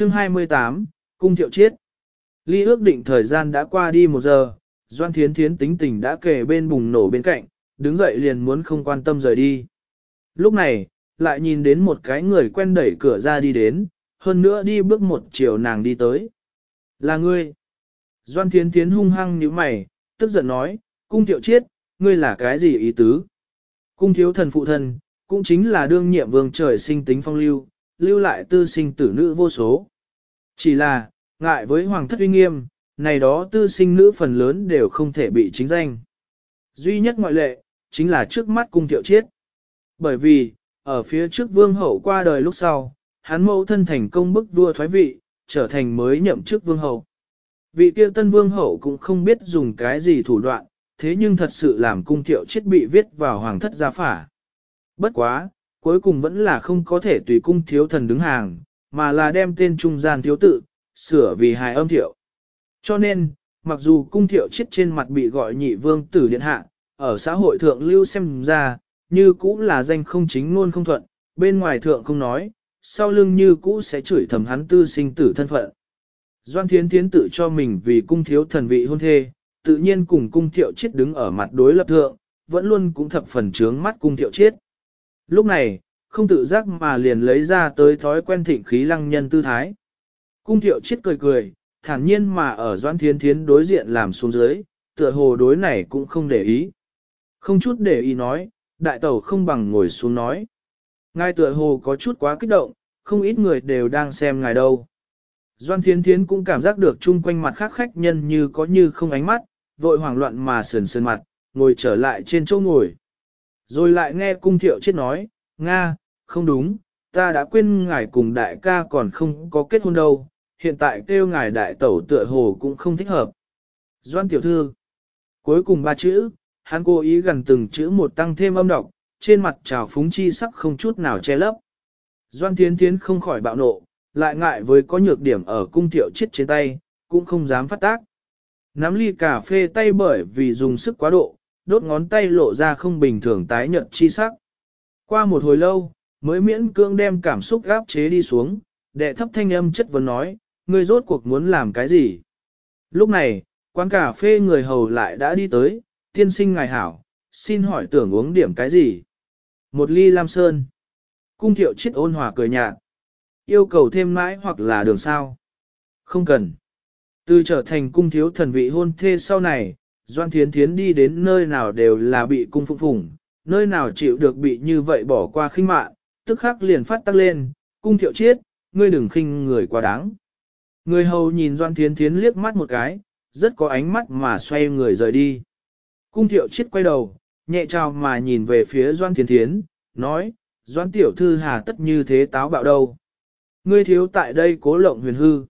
Chương 28, Cung Thiệu Chiết Ly ước định thời gian đã qua đi một giờ, Doan Thiến Thiến tính tình đã kề bên bùng nổ bên cạnh, đứng dậy liền muốn không quan tâm rời đi. Lúc này, lại nhìn đến một cái người quen đẩy cửa ra đi đến, hơn nữa đi bước một chiều nàng đi tới. Là ngươi. Doan Thiến Thiến hung hăng như mày, tức giận nói, cung thiệu chiết, ngươi là cái gì ý tứ? Cung thiếu thần phụ thần cũng chính là đương nhiệm vương trời sinh tính phong lưu, lưu lại tư sinh tử nữ vô số. Chỉ là, ngại với hoàng thất uy nghiêm, này đó tư sinh nữ phần lớn đều không thể bị chính danh. Duy nhất ngoại lệ, chính là trước mắt cung thiệu chiết. Bởi vì, ở phía trước vương hậu qua đời lúc sau, hắn mẫu thân thành công bức vua thoái vị, trở thành mới nhậm chức vương hậu. Vị tiêu tân vương hậu cũng không biết dùng cái gì thủ đoạn, thế nhưng thật sự làm cung thiệu chết bị viết vào hoàng thất gia phả. Bất quá, cuối cùng vẫn là không có thể tùy cung thiếu thần đứng hàng, mà là đem tên trung gian thiếu tự, sửa vì hài âm thiệu. Cho nên, mặc dù cung thiệu chết trên mặt bị gọi nhị vương tử điện hạ, ở xã hội thượng lưu xem ra, như cũ là danh không chính luôn không thuận, bên ngoài thượng không nói, sau lưng như cũ sẽ chửi thầm hắn tư sinh tử thân phận. Doan Thiến Thiến tự cho mình vì cung thiếu thần vị hôn thê, tự nhiên cùng cung thiệu chết đứng ở mặt đối lập thượng, vẫn luôn cũng thập phần trướng mắt cung thiệu chết. Lúc này, không tự giác mà liền lấy ra tới thói quen thịnh khí lăng nhân tư thái. Cung thiệu chết cười cười, thản nhiên mà ở Doan Thiến Thiến đối diện làm xuống dưới, tựa hồ đối này cũng không để ý. Không chút để ý nói, đại tẩu không bằng ngồi xuống nói. Ngài tựa hồ có chút quá kích động, không ít người đều đang xem ngài đâu. Doan Thiến Thiến cũng cảm giác được chung quanh mặt khác khách nhân như có như không ánh mắt, vội hoảng loạn mà sườn sườn mặt, ngồi trở lại trên chỗ ngồi. Rồi lại nghe cung thiệu chết nói, Nga, không đúng, ta đã quên ngài cùng đại ca còn không có kết hôn đâu, hiện tại kêu ngài đại tẩu tựa hồ cũng không thích hợp. Doan tiểu thư, cuối cùng ba chữ, hắn cố ý gần từng chữ một tăng thêm âm độc, trên mặt trào phúng chi sắc không chút nào che lấp. Doan Thiến Thiến không khỏi bạo nộ, lại ngại với có nhược điểm ở cung tiểu chết trên tay, cũng không dám phát tác. Nắm ly cà phê tay bởi vì dùng sức quá độ, đốt ngón tay lộ ra không bình thường tái nhợt chi sắc. Qua một hồi lâu, mới miễn cương đem cảm xúc gáp chế đi xuống, đệ thấp thanh âm chất vấn nói, ngươi rốt cuộc muốn làm cái gì? Lúc này, quán cà phê người hầu lại đã đi tới, tiên sinh ngài hảo, xin hỏi tưởng uống điểm cái gì? Một ly lam sơn. Cung thiệu chết ôn hòa cười nhạt. Yêu cầu thêm mãi hoặc là đường sao? Không cần. Từ trở thành cung thiếu thần vị hôn thê sau này, Doan Thiến Thiến đi đến nơi nào đều là bị cung phụng phụng, nơi nào chịu được bị như vậy bỏ qua khinh mạ tức khắc liền phát tắc lên, cung thiệu chiết, ngươi đừng khinh người quá đáng. Người hầu nhìn Doan Thiến Thiến liếc mắt một cái, rất có ánh mắt mà xoay người rời đi. Cung thiệu chiết quay đầu, nhẹ trao mà nhìn về phía Doan Thiến Thiến, nói, Doan tiểu thư hà tất như thế táo bạo đâu. Ngươi thiếu tại đây cố lộng huyền hư.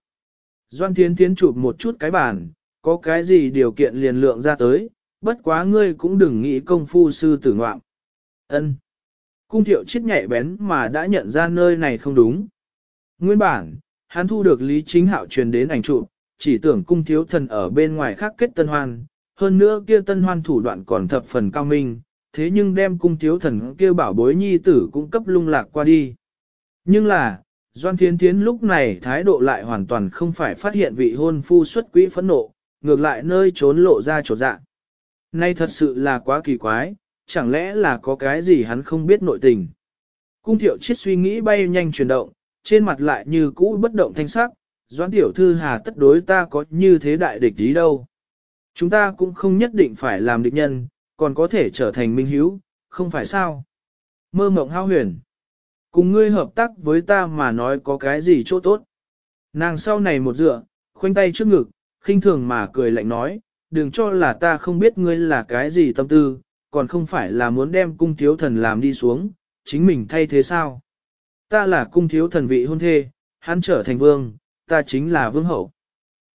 Doan Thiến Thiến chụp một chút cái bàn, có cái gì điều kiện liền lượng ra tới, bất quá ngươi cũng đừng nghĩ công phu sư tử ngoạm. Ân. Cung thiệu chết nhạy bén mà đã nhận ra nơi này không đúng. Nguyên bản, hắn thu được Lý Chính Hạo truyền đến ảnh chụp, chỉ tưởng cung thiếu thần ở bên ngoài khác kết tân hoan, hơn nữa kia tân hoan thủ đoạn còn thập phần cao minh, thế nhưng đem cung thiếu thần kia bảo bối nhi tử cũng cấp lung lạc qua đi. Nhưng là, Doan Thiên Thiến lúc này thái độ lại hoàn toàn không phải phát hiện vị hôn phu xuất quỹ phẫn nộ, ngược lại nơi trốn lộ ra chỗ dạng Nay thật sự là quá kỳ quái, chẳng lẽ là có cái gì hắn không biết nội tình. Cung thiệu chết suy nghĩ bay nhanh chuyển động, trên mặt lại như cũ bất động thanh sắc, Doãn tiểu thư hà tất đối ta có như thế đại địch ý đâu. Chúng ta cũng không nhất định phải làm địch nhân, còn có thể trở thành minh hiếu, không phải sao. Mơ mộng hao huyền. Cùng ngươi hợp tác với ta mà nói có cái gì chỗ tốt. Nàng sau này một dựa, khoanh tay trước ngực, khinh thường mà cười lạnh nói, đừng cho là ta không biết ngươi là cái gì tâm tư, còn không phải là muốn đem cung thiếu thần làm đi xuống, chính mình thay thế sao. Ta là cung thiếu thần vị hôn thê, hắn trở thành vương, ta chính là vương hậu.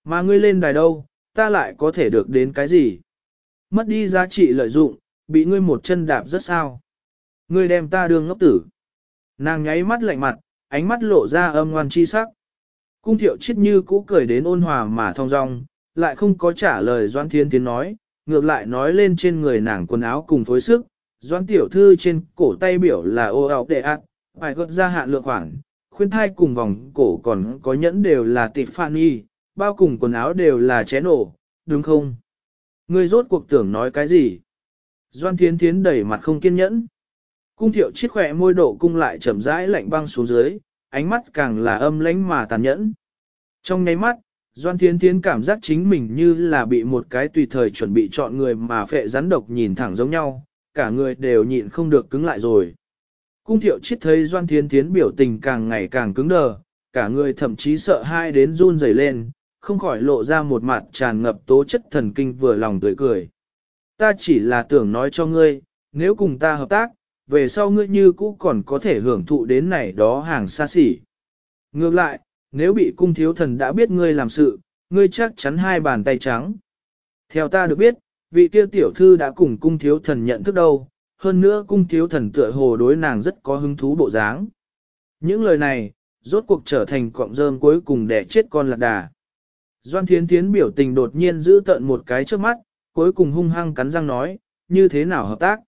Mà ngươi lên đài đâu, ta lại có thể được đến cái gì? Mất đi giá trị lợi dụng, bị ngươi một chân đạp rất sao. Ngươi đem ta đường ngốc tử. Nàng nháy mắt lạnh mặt, ánh mắt lộ ra âm ngoan chi sắc. Cung thiệu chết như cũ cười đến ôn hòa mà thong dong, lại không có trả lời Doan Thiên Tiến nói, ngược lại nói lên trên người nàng quần áo cùng phối sức. Doan tiểu thư trên cổ tay biểu là ô áo đệ ạt, phải gật ra hạn lượng khoảng, khuyên thai cùng vòng cổ còn có nhẫn đều là tị phạn y, bao cùng quần áo đều là chén nổ, đúng không? Ngươi rốt cuộc tưởng nói cái gì? Doan Thiến Thiến đẩy mặt không kiên nhẫn. Cung thiệu chiếc khỏe môi độ cung lại chậm rãi lạnh băng xuống dưới, ánh mắt càng là âm lãnh mà tàn nhẫn. Trong nháy mắt, Doan Thiến Thiến cảm giác chính mình như là bị một cái tùy thời chuẩn bị chọn người mà phệ rắn độc nhìn thẳng giống nhau, cả người đều nhịn không được cứng lại rồi. Cung thiệu chết thấy Doan Thiến Thiến biểu tình càng ngày càng cứng đờ, cả người thậm chí sợ hai đến run rẩy lên, không khỏi lộ ra một mặt tràn ngập tố chất thần kinh vừa lòng tươi cười. Ta chỉ là tưởng nói cho ngươi, nếu cùng ta hợp tác, về sau ngươi như cũ còn có thể hưởng thụ đến này đó hàng xa xỉ. Ngược lại, nếu bị cung thiếu thần đã biết ngươi làm sự, ngươi chắc chắn hai bàn tay trắng. Theo ta được biết, vị kia tiểu thư đã cùng cung thiếu thần nhận thức đâu, hơn nữa cung thiếu thần tựa hồ đối nàng rất có hứng thú bộ dáng. Những lời này, rốt cuộc trở thành cọng rơm cuối cùng để chết con lạc đà. Doan Thiến Thiến biểu tình đột nhiên giữ tận một cái trước mắt, cuối cùng hung hăng cắn răng nói, như thế nào hợp tác?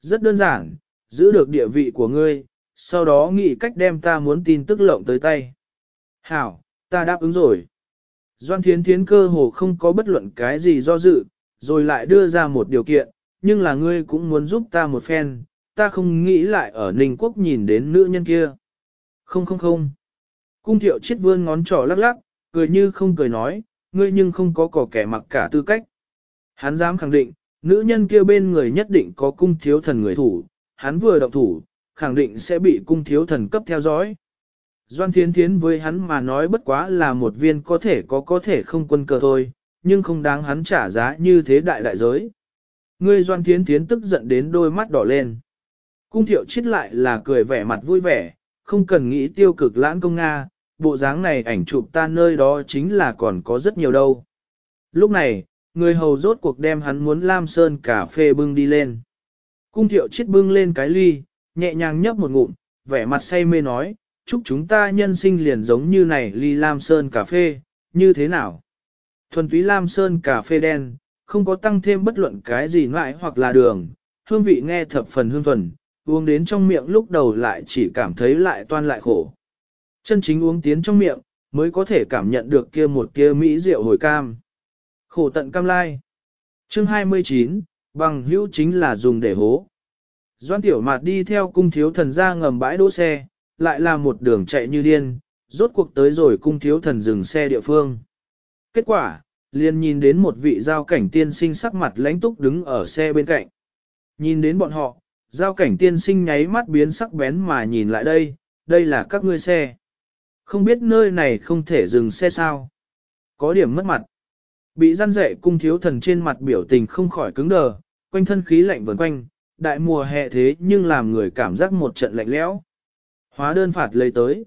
Rất đơn giản, giữ được địa vị của ngươi, sau đó nghĩ cách đem ta muốn tin tức lộng tới tay. Hảo, ta đáp ứng rồi. Doan Thiến Thiến cơ hồ không có bất luận cái gì do dự, rồi lại đưa ra một điều kiện, nhưng là ngươi cũng muốn giúp ta một phen, ta không nghĩ lại ở Ninh Quốc nhìn đến nữ nhân kia. Không không không. Cung thiệu chết vươn ngón trỏ lắc lắc, cười như không cười nói, ngươi nhưng không có cỏ kẻ mặc cả tư cách. Hắn dám khẳng định, nữ nhân kia bên người nhất định có cung thiếu thần người thủ, hắn vừa động thủ, khẳng định sẽ bị cung thiếu thần cấp theo dõi. Doan Thiến Thiến với hắn mà nói bất quá là một viên có thể có có thể không quân cờ thôi, nhưng không đáng hắn trả giá như thế đại đại giới. Ngươi Doan Thiến Thiến tức giận đến đôi mắt đỏ lên. Cung thiệu chết lại là cười vẻ mặt vui vẻ, không cần nghĩ tiêu cực lãng công Nga, bộ dáng này ảnh chụp ta nơi đó chính là còn có rất nhiều đâu. Lúc này, người hầu rốt cuộc đem hắn muốn Lam Sơn cà phê bưng đi lên. Cung thiệu chết bưng lên cái ly, nhẹ nhàng nhấp một ngụm, vẻ mặt say mê nói, chúc chúng ta nhân sinh liền giống như này ly Lam Sơn cà phê, như thế nào? Thuần túy Lam Sơn cà phê đen, không có tăng thêm bất luận cái gì ngoại hoặc là đường, hương vị nghe thập phần hương thuần, uống đến trong miệng lúc đầu lại chỉ cảm thấy lại toan lại khổ. Chân chính uống tiến trong miệng, mới có thể cảm nhận được kia một kia mỹ rượu hồi cam. Khổ tận cam lai. Chương 29, bằng hữu chính là dùng để hố. Doan tiểu mạt đi theo cung thiếu thần ra ngầm bãi đỗ xe, lại là một đường chạy như điên, rốt cuộc tới rồi cung thiếu thần dừng xe địa phương. Kết quả, liền nhìn đến một vị giao cảnh tiên sinh sắc mặt lãnh túc đứng ở xe bên cạnh. Nhìn đến bọn họ, giao cảnh tiên sinh nháy mắt biến sắc bén mà nhìn lại đây, đây là các ngươi xe. Không biết nơi này không thể dừng xe sao. Có điểm mất mặt. Bị răn dậy cung thiếu thần trên mặt biểu tình không khỏi cứng đờ, quanh thân khí lạnh vần quanh, đại mùa hè thế nhưng làm người cảm giác một trận lạnh lẽo. Hóa đơn phạt lấy tới.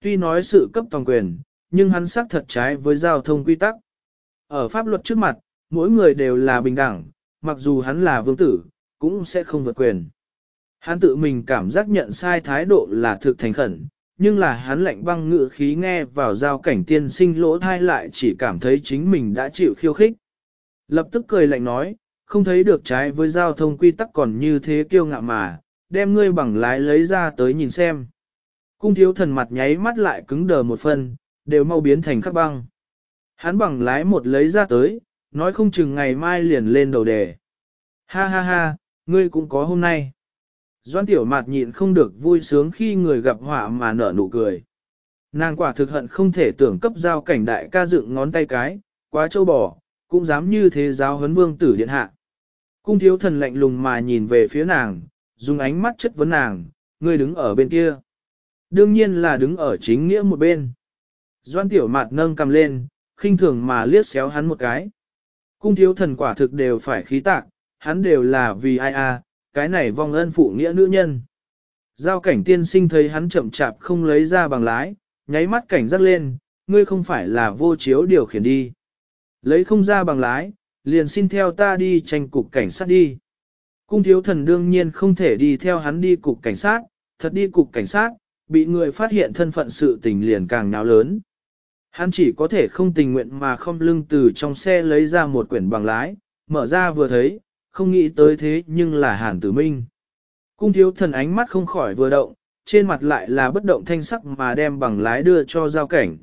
Tuy nói sự cấp toàn quyền, nhưng hắn xác thật trái với giao thông quy tắc. Ở pháp luật trước mặt, mỗi người đều là bình đẳng, mặc dù hắn là vương tử, cũng sẽ không vượt quyền. Hắn tự mình cảm giác nhận sai thái độ là thực thành khẩn, nhưng là hắn lạnh băng ngự khí nghe vào giao cảnh tiên sinh lỗ thai lại chỉ cảm thấy chính mình đã chịu khiêu khích. Lập tức cười lạnh nói, không thấy được trái với giao thông quy tắc còn như thế kiêu ngạo mà, đem ngươi bằng lái lấy ra tới nhìn xem. Cung thiếu thần mặt nháy mắt lại cứng đờ một phần, đều mau biến thành khắc băng. Hắn bằng lái một lấy ra tới, nói không chừng ngày mai liền lên đầu đề. Ha ha ha, ngươi cũng có hôm nay. Doan tiểu mạt nhịn không được vui sướng khi người gặp họa mà nở nụ cười. Nàng quả thực hận không thể tưởng cấp giao cảnh đại ca dựng ngón tay cái, quá châu bò, cũng dám như thế giáo huấn vương tử điện hạ. Cung thiếu thần lạnh lùng mà nhìn về phía nàng, dùng ánh mắt chất vấn nàng, ngươi đứng ở bên kia. Đương nhiên là đứng ở chính nghĩa một bên. Doan tiểu mạt nâng cầm lên, khinh thường mà liếc xéo hắn một cái. Cung thiếu thần quả thực đều phải khí tạc, hắn đều là vì ai à? cái này vong ân phụ nghĩa nữ nhân. Giao cảnh tiên sinh thấy hắn chậm chạp không lấy ra bằng lái, nháy mắt cảnh giác lên, ngươi không phải là vô chiếu điều khiển đi. Lấy không ra bằng lái, liền xin theo ta đi tranh cục cảnh sát đi. Cung thiếu thần đương nhiên không thể đi theo hắn đi cục cảnh sát, thật đi cục cảnh sát, bị người phát hiện thân phận sự tình liền càng náo lớn. Hắn chỉ có thể không tình nguyện mà không lưng từ trong xe lấy ra một quyển bằng lái, mở ra vừa thấy, không nghĩ tới thế nhưng là Hàn Tử Minh. Cung thiếu thần ánh mắt không khỏi vừa động, trên mặt lại là bất động thanh sắc mà đem bằng lái đưa cho giao cảnh.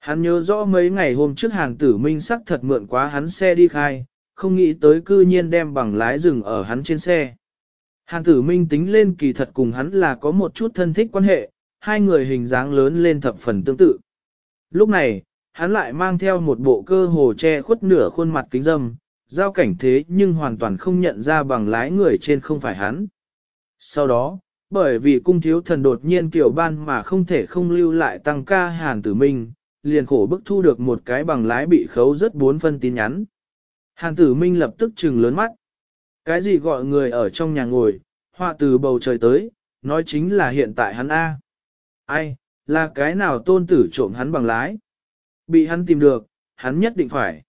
Hắn nhớ rõ mấy ngày hôm trước Hàn tử minh sắc thật mượn quá hắn xe đi khai, không nghĩ tới cư nhiên đem bằng lái dừng ở hắn trên xe. Hàn tử minh tính lên kỳ thật cùng hắn là có một chút thân thích quan hệ, hai người hình dáng lớn lên thập phần tương tự. Lúc này, hắn lại mang theo một bộ cơ hồ che khuất nửa khuôn mặt kính dâm, giao cảnh thế nhưng hoàn toàn không nhận ra bằng lái người trên không phải hắn. Sau đó, bởi vì cung thiếu thần đột nhiên kiểu ban mà không thể không lưu lại tăng ca hàn tử minh, liền khổ bức thu được một cái bằng lái bị khấu rất bốn phân tin nhắn. Hàn tử minh lập tức trừng lớn mắt. Cái gì gọi người ở trong nhà ngồi, họa từ bầu trời tới, nói chính là hiện tại hắn A. Ai, là cái nào tôn tử trộm hắn bằng lái? Bị hắn tìm được, hắn nhất định phải.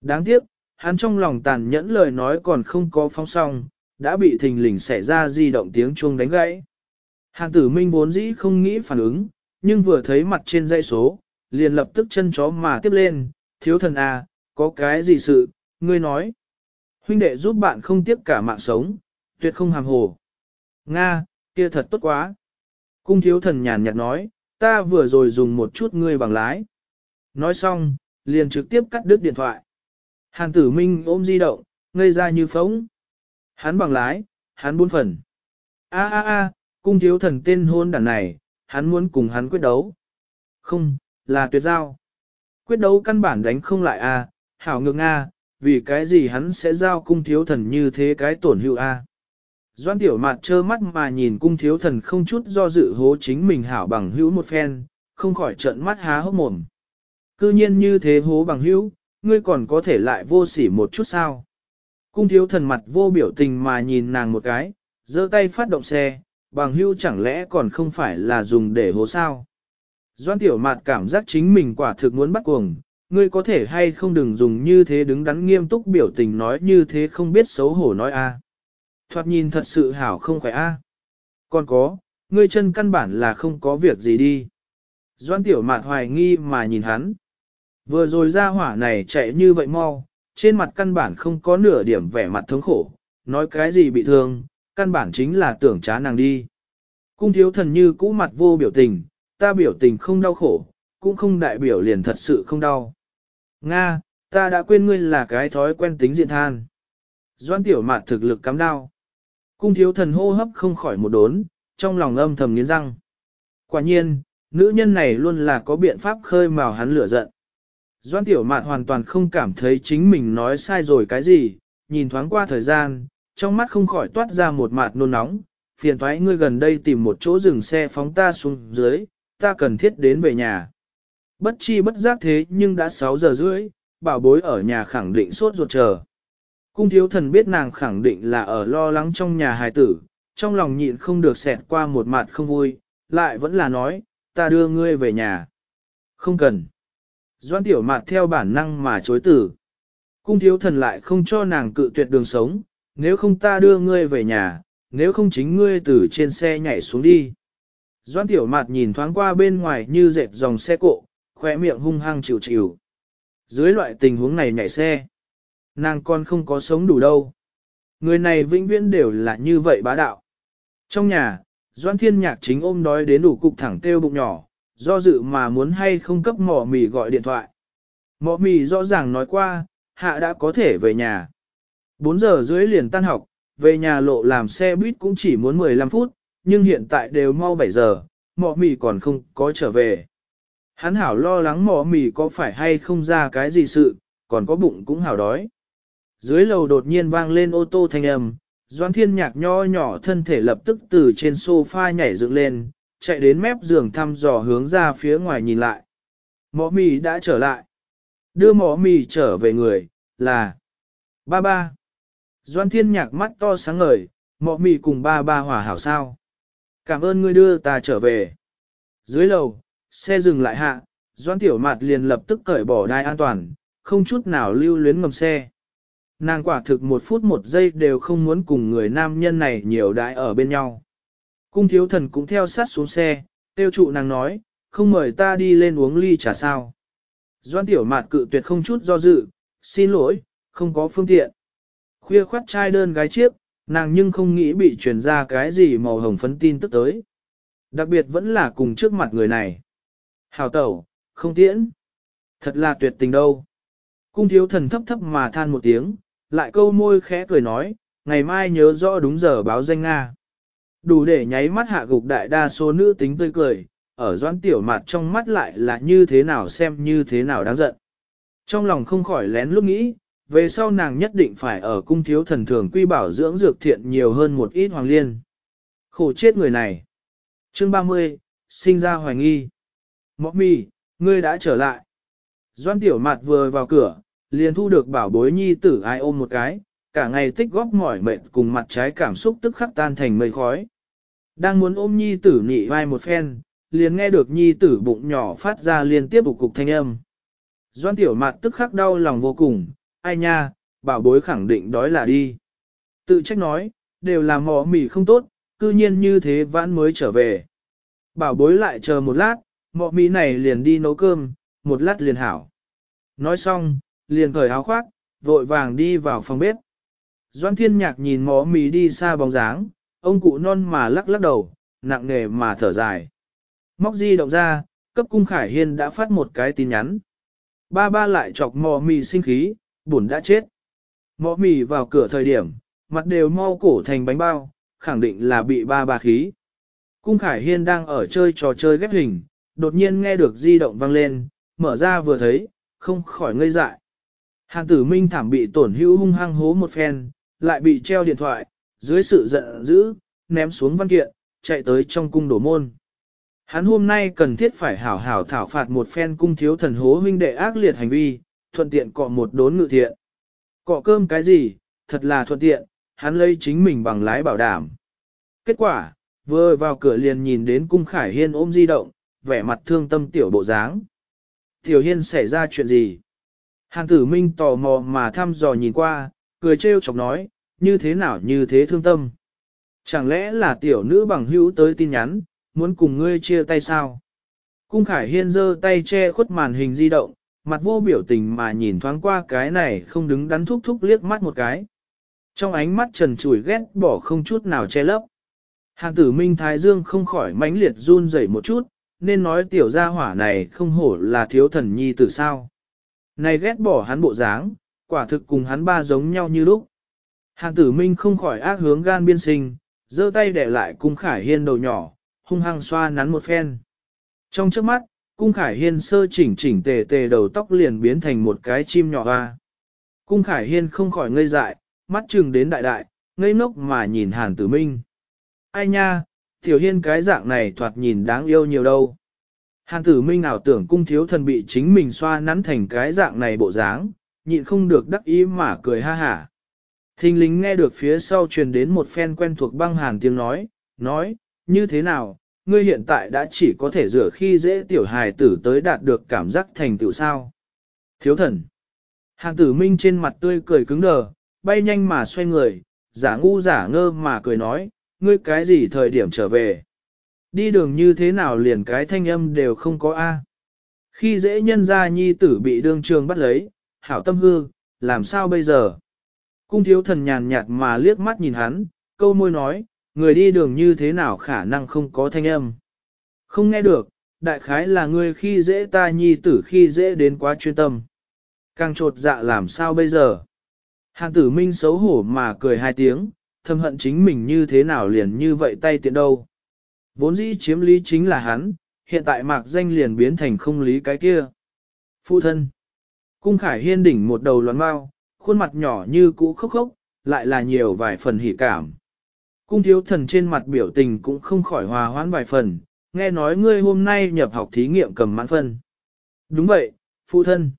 Đáng tiếc, hắn trong lòng tàn nhẫn lời nói còn không có phong song, đã bị thình lình xảy ra di động tiếng chuông đánh gãy. Hàn tử minh vốn dĩ không nghĩ phản ứng, nhưng vừa thấy mặt trên dây số, liền lập tức chân chó mà tiếp lên, thiếu thần a, có cái gì sự, ngươi nói. Huynh đệ giúp bạn không tiếc cả mạng sống, tuyệt không hàm hồ. Nga, kia thật tốt quá. Cung thiếu thần nhàn nhạt nói, ta vừa rồi dùng một chút ngươi bằng lái. Nói xong, liền trực tiếp cắt đứt điện thoại. Hàn tử minh ôm di động, ngây ra như phóng. Hắn bằng lái, hắn buôn phần. A a a, cung thiếu thần tên hôn đàn này, hắn muốn cùng hắn quyết đấu. Không, là tuyệt giao. Quyết đấu căn bản đánh không lại a, hảo ngược a, vì cái gì hắn sẽ giao cung thiếu thần như thế cái tổn hữu a. Doan tiểu mạt trơ mắt mà nhìn cung thiếu thần không chút do dự hố chính mình hảo bằng hữu một phen, không khỏi trợn mắt há hốc mồm. Cư nhiên như thế hố bằng hữu, ngươi còn có thể lại vô sỉ một chút sao. Cung thiếu thần mặt vô biểu tình mà nhìn nàng một cái, giơ tay phát động xe, bằng hữu chẳng lẽ còn không phải là dùng để hố sao. Doan tiểu mạt cảm giác chính mình quả thực muốn bắt cuồng, ngươi có thể hay không đừng dùng như thế đứng đắn nghiêm túc biểu tình nói như thế không biết xấu hổ nói a. Thoạt nhìn thật sự hảo không khỏe a. Còn có, ngươi chân căn bản là không có việc gì đi. Doan tiểu mạn hoài nghi mà nhìn hắn. Vừa rồi ra hỏa này chạy như vậy mau, trên mặt căn bản không có nửa điểm vẻ mặt thống khổ, nói cái gì bị thương, căn bản chính là tưởng trá nàng đi. Cung thiếu thần như cũ mặt vô biểu tình, ta biểu tình không đau khổ, cũng không đại biểu liền thật sự không đau. Nga, ta đã quên ngươi là cái thói quen tính diện than. Doan tiểu mạt thực lực cắm đao. Cung thiếu thần hô hấp không khỏi một đốn, trong lòng âm thầm nghiến răng. Quả nhiên, nữ nhân này luôn là có biện pháp khơi mào hắn lửa giận. Doan tiểu mạt hoàn toàn không cảm thấy chính mình nói sai rồi cái gì, nhìn thoáng qua thời gian, trong mắt không khỏi toát ra một mạt nôn nóng, phiền thoái ngươi gần đây tìm một chỗ dừng xe phóng ta xuống dưới, ta cần thiết đến về nhà. Bất chi bất giác thế nhưng đã 6 giờ rưỡi, bảo bối ở nhà khẳng định sốt ruột chờ. Cung thiếu thần biết nàng khẳng định là ở lo lắng trong nhà hài tử, trong lòng nhịn không được xẹt qua một mặt không vui, lại vẫn là nói, ta đưa ngươi về nhà. Không cần. Doan tiểu mạt theo bản năng mà chối tử. Cung thiếu thần lại không cho nàng cự tuyệt đường sống, nếu không ta đưa ngươi về nhà, nếu không chính ngươi từ trên xe nhảy xuống đi. Doan tiểu mạt nhìn thoáng qua bên ngoài như dệt dòng xe cộ, khóe miệng hung hăng chịu chịu. Dưới loại tình huống này nhảy xe, nàng con không có sống đủ đâu. Người này vĩnh viễn đều là như vậy bá đạo. Trong nhà, Doan Thiên Nhạc chính ôm đói đến đủ cục thẳng tiêu bụng nhỏ, do dự mà muốn hay không cấp mỏ mì gọi điện thoại. Mỏ mì rõ ràng nói qua, hạ đã có thể về nhà. 4 giờ dưới liền tan học, về nhà lộ làm xe buýt cũng chỉ muốn 15 phút, nhưng hiện tại đều mau 7 giờ, mỏ mì còn không có trở về. Hắn hảo lo lắng mỏ mì có phải hay không ra cái gì sự, còn có bụng cũng hảo đói. Dưới lầu đột nhiên vang lên ô tô thanh âm, Doan Thiên Nhạc nho nhỏ thân thể lập tức từ trên sofa nhảy dựng lên, chạy đến mép giường thăm dò hướng ra phía ngoài nhìn lại. Mỏ mì đã trở lại. Đưa mỏ mì trở về người, là ba ba. Doan Thiên Nhạc mắt to sáng ngời, mỏ mì cùng ba ba hòa hảo sao. Cảm ơn ngươi đưa ta trở về. Dưới lầu, xe dừng lại hạ, Doan Tiểu Mạt liền lập tức cởi bỏ đai an toàn, không chút nào lưu luyến ngầm xe. Nàng quả thực một phút một giây đều không muốn cùng người nam nhân này nhiều đãi ở bên nhau. Cung thiếu thần cũng theo sát xuống xe, tiêu trụ nàng nói, không mời ta đi lên uống ly trà sao. Doan tiểu mạt cự tuyệt không chút do dự, xin lỗi, không có phương tiện. Khuya khoát trai đơn gái chiếc, nàng nhưng không nghĩ bị truyền ra cái gì màu hồng phấn tin tức tới. Đặc biệt vẫn là cùng trước mặt người này. Hào tẩu, không tiễn. Thật là tuyệt tình đâu. Cung thiếu thần thấp thấp mà than một tiếng, lại câu môi khẽ cười nói, ngày mai nhớ rõ đúng giờ báo danh Nga. Đủ để nháy mắt hạ gục đại đa số nữ tính tươi cười, ở doãn tiểu mặt trong mắt lại là như thế nào xem như thế nào đáng giận. Trong lòng không khỏi lén lúc nghĩ, về sau nàng nhất định phải ở cung thiếu thần thường quy bảo dưỡng dược thiện nhiều hơn một ít hoàng liên. Khổ chết người này. Chương 30, sinh ra hoài nghi. Mọc mì, ngươi đã trở lại. Doan tiểu mặt vừa vào cửa, liền thu được bảo bối nhi tử ai ôm một cái, cả ngày tích góp mỏi mệt cùng mặt trái cảm xúc tức khắc tan thành mây khói. Đang muốn ôm nhi tử nị vai một phen, liền nghe được nhi tử bụng nhỏ phát ra liên tiếp bục cục thanh âm. Doan tiểu mặt tức khắc đau lòng vô cùng, ai nha, bảo bối khẳng định đói là đi. Tự trách nói, đều là mỏ mì không tốt, cư nhiên như thế vãn mới trở về. Bảo bối lại chờ một lát, mọ mì này liền đi nấu cơm, một lát liền hảo. Nói xong, liền cởi áo khoác, vội vàng đi vào phòng bếp. Doan thiên nhạc nhìn mọ mì đi xa bóng dáng, ông cụ non mà lắc lắc đầu, nặng nề mà thở dài. Móc di động ra, cấp cung khải hiên đã phát một cái tin nhắn. Ba ba lại chọc mọ mì sinh khí, buồn đã chết. Mọ mì vào cửa thời điểm, mặt đều mau cổ thành bánh bao, khẳng định là bị ba ba khí. Cung Khải Hiên đang ở chơi trò chơi ghép hình, đột nhiên nghe được di động vang lên, mở ra vừa thấy, không khỏi ngây dại. Hàn tử minh thảm bị tổn hữu hung hăng hố một phen, lại bị treo điện thoại, dưới sự giận dữ, ném xuống văn kiện, chạy tới trong cung đổ môn. Hắn hôm nay cần thiết phải hảo hảo thảo phạt một phen cung thiếu thần hố huynh đệ ác liệt hành vi, thuận tiện cọ một đốn ngự thiện. Cọ cơm cái gì, thật là thuận tiện, hắn lấy chính mình bằng lái bảo đảm. Kết quả, vừa vào cửa liền nhìn đến cung khải hiên ôm di động, vẻ mặt thương tâm tiểu bộ dáng. Tiểu hiên xảy ra chuyện gì? hàng tử minh tò mò mà thăm dò nhìn qua, cười trêu chọc nói, như thế nào như thế thương tâm. Chẳng lẽ là tiểu nữ bằng hữu tới tin nhắn, muốn cùng ngươi chia tay sao? Cung Khải Hiên giơ tay che khuất màn hình di động, mặt vô biểu tình mà nhìn thoáng qua cái này không đứng đắn thúc thúc liếc mắt một cái. Trong ánh mắt trần trùi ghét bỏ không chút nào che lấp. hàng tử minh thái dương không khỏi mãnh liệt run rẩy một chút, nên nói tiểu gia hỏa này không hổ là thiếu thần nhi tử sao. Này ghét bỏ hắn bộ dáng, quả thực cùng hắn ba giống nhau như lúc. Hàn tử minh không khỏi ác hướng gan biên sinh, giơ tay để lại cung khải hiên đầu nhỏ, hung hăng xoa nắn một phen. Trong trước mắt, cung khải hiên sơ chỉnh chỉnh tề tề đầu tóc liền biến thành một cái chim nhỏ hoa. Cung khải hiên không khỏi ngây dại, mắt chừng đến đại đại, ngây ngốc mà nhìn hàn tử minh. Ai nha, tiểu hiên cái dạng này thoạt nhìn đáng yêu nhiều đâu. Hàn tử minh ảo tưởng cung thiếu thần bị chính mình xoa nắn thành cái dạng này bộ dáng, nhịn không được đắc ý mà cười ha hả. Thinh lính nghe được phía sau truyền đến một phen quen thuộc băng hàn tiếng nói, nói, như thế nào, ngươi hiện tại đã chỉ có thể rửa khi dễ tiểu hài tử tới đạt được cảm giác thành tựu sao. Thiếu thần. Hàn tử minh trên mặt tươi cười cứng đờ, bay nhanh mà xoay người, giả ngu giả ngơ mà cười nói, ngươi cái gì thời điểm trở về. Đi đường như thế nào liền cái thanh âm đều không có A. Khi dễ nhân gia nhi tử bị đương trường bắt lấy, hảo tâm hư, làm sao bây giờ? Cung thiếu thần nhàn nhạt mà liếc mắt nhìn hắn, câu môi nói, người đi đường như thế nào khả năng không có thanh âm. Không nghe được, đại khái là ngươi khi dễ ta nhi tử khi dễ đến quá chuyên tâm. Càng trột dạ làm sao bây giờ? Hàng tử minh xấu hổ mà cười hai tiếng, thầm hận chính mình như thế nào liền như vậy tay tiện đâu. Vốn dĩ chiếm lý chính là hắn, hiện tại mạc danh liền biến thành không lý cái kia. Phụ thân. Cung khải hiên đỉnh một đầu loạn mau, khuôn mặt nhỏ như cũ khốc khốc, lại là nhiều vài phần hỉ cảm. Cung thiếu thần trên mặt biểu tình cũng không khỏi hòa hoãn vài phần, nghe nói ngươi hôm nay nhập học thí nghiệm cầm mãn phân. Đúng vậy, phụ thân.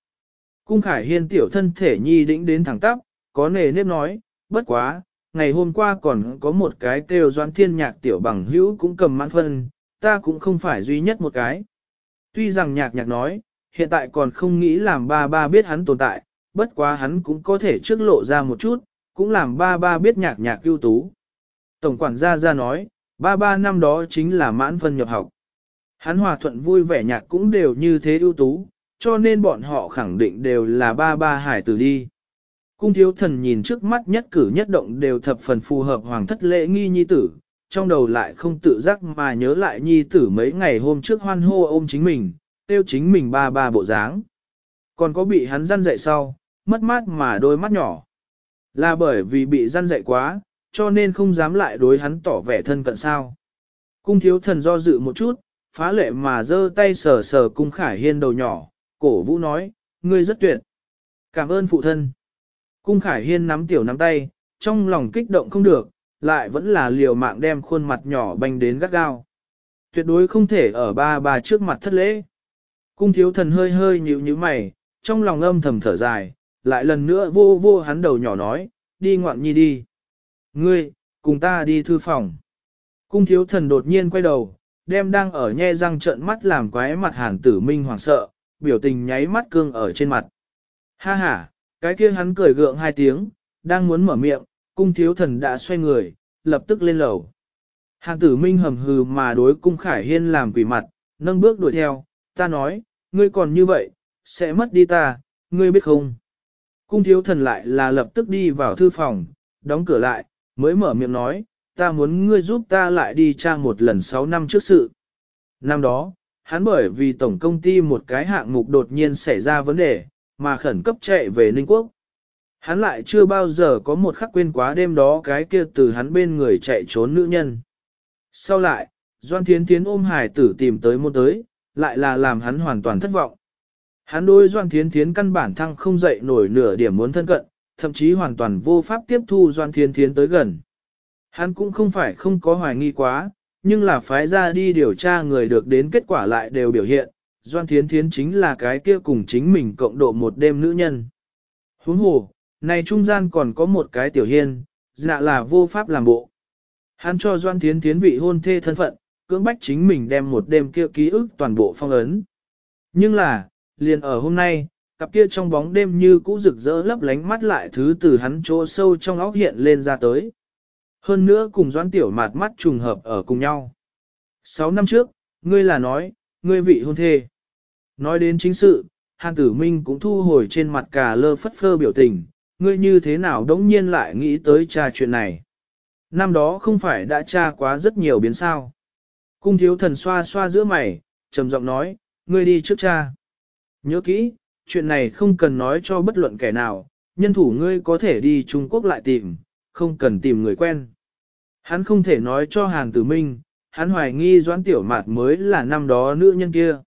Cung khải hiên tiểu thân thể nhi đĩnh đến thẳng tắp, có nề nếp nói, bất quá, ngày hôm qua còn có một cái kêu doan thiên nhạc tiểu bằng hữu cũng cầm mãn phân, ta cũng không phải duy nhất một cái. Tuy rằng nhạc nhạc nói, hiện tại còn không nghĩ làm ba ba biết hắn tồn tại, bất quá hắn cũng có thể trước lộ ra một chút, cũng làm ba ba biết nhạc nhạc ưu tú. Tổng quản gia ra nói, ba ba năm đó chính là mãn phân nhập học. Hắn hòa thuận vui vẻ nhạc cũng đều như thế ưu tú, cho nên bọn họ khẳng định đều là ba ba hải tử đi. Cung thiếu thần nhìn trước mắt nhất cử nhất động đều thập phần phù hợp hoàng thất lễ nghi nhi tử, trong đầu lại không tự giác mà nhớ lại nhi tử mấy ngày hôm trước hoan hô ôm chính mình, tiêu chính mình ba ba bộ dáng. Còn có bị hắn răn dậy sau, mất mát mà đôi mắt nhỏ. Là bởi vì bị răn dậy quá, cho nên không dám lại đối hắn tỏ vẻ thân cận sao. Cung thiếu thần do dự một chút, phá lệ mà giơ tay sờ sờ cung khải hiên đầu nhỏ, cổ vũ nói, ngươi rất tuyệt. Cảm ơn phụ thân. Cung khải hiên nắm tiểu nắm tay, trong lòng kích động không được, lại vẫn là liều mạng đem khuôn mặt nhỏ banh đến gắt gao. Tuyệt đối không thể ở ba bà trước mặt thất lễ. Cung thiếu thần hơi hơi nhíu nhíu mày, trong lòng âm thầm thở dài, lại lần nữa vô vô hắn đầu nhỏ nói, đi ngoạn nhi đi. Ngươi, cùng ta đi thư phòng. Cung thiếu thần đột nhiên quay đầu, đem đang ở nhe răng trợn mắt làm quái mặt hàn tử minh hoảng sợ, biểu tình nháy mắt cương ở trên mặt. Ha ha, cái kia hắn cười gượng hai tiếng, đang muốn mở miệng, cung thiếu thần đã xoay người, lập tức lên lầu. Hàng tử minh hầm hừ mà đối cung khải hiên làm quỷ mặt, nâng bước đuổi theo, ta nói, ngươi còn như vậy, sẽ mất đi ta, ngươi biết không? Cung thiếu thần lại là lập tức đi vào thư phòng, đóng cửa lại, mới mở miệng nói, ta muốn ngươi giúp ta lại đi tra một lần 6 năm trước sự. Năm đó, hắn bởi vì tổng công ty một cái hạng mục đột nhiên xảy ra vấn đề, mà khẩn cấp chạy về Ninh Quốc. Hắn lại chưa bao giờ có một khắc quên quá đêm đó cái kia từ hắn bên người chạy trốn nữ nhân. Sau lại, Doan Thiến Thiến ôm hải tử tìm tới môn tới, lại là làm hắn hoàn toàn thất vọng. Hắn đối Doan Thiến Thiến căn bản thăng không dậy nổi nửa điểm muốn thân cận, thậm chí hoàn toàn vô pháp tiếp thu Doan Thiến Thiến tới gần. Hắn cũng không phải không có hoài nghi quá, nhưng là phái ra đi điều tra người được đến kết quả lại đều biểu hiện, Doan Thiến Thiến chính là cái kia cùng chính mình cộng độ một đêm nữ nhân. Huống hồ, này trung gian còn có một cái tiểu hiên, dạ là vô pháp làm bộ. Hắn cho Doan Thiến Thiến vị hôn thê thân phận, cưỡng bách chính mình đem một đêm kia ký ức toàn bộ phong ấn. Nhưng là, liền ở hôm nay, cặp kia trong bóng đêm như cũ rực rỡ lấp lánh mắt lại thứ từ hắn chỗ sâu trong óc hiện lên ra tới. Hơn nữa cùng Doan Tiểu mạt mắt trùng hợp ở cùng nhau. Sáu năm trước, ngươi là nói, ngươi vị hôn thê. Nói đến chính sự, Hàn Tử Minh cũng thu hồi trên mặt cả lơ phất phơ biểu tình, ngươi như thế nào đống nhiên lại nghĩ tới cha chuyện này. Năm đó không phải đã tra quá rất nhiều biến sao. Cung thiếu thần xoa xoa giữa mày, trầm giọng nói, ngươi đi trước cha. Nhớ kỹ, chuyện này không cần nói cho bất luận kẻ nào, nhân thủ ngươi có thể đi Trung Quốc lại tìm, không cần tìm người quen. Hắn không thể nói cho Hàn Tử Minh, hắn hoài nghi Doãn Tiểu Mạt mới là năm đó nữ nhân kia.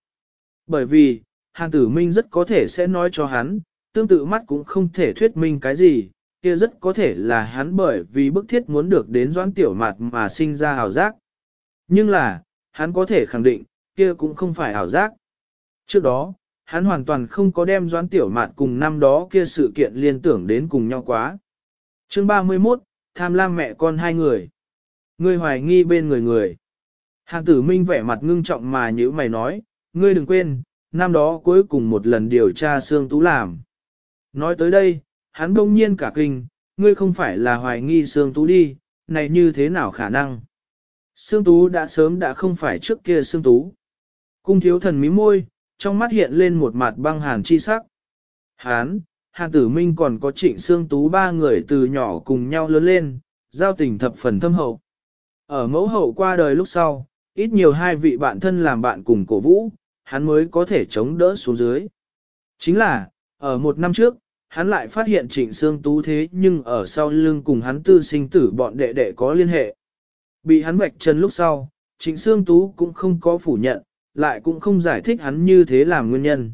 Bởi vì, Hàn Tử Minh rất có thể sẽ nói cho hắn, tương tự mắt cũng không thể thuyết minh cái gì, kia rất có thể là hắn bởi vì bức thiết muốn được đến Doãn Tiểu Mạt mà sinh ra hào giác. Nhưng là, hắn có thể khẳng định, kia cũng không phải hào giác. Trước đó, hắn hoàn toàn không có đem Doãn Tiểu Mạt cùng năm đó kia sự kiện liên tưởng đến cùng nhau quá. Chương 31, tham lam mẹ con hai người. người hoài nghi bên người người. Hàng tử minh vẻ mặt ngưng trọng mà như mày nói, ngươi đừng quên, năm đó cuối cùng một lần điều tra Sương Tú làm. Nói tới đây, hắn đông nhiên cả kinh, ngươi không phải là hoài nghi Sương Tú đi, này như thế nào khả năng? Sương Tú đã sớm đã không phải trước kia Sương Tú. Cung thiếu thần mí môi, trong mắt hiện lên một mặt băng hàn chi sắc. Hán, Hàn Tử Minh còn có trịnh Sương Tú ba người từ nhỏ cùng nhau lớn lên, giao tình thập phần thâm hậu. Ở mẫu hậu qua đời lúc sau, ít nhiều hai vị bạn thân làm bạn cùng cổ vũ, hắn mới có thể chống đỡ xuống dưới. Chính là, ở một năm trước, hắn lại phát hiện trịnh Sương Tú thế nhưng ở sau lưng cùng hắn tư sinh tử bọn đệ đệ có liên hệ. Bị hắn vạch chân lúc sau, trịnh Sương Tú cũng không có phủ nhận, lại cũng không giải thích hắn như thế làm nguyên nhân.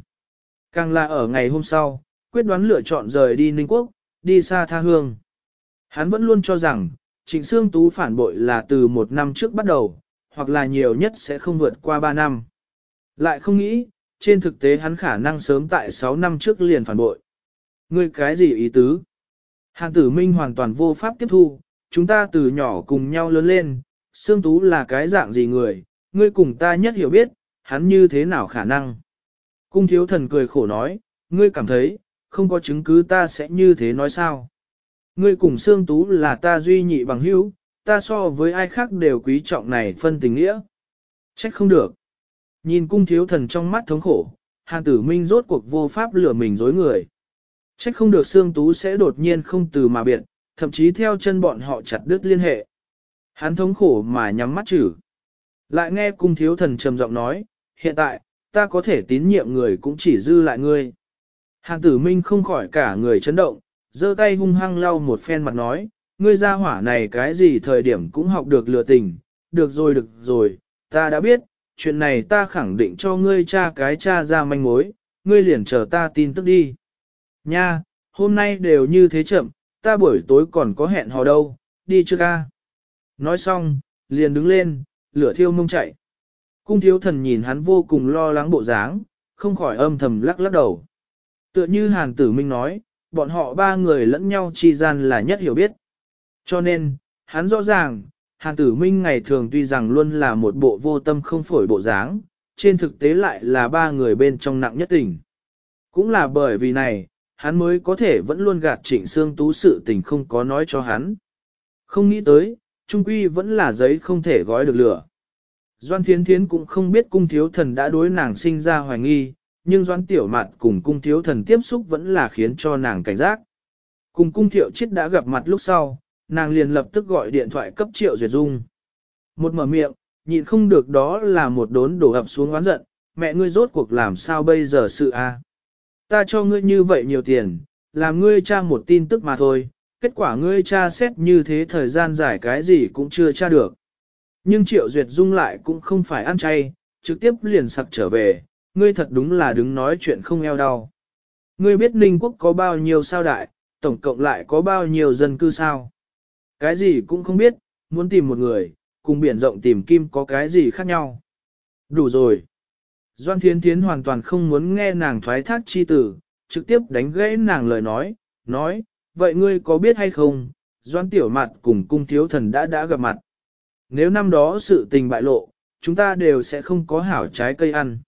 Càng là ở ngày hôm sau, quyết đoán lựa chọn rời đi Ninh Quốc, đi xa tha hương. Hắn vẫn luôn cho rằng, Trịnh Sương Tú phản bội là từ một năm trước bắt đầu, hoặc là nhiều nhất sẽ không vượt qua ba năm. Lại không nghĩ, trên thực tế hắn khả năng sớm tại 6 năm trước liền phản bội. Ngươi cái gì ý tứ? Hàn tử minh hoàn toàn vô pháp tiếp thu, chúng ta từ nhỏ cùng nhau lớn lên, Sương Tú là cái dạng gì người, ngươi cùng ta nhất hiểu biết, hắn như thế nào khả năng. Cung thiếu thần cười khổ nói, ngươi cảm thấy, không có chứng cứ ta sẽ như thế nói sao. Ngươi cùng Sương Tú là ta duy nhị bằng hữu, ta so với ai khác đều quý trọng này phân tình nghĩa. Trách không được. Nhìn cung thiếu thần trong mắt thống khổ, Hàn tử minh rốt cuộc vô pháp lừa mình dối người. Trách không được xương Tú sẽ đột nhiên không từ mà biệt, thậm chí theo chân bọn họ chặt đứt liên hệ. Hắn thống khổ mà nhắm mắt chử. Lại nghe cung thiếu thần trầm giọng nói, hiện tại, ta có thể tín nhiệm người cũng chỉ dư lại ngươi. Hàn tử minh không khỏi cả người chấn động, giơ tay hung hăng lau một phen mặt nói, ngươi ra hỏa này cái gì thời điểm cũng học được lừa tình, được rồi được rồi, ta đã biết, chuyện này ta khẳng định cho ngươi cha cái cha ra manh mối, ngươi liền chờ ta tin tức đi. Nha, hôm nay đều như thế chậm, ta buổi tối còn có hẹn hò đâu, đi chưa ca. Nói xong, liền đứng lên, lửa thiêu mông chạy. Cung thiếu thần nhìn hắn vô cùng lo lắng bộ dáng, không khỏi âm thầm lắc lắc đầu. Tựa như hàn tử minh nói, bọn họ ba người lẫn nhau chi gian là nhất hiểu biết. Cho nên, hắn rõ ràng, hàn tử minh ngày thường tuy rằng luôn là một bộ vô tâm không phổi bộ dáng, trên thực tế lại là ba người bên trong nặng nhất tình. Cũng là bởi vì này, hắn mới có thể vẫn luôn gạt trịnh xương tú sự tình không có nói cho hắn. Không nghĩ tới, trung quy vẫn là giấy không thể gói được lửa. Doan Thiến Thiến cũng không biết cung thiếu thần đã đối nàng sinh ra hoài nghi, nhưng Doan Tiểu Mạn cùng cung thiếu thần tiếp xúc vẫn là khiến cho nàng cảnh giác. Cùng cung thiệu chết đã gặp mặt lúc sau, nàng liền lập tức gọi điện thoại cấp triệu duyệt dung. Một mở miệng, nhịn không được đó là một đốn đổ ập xuống oán giận, mẹ ngươi rốt cuộc làm sao bây giờ sự a? Ta cho ngươi như vậy nhiều tiền, làm ngươi tra một tin tức mà thôi, kết quả ngươi tra xét như thế thời gian dài cái gì cũng chưa tra được. Nhưng Triệu Duyệt Dung lại cũng không phải ăn chay, trực tiếp liền sặc trở về, ngươi thật đúng là đứng nói chuyện không eo đau. Ngươi biết Ninh Quốc có bao nhiêu sao đại, tổng cộng lại có bao nhiêu dân cư sao? Cái gì cũng không biết, muốn tìm một người, cùng biển rộng tìm kim có cái gì khác nhau. Đủ rồi. Doan Thiến Thiến hoàn toàn không muốn nghe nàng thoái thác chi tử, trực tiếp đánh gãy nàng lời nói, nói, vậy ngươi có biết hay không, Doan Tiểu Mặt cùng cung thiếu thần đã đã gặp mặt. Nếu năm đó sự tình bại lộ, chúng ta đều sẽ không có hảo trái cây ăn.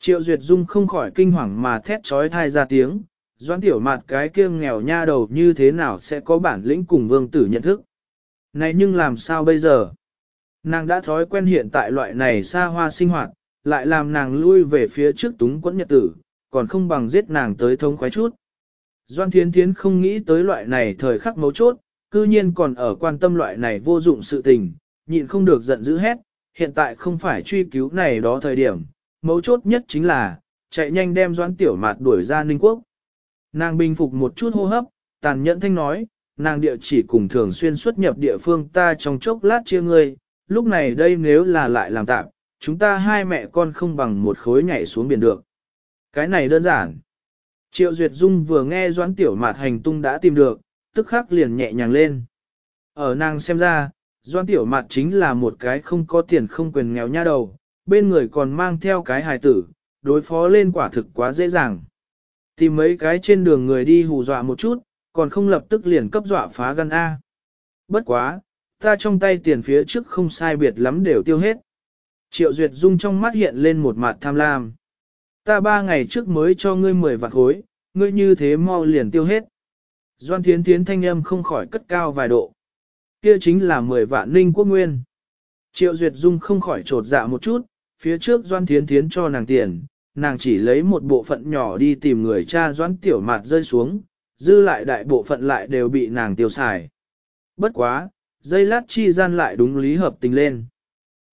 Triệu Duyệt Dung không khỏi kinh hoàng mà thét trói thai ra tiếng, Doan Tiểu Mặt cái kia nghèo nha đầu như thế nào sẽ có bản lĩnh cùng vương tử nhận thức. Này nhưng làm sao bây giờ? Nàng đã thói quen hiện tại loại này xa hoa sinh hoạt, lại làm nàng lui về phía trước túng quẫn nhật tử, còn không bằng giết nàng tới thông khoái chút. Doan Thiến Thiến không nghĩ tới loại này thời khắc mấu chốt, cư nhiên còn ở quan tâm loại này vô dụng sự tình, nhịn không được giận dữ hết, hiện tại không phải truy cứu này đó thời điểm, mấu chốt nhất chính là, chạy nhanh đem Doan Tiểu Mạt đuổi ra Ninh Quốc. Nàng bình phục một chút hô hấp, tàn nhẫn thanh nói, nàng địa chỉ cùng thường xuyên xuất nhập địa phương ta trong chốc lát chia ngươi, lúc này đây nếu là lại làm tạm, chúng ta hai mẹ con không bằng một khối nhảy xuống biển được. Cái này đơn giản. Triệu Duyệt Dung vừa nghe Doãn Tiểu Mạt hành tung đã tìm được, tức khắc liền nhẹ nhàng lên. Ở nàng xem ra, Doãn Tiểu Mạt chính là một cái không có tiền không quyền nghèo nha đầu, bên người còn mang theo cái hài tử, đối phó lên quả thực quá dễ dàng. Tìm mấy cái trên đường người đi hù dọa một chút, còn không lập tức liền cấp dọa phá gan A. Bất quá, ta trong tay tiền phía trước không sai biệt lắm đều tiêu hết. Triệu Duyệt Dung trong mắt hiện lên một mặt tham lam. Ta ba ngày trước mới cho ngươi mười vạn khối, ngươi như thế mau liền tiêu hết. Doan Thiến Thiến thanh âm không khỏi cất cao vài độ. Kia chính là mười vạn ninh quốc nguyên. Triệu Duyệt Dung không khỏi trột dạ một chút, phía trước Doan Thiến Thiến cho nàng tiền, nàng chỉ lấy một bộ phận nhỏ đi tìm người cha doãn Tiểu Mạt rơi xuống, dư lại đại bộ phận lại đều bị nàng tiêu xài. Bất quá, dây lát chi gian lại đúng lý hợp tình lên.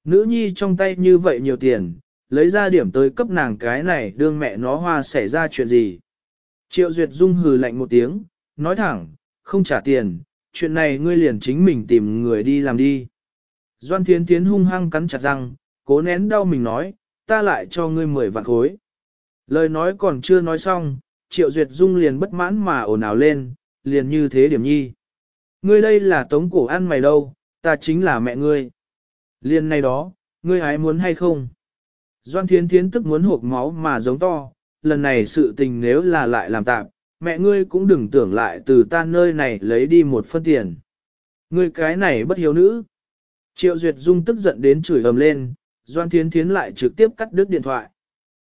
Nữ nhi trong tay như vậy nhiều tiền, lấy ra điểm tới cấp nàng cái này đương mẹ nó hoa xảy ra chuyện gì. Triệu Duyệt Dung hừ lạnh một tiếng, nói thẳng, không trả tiền, chuyện này ngươi liền chính mình tìm người đi làm đi. Doan Thiến Thiến hung hăng cắn chặt răng, cố nén đau mình nói, ta lại cho ngươi mười vạn khối. Lời nói còn chưa nói xong, Triệu Duyệt Dung liền bất mãn mà ồn ào lên, liền như thế điểm nhi. Ngươi đây là tống cổ ăn mày đâu, ta chính là mẹ ngươi. liền này đó, ngươi hái muốn hay không? Doan Thiến Thiến tức muốn hộp máu mà giống to, lần này sự tình nếu là lại làm tạm, mẹ ngươi cũng đừng tưởng lại từ ta nơi này lấy đi một phân tiền. Ngươi cái này bất hiếu nữ. Triệu Duyệt Dung tức giận đến chửi ầm lên, Doan Thiến Thiến lại trực tiếp cắt đứt điện thoại.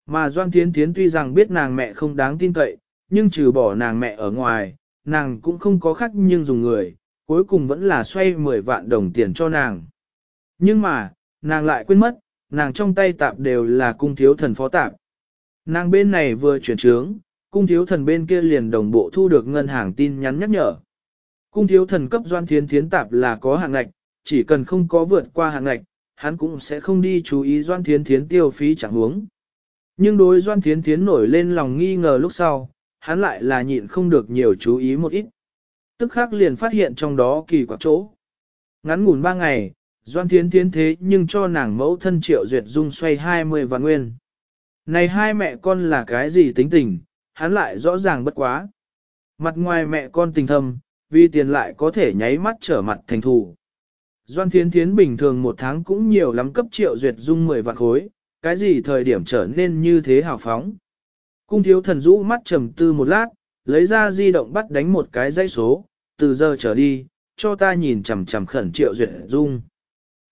Mà Doan Thiến Thiến tuy rằng biết nàng mẹ không đáng tin cậy, nhưng trừ bỏ nàng mẹ ở ngoài, nàng cũng không có khác nhưng dùng người, cuối cùng vẫn là xoay 10 vạn đồng tiền cho nàng. Nhưng mà, nàng lại quên mất, nàng trong tay tạp đều là cung thiếu thần phó tạp. Nàng bên này vừa chuyển trướng, cung thiếu thần bên kia liền đồng bộ thu được ngân hàng tin nhắn nhắc nhở. Cung thiếu thần cấp doan thiến thiến tạp là có hạng ngạch, chỉ cần không có vượt qua hạng ngạch, hắn cũng sẽ không đi chú ý Doan Thiến Thiến tiêu phí chẳng huống. Nhưng đối Doan Thiến Thiến nổi lên lòng nghi ngờ lúc sau, hắn lại là nhịn không được nhiều chú ý một ít. Tức khắc liền phát hiện trong đó kỳ quặc chỗ. Ngắn ngủn ba ngày, Doan Thiến Thiến thế nhưng cho nàng mẫu thân triệu duyệt dung xoay 20 vạn nguyên. Này hai mẹ con là cái gì tính tình, hắn lại rõ ràng bất quá. Mặt ngoài mẹ con tình thâm, vì tiền lại có thể nháy mắt trở mặt thành thù. Doan Thiến Thiến bình thường một tháng cũng nhiều lắm cấp triệu duyệt dung 10 vạn khối, cái gì thời điểm trở nên như thế hào phóng. Cung thiếu thần rũ mắt trầm tư một lát, lấy ra di động bắt đánh một cái dây số, từ giờ trở đi, cho ta nhìn chằm chằm khẩn triệu duyệt dung.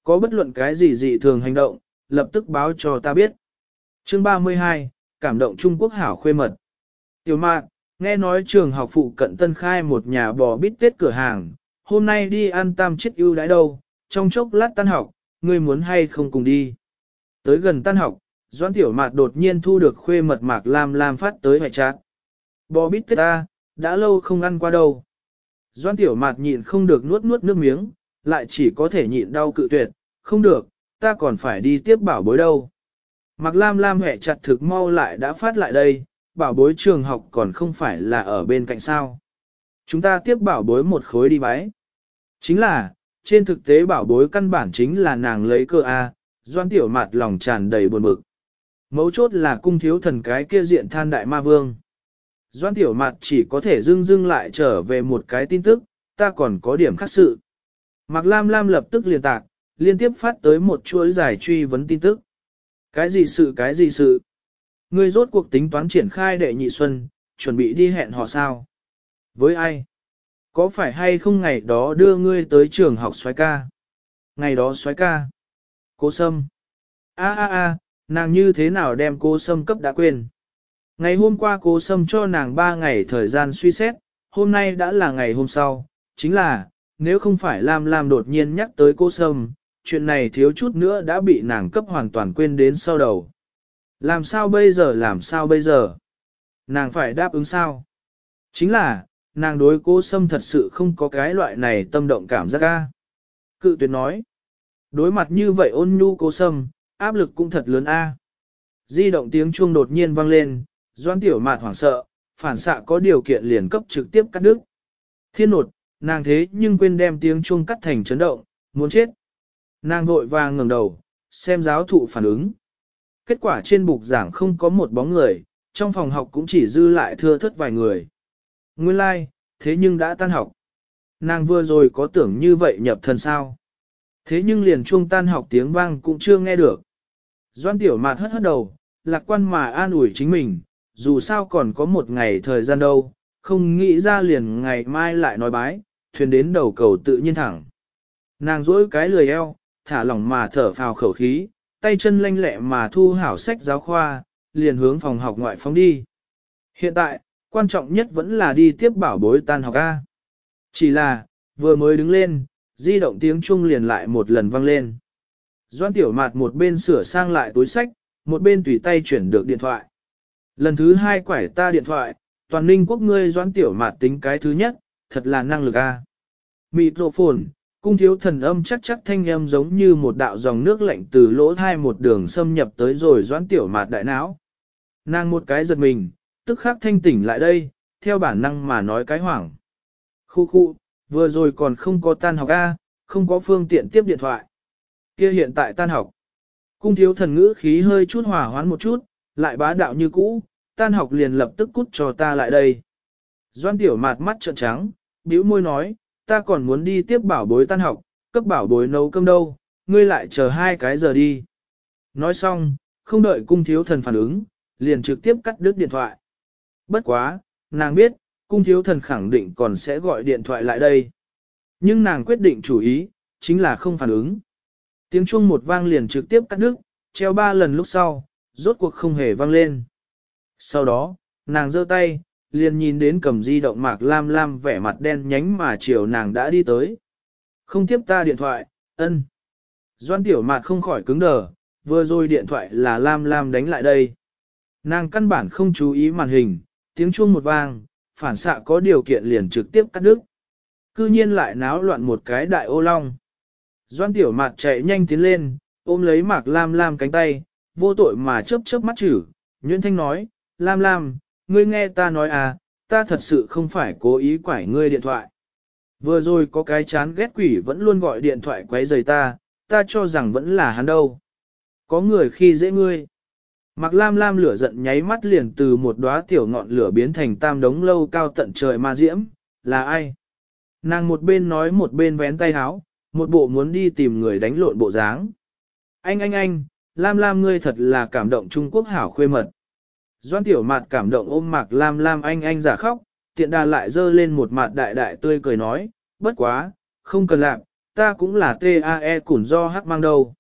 Có bất luận cái gì dị thường hành động, lập tức báo cho ta biết. Chương 32, cảm động Trung Quốc hảo khuê mật. Tiểu mạn, nghe nói trường học phụ cận tân khai một nhà bò bít tết cửa hàng, hôm nay đi ăn tam chiếc ưu đãi đâu, trong chốc lát tan học, ngươi muốn hay không cùng đi. Tới gần tan học, Doãn Tiểu Mạt đột nhiên thu được khuê mật mạc lam lam phát tới hệ chát. Bò bít tết ta, đã lâu không ăn qua đâu. Doãn Tiểu Mạt nhịn không được nuốt nuốt nước miếng, lại chỉ có thể nhịn đau cự tuyệt, không được, ta còn phải đi tiếp bảo bối đâu. Mạc lam lam hệ chặt thực mau lại đã phát lại đây, bảo bối trường học còn không phải là ở bên cạnh sao. Chúng ta tiếp bảo bối một khối đi bái. Chính là, trên thực tế bảo bối căn bản chính là nàng lấy cơ A, doan tiểu mặt lòng tràn đầy buồn bực. Mấu chốt là cung thiếu thần cái kia diện than đại ma vương. Doan tiểu mặt chỉ có thể dưng dưng lại trở về một cái tin tức, ta còn có điểm khác sự. Mạc Lam Lam lập tức liền tạc, liên tiếp phát tới một chuỗi giải truy vấn tin tức. Cái gì sự cái gì sự? Ngươi rốt cuộc tính toán triển khai đệ nhị xuân, chuẩn bị đi hẹn họ sao? Với ai? Có phải hay không ngày đó đưa ngươi tới trường học xoái ca? Ngày đó xoái ca. Cô Sâm. a a a nàng như thế nào đem cô Sâm cấp đã quên? Ngày hôm qua cô Sâm cho nàng 3 ngày thời gian suy xét, hôm nay đã là ngày hôm sau. Chính là, nếu không phải Lam Lam đột nhiên nhắc tới cô Sâm, chuyện này thiếu chút nữa đã bị nàng cấp hoàn toàn quên đến sau đầu. Làm sao bây giờ làm sao bây giờ? Nàng phải đáp ứng sao? Chính là, nàng đối cố Sâm thật sự không có cái loại này tâm động cảm giác ca. Cự tuyệt nói. Đối mặt như vậy ôn nhu cố Sâm, áp lực cũng thật lớn a. Di động tiếng chuông đột nhiên vang lên, doan tiểu mạt hoảng sợ, phản xạ có điều kiện liền cấp trực tiếp cắt đứt. Thiên nột, nàng thế nhưng quên đem tiếng chuông cắt thành chấn động, muốn chết. Nàng vội vàng ngẩng đầu, xem giáo thụ phản ứng. Kết quả trên bục giảng không có một bóng người, trong phòng học cũng chỉ dư lại thưa thất vài người. Nguyên lai, like, thế nhưng đã tan học. Nàng vừa rồi có tưởng như vậy nhập thần sao. Thế nhưng liền chuông tan học tiếng vang cũng chưa nghe được. Doan tiểu mạt hất hất đầu, lạc quan mà an ủi chính mình, dù sao còn có một ngày thời gian đâu, không nghĩ ra liền ngày mai lại nói bái, thuyền đến đầu cầu tự nhiên thẳng. Nàng dỗi cái lười eo, thả lỏng mà thở phào khẩu khí, tay chân lanh lẹ mà thu hảo sách giáo khoa, liền hướng phòng học ngoại phóng đi. Hiện tại, quan trọng nhất vẫn là đi tiếp bảo bối tan học A. Chỉ là, vừa mới đứng lên, di động tiếng chuông liền lại một lần vang lên. Doan tiểu mạt một bên sửa sang lại túi sách, một bên tùy tay chuyển được điện thoại. Lần thứ hai quải ta điện thoại, toàn ninh quốc ngươi doan tiểu mạt tính cái thứ nhất, thật là năng lực A. Mịt rộ phồn, cung thiếu thần âm chắc chắc thanh âm giống như một đạo dòng nước lạnh từ lỗ thai một đường xâm nhập tới rồi doãn tiểu mạt đại não. Nàng một cái giật mình, tức khắc thanh tỉnh lại đây, theo bản năng mà nói cái hoảng. Khu khu, vừa rồi còn không có tan học A, không có phương tiện tiếp điện thoại. kia hiện tại tan học. Cung thiếu thần ngữ khí hơi chút hòa hoán một chút, lại bá đạo như cũ, tan học liền lập tức cút cho ta lại đây. Doan tiểu mạt mắt trợn trắng, bĩu môi nói, ta còn muốn đi tiếp bảo bối tan học, cấp bảo bối nấu cơm đâu, ngươi lại chờ hai cái giờ đi. Nói xong, không đợi cung thiếu thần phản ứng, liền trực tiếp cắt đứt điện thoại. Bất quá, nàng biết, cung thiếu thần khẳng định còn sẽ gọi điện thoại lại đây. Nhưng nàng quyết định chủ ý, chính là không phản ứng. Tiếng chuông một vang liền trực tiếp cắt đứt, treo ba lần lúc sau, rốt cuộc không hề vang lên. Sau đó, nàng giơ tay, liền nhìn đến cầm di động mạc lam lam vẻ mặt đen nhánh mà chiều nàng đã đi tới. Không tiếp ta điện thoại, ân. Doan tiểu mạt không khỏi cứng đờ, vừa rồi điện thoại là lam lam đánh lại đây. Nàng căn bản không chú ý màn hình, tiếng chuông một vang, phản xạ có điều kiện liền trực tiếp cắt đứt. Cư nhiên lại náo loạn một cái đại ô long. Doan tiểu mạt chạy nhanh tiến lên, ôm lấy mạc lam lam cánh tay, vô tội mà chớp chớp mắt chử. Nguyễn Thanh nói, lam lam, ngươi nghe ta nói à, ta thật sự không phải cố ý quải ngươi điện thoại. Vừa rồi có cái chán ghét quỷ vẫn luôn gọi điện thoại quấy rầy ta, ta cho rằng vẫn là hắn đâu. Có người khi dễ ngươi. Mạc Lam Lam lửa giận nháy mắt liền từ một đóa tiểu ngọn lửa biến thành tam đống lâu cao tận trời ma diễm, là ai? Nàng một bên nói một bên vén tay háo, một bộ muốn đi tìm người đánh lộn bộ dáng. Anh anh anh, Lam Lam ngươi thật là cảm động Trung Quốc hảo khuê mật. Doan tiểu mạt cảm động ôm Mạc Lam Lam anh anh giả khóc, tiện đà lại dơ lên một mặt đại đại tươi cười nói, bất quá, không cần làm, ta cũng là TAE củn do hắc mang đâu.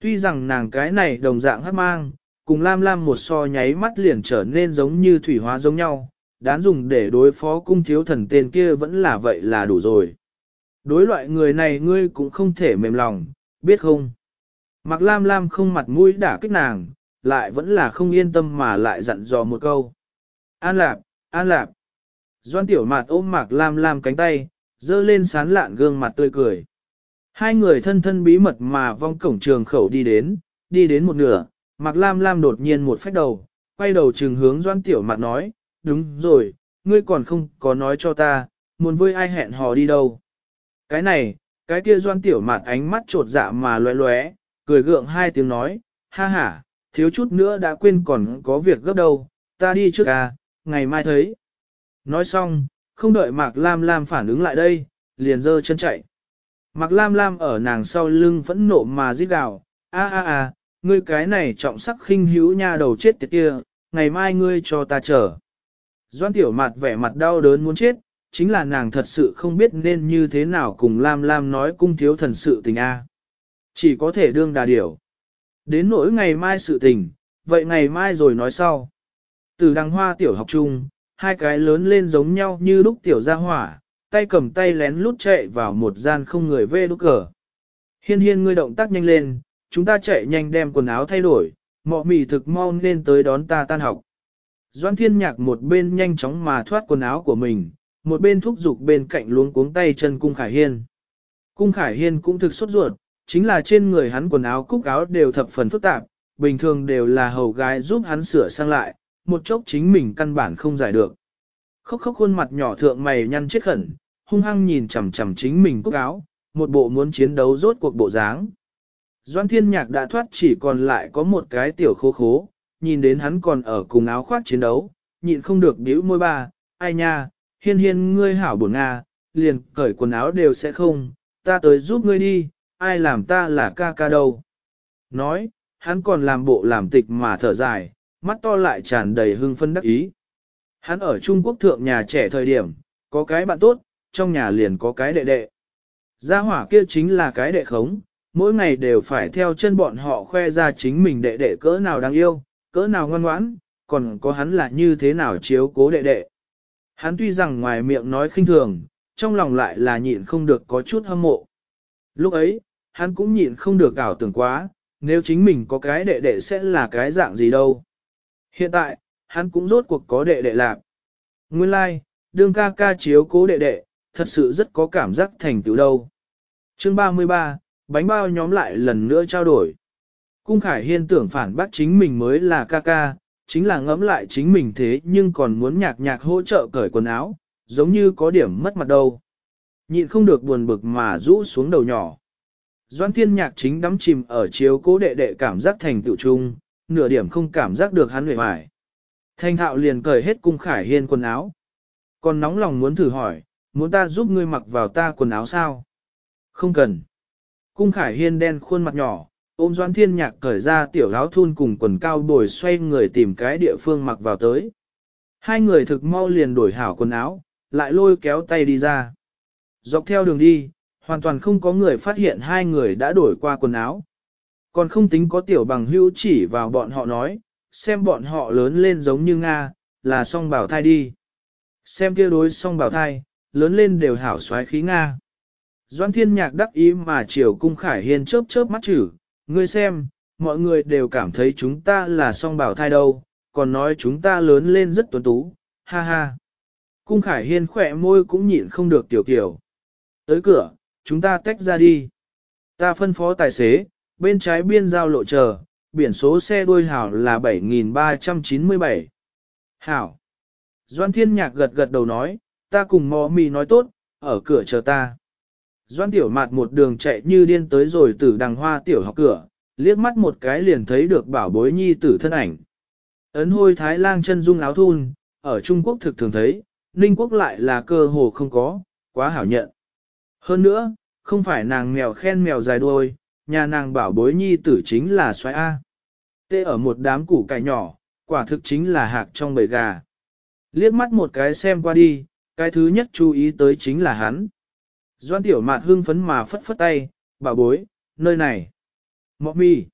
Tuy rằng nàng cái này đồng dạng hắc mang, cùng Lam Lam một so nháy mắt liền trở nên giống như thủy hóa giống nhau, đán dùng để đối phó cung thiếu thần tên kia vẫn là vậy là đủ rồi. Đối loại người này ngươi cũng không thể mềm lòng, biết không? Mặc Lam Lam không mặt mũi đả kích nàng, lại vẫn là không yên tâm mà lại dặn dò một câu. An lạp, an lạp. Doan tiểu mạt ôm Mạc Lam Lam cánh tay, dơ lên sán lạn gương mặt tươi cười. Hai người thân thân bí mật mà vong cổng trường khẩu đi đến, đi đến một nửa, Mạc Lam Lam đột nhiên một phách đầu, quay đầu trừng hướng Doan Tiểu Mạt nói, đúng rồi, ngươi còn không có nói cho ta, muốn với ai hẹn hò đi đâu. Cái này, cái kia Doan Tiểu Mạt ánh mắt trột dạ mà loé loé, cười gượng hai tiếng nói, ha ha, thiếu chút nữa đã quên còn có việc gấp đâu, ta đi trước à, ngày mai thấy. Nói xong, không đợi Mạc Lam Lam phản ứng lại đây, liền dơ chân chạy. Mạc Lam Lam ở nàng sau lưng phẫn nộ mà rít gào, a a a, ngươi cái này trọng sắc khinh hữu nha đầu chết tiệt kia, ngày mai ngươi cho ta chờ. Doan tiểu mặt vẻ mặt đau đớn muốn chết, chính là nàng thật sự không biết nên như thế nào cùng Lam Lam nói cung thiếu thần sự tình a. Chỉ có thể đương đà điểu. Đến nỗi ngày mai sự tình, vậy ngày mai rồi nói sau. Từ đăng hoa tiểu học chung, hai cái lớn lên giống nhau như lúc tiểu gia hỏa, tay cầm tay lén lút chạy vào một gian không người vê đúc cờ. Hiên hiên ngươi động tác nhanh lên, chúng ta chạy nhanh đem quần áo thay đổi, mọ mì thực mau nên tới đón ta tan học. Doan thiên nhạc một bên nhanh chóng mà thoát quần áo của mình, một bên thúc giục bên cạnh luống cuống tay chân cung khải hiên. Cung khải hiên cũng thực sốt ruột, chính là trên người hắn quần áo cúc áo đều thập phần phức tạp, bình thường đều là hầu gái giúp hắn sửa sang lại, một chốc chính mình căn bản không giải được. Khóc khóc khuôn mặt nhỏ thượng mày nhăn chết khẩn, hung hăng nhìn chằm chằm chính mình cúc áo, một bộ muốn chiến đấu rốt cuộc bộ dáng. Doan thiên nhạc đã thoát chỉ còn lại có một cái tiểu khố khố, nhìn đến hắn còn ở cùng áo khoác chiến đấu, nhịn không được điếu môi ba, ai nha, hiên hiên ngươi hảo buồn nga, liền cởi quần áo đều sẽ không, ta tới giúp ngươi đi, ai làm ta là ca ca đâu. Nói, hắn còn làm bộ làm tịch mà thở dài, mắt to lại tràn đầy hưng phân đắc ý. Hắn ở Trung Quốc thượng nhà trẻ thời điểm, có cái bạn tốt, trong nhà liền có cái đệ đệ. Gia hỏa kia chính là cái đệ khống, mỗi ngày đều phải theo chân bọn họ khoe ra chính mình đệ đệ cỡ nào đáng yêu, cỡ nào ngoan ngoãn, còn có hắn là như thế nào chiếu cố đệ đệ. Hắn tuy rằng ngoài miệng nói khinh thường, trong lòng lại là nhịn không được có chút hâm mộ. Lúc ấy, hắn cũng nhịn không được ảo tưởng quá, nếu chính mình có cái đệ đệ sẽ là cái dạng gì đâu. Hiện tại, hắn cũng rốt cuộc có đệ đệ lạc. Nguyên lai, like, đương ca ca chiếu cố đệ đệ, thật sự rất có cảm giác thành tựu đâu. Chương 33, bánh bao nhóm lại lần nữa trao đổi. Cung Khải Hiên tưởng phản bác chính mình mới là ca ca, chính là ngẫm lại chính mình thế nhưng còn muốn nhạc nhạc hỗ trợ cởi quần áo, giống như có điểm mất mặt đâu. Nhịn không được buồn bực mà rũ xuống đầu nhỏ. Doan thiên nhạc chính đắm chìm ở chiếu cố đệ đệ cảm giác thành tựu trung, nửa điểm không cảm giác được hắn hề hoài. Thanh thạo liền cởi hết cung khải hiên quần áo. Còn nóng lòng muốn thử hỏi, muốn ta giúp ngươi mặc vào ta quần áo sao? Không cần. Cung khải hiên đen khuôn mặt nhỏ, ôm doan thiên nhạc cởi ra tiểu áo thun cùng quần cao bồi xoay người tìm cái địa phương mặc vào tới. Hai người thực mau liền đổi hảo quần áo, lại lôi kéo tay đi ra. Dọc theo đường đi, hoàn toàn không có người phát hiện hai người đã đổi qua quần áo. Còn không tính có tiểu bằng hữu chỉ vào bọn họ nói, xem bọn họ lớn lên giống như Nga, là song bảo thai đi. Xem kia đối song bảo thai, lớn lên đều hảo xoái khí Nga. Doan thiên nhạc đắc ý mà chiều cung khải hiên chớp chớp mắt chử, ngươi xem, mọi người đều cảm thấy chúng ta là song bảo thai đâu, còn nói chúng ta lớn lên rất tuấn tú, ha ha. Cung khải hiên khỏe môi cũng nhịn không được tiểu kiểu. Tới cửa, chúng ta tách ra đi. Ta phân phó tài xế, bên trái biên giao lộ chờ, biển số xe đuôi hảo là 7397. Hảo. Doan Thiên Nhạc gật gật đầu nói, ta cùng mò mì nói tốt, ở cửa chờ ta. Doan Tiểu Mạt một đường chạy như điên tới rồi từ đằng hoa tiểu học cửa, liếc mắt một cái liền thấy được bảo bối nhi tử thân ảnh. Ấn hôi thái lang chân dung áo thun, ở Trung Quốc thực thường thấy, Ninh Quốc lại là cơ hồ không có, quá hảo nhận. Hơn nữa, không phải nàng mèo khen mèo dài đuôi, nhà nàng bảo bối nhi tử chính là xoái A. Tê ở một đám củ cải nhỏ, quả thực chính là hạc trong bầy gà. Liếc mắt một cái xem qua đi, cái thứ nhất chú ý tới chính là hắn. Doan tiểu mạt hưng phấn mà phất phất tay, bảo bối, nơi này. Mọ mi.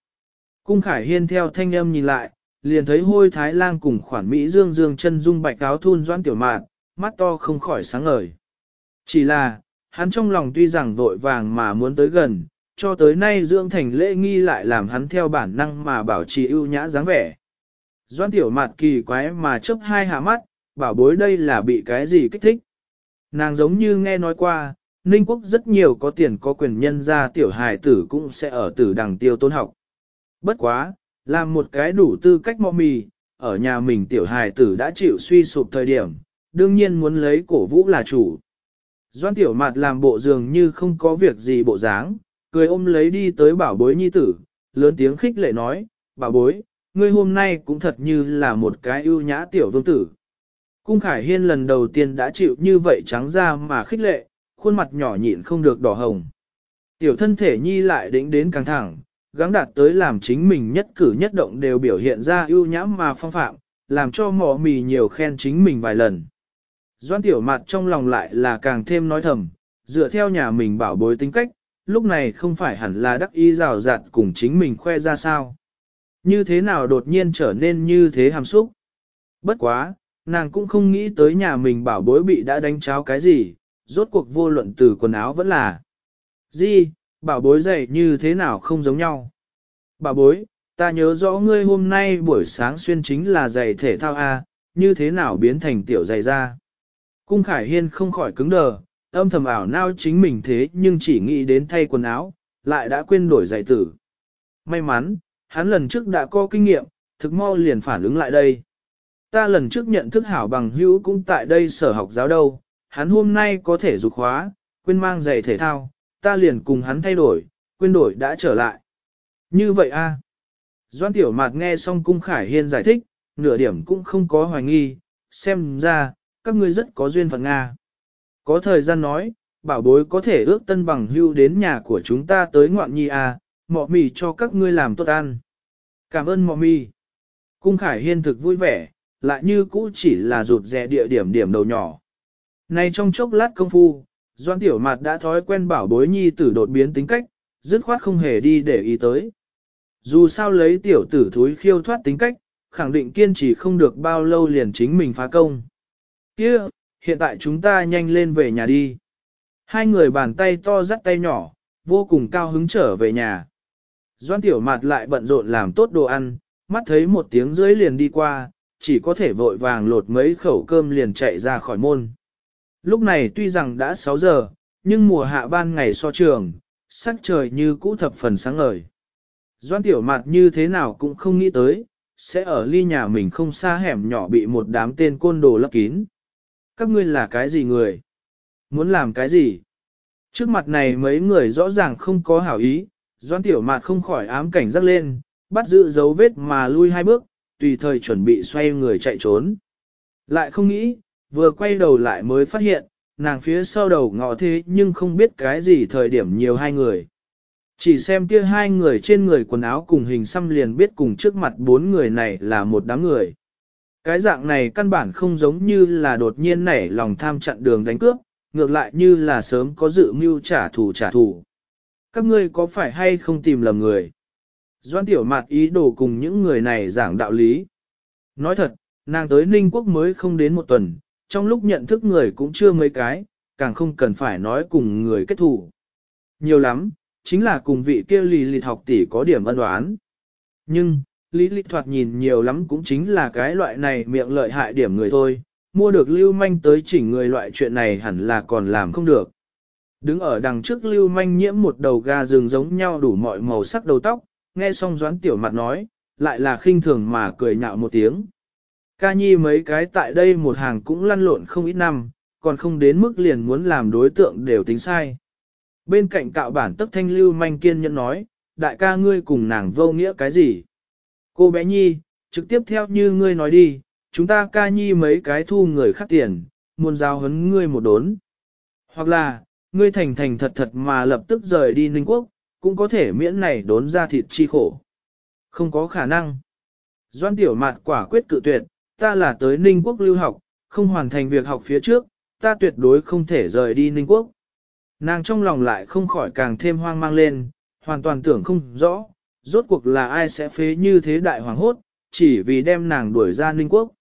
Cung khải hiên theo thanh âm nhìn lại, liền thấy hôi thái lang cùng khoản Mỹ dương dương chân dung bạch áo thun doan tiểu mạt, mắt to không khỏi sáng ngời. Chỉ là, hắn trong lòng tuy rằng vội vàng mà muốn tới gần, cho tới nay dưỡng thành lễ nghi lại làm hắn theo bản năng mà bảo trì ưu nhã dáng vẻ. Doan tiểu mạt kỳ quái mà chớp hai hạ mắt, bảo bối đây là bị cái gì kích thích. Nàng giống như nghe nói qua, Ninh quốc rất nhiều có tiền có quyền nhân ra tiểu hài tử cũng sẽ ở tử đằng tiêu tôn học. Bất quá, làm một cái đủ tư cách mọ mì, ở nhà mình tiểu hài tử đã chịu suy sụp thời điểm, đương nhiên muốn lấy cổ vũ là chủ. Doan tiểu mặt làm bộ dường như không có việc gì bộ dáng, cười ôm lấy đi tới bảo bối nhi tử, lớn tiếng khích lệ nói, bảo bối, ngươi hôm nay cũng thật như là một cái ưu nhã tiểu vương tử. Cung Khải Hiên lần đầu tiên đã chịu như vậy trắng ra mà khích lệ, khuôn mặt nhỏ nhịn không được đỏ hồng. Tiểu thân thể nhi lại đĩnh đến căng thẳng, gắng đạt tới làm chính mình nhất cử nhất động đều biểu hiện ra ưu nhãm mà phong phạm, làm cho mỏ mì nhiều khen chính mình vài lần. Doan tiểu mặt trong lòng lại là càng thêm nói thầm, dựa theo nhà mình bảo bối tính cách, lúc này không phải hẳn là đắc ý rào rạt cùng chính mình khoe ra sao. Như thế nào đột nhiên trở nên như thế hàm xúc. Bất quá, nàng cũng không nghĩ tới nhà mình bảo bối bị đã đánh cháo cái gì, rốt cuộc vô luận từ quần áo vẫn là. Di, bảo bối dậy như thế nào không giống nhau. Bảo bối, ta nhớ rõ ngươi hôm nay buổi sáng xuyên chính là giày thể thao A, như thế nào biến thành tiểu giày ra. Cung Khải Hiên không khỏi cứng đờ, âm thầm ảo nao chính mình thế nhưng chỉ nghĩ đến thay quần áo, lại đã quên đổi giày tử. May mắn, hắn lần trước đã có kinh nghiệm, thực mau liền phản ứng lại đây. Ta lần trước nhận thức hảo bằng hữu cũng tại đây sở học giáo đâu, hắn hôm nay có thể dục hóa, quên mang giày thể thao, ta liền cùng hắn thay đổi, quên đổi đã trở lại. Như vậy a Doan Tiểu Mạt nghe xong Cung Khải Hiên giải thích, nửa điểm cũng không có hoài nghi, xem ra, các ngươi rất có duyên phận Nga. Có thời gian nói, bảo bối có thể ước tân bằng hưu đến nhà của chúng ta tới ngoạn nhi à, mọ mì cho các ngươi làm tốt ăn. Cảm ơn mọ mì. Cung Khải Hiên thực vui vẻ, lại như cũ chỉ là rụt rè địa điểm điểm đầu nhỏ. Này trong chốc lát công phu, Doan Tiểu Mạt đã thói quen bảo bối nhi tử đột biến tính cách, dứt khoát không hề đi để ý tới. Dù sao lấy tiểu tử thúi khiêu thoát tính cách, khẳng định kiên trì không được bao lâu liền chính mình phá công. Kia, hiện tại chúng ta nhanh lên về nhà đi. Hai người bàn tay to dắt tay nhỏ, vô cùng cao hứng trở về nhà. Doan Tiểu Mạt lại bận rộn làm tốt đồ ăn, mắt thấy một tiếng rưỡi liền đi qua, chỉ có thể vội vàng lột mấy khẩu cơm liền chạy ra khỏi môn. Lúc này tuy rằng đã 6 giờ, nhưng mùa hạ ban ngày so trường, sắc trời như cũ thập phần sáng ngời. Doan tiểu mặt như thế nào cũng không nghĩ tới, sẽ ở ly nhà mình không xa hẻm nhỏ bị một đám tên côn đồ lấp kín. Các ngươi là cái gì người? Muốn làm cái gì? Trước mặt này mấy người rõ ràng không có hảo ý, doan tiểu mặt không khỏi ám cảnh rắc lên, bắt giữ dấu vết mà lui hai bước, tùy thời chuẩn bị xoay người chạy trốn. Lại không nghĩ, vừa quay đầu lại mới phát hiện, nàng phía sau đầu ngọ thế nhưng không biết cái gì thời điểm nhiều hai người. Chỉ xem kia hai người trên người quần áo cùng hình xăm liền biết cùng trước mặt bốn người này là một đám người. Cái dạng này căn bản không giống như là đột nhiên nảy lòng tham chặn đường đánh cướp, ngược lại như là sớm có dự mưu trả thù trả thù. Các ngươi có phải hay không tìm lầm người? Doan tiểu mạt ý đồ cùng những người này giảng đạo lý. Nói thật, nàng tới Ninh Quốc mới không đến một tuần, trong lúc nhận thức người cũng chưa mấy cái, càng không cần phải nói cùng người kết thủ. Nhiều lắm, chính là cùng vị kia lì lì học tỷ có điểm ân đoán. Nhưng, lý lịch thoạt nhìn nhiều lắm cũng chính là cái loại này miệng lợi hại điểm người thôi, mua được lưu manh tới chỉnh người loại chuyện này hẳn là còn làm không được. Đứng ở đằng trước lưu manh nhiễm một đầu ga rừng giống nhau đủ mọi màu sắc đầu tóc, nghe xong doãn tiểu mặt nói, lại là khinh thường mà cười nhạo một tiếng. Ca nhi mấy cái tại đây một hàng cũng lăn lộn không ít năm, còn không đến mức liền muốn làm đối tượng đều tính sai. Bên cạnh cạo bản tức thanh lưu manh kiên nhẫn nói, đại ca ngươi cùng nàng vô nghĩa cái gì? Cô bé nhi, trực tiếp theo như ngươi nói đi, chúng ta ca nhi mấy cái thu người khác tiền, muốn giao hấn ngươi một đốn. Hoặc là, ngươi thành thành thật thật mà lập tức rời đi Ninh Quốc, cũng có thể miễn này đốn ra thịt chi khổ. Không có khả năng. Doan tiểu mạt quả quyết cự tuyệt, ta là tới Ninh Quốc lưu học, không hoàn thành việc học phía trước, ta tuyệt đối không thể rời đi Ninh Quốc. Nàng trong lòng lại không khỏi càng thêm hoang mang lên, hoàn toàn tưởng không rõ, rốt cuộc là ai sẽ phế như thế đại hoàng hốt, chỉ vì đem nàng đuổi ra Ninh Quốc.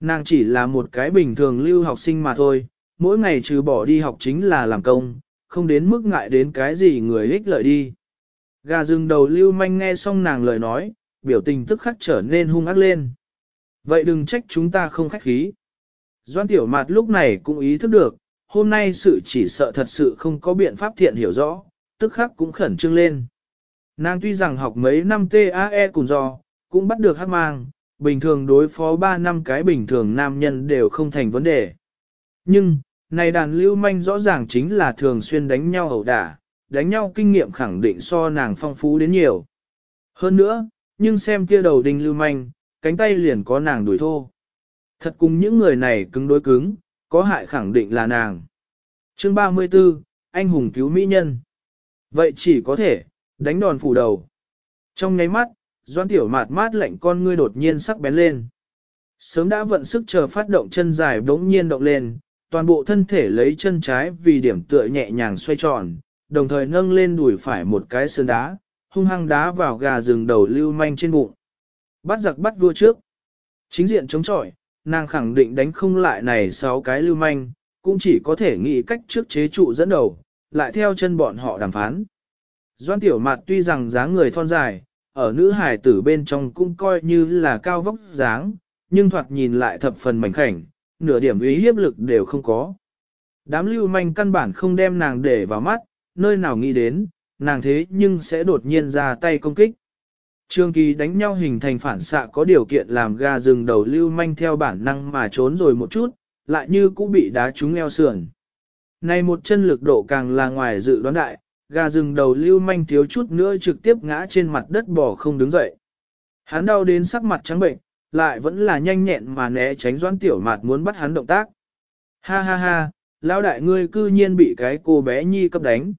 Nàng chỉ là một cái bình thường lưu học sinh mà thôi, mỗi ngày trừ bỏ đi học chính là làm công, không đến mức ngại đến cái gì người ích lợi đi. Gà rừng đầu lưu manh nghe xong nàng lời nói, biểu tình tức khắc trở nên hung ác lên. Vậy đừng trách chúng ta không khách khí. Doan tiểu mạt lúc này cũng ý thức được, hôm nay sự chỉ sợ thật sự không có biện pháp thiện hiểu rõ, tức khắc cũng khẩn trương lên. Nàng tuy rằng học mấy năm TAE cùng do, cũng bắt được hát mang, bình thường đối phó 3 năm cái bình thường nam nhân đều không thành vấn đề. Nhưng, này đàn lưu manh rõ ràng chính là thường xuyên đánh nhau ẩu đả, đánh nhau kinh nghiệm khẳng định so nàng phong phú đến nhiều. Hơn nữa, nhưng xem kia đầu đinh lưu manh, cánh tay liền có nàng đuổi thô. Thật cùng những người này cứng đối cứng, có hại khẳng định là nàng. Chương 34, anh hùng cứu mỹ nhân. Vậy chỉ có thể, đánh đòn phủ đầu. Trong nháy mắt, doan tiểu mạt mát lạnh con ngươi đột nhiên sắc bén lên. Sớm đã vận sức chờ phát động chân dài đống nhiên động lên, toàn bộ thân thể lấy chân trái vì điểm tựa nhẹ nhàng xoay tròn, đồng thời nâng lên đùi phải một cái sơn đá, hung hăng đá vào gà rừng đầu lưu manh trên bụng. Bắt giặc bắt vua trước. Chính diện chống chọi, nàng khẳng định đánh không lại này sáu cái lưu manh, cũng chỉ có thể nghĩ cách trước chế trụ dẫn đầu, lại theo chân bọn họ đàm phán. Doan tiểu mặt tuy rằng dáng người thon dài, ở nữ hải tử bên trong cũng coi như là cao vóc dáng, nhưng thoạt nhìn lại thập phần mảnh khảnh, nửa điểm ý hiếp lực đều không có. Đám lưu manh căn bản không đem nàng để vào mắt, nơi nào nghĩ đến, nàng thế nhưng sẽ đột nhiên ra tay công kích. Trương kỳ đánh nhau hình thành phản xạ có điều kiện làm gà rừng đầu lưu manh theo bản năng mà trốn rồi một chút, lại như cũng bị đá trúng eo sườn. Này một chân lực độ càng là ngoài dự đoán đại, gà rừng đầu lưu manh thiếu chút nữa trực tiếp ngã trên mặt đất bò không đứng dậy. Hắn đau đến sắc mặt trắng bệnh, lại vẫn là nhanh nhẹn mà né tránh doãn tiểu mạt muốn bắt hắn động tác. Ha ha ha, lão đại ngươi cư nhiên bị cái cô bé nhi cấp đánh.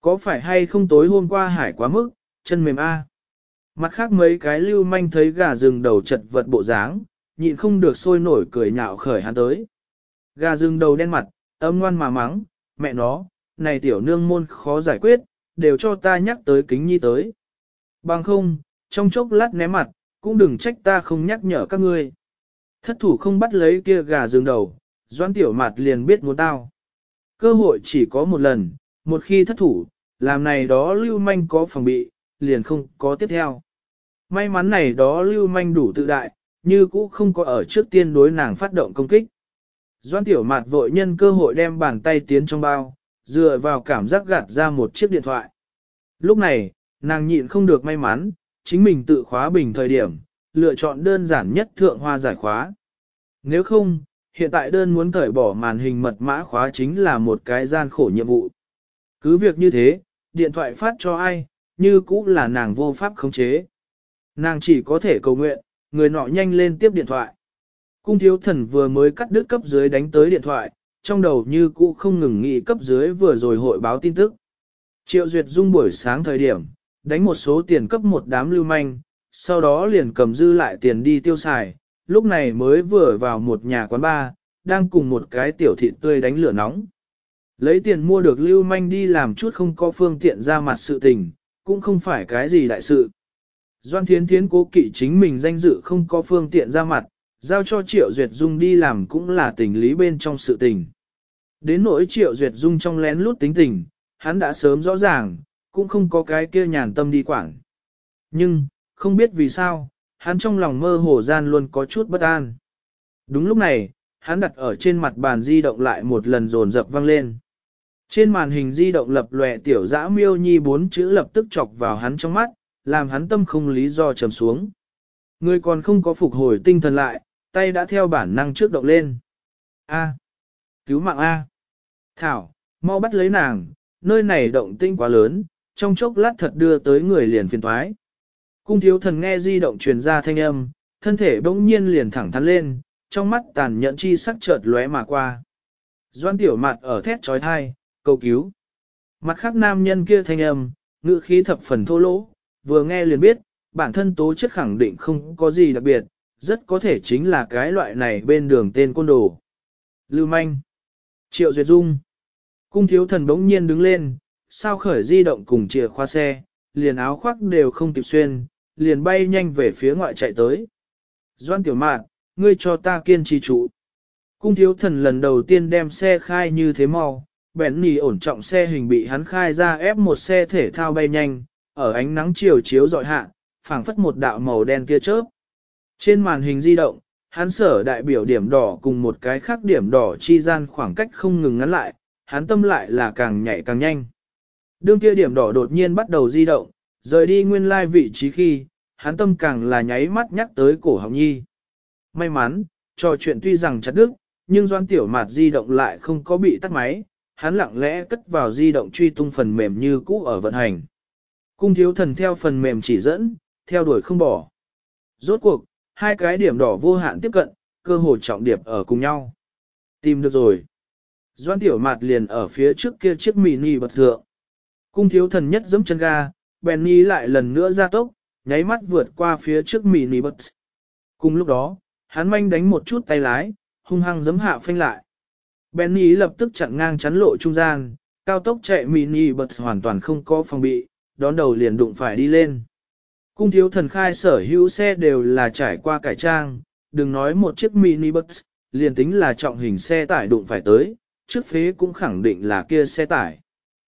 Có phải hay không tối hôm qua hải quá mức, chân mềm a. Mặt khác mấy cái lưu manh thấy gà rừng đầu chật vật bộ dáng, nhịn không được sôi nổi cười nhạo khởi hắn tới. Gà rừng đầu đen mặt, âm ngoan mà mắng, mẹ nó, này tiểu nương môn khó giải quyết, đều cho ta nhắc tới kính nhi tới. Bằng không, trong chốc lát ném mặt, cũng đừng trách ta không nhắc nhở các ngươi. Thất thủ không bắt lấy kia gà rừng đầu, doan tiểu mặt liền biết muốn tao. Cơ hội chỉ có một lần, một khi thất thủ, làm này đó lưu manh có phòng bị, liền không có tiếp theo. May mắn này đó lưu manh đủ tự đại, như cũ không có ở trước tiên đối nàng phát động công kích. Doan tiểu mạt vội nhân cơ hội đem bàn tay tiến trong bao, dựa vào cảm giác gạt ra một chiếc điện thoại. Lúc này, nàng nhịn không được may mắn, chính mình tự khóa bình thời điểm, lựa chọn đơn giản nhất thượng hoa giải khóa. Nếu không, hiện tại đơn muốn cởi bỏ màn hình mật mã khóa chính là một cái gian khổ nhiệm vụ. Cứ việc như thế, điện thoại phát cho ai, như cũ là nàng vô pháp khống chế. Nàng chỉ có thể cầu nguyện, người nọ nhanh lên tiếp điện thoại. Cung thiếu thần vừa mới cắt đứt cấp dưới đánh tới điện thoại, trong đầu như cũ không ngừng nghĩ cấp dưới vừa rồi hội báo tin tức. Triệu Duyệt Dung buổi sáng thời điểm, đánh một số tiền cấp một đám lưu manh, sau đó liền cầm dư lại tiền đi tiêu xài, lúc này mới vừa vào một nhà quán bar, đang cùng một cái tiểu thịt tươi đánh lửa nóng. Lấy tiền mua được lưu manh đi làm chút không có phương tiện ra mặt sự tình, cũng không phải cái gì đại sự. Doan Thiến Thiến cố kỵ chính mình danh dự không có phương tiện ra mặt, giao cho Triệu Duyệt Dung đi làm cũng là tình lý bên trong sự tình. Đến nỗi Triệu Duyệt Dung trong lén lút tính tình, hắn đã sớm rõ ràng, cũng không có cái kia nhàn tâm đi quảng. Nhưng, không biết vì sao, hắn trong lòng mơ hồ gian luôn có chút bất an. Đúng lúc này, hắn đặt ở trên mặt bàn di động lại một lần dồn dập vang lên. Trên màn hình di động lập lòe tiểu dã miêu nhi bốn chữ lập tức chọc vào hắn trong mắt, làm hắn tâm không lý do trầm xuống. Người còn không có phục hồi tinh thần lại, tay đã theo bản năng trước động lên. A. Cứu mạng A. Thảo, mau bắt lấy nàng, nơi này động tinh quá lớn, trong chốc lát thật đưa tới người liền phiền thoái. Cung thiếu thần nghe di động truyền ra thanh âm, thân thể bỗng nhiên liền thẳng thắn lên, trong mắt tàn nhẫn chi sắc chợt lóe mà qua. Doan tiểu mặt ở thét trói thai, cầu cứu. Mặt khác nam nhân kia thanh âm, ngữ khí thập phần thô lỗ, vừa nghe liền biết, bản thân tố chất khẳng định không có gì đặc biệt, rất có thể chính là cái loại này bên đường tên côn đồ. Lưu manh. Triệu Duyệt Dung. Cung thiếu thần bỗng nhiên đứng lên, sao khởi di động cùng chìa khóa xe, liền áo khoác đều không kịp xuyên, liền bay nhanh về phía ngoại chạy tới. Doan tiểu mạn, ngươi cho ta kiên trì trụ. Cung thiếu thần lần đầu tiên đem xe khai như thế mau, bèn nì ổn trọng xe hình bị hắn khai ra ép một xe thể thao bay nhanh, ở ánh nắng chiều chiếu dọi hạ, phảng phất một đạo màu đen tia chớp. Trên màn hình di động, hắn sở đại biểu điểm đỏ cùng một cái khác điểm đỏ chi gian khoảng cách không ngừng ngắn lại, hắn tâm lại là càng nhảy càng nhanh. Đương kia điểm đỏ đột nhiên bắt đầu di động, rời đi nguyên lai vị trí khi, hắn tâm càng là nháy mắt nhắc tới cổ họng nhi. May mắn, trò chuyện tuy rằng chặt đứt, nhưng doan tiểu mạt di động lại không có bị tắt máy, hắn lặng lẽ cất vào di động truy tung phần mềm như cũ ở vận hành. Cung thiếu thần theo phần mềm chỉ dẫn, theo đuổi không bỏ. Rốt cuộc, hai cái điểm đỏ vô hạn tiếp cận, cơ hội trọng điệp ở cùng nhau. Tìm được rồi. Doan tiểu mạt liền ở phía trước kia chiếc mini bật thượng. Cung thiếu thần nhất giẫm chân ga, Benny lại lần nữa ra tốc, nháy mắt vượt qua phía trước mini bật. Cùng lúc đó, hắn manh đánh một chút tay lái, hung hăng giấm hạ phanh lại. Benny lập tức chặn ngang chắn lộ trung gian, cao tốc chạy mini bật hoàn toàn không có phòng bị, đón đầu liền đụng phải đi lên. Cung thiếu thần khai sở hữu xe đều là trải qua cải trang, đừng nói một chiếc mini bus, liền tính là trọng hình xe tải đụng phải tới, trước phế cũng khẳng định là kia xe tải.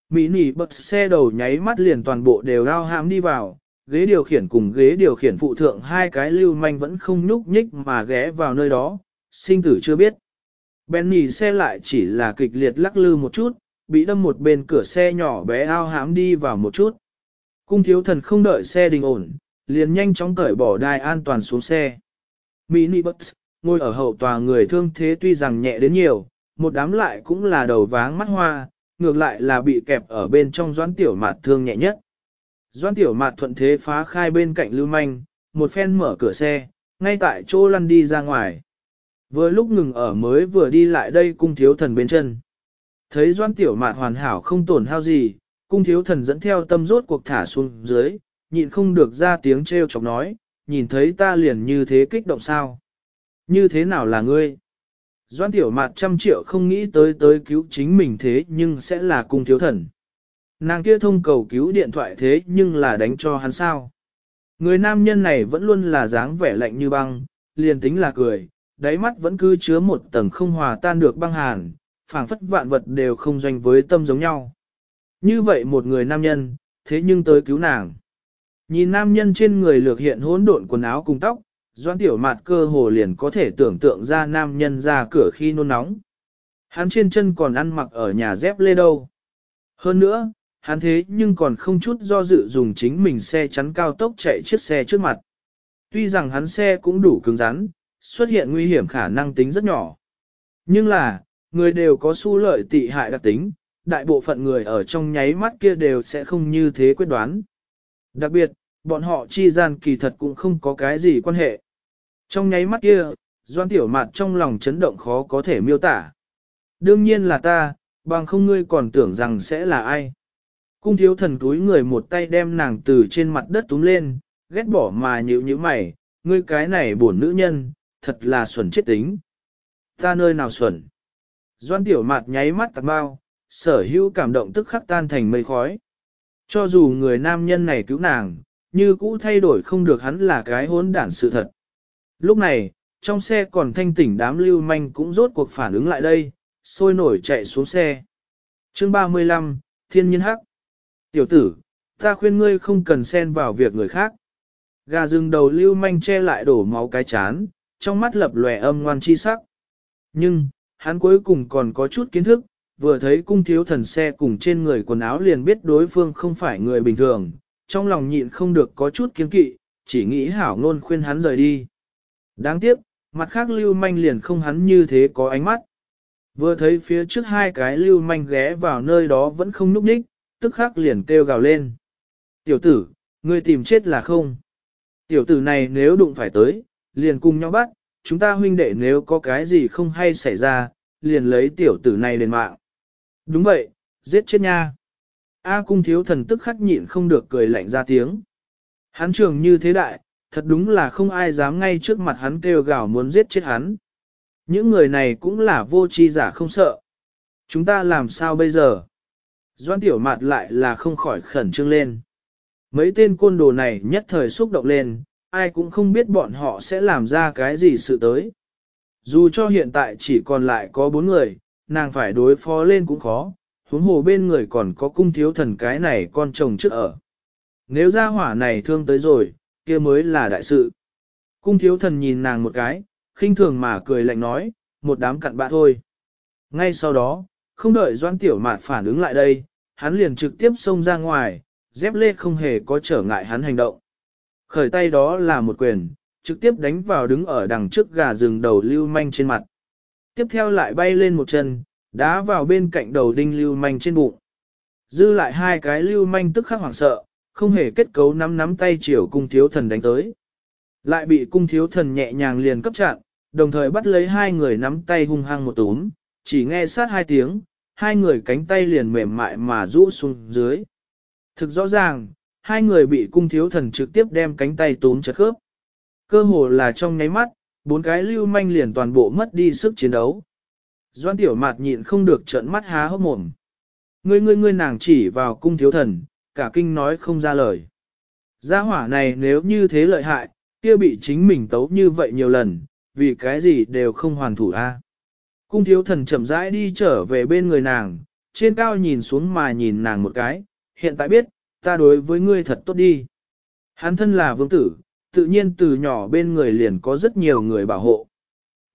Mini bus xe đầu nháy mắt liền toàn bộ đều lao hãm đi vào, ghế điều khiển cùng ghế điều khiển phụ thượng hai cái lưu manh vẫn không nhúc nhích mà ghé vào nơi đó, sinh tử chưa biết. Benny xe lại chỉ là kịch liệt lắc lư một chút, bị đâm một bên cửa xe nhỏ bé ao hãm đi vào một chút. Cung thiếu thần không đợi xe đình ổn, liền nhanh chóng cởi bỏ đai an toàn xuống xe. Mini bus, ngồi ở hậu tòa người thương thế tuy rằng nhẹ đến nhiều, một đám lại cũng là đầu váng mắt hoa, ngược lại là bị kẹp ở bên trong doãn tiểu mạt thương nhẹ nhất. Doãn tiểu mạt thuận thế phá khai bên cạnh lưu manh, một phen mở cửa xe, ngay tại chỗ lăn đi ra ngoài. Vừa lúc ngừng ở mới vừa đi lại đây cung thiếu thần bên chân. Thấy doãn tiểu mạt hoàn hảo không tổn hao gì, cung thiếu thần dẫn theo tâm rốt cuộc thả xuống dưới, nhịn không được ra tiếng trêu chọc nói, nhìn thấy ta liền như thế kích động sao. Như thế nào là ngươi? Doan tiểu mạt trăm triệu không nghĩ tới tới cứu chính mình thế nhưng sẽ là cung thiếu thần. Nàng kia thông cầu cứu điện thoại thế nhưng là đánh cho hắn sao. Người nam nhân này vẫn luôn là dáng vẻ lạnh như băng, liền tính là cười, đáy mắt vẫn cứ chứa một tầng không hòa tan được băng hàn, phảng phất vạn vật đều không doanh với tâm giống nhau. Như vậy một người nam nhân, thế nhưng tới cứu nàng. Nhìn nam nhân trên người lược hiện hỗn độn quần áo cùng tóc, doan tiểu mạt cơ hồ liền có thể tưởng tượng ra nam nhân ra cửa khi nôn nóng. Hắn trên chân còn ăn mặc ở nhà dép lê đâu. Hơn nữa, hắn thế nhưng còn không chút do dự dùng chính mình xe chắn cao tốc chạy chiếc xe trước mặt. Tuy rằng hắn xe cũng đủ cứng rắn, xuất hiện nguy hiểm khả năng tính rất nhỏ. Nhưng là, người đều có xu lợi tị hại đặc tính, đại bộ phận người ở trong nháy mắt kia đều sẽ không như thế quyết đoán. Đặc biệt, bọn họ chi gian kỳ thật cũng không có cái gì quan hệ. Trong nháy mắt kia, Doan Tiểu Mạt trong lòng chấn động khó có thể miêu tả. Đương nhiên là ta, bằng không ngươi còn tưởng rằng sẽ là ai. Cung thiếu thần túi người một tay đem nàng từ trên mặt đất túm lên, ghét bỏ mà nhịu như mày, ngươi cái này buồn nữ nhân, thật là xuẩn chết tính. Ta nơi nào xuẩn? Doan Tiểu Mạt nháy mắt tạc bao, sở hữu cảm động tức khắc tan thành mây khói. Cho dù người nam nhân này cứu nàng, như cũ thay đổi không được hắn là cái hỗn đản sự thật. Lúc này, trong xe còn thanh tỉnh đám lưu manh cũng rốt cuộc phản ứng lại đây, sôi nổi chạy xuống xe. Chương 35, Thiên Nhiên Hắc Tiểu tử, ta khuyên ngươi không cần xen vào việc người khác. Gà rừng đầu lưu manh che lại đổ máu cái chán, trong mắt lập lòe âm ngoan chi sắc. Nhưng, hắn cuối cùng còn có chút kiến thức, vừa thấy cung thiếu thần xe cùng trên người quần áo liền biết đối phương không phải người bình thường, trong lòng nhịn không được có chút kiên kỵ, chỉ nghĩ hảo ngôn khuyên hắn rời đi. Đáng tiếc, mặt khác lưu manh liền không hắn như thế có ánh mắt. Vừa thấy phía trước hai cái lưu manh ghé vào nơi đó vẫn không núp ních, tức khắc liền kêu gào lên. Tiểu tử, ngươi tìm chết là không? Tiểu tử này nếu đụng phải tới, liền cùng nhau bắt, chúng ta huynh đệ nếu có cái gì không hay xảy ra, liền lấy tiểu tử này lên mạng. Đúng vậy, giết chết nha. A cung thiếu thần tức khắc nhịn không được cười lạnh ra tiếng. Hắn trường như thế đại, thật đúng là không ai dám ngay trước mặt hắn kêu gào muốn giết chết hắn. Những người này cũng là vô tri giả không sợ. Chúng ta làm sao bây giờ? Doan tiểu mặt lại là không khỏi khẩn trương lên. Mấy tên côn đồ này nhất thời xúc động lên, ai cũng không biết bọn họ sẽ làm ra cái gì sự tới. Dù cho hiện tại chỉ còn lại có bốn người, nàng phải đối phó lên cũng khó, huống hồ bên người còn có cung thiếu thần cái này con chồng trước ở. Nếu ra hỏa này thương tới rồi, kia mới là đại sự. Cung thiếu thần nhìn nàng một cái, khinh thường mà cười lạnh nói, một đám cặn bạ thôi. Ngay sau đó, không đợi doan tiểu mạt phản ứng lại đây, hắn liền trực tiếp xông ra ngoài, dép lê không hề có trở ngại hắn hành động. Khởi tay đó là một quyền, trực tiếp đánh vào đứng ở đằng trước gà rừng đầu lưu manh trên mặt. Tiếp theo lại bay lên một chân, đá vào bên cạnh đầu đinh lưu manh trên bụng. Dư lại hai cái lưu manh tức khắc hoảng sợ, không hề kết cấu nắm nắm tay chiều cung thiếu thần đánh tới. Lại bị cung thiếu thần nhẹ nhàng liền cấp chặn, đồng thời bắt lấy hai người nắm tay hung hăng một túm, chỉ nghe sát hai tiếng, hai người cánh tay liền mềm mại mà rũ xuống dưới. Thực rõ ràng, hai người bị cung thiếu thần trực tiếp đem cánh tay túm chặt khớp. Cơ hồ là trong nháy mắt, bốn cái lưu manh liền toàn bộ mất đi sức chiến đấu. Doan tiểu mạt nhịn không được trợn mắt há hốc mồm. Ngươi ngươi ngươi nàng chỉ vào cung thiếu thần, cả kinh nói không ra lời. Gia hỏa này nếu như thế lợi hại, kia bị chính mình tấu như vậy nhiều lần, vì cái gì đều không hoàn thủ a. Cung thiếu thần chậm rãi đi trở về bên người nàng, trên cao nhìn xuống mà nhìn nàng một cái, hiện tại biết, ta đối với ngươi thật tốt đi. Hắn thân là vương tử, tự nhiên từ nhỏ bên người liền có rất nhiều người bảo hộ.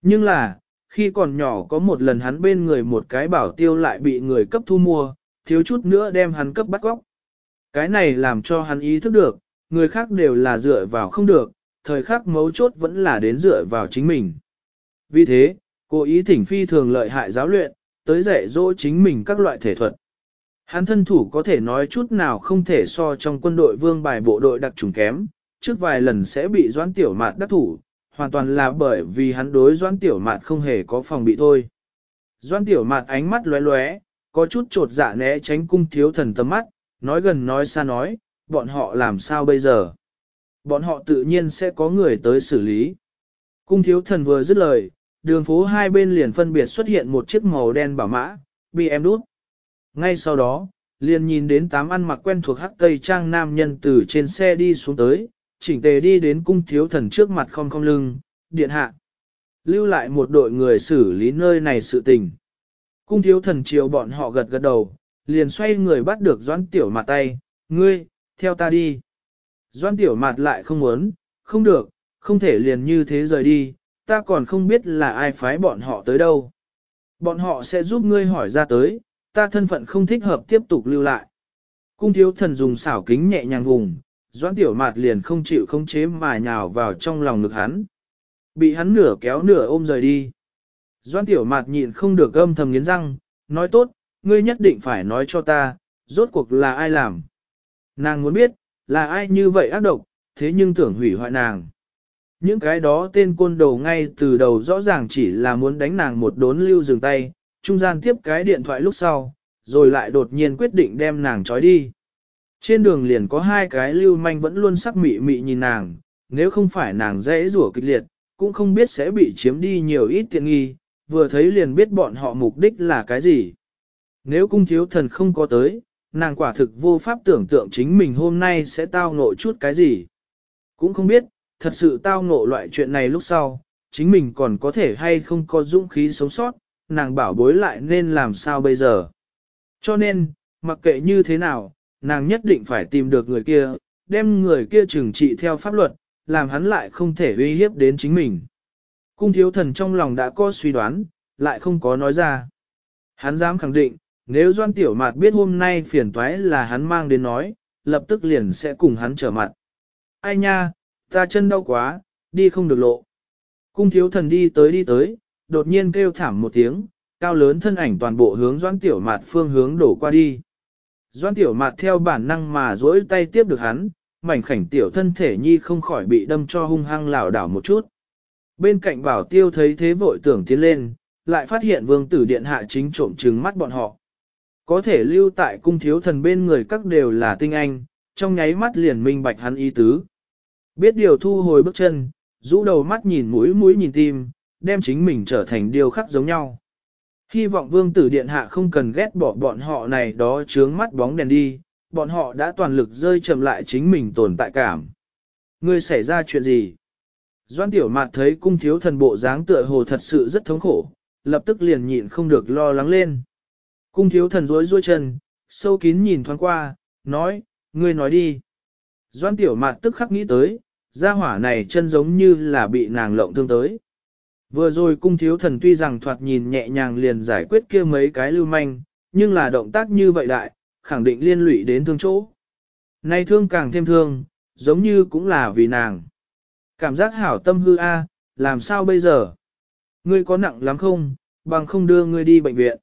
Nhưng là, khi còn nhỏ có một lần hắn bên người một cái bảo tiêu lại bị người cấp thu mua, thiếu chút nữa đem hắn cấp bắt góc. Cái này làm cho hắn ý thức được, người khác đều là dựa vào không được, thời khắc mấu chốt vẫn là đến dựa vào chính mình. Vì thế, cô ý thỉnh phi thường lợi hại giáo luyện, tới dạy dỗ chính mình các loại thể thuật. Hắn thân thủ có thể nói chút nào không thể so trong quân đội vương bài bộ đội đặc trùng kém, trước vài lần sẽ bị doãn tiểu mạt đắc thủ, hoàn toàn là bởi vì hắn đối doãn tiểu mạt không hề có phòng bị thôi. Doãn tiểu mạt ánh mắt lóe lóe, có chút trột dạ né tránh cung thiếu thần tầm mắt, nói gần nói xa nói, bọn họ làm sao bây giờ? Bọn họ tự nhiên sẽ có người tới xử lý. Cung thiếu thần vừa dứt lời, đường phố hai bên liền phân biệt xuất hiện một chiếc màu đen bảo mã, bị em đút. Ngay sau đó, liền nhìn đến tám ăn mặc quen thuộc hắc tây trang nam nhân từ trên xe đi xuống tới, chỉnh tề đi đến cung thiếu thần trước mặt không không lưng, điện hạ. Lưu lại một đội người xử lý nơi này sự tình. Cung thiếu thần chiều bọn họ gật gật đầu, liền xoay người bắt được doãn tiểu mặt tay, ngươi, theo ta đi. Doãn tiểu mặt lại không muốn, không được, không thể liền như thế rời đi, ta còn không biết là ai phái bọn họ tới đâu. Bọn họ sẽ giúp ngươi hỏi ra tới, ta thân phận không thích hợp tiếp tục lưu lại. Cung thiếu thần dùng xảo kính nhẹ nhàng vùng, doãn tiểu mạt liền không chịu không chế mà nhào vào trong lòng ngực hắn. Bị hắn nửa kéo nửa ôm rời đi. Doãn tiểu mạt nhịn không được âm thầm nghiến răng, nói tốt, ngươi nhất định phải nói cho ta, rốt cuộc là ai làm. Nàng muốn biết, là ai như vậy ác độc, thế nhưng tưởng hủy hoại nàng. Những cái đó tên côn đầu ngay từ đầu rõ ràng chỉ là muốn đánh nàng một đốn lưu dừng tay, trung gian tiếp cái điện thoại lúc sau, rồi lại đột nhiên quyết định đem nàng trói đi. Trên đường liền có hai cái lưu manh vẫn luôn sắc mị mị nhìn nàng, nếu không phải nàng dễ rủa kịch liệt, cũng không biết sẽ bị chiếm đi nhiều ít tiện nghi, vừa thấy liền biết bọn họ mục đích là cái gì. Nếu cung thiếu thần không có tới, nàng quả thực vô pháp tưởng tượng chính mình hôm nay sẽ tao ngộ chút cái gì. Cũng không biết, thật sự tao ngộ loại chuyện này lúc sau, chính mình còn có thể hay không có dũng khí sống sót, nàng bảo bối lại nên làm sao bây giờ. Cho nên, mặc kệ như thế nào, nàng nhất định phải tìm được người kia, đem người kia trừng trị theo pháp luật, làm hắn lại không thể uy hiếp đến chính mình. Cung thiếu thần trong lòng đã có suy đoán, lại không có nói ra. Hắn dám khẳng định, nếu Doan Tiểu Mạt biết hôm nay phiền toái là hắn mang đến nói, lập tức liền sẽ cùng hắn trở mặt. Ai nha, ta chân đau quá, đi không được lộ. Cung thiếu thần đi tới đi tới, đột nhiên kêu thảm một tiếng, cao lớn thân ảnh toàn bộ hướng Doan Tiểu Mạt phương hướng đổ qua đi. Doan Tiểu Mạt theo bản năng mà duỗi tay tiếp được hắn, mảnh khảnh tiểu thân thể nhi không khỏi bị đâm cho hung hăng lảo đảo một chút. Bên cạnh bảo tiêu thấy thế vội tưởng tiến lên, lại phát hiện vương tử điện hạ chính trộm trừng mắt bọn họ. Có thể lưu tại cung thiếu thần bên người các đều là tinh anh, trong nháy mắt liền minh bạch hắn ý tứ. Biết điều thu hồi bước chân, rũ đầu mắt nhìn mũi mũi nhìn tim, đem chính mình trở thành điều khác giống nhau. Hy vọng vương tử điện hạ không cần ghét bỏ bọn họ này đó chướng mắt bóng đèn đi, bọn họ đã toàn lực rơi chậm lại chính mình tồn tại cảm. Ngươi xảy ra chuyện gì? Doan tiểu mạt thấy cung thiếu thần bộ dáng tựa hồ thật sự rất thống khổ, lập tức liền nhịn không được lo lắng lên. Cung thiếu thần rối rối chân, sâu kín nhìn thoáng qua, nói, ngươi nói đi. Doan tiểu mạt tức khắc nghĩ tới, gia hỏa này chân giống như là bị nàng lộng thương tới. Vừa rồi cung thiếu thần tuy rằng thoạt nhìn nhẹ nhàng liền giải quyết kia mấy cái lưu manh, nhưng là động tác như vậy đại, khẳng định liên lụy đến thương chỗ. Nay thương càng thêm thương, giống như cũng là vì nàng. Cảm giác hảo tâm hư a, làm sao bây giờ? Ngươi có nặng lắm không, bằng không đưa ngươi đi bệnh viện.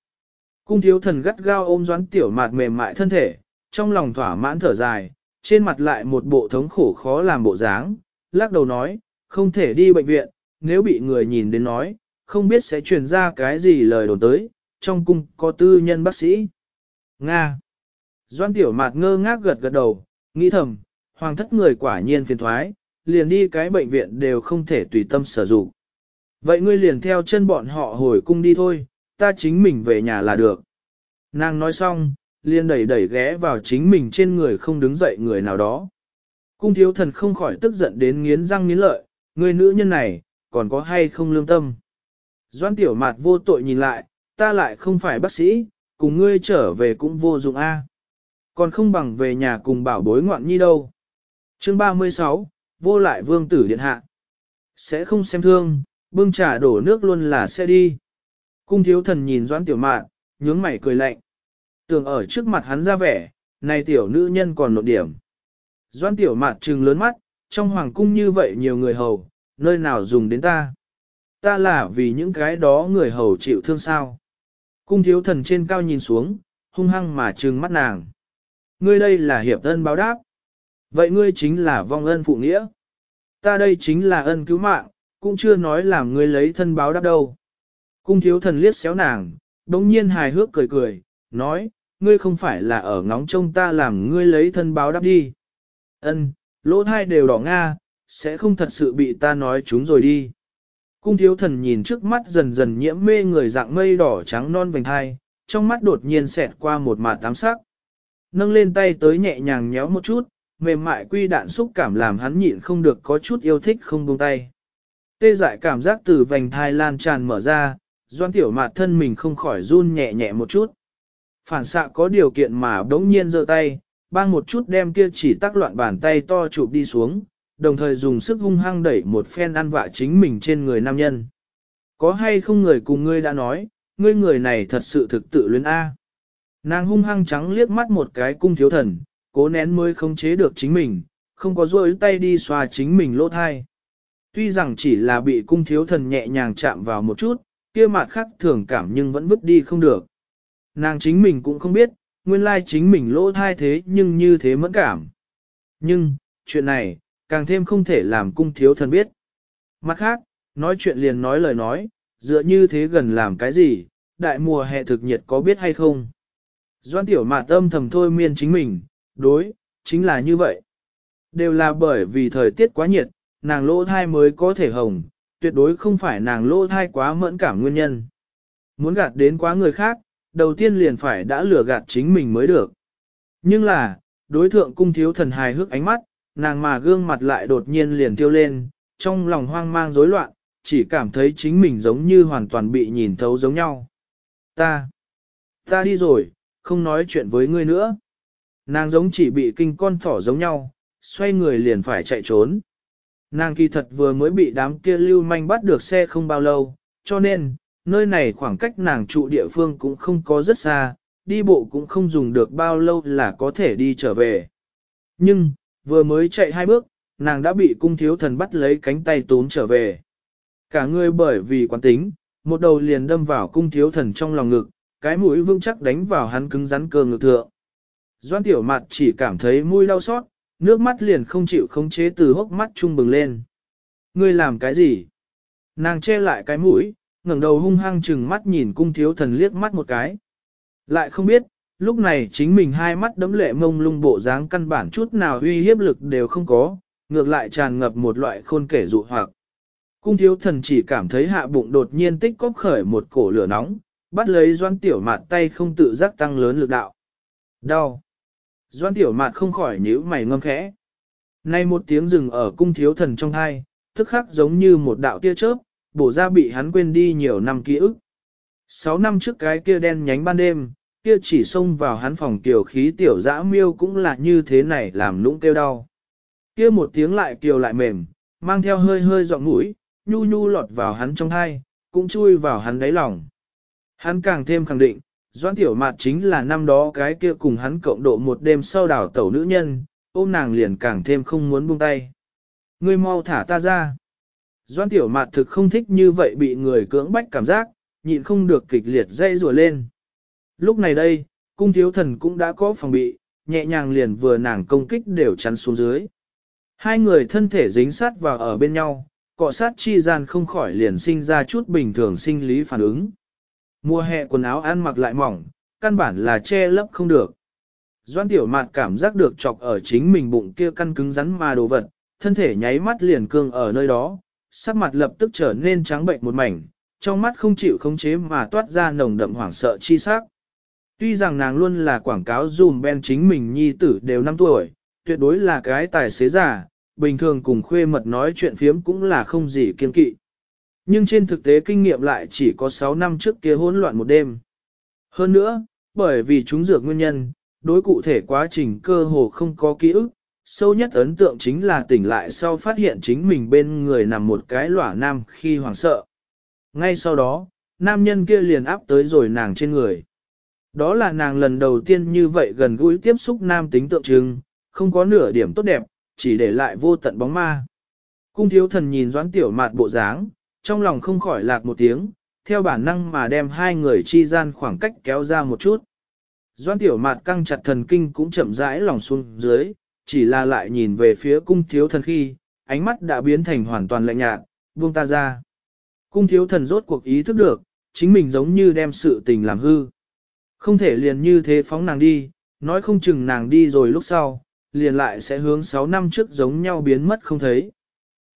Cung thiếu thần gắt gao ôm doãn tiểu mạt mềm mại thân thể, trong lòng thỏa mãn thở dài, trên mặt lại một bộ thống khổ khó làm bộ dáng, lắc đầu nói, không thể đi bệnh viện, nếu bị người nhìn đến nói, không biết sẽ truyền ra cái gì lời đồn tới, trong cung có tư nhân bác sĩ. Nga Doan tiểu mạt ngơ ngác gật gật đầu, nghĩ thầm, hoàng thất người quả nhiên phiền thoái, liền đi cái bệnh viện đều không thể tùy tâm sử dụng. Vậy ngươi liền theo chân bọn họ hồi cung đi thôi, ta chính mình về nhà là được. Nàng nói xong, liền đẩy đẩy ghé vào chính mình trên người không đứng dậy người nào đó. Cung thiếu thần không khỏi tức giận đến nghiến răng nghiến lợi, người nữ nhân này, còn có hay không lương tâm. Doan tiểu mạt vô tội nhìn lại, ta lại không phải bác sĩ, cùng ngươi trở về cũng vô dụng a. Còn không bằng về nhà cùng bảo bối ngoạn nhi đâu. Chương 36, vô lại vương tử điện hạ. Sẽ không xem thương, bưng trà đổ nước luôn là sẽ đi. Cung thiếu thần nhìn doãn tiểu mạn, nhướng mày cười lạnh. Tưởng ở trước mặt hắn ra vẻ, này tiểu nữ nhân còn nộn điểm. Doãn tiểu mạn trừng lớn mắt, trong hoàng cung như vậy nhiều người hầu, nơi nào dùng đến ta. Ta là vì những cái đó người hầu chịu thương sao. Cung thiếu thần trên cao nhìn xuống, hung hăng mà trừng mắt nàng. Ngươi đây là hiệp ân báo đáp. Vậy ngươi chính là vong ân phụ nghĩa. Ta đây chính là ân cứu mạng, cũng chưa nói làm ngươi lấy thân báo đáp đâu. Cung thiếu thần liếc xéo nàng, đống nhiên hài hước cười cười, nói, ngươi không phải là ở ngóng trông ta làm ngươi lấy thân báo đáp đi. Ân, lỗ thai đều đỏ nga, sẽ không thật sự bị ta nói chúng rồi đi. Cung thiếu thần nhìn trước mắt dần dần nhiễm mê người dạng mây đỏ trắng non vành hai, trong mắt đột nhiên xẹt qua một mạt tám sắc. Nâng lên tay tới nhẹ nhàng nhéo một chút, mềm mại quy đạn xúc cảm làm hắn nhịn không được có chút yêu thích không buông tay. Tê dại cảm giác từ vành thai lan tràn mở ra, doan tiểu mạt thân mình không khỏi run nhẹ nhẹ một chút. Phản xạ có điều kiện mà đống nhiên giơ tay, bang một chút đem kia chỉ tắc loạn bàn tay to chụp đi xuống, đồng thời dùng sức hung hăng đẩy một phen ăn vạ chính mình trên người nam nhân. Có hay không người cùng ngươi đã nói, ngươi người này thật sự thực tự luyến A. Nàng hung hăng trắng liếc mắt một cái cung thiếu thần, cố nén mới không chế được chính mình, không có rôi tay đi xoa chính mình lỗ thai. Tuy rằng chỉ là bị cung thiếu thần nhẹ nhàng chạm vào một chút, kia mặt khắc thường cảm nhưng vẫn vứt đi không được. Nàng chính mình cũng không biết, nguyên lai chính mình lỗ thai thế nhưng như thế mẫn cảm. Nhưng, chuyện này, càng thêm không thể làm cung thiếu thần biết. Mặt khác, nói chuyện liền nói lời nói, dựa như thế gần làm cái gì, đại mùa hè thực nhiệt có biết hay không. Doan tiểu mạt âm thầm thôi miên chính mình, đối, chính là như vậy. Đều là bởi vì thời tiết quá nhiệt, nàng lỗ thai mới có thể hồng, tuyệt đối không phải nàng lỗ thai quá mẫn cảm nguyên nhân. Muốn gạt đến quá người khác, đầu tiên liền phải đã lừa gạt chính mình mới được. Nhưng là, đối thượng cung thiếu thần hài hước ánh mắt, nàng mà gương mặt lại đột nhiên liền tiêu lên, trong lòng hoang mang rối loạn, chỉ cảm thấy chính mình giống như hoàn toàn bị nhìn thấu giống nhau. Ta, ta đi rồi, không nói chuyện với ngươi nữa. Nàng giống chỉ bị kinh con thỏ giống nhau, xoay người liền phải chạy trốn. Nàng kỳ thật vừa mới bị đám kia lưu manh bắt được xe không bao lâu, cho nên, nơi này khoảng cách nàng trụ địa phương cũng không có rất xa, đi bộ cũng không dùng được bao lâu là có thể đi trở về. Nhưng, vừa mới chạy hai bước, nàng đã bị cung thiếu thần bắt lấy cánh tay tốn trở về. Cả người bởi vì quán tính, một đầu liền đâm vào cung thiếu thần trong lòng ngực, cái mũi vững chắc đánh vào hắn cứng rắn cơ ngực thượng. Doan tiểu mặt chỉ cảm thấy mũi đau xót, nước mắt liền không chịu khống chế từ hốc mắt trung bừng lên. Ngươi làm cái gì? Nàng che lại cái mũi, ngẩng đầu hung hăng chừng mắt nhìn cung thiếu thần liếc mắt một cái. Lại không biết, lúc này chính mình hai mắt đấm lệ mông lung bộ dáng căn bản chút nào uy hiếp lực đều không có, ngược lại tràn ngập một loại khôn kể dụ hoặc. Cung thiếu thần chỉ cảm thấy hạ bụng đột nhiên tích cóp khởi một cổ lửa nóng, bắt lấy doan tiểu mạt tay không tự giác tăng lớn lực đạo. Đau. Doan tiểu mạt không khỏi nhíu mày ngâm khẽ. Nay một tiếng rừng ở cung thiếu thần trong hai, tức khắc giống như một đạo tia chớp, bổ ra bị hắn quên đi nhiều năm ký ức. Sáu năm trước cái kia đen nhánh ban đêm, kia chỉ xông vào hắn phòng tiểu khí tiểu dã miêu cũng là như thế này làm nũng kêu đau. Kia một tiếng lại kiều lại mềm, mang theo hơi hơi giọng mũi, nhu nhu lọt vào hắn trong thai, cũng chui vào hắn đáy lòng. Hắn càng thêm khẳng định, Doãn Tiểu Mạt chính là năm đó cái kia cùng hắn cộng độ một đêm sau đảo tẩu nữ nhân, ôm nàng liền càng thêm không muốn buông tay. Ngươi mau thả ta ra. Doãn Tiểu Mạt thực không thích như vậy bị người cưỡng bách cảm giác, nhịn không được kịch liệt dây rùa lên. Lúc này đây, cung thiếu thần cũng đã có phòng bị, nhẹ nhàng liền vừa nàng công kích đều chắn xuống dưới. Hai người thân thể dính sát vào ở bên nhau, cọ sát chi gian không khỏi liền sinh ra chút bình thường sinh lý phản ứng. Mùa hè quần áo ăn mặc lại mỏng, căn bản là che lấp không được. Doan tiểu mạt cảm giác được chọc ở chính mình bụng kia căn cứng rắn mà đồ vật, thân thể nháy mắt liền cương ở nơi đó, sắc mặt lập tức trở nên trắng bệnh một mảnh, trong mắt không chịu khống chế mà toát ra nồng đậm hoảng sợ chi sắc. Tuy rằng nàng luôn là quảng cáo dùm ben chính mình nhi tử đều 5 tuổi, tuyệt đối là cái tài xế giả, bình thường cùng khuê mật nói chuyện phiếm cũng là không gì kiên kỵ. Nhưng trên thực tế kinh nghiệm lại chỉ có 6 năm trước kia hỗn loạn một đêm. Hơn nữa, bởi vì chúng dược nguyên nhân, đối cụ thể quá trình cơ hồ không có ký ức, sâu nhất ấn tượng chính là tỉnh lại sau phát hiện chính mình bên người nằm một cái lỏa nam khi hoảng sợ. Ngay sau đó, nam nhân kia liền áp tới rồi nàng trên người. Đó là nàng lần đầu tiên như vậy gần gũi tiếp xúc nam tính tượng trưng, không có nửa điểm tốt đẹp, chỉ để lại vô tận bóng ma. Cung thiếu thần nhìn doãn tiểu mạt bộ dáng, trong lòng không khỏi lạc một tiếng, theo bản năng mà đem hai người chi gian khoảng cách kéo ra một chút. Doãn tiểu mạt căng chặt thần kinh cũng chậm rãi lòng xuống dưới, chỉ là lại nhìn về phía cung thiếu thần khi, ánh mắt đã biến thành hoàn toàn lạnh nhạt, buông ta ra. Cung thiếu thần rốt cuộc ý thức được, chính mình giống như đem sự tình làm hư. Không thể liền như thế phóng nàng đi, nói không chừng nàng đi rồi lúc sau, liền lại sẽ hướng 6 năm trước giống nhau biến mất không thấy.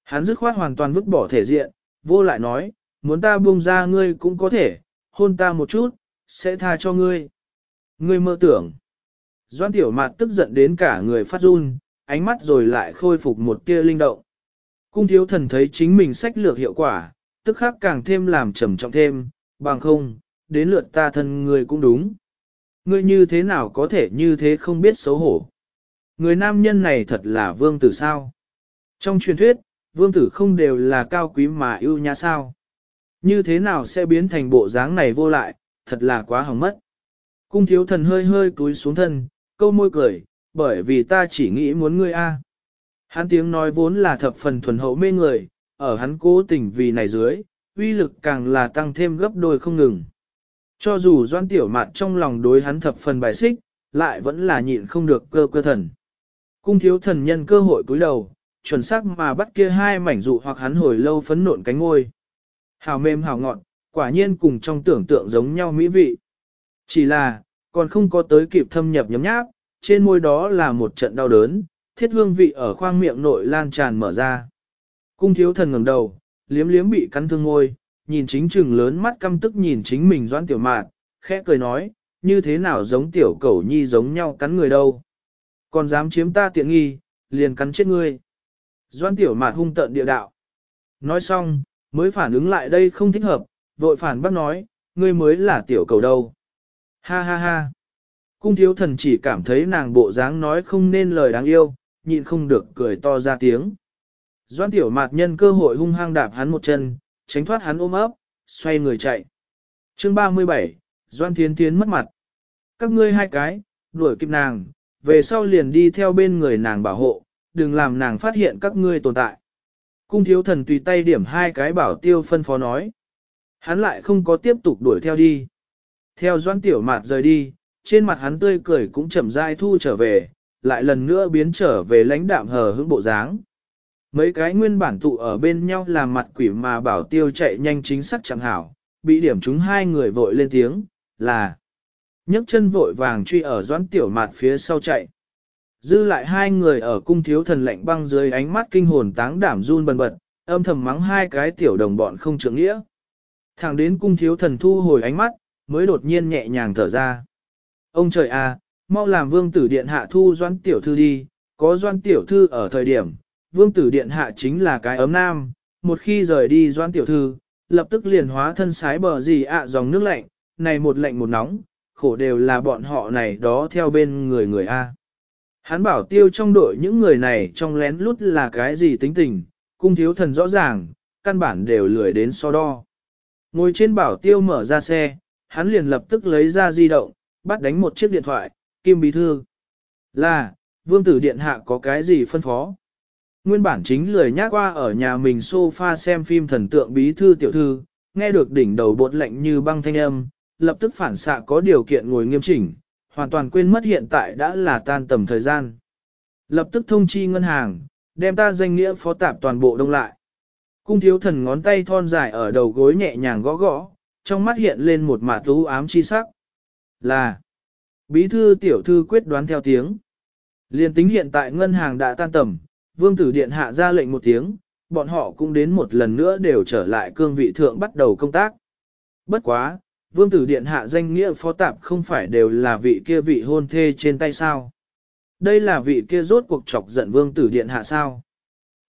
Hắn dứt khoát hoàn toàn vứt bỏ thể diện, vô lại nói, muốn ta buông ra ngươi cũng có thể, hôn ta một chút, sẽ tha cho ngươi. Ngươi mơ tưởng. Doan tiểu mạt tức giận đến cả người phát run, ánh mắt rồi lại khôi phục một tia linh động. Cung thiếu thần thấy chính mình sách lược hiệu quả, tức khắc càng thêm làm trầm trọng thêm, bằng không, đến lượt ta thân ngươi cũng đúng. Ngươi như thế nào có thể như thế không biết xấu hổ. Người nam nhân này thật là vương tử sao? Trong truyền thuyết, vương tử không đều là cao quý mà yêu nhã sao? Như thế nào sẽ biến thành bộ dáng này vô lại, thật là quá hỏng mất. Cung thiếu thần hơi hơi cúi xuống thân, câu môi cười, bởi vì ta chỉ nghĩ muốn ngươi a. Hắn tiếng nói vốn là thập phần thuần hậu mê người, ở hắn cố tình vì này dưới, uy lực càng là tăng thêm gấp đôi không ngừng. Cho dù doan tiểu mạn trong lòng đối hắn thập phần bài xích, lại vẫn là nhịn không được cơ cơ thần. Cung thiếu thần nhân cơ hội cúi đầu, chuẩn xác mà bắt kia hai mảnh dụ hoặc hắn hồi lâu phấn nộn cánh ngôi. Hào mềm hào ngọn, quả nhiên cùng trong tưởng tượng giống nhau mỹ vị. Chỉ là, còn không có tới kịp thâm nhập nhấm nháp, trên môi đó là một trận đau đớn, thiết hương vị ở khoang miệng nội lan tràn mở ra. Cung thiếu thần ngẩng đầu, liếm liếm bị cắn thương ngôi, nhìn chính trừng lớn mắt căm tức nhìn chính mình doan tiểu mạn, khẽ cười nói, như thế nào giống tiểu cẩu nhi giống nhau cắn người đâu. Còn dám chiếm ta tiện nghi, liền cắn chết ngươi. Doan tiểu mạn hung tận địa đạo. Nói xong, mới phản ứng lại đây không thích hợp, vội phản bác nói, ngươi mới là tiểu cầu đâu. Ha ha ha. Cung thiếu thần chỉ cảm thấy nàng bộ dáng nói không nên lời đáng yêu, nhịn không được cười to ra tiếng. Doan tiểu mạt nhân cơ hội hung hăng đạp hắn một chân, tránh thoát hắn ôm ấp, xoay người chạy. Chương 37, Doan Thiến Thiến mất mặt. Các ngươi hai cái, đuổi kịp nàng, về sau liền đi theo bên người nàng bảo hộ, đừng làm nàng phát hiện các ngươi tồn tại. Cung thiếu thần tùy tay điểm hai cái bảo tiêu phân phó nói. Hắn lại không có tiếp tục đuổi theo đi. Theo doan tiểu mạt rời đi, trên mặt hắn tươi cười cũng chậm rãi thu trở về, lại lần nữa biến trở về lãnh đạm hờ hững bộ dáng. Mấy cái nguyên bản tụ ở bên nhau làm mặt quỷ mà bảo tiêu chạy nhanh chính xác chẳng hảo, bị điểm chúng hai người vội lên tiếng, là nhấc chân vội vàng truy ở doãn tiểu mạt phía sau chạy. Dư lại hai người ở cung thiếu thần lạnh băng dưới ánh mắt kinh hồn táng đảm run bần bật, âm thầm mắng hai cái tiểu đồng bọn không trưởng nghĩa. Thẳng đến cung thiếu thần thu hồi ánh mắt, mới đột nhiên nhẹ nhàng thở ra. Ông trời à, mau làm vương tử điện hạ thu doan tiểu thư đi, có doan tiểu thư ở thời điểm, vương tử điện hạ chính là cái ấm nam, một khi rời đi doan tiểu thư, lập tức liền hóa thân sái bờ gì ạ dòng nước lạnh, này một lạnh một nóng, khổ đều là bọn họ này đó theo bên người người A. Hắn bảo tiêu trong đội những người này trong lén lút là cái gì tính tình, cung thiếu thần rõ ràng, căn bản đều lười đến so đo. Ngồi trên bảo tiêu mở ra xe, hắn liền lập tức lấy ra di động, bắt đánh một chiếc điện thoại, Kim Bí Thư. Là, vương tử điện hạ có cái gì phân phó? Nguyên bản chính lười nhác qua ở nhà mình sofa xem phim thần tượng Bí Thư tiểu thư, nghe được đỉnh đầu bột lạnh như băng thanh âm, lập tức phản xạ có điều kiện ngồi nghiêm chỉnh, hoàn toàn quên mất hiện tại đã là tan tầm thời gian. Lập tức thông chi ngân hàng, đem ta danh nghĩa phó tạp toàn bộ đông lại. Cung thiếu thần ngón tay thon dài ở đầu gối nhẹ nhàng gõ gõ, trong mắt hiện lên một mạt lũ ám chi sắc. Là, bí thư tiểu thư quyết đoán theo tiếng. Liên tính hiện tại ngân hàng đã tan tầm, vương tử điện hạ ra lệnh một tiếng, bọn họ cũng đến một lần nữa đều trở lại cương vị thượng bắt đầu công tác. Bất quá, vương tử điện hạ danh nghĩa phó tạp không phải đều là vị kia vị hôn thê trên tay sao. Đây là vị kia rốt cuộc chọc giận vương tử điện hạ sao.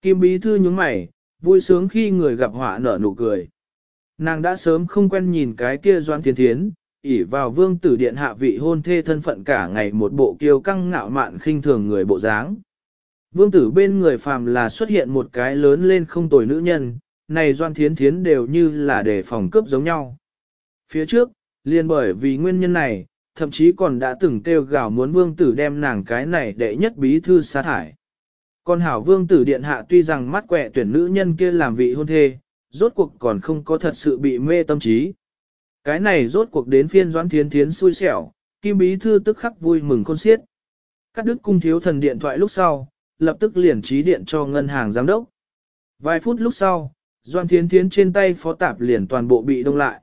Kim bí thư nhướng mày, vui sướng khi người gặp họa nở nụ cười. Nàng đã sớm không quen nhìn cái kia doan thiên thiến, ỉ vào vương tử điện hạ vị hôn thê thân phận cả ngày một bộ kiêu căng ngạo mạn khinh thường người bộ dáng. Vương tử bên người phàm là xuất hiện một cái lớn lên không tồi nữ nhân, này doan thiến thiến đều như là để phòng cướp giống nhau. Phía trước, liền bởi vì nguyên nhân này, thậm chí còn đã từng kêu gào muốn vương tử đem nàng cái này đệ nhất bí thư sa thải. Còn hảo vương tử điện hạ tuy rằng mắt quẹ tuyển nữ nhân kia làm vị hôn thê, rốt cuộc còn không có thật sự bị mê tâm trí. Cái này rốt cuộc đến phiên doan thiến thiến xui xẻo, kim bí thư tức khắc vui mừng khôn xiết. Cắt đứt cung thiếu thần điện thoại lúc sau, lập tức liền trí điện cho ngân hàng giám đốc. Vài phút lúc sau, Doan Thiến Thiến trên tay phó tạp liền toàn bộ bị đông lại.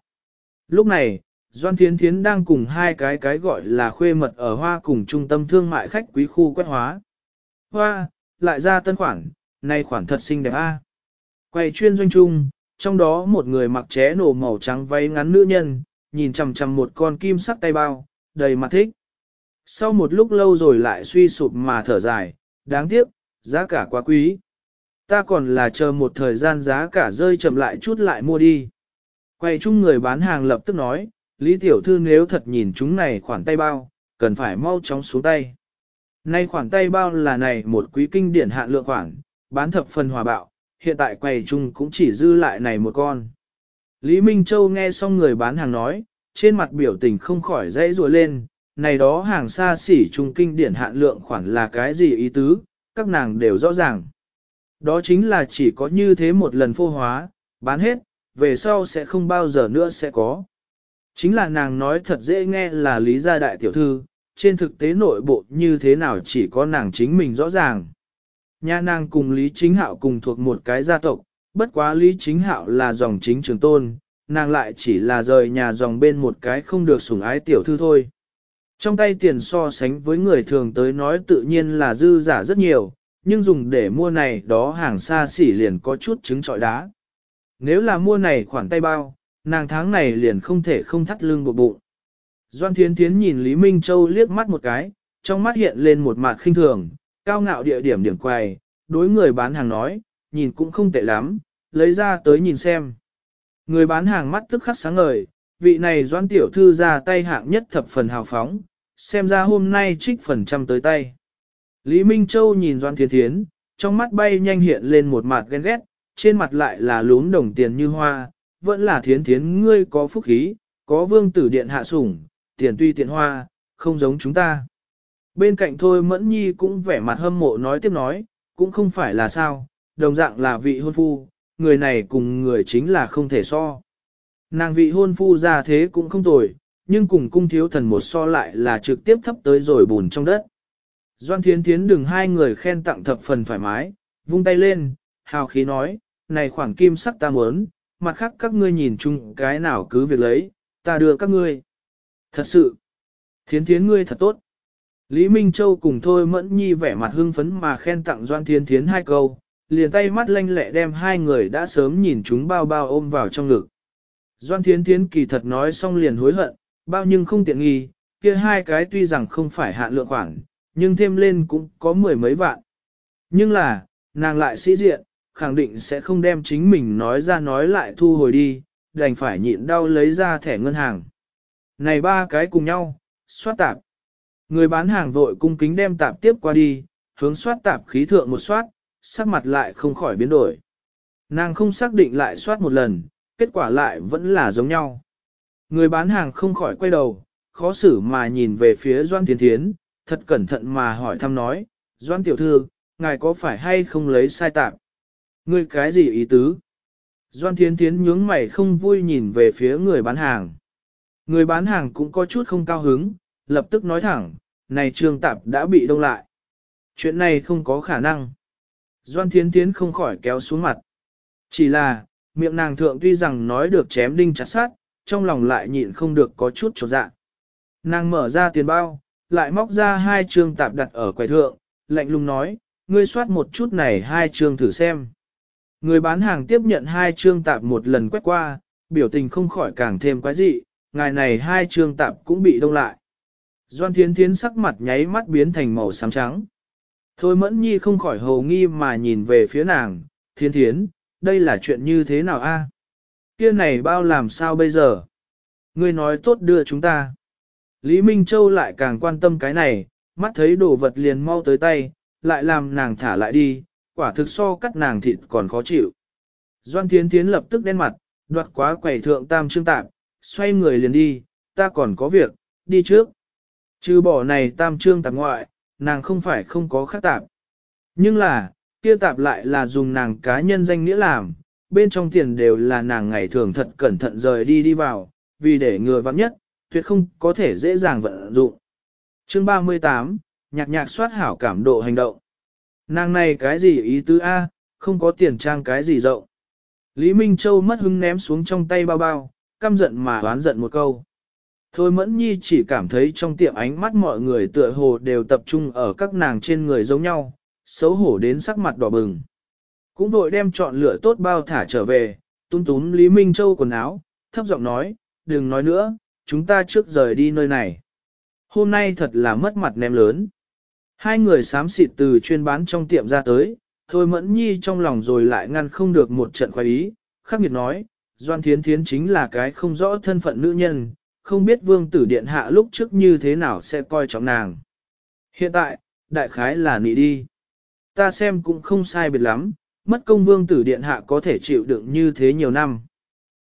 Lúc này, Doan Thiến Thiến đang cùng hai cái cái gọi là khuê mật ở hoa cùng trung tâm thương mại khách quý khu quét hóa. Hoa, lại ra tân khoản, nay khoản thật xinh đẹp a. Quay chuyên doanh trung, trong đó một người mặc ché nổ màu trắng váy ngắn nữ nhân, nhìn chằm chằm một con kim sắc tay bao, đầy mặt thích. Sau một lúc lâu rồi lại suy sụp mà thở dài, đáng tiếc, giá cả quá quý. Ta còn là chờ một thời gian giá cả rơi chậm lại chút lại mua đi. Quay chung người bán hàng lập tức nói, Lý Tiểu Thư nếu thật nhìn chúng này khoản tay bao, cần phải mau chóng xuống tay. Nay khoản tay bao là này một quý kinh điển hạn lượng khoản, bán thập phần hòa bạo, hiện tại quầy chung cũng chỉ dư lại này một con. Lý Minh Châu nghe xong người bán hàng nói, trên mặt biểu tình không khỏi dãy rùa lên, này đó hàng xa xỉ trung kinh điển hạn lượng khoản là cái gì ý tứ, các nàng đều rõ ràng. Đó chính là chỉ có như thế một lần phô hóa, bán hết, về sau sẽ không bao giờ nữa sẽ có. Chính là nàng nói thật dễ nghe là lý gia đại tiểu thư, trên thực tế nội bộ như thế nào chỉ có nàng chính mình rõ ràng. Nhà nàng cùng Lý Chính Hạo cùng thuộc một cái gia tộc, bất quá Lý Chính Hạo là dòng chính trường tôn, nàng lại chỉ là rời nhà dòng bên một cái không được sủng ái tiểu thư thôi. Trong tay tiền so sánh với người thường tới nói tự nhiên là dư giả rất nhiều, nhưng dùng để mua này đó hàng xa xỉ liền có chút trứng trọi đá. Nếu là mua này khoản tay bao, nàng tháng này liền không thể không thắt lưng buộc bụng. Doan Thiến Thiến nhìn Lý Minh Châu liếc mắt một cái, trong mắt hiện lên một mặt khinh thường, cao ngạo địa điểm điểm quầy, đối người bán hàng nói, nhìn cũng không tệ lắm, lấy ra tới nhìn xem. Người bán hàng mắt tức khắc sáng ngời, vị này Doan Tiểu Thư ra tay hạng nhất thập phần hào phóng, xem ra hôm nay trích phần trăm tới tay. Lý Minh Châu nhìn Doan Thiên Thiến, trong mắt bay nhanh hiện lên một mặt ghen ghét, trên mặt lại là lún đồng tiền như hoa, vẫn là thiến thiến ngươi có phúc khí, có vương tử điện hạ sủng, tiền tuy tiện hoa, không giống chúng ta. Bên cạnh thôi mẫn nhi cũng vẻ mặt hâm mộ nói tiếp nói, cũng không phải là sao, đồng dạng là vị hôn phu, người này cùng người chính là không thể so. Nàng vị hôn phu ra thế cũng không tồi, nhưng cùng cung thiếu thần một so lại là trực tiếp thấp tới rồi bùn trong đất. Doan Thiến Thiến đừng hai người khen tặng thập phần thoải mái, vung tay lên, hào khí nói, này khoảng kim sắc ta muốn, mặt khác các ngươi nhìn chung cái nào cứ việc lấy, ta đưa các ngươi. Thật sự, Thiến Thiến ngươi thật tốt. Lý Minh Châu cùng Thôi Mẫn Nhi vẻ mặt hưng phấn mà khen tặng Doan Thiến Thiến hai câu, liền tay mắt lanh lẹ đem hai người đã sớm nhìn chúng bao bao ôm vào trong ngực. Doan Thiến Thiến kỳ thật nói xong liền hối hận, bao nhưng không tiện nghi, kia hai cái tuy rằng không phải hạn lượng khoản, nhưng thêm lên cũng có mười mấy vạn. Nhưng là, nàng lại sĩ diện, khẳng định sẽ không đem chính mình nói ra nói lại thu hồi đi, đành phải nhịn đau lấy ra thẻ ngân hàng. Này ba cái cùng nhau, xoát tạp. Người bán hàng vội cung kính đem tạp tiếp qua đi, hướng xoát tạp khí thượng một xoát, sắc mặt lại không khỏi biến đổi. Nàng không xác định lại xoát một lần, kết quả lại vẫn là giống nhau. Người bán hàng không khỏi quay đầu, khó xử mà nhìn về phía Doan Thiến Thiến, thật cẩn thận mà hỏi thăm nói, Doan Tiểu Thư, ngài có phải hay không lấy sai Tạm? Ngươi cái gì ý tứ? Doan Thiến Thiến nhướng mày không vui nhìn về phía người bán hàng. Người bán hàng cũng có chút không cao hứng, lập tức nói thẳng, này trương tạp đã bị đông lại. Chuyện này không có khả năng. Doan Thiến Thiến không khỏi kéo xuống mặt. Chỉ là, miệng nàng thượng tuy rằng nói được chém đinh chặt sát, trong lòng lại nhịn không được có chút trột dạ. Nàng mở ra tiền bao, lại móc ra hai trương tạp đặt ở quầy thượng, lạnh lùng nói, ngươi soát một chút này hai trương thử xem. Người bán hàng tiếp nhận hai trương tạp một lần quét qua, biểu tình không khỏi càng thêm quái dị, ngài này hai trương tạp cũng bị đông lại. Doan Thiến Thiến sắc mặt nháy mắt biến thành màu xám trắng. Thôi mẫn nhi không khỏi hầu nghi mà nhìn về phía nàng, Thiên Thiến, đây là chuyện như thế nào a? Kia này bao làm sao bây giờ? Ngươi nói tốt đưa chúng ta. Lý Minh Châu lại càng quan tâm cái này, mắt thấy đồ vật liền mau tới tay, lại làm nàng thả lại đi, quả thực so cắt nàng thịt còn khó chịu. Doan Thiến Thiến lập tức đen mặt, đoạt quá quầy thượng tam trương Tạm, xoay người liền đi, ta còn có việc, đi trước. Trừ bỏ này tam trương tạp ngoại, nàng không phải không có khác tạp. Nhưng là, kia tạp lại là dùng nàng cá nhân danh nghĩa làm, bên trong tiền đều là nàng ngày thường thật cẩn thận rời đi đi vào, vì để ngừa vắng nhất, tuyệt không có thể dễ dàng vận dụng. Chương 38, nhạc nhạc soát hảo cảm độ hành động. Nàng này cái gì ý tứ A, không có tiền trang cái gì rộng. Lý Minh Châu mất hứng ném xuống trong tay bao bao, căm giận mà oán giận một câu. Thôi mẫn nhi chỉ cảm thấy trong tiệm ánh mắt mọi người tựa hồ đều tập trung ở các nàng trên người giống nhau, xấu hổ đến sắc mặt đỏ bừng. Cũng vội đem chọn lựa tốt bao thả trở về, tung túm Lý Minh Châu quần áo, thấp giọng nói, đừng nói nữa, chúng ta trước rời đi nơi này. Hôm nay thật là mất mặt ném lớn. Hai người xám xịt từ chuyên bán trong tiệm ra tới, thôi mẫn nhi trong lòng rồi lại ngăn không được một trận khoái ý, khắc nghiệt nói, Doan Thiến Thiến chính là cái không rõ thân phận nữ nhân, không biết vương tử điện hạ lúc trước như thế nào sẽ coi trọng nàng. Hiện tại, đại khái là nị đi. Ta xem cũng không sai biệt lắm, mất công vương tử điện hạ có thể chịu đựng như thế nhiều năm.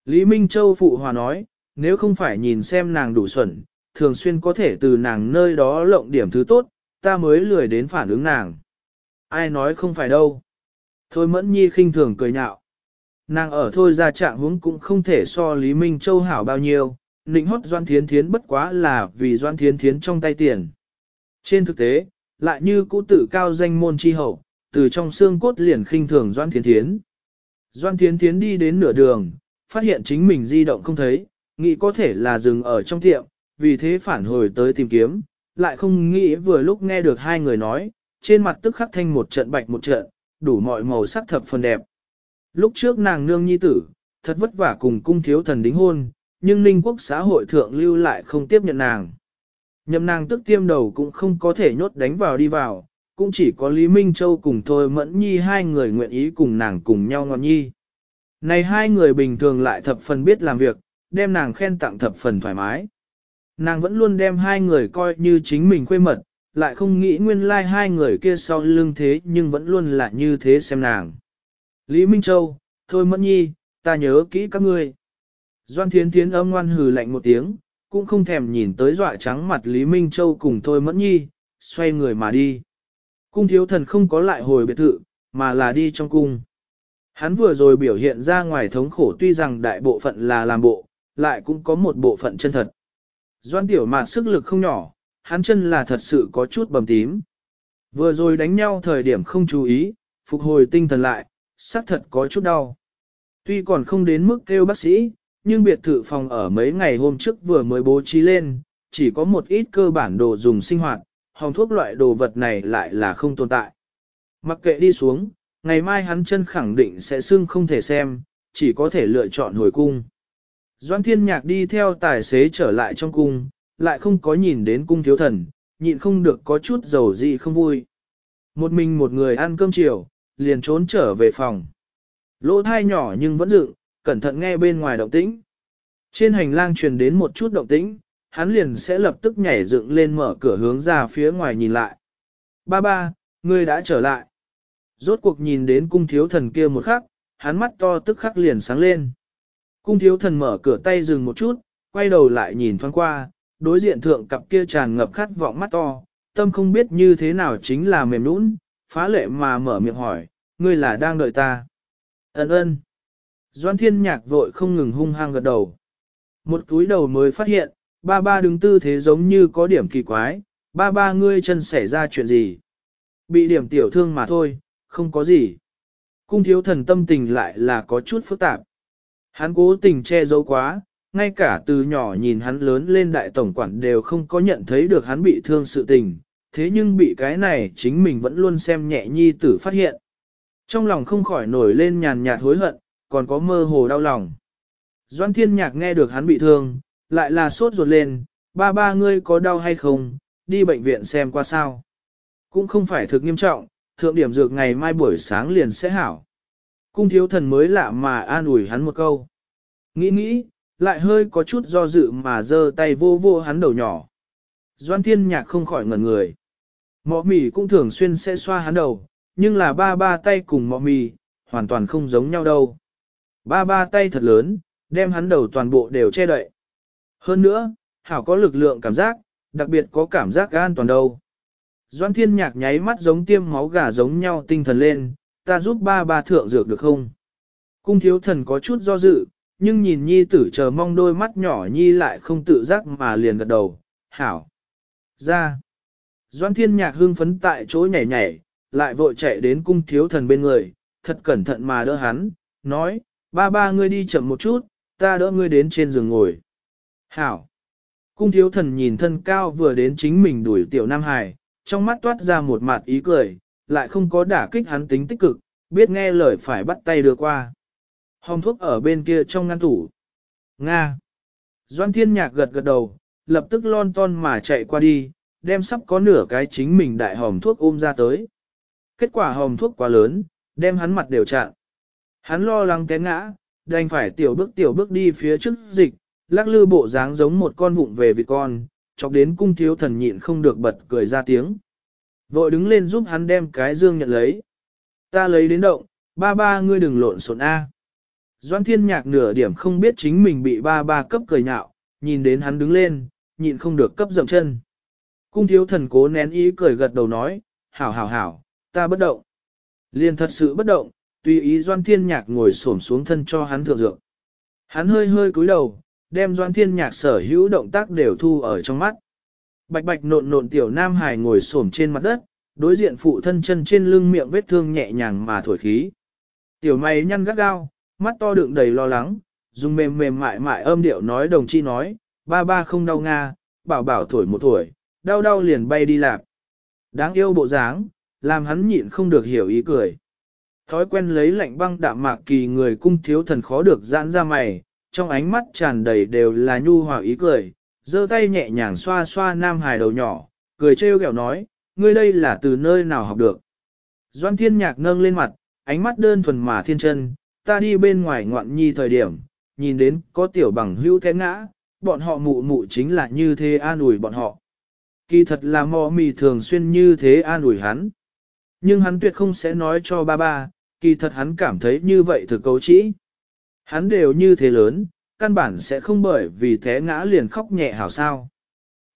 Lý Minh Châu phụ hòa nói, nếu không phải nhìn xem nàng đủ xuẩn, thường xuyên có thể từ nàng nơi đó lộng điểm thứ tốt, ta mới lười đến phản ứng nàng. Ai nói không phải đâu. Thôi mẫn nhi khinh thường cười nhạo. Nàng ở thôi ra trạng huống cũng không thể so Lý Minh Châu hảo bao nhiêu, nịnh hót Doan Thiến Thiến bất quá là vì Doan Thiến Thiến trong tay tiền. Trên thực tế, lại như cũ tử cao danh môn chi hậu, từ trong xương cốt liền khinh thường Doan Thiến Thiến. Doan Thiến Thiến đi đến nửa đường, phát hiện chính mình di động không thấy, nghĩ có thể là dừng ở trong tiệm, vì thế phản hồi tới tìm kiếm, lại không nghĩ vừa lúc nghe được hai người nói, trên mặt tức khắc thanh một trận bạch một trận, đủ mọi màu sắc thập phần đẹp. Lúc trước nàng nương nhi tử, thật vất vả cùng cung thiếu thần đính hôn, nhưng ninh quốc xã hội thượng lưu lại không tiếp nhận nàng. Nhậm nàng tức tiêm đầu cũng không có thể nhốt đánh vào đi vào, cũng chỉ có Lý Minh Châu cùng Thôi Mẫn Nhi hai người nguyện ý cùng nàng cùng nhau ngọt nhi. Này hai người bình thường lại thập phần biết làm việc, đem nàng khen tặng thập phần thoải mái. Nàng vẫn luôn đem hai người coi như chính mình quê mật, lại không nghĩ nguyên lai like hai người kia sau lưng thế nhưng vẫn luôn là như thế xem nàng. Lý Minh Châu, thôi mẫn nhi, ta nhớ kỹ các ngươi. Doan Thiến Thiến âm ngoan hừ lạnh một tiếng, cũng không thèm nhìn tới dọa trắng mặt Lý Minh Châu cùng Thôi Mẫn Nhi, xoay người mà đi. Cung thiếu thần không có lại hồi biệt thự, mà là đi trong cung. Hắn vừa rồi biểu hiện ra ngoài thống khổ tuy rằng đại bộ phận là làm bộ, lại cũng có một bộ phận chân thật. Doan tiểu mạt sức lực không nhỏ, hắn chân là thật sự có chút bầm tím. Vừa rồi đánh nhau thời điểm không chú ý, phục hồi tinh thần lại, xác thật có chút đau. Tuy còn không đến mức kêu bác sĩ, nhưng biệt thự phòng ở mấy ngày hôm trước vừa mới bố trí lên, chỉ có một ít cơ bản đồ dùng sinh hoạt, hồng thuốc loại đồ vật này lại là không tồn tại. Mặc kệ đi xuống, ngày mai hắn chân khẳng định sẽ xưng không thể xem, chỉ có thể lựa chọn hồi cung. Doan thiên nhạc đi theo tài xế trở lại trong cung, lại không có nhìn đến cung thiếu thần, nhịn không được có chút dầu gì không vui. Một mình một người ăn cơm chiều, liền trốn trở về phòng. Lỗ thai nhỏ nhưng vẫn dựng, cẩn thận nghe bên ngoài động tĩnh. Trên hành lang truyền đến một chút động tĩnh, hắn liền sẽ lập tức nhảy dựng lên mở cửa hướng ra phía ngoài nhìn lại. Ba ba, ngươi đã trở lại. Rốt cuộc nhìn đến cung thiếu thần kia một khắc, hắn mắt to tức khắc liền sáng lên. Cung thiếu thần mở cửa tay dừng một chút, quay đầu lại nhìn thoáng qua, đối diện thượng cặp kia tràn ngập khát vọng mắt to, tâm không biết như thế nào chính là mềm nũng, phá lệ mà mở miệng hỏi, ngươi là đang đợi ta. Ấn ơn. Doan thiên nhạc vội không ngừng hung hăng gật đầu. Một túi đầu mới phát hiện, ba ba đứng tư thế giống như có điểm kỳ quái, ba ba ngươi chân xảy ra chuyện gì. Bị điểm tiểu thương mà thôi, không có gì. Cung thiếu thần tâm tình lại là có chút phức tạp. Hắn cố tình che giấu quá, ngay cả từ nhỏ nhìn hắn lớn lên đại tổng quản đều không có nhận thấy được hắn bị thương sự tình, thế nhưng bị cái này chính mình vẫn luôn xem nhẹ nhi tử phát hiện. Trong lòng không khỏi nổi lên nhàn nhạt hối hận, còn có mơ hồ đau lòng. Doan thiên nhạc nghe được hắn bị thương, lại là sốt ruột lên, ba ba ngươi có đau hay không, đi bệnh viện xem qua sao. Cũng không phải thực nghiêm trọng, thượng điểm dược ngày mai buổi sáng liền sẽ hảo. Cung thiếu thần mới lạ mà an ủi hắn một câu. Nghĩ nghĩ, lại hơi có chút do dự mà giơ tay vô vô hắn đầu nhỏ. Doan thiên nhạc không khỏi ngẩn người. Mọ mì cũng thường xuyên sẽ xoa hắn đầu, nhưng là ba ba tay cùng mọ mì, hoàn toàn không giống nhau đâu. Ba ba tay thật lớn, đem hắn đầu toàn bộ đều che đậy. Hơn nữa, Hảo có lực lượng cảm giác, đặc biệt có cảm giác an toàn đâu. Doan thiên nhạc nháy mắt giống tiêm máu gà giống nhau tinh thần lên, ta giúp ba ba thượng dược được không? Cung thiếu thần có chút do dự, nhưng nhìn nhi tử chờ mong đôi mắt nhỏ nhi lại không tự giác mà liền gật đầu, hảo. Ra. Doan thiên nhạc hưng phấn tại chỗ nhảy nhảy, lại vội chạy đến cung thiếu thần bên người, thật cẩn thận mà đỡ hắn, nói, ba ba ngươi đi chậm một chút, ta đỡ ngươi đến trên giường ngồi. Hảo. Cung thiếu thần nhìn thân cao vừa đến chính mình đuổi tiểu Nam Hải, trong mắt toát ra một mặt ý cười, lại không có đả kích hắn tính tích cực, biết nghe lời phải bắt tay đưa qua. Hồng thuốc ở bên kia trong ngăn tủ. Nga. Doan thiên nhạc gật gật đầu, lập tức lon ton mà chạy qua đi, đem sắp có nửa cái chính mình đại hồng thuốc ôm ra tới. Kết quả hồng thuốc quá lớn, đem hắn mặt đều chặn. Hắn lo lắng té ngã, đành phải tiểu bước tiểu bước đi phía trước dịch, lắc lư bộ dáng giống một con vụng về vị con, chọc đến cung thiếu thần nhịn không được bật cười ra tiếng. Vội đứng lên giúp hắn đem cái dương nhận lấy. Ta lấy đến động, ba ba ngươi đừng lộn xộn A. Doan thiên nhạc nửa điểm không biết chính mình bị ba ba cấp cười nhạo, nhìn đến hắn đứng lên, nhịn không được cấp dậm chân. Cung thiếu thần cố nén ý cười gật đầu nói, hảo hảo hảo, ta bất động. Liền thật sự bất động, tùy ý doan thiên nhạc ngồi xổm xuống thân cho hắn thượng dược. Hắn hơi hơi cúi đầu, đem doan thiên nhạc sở hữu động tác đều thu ở trong mắt. Bạch bạch nộn nộn tiểu nam hải ngồi xổm trên mặt đất, đối diện phụ thân chân trên lưng miệng vết thương nhẹ nhàng mà thổi khí. Tiểu mày nhăn gắt gao, mắt to đựng đầy lo lắng, dùng mềm mềm mại mại âm điệu nói đồng chi nói, ba ba không đau nga, bảo bảo thổi một tuổi đau đau liền bay đi lạp. Đáng yêu bộ dáng, làm hắn nhịn không được hiểu ý cười. Thói quen lấy lạnh băng đạm mạc kỳ người cung thiếu thần khó được giãn ra mày, trong ánh mắt tràn đầy đều là nhu hòa ý cười, giơ tay nhẹ nhàng xoa xoa nam hài đầu nhỏ, cười trêu ghẹo nói, ngươi đây là từ nơi nào học được. Doan thiên nhạc nâng lên mặt, ánh mắt đơn thuần mà thiên chân, ta đi bên ngoài ngoạn nhi thời điểm, nhìn đến có tiểu bằng hữu thế ngã, bọn họ mụ mụ chính là như thế an ủi bọn họ. Kỳ thật là mò mì thường xuyên như thế an ủi hắn. Nhưng hắn tuyệt không sẽ nói cho ba ba, kỳ thật hắn cảm thấy như vậy thực cấu trĩ. Hắn đều như thế lớn, căn bản sẽ không bởi vì thế ngã liền khóc nhẹ hảo sao.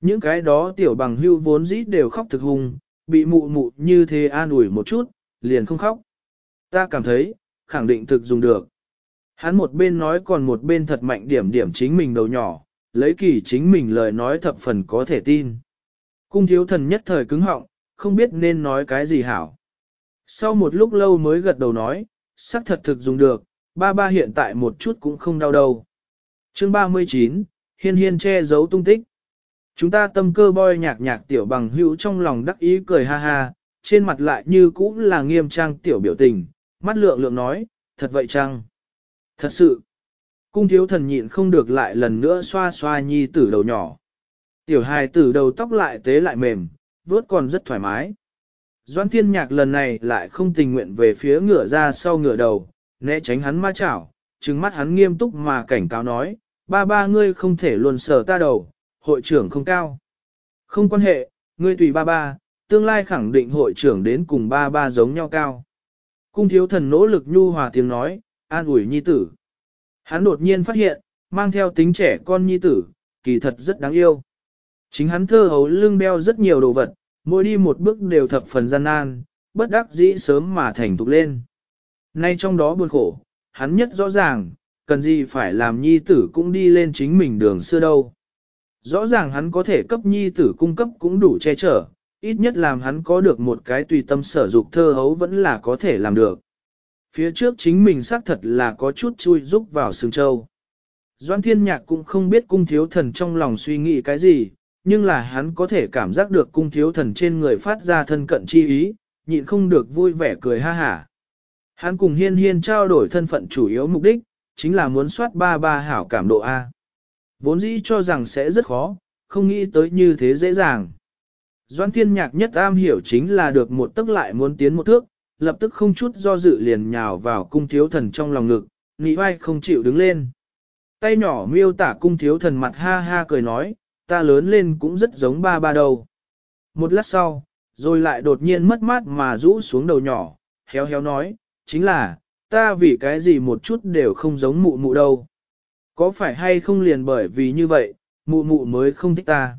Những cái đó tiểu bằng hưu vốn dĩ đều khóc thực hùng, bị mụ mụ như thế an ủi một chút, liền không khóc. Ta cảm thấy, khẳng định thực dùng được. Hắn một bên nói còn một bên thật mạnh điểm điểm chính mình đầu nhỏ, lấy kỳ chính mình lời nói thập phần có thể tin. Cung thiếu thần nhất thời cứng họng, không biết nên nói cái gì hảo. Sau một lúc lâu mới gật đầu nói, xác thật thực dùng được, ba ba hiện tại một chút cũng không đau đâu. Chương 39, hiên hiên che giấu tung tích. Chúng ta tâm cơ boi nhạc nhạc tiểu bằng hữu trong lòng đắc ý cười ha ha, trên mặt lại như cũng là nghiêm trang tiểu biểu tình, mắt lượng lượng nói, thật vậy chăng? Thật sự, cung thiếu thần nhịn không được lại lần nữa xoa xoa nhi tử đầu nhỏ. Tiểu hài tử đầu tóc lại tế lại mềm, vuốt còn rất thoải mái. Doan thiên nhạc lần này lại không tình nguyện về phía ngựa ra sau ngựa đầu, né tránh hắn ma chảo, trừng mắt hắn nghiêm túc mà cảnh cáo nói, ba ba ngươi không thể luôn sờ ta đầu, hội trưởng không cao. Không quan hệ, ngươi tùy ba ba, tương lai khẳng định hội trưởng đến cùng ba ba giống nhau cao. Cung thiếu thần nỗ lực nhu hòa tiếng nói, an ủi nhi tử. Hắn đột nhiên phát hiện, mang theo tính trẻ con nhi tử, kỳ thật rất đáng yêu. Chính hắn thơ hấu lưng đeo rất nhiều đồ vật, mỗi đi một bước đều thập phần gian nan, bất đắc dĩ sớm mà thành thục lên. Nay trong đó buồn khổ, hắn nhất rõ ràng, cần gì phải làm nhi tử cũng đi lên chính mình đường xưa đâu. Rõ ràng hắn có thể cấp nhi tử cung cấp cũng đủ che chở, ít nhất làm hắn có được một cái tùy tâm sở dục thơ hấu vẫn là có thể làm được. Phía trước chính mình xác thật là có chút chui rúc vào sừng châu. Doan thiên nhạc cũng không biết cung thiếu thần trong lòng suy nghĩ cái gì, nhưng là hắn có thể cảm giác được cung thiếu thần trên người phát ra thân cận chi ý, nhịn không được vui vẻ cười ha hả. Hắn cùng hiên hiên trao đổi thân phận chủ yếu mục đích, chính là muốn soát ba ba hảo cảm độ A. Vốn dĩ cho rằng sẽ rất khó, không nghĩ tới như thế dễ dàng. Doan thiên nhạc nhất am hiểu chính là được một tức lại muốn tiến một thước, lập tức không chút do dự liền nhào vào cung thiếu thần trong lòng ngực, nghĩ vai không chịu đứng lên. Tay nhỏ miêu tả cung thiếu thần mặt ha ha cười nói, ta lớn lên cũng rất giống ba ba đầu. Một lát sau, rồi lại đột nhiên mất mát mà rũ xuống đầu nhỏ, héo héo nói, chính là, ta vì cái gì một chút đều không giống mụ mụ đâu. Có phải hay không liền bởi vì như vậy, mụ mụ mới không thích ta.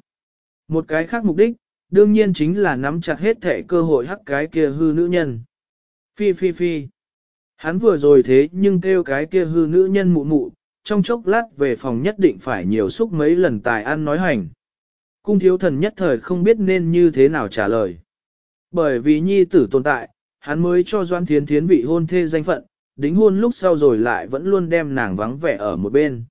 Một cái khác mục đích, đương nhiên chính là nắm chặt hết thể cơ hội hắc cái kia hư nữ nhân. Phi phi phi. Hắn vừa rồi thế nhưng kêu cái kia hư nữ nhân mụ mụ, trong chốc lát về phòng nhất định phải nhiều xúc mấy lần tài ăn nói hành. Cung thiếu thần nhất thời không biết nên như thế nào trả lời. Bởi vì nhi tử tồn tại, hắn mới cho Doan Thiến Thiến vị hôn thê danh phận, đính hôn lúc sau rồi lại vẫn luôn đem nàng vắng vẻ ở một bên.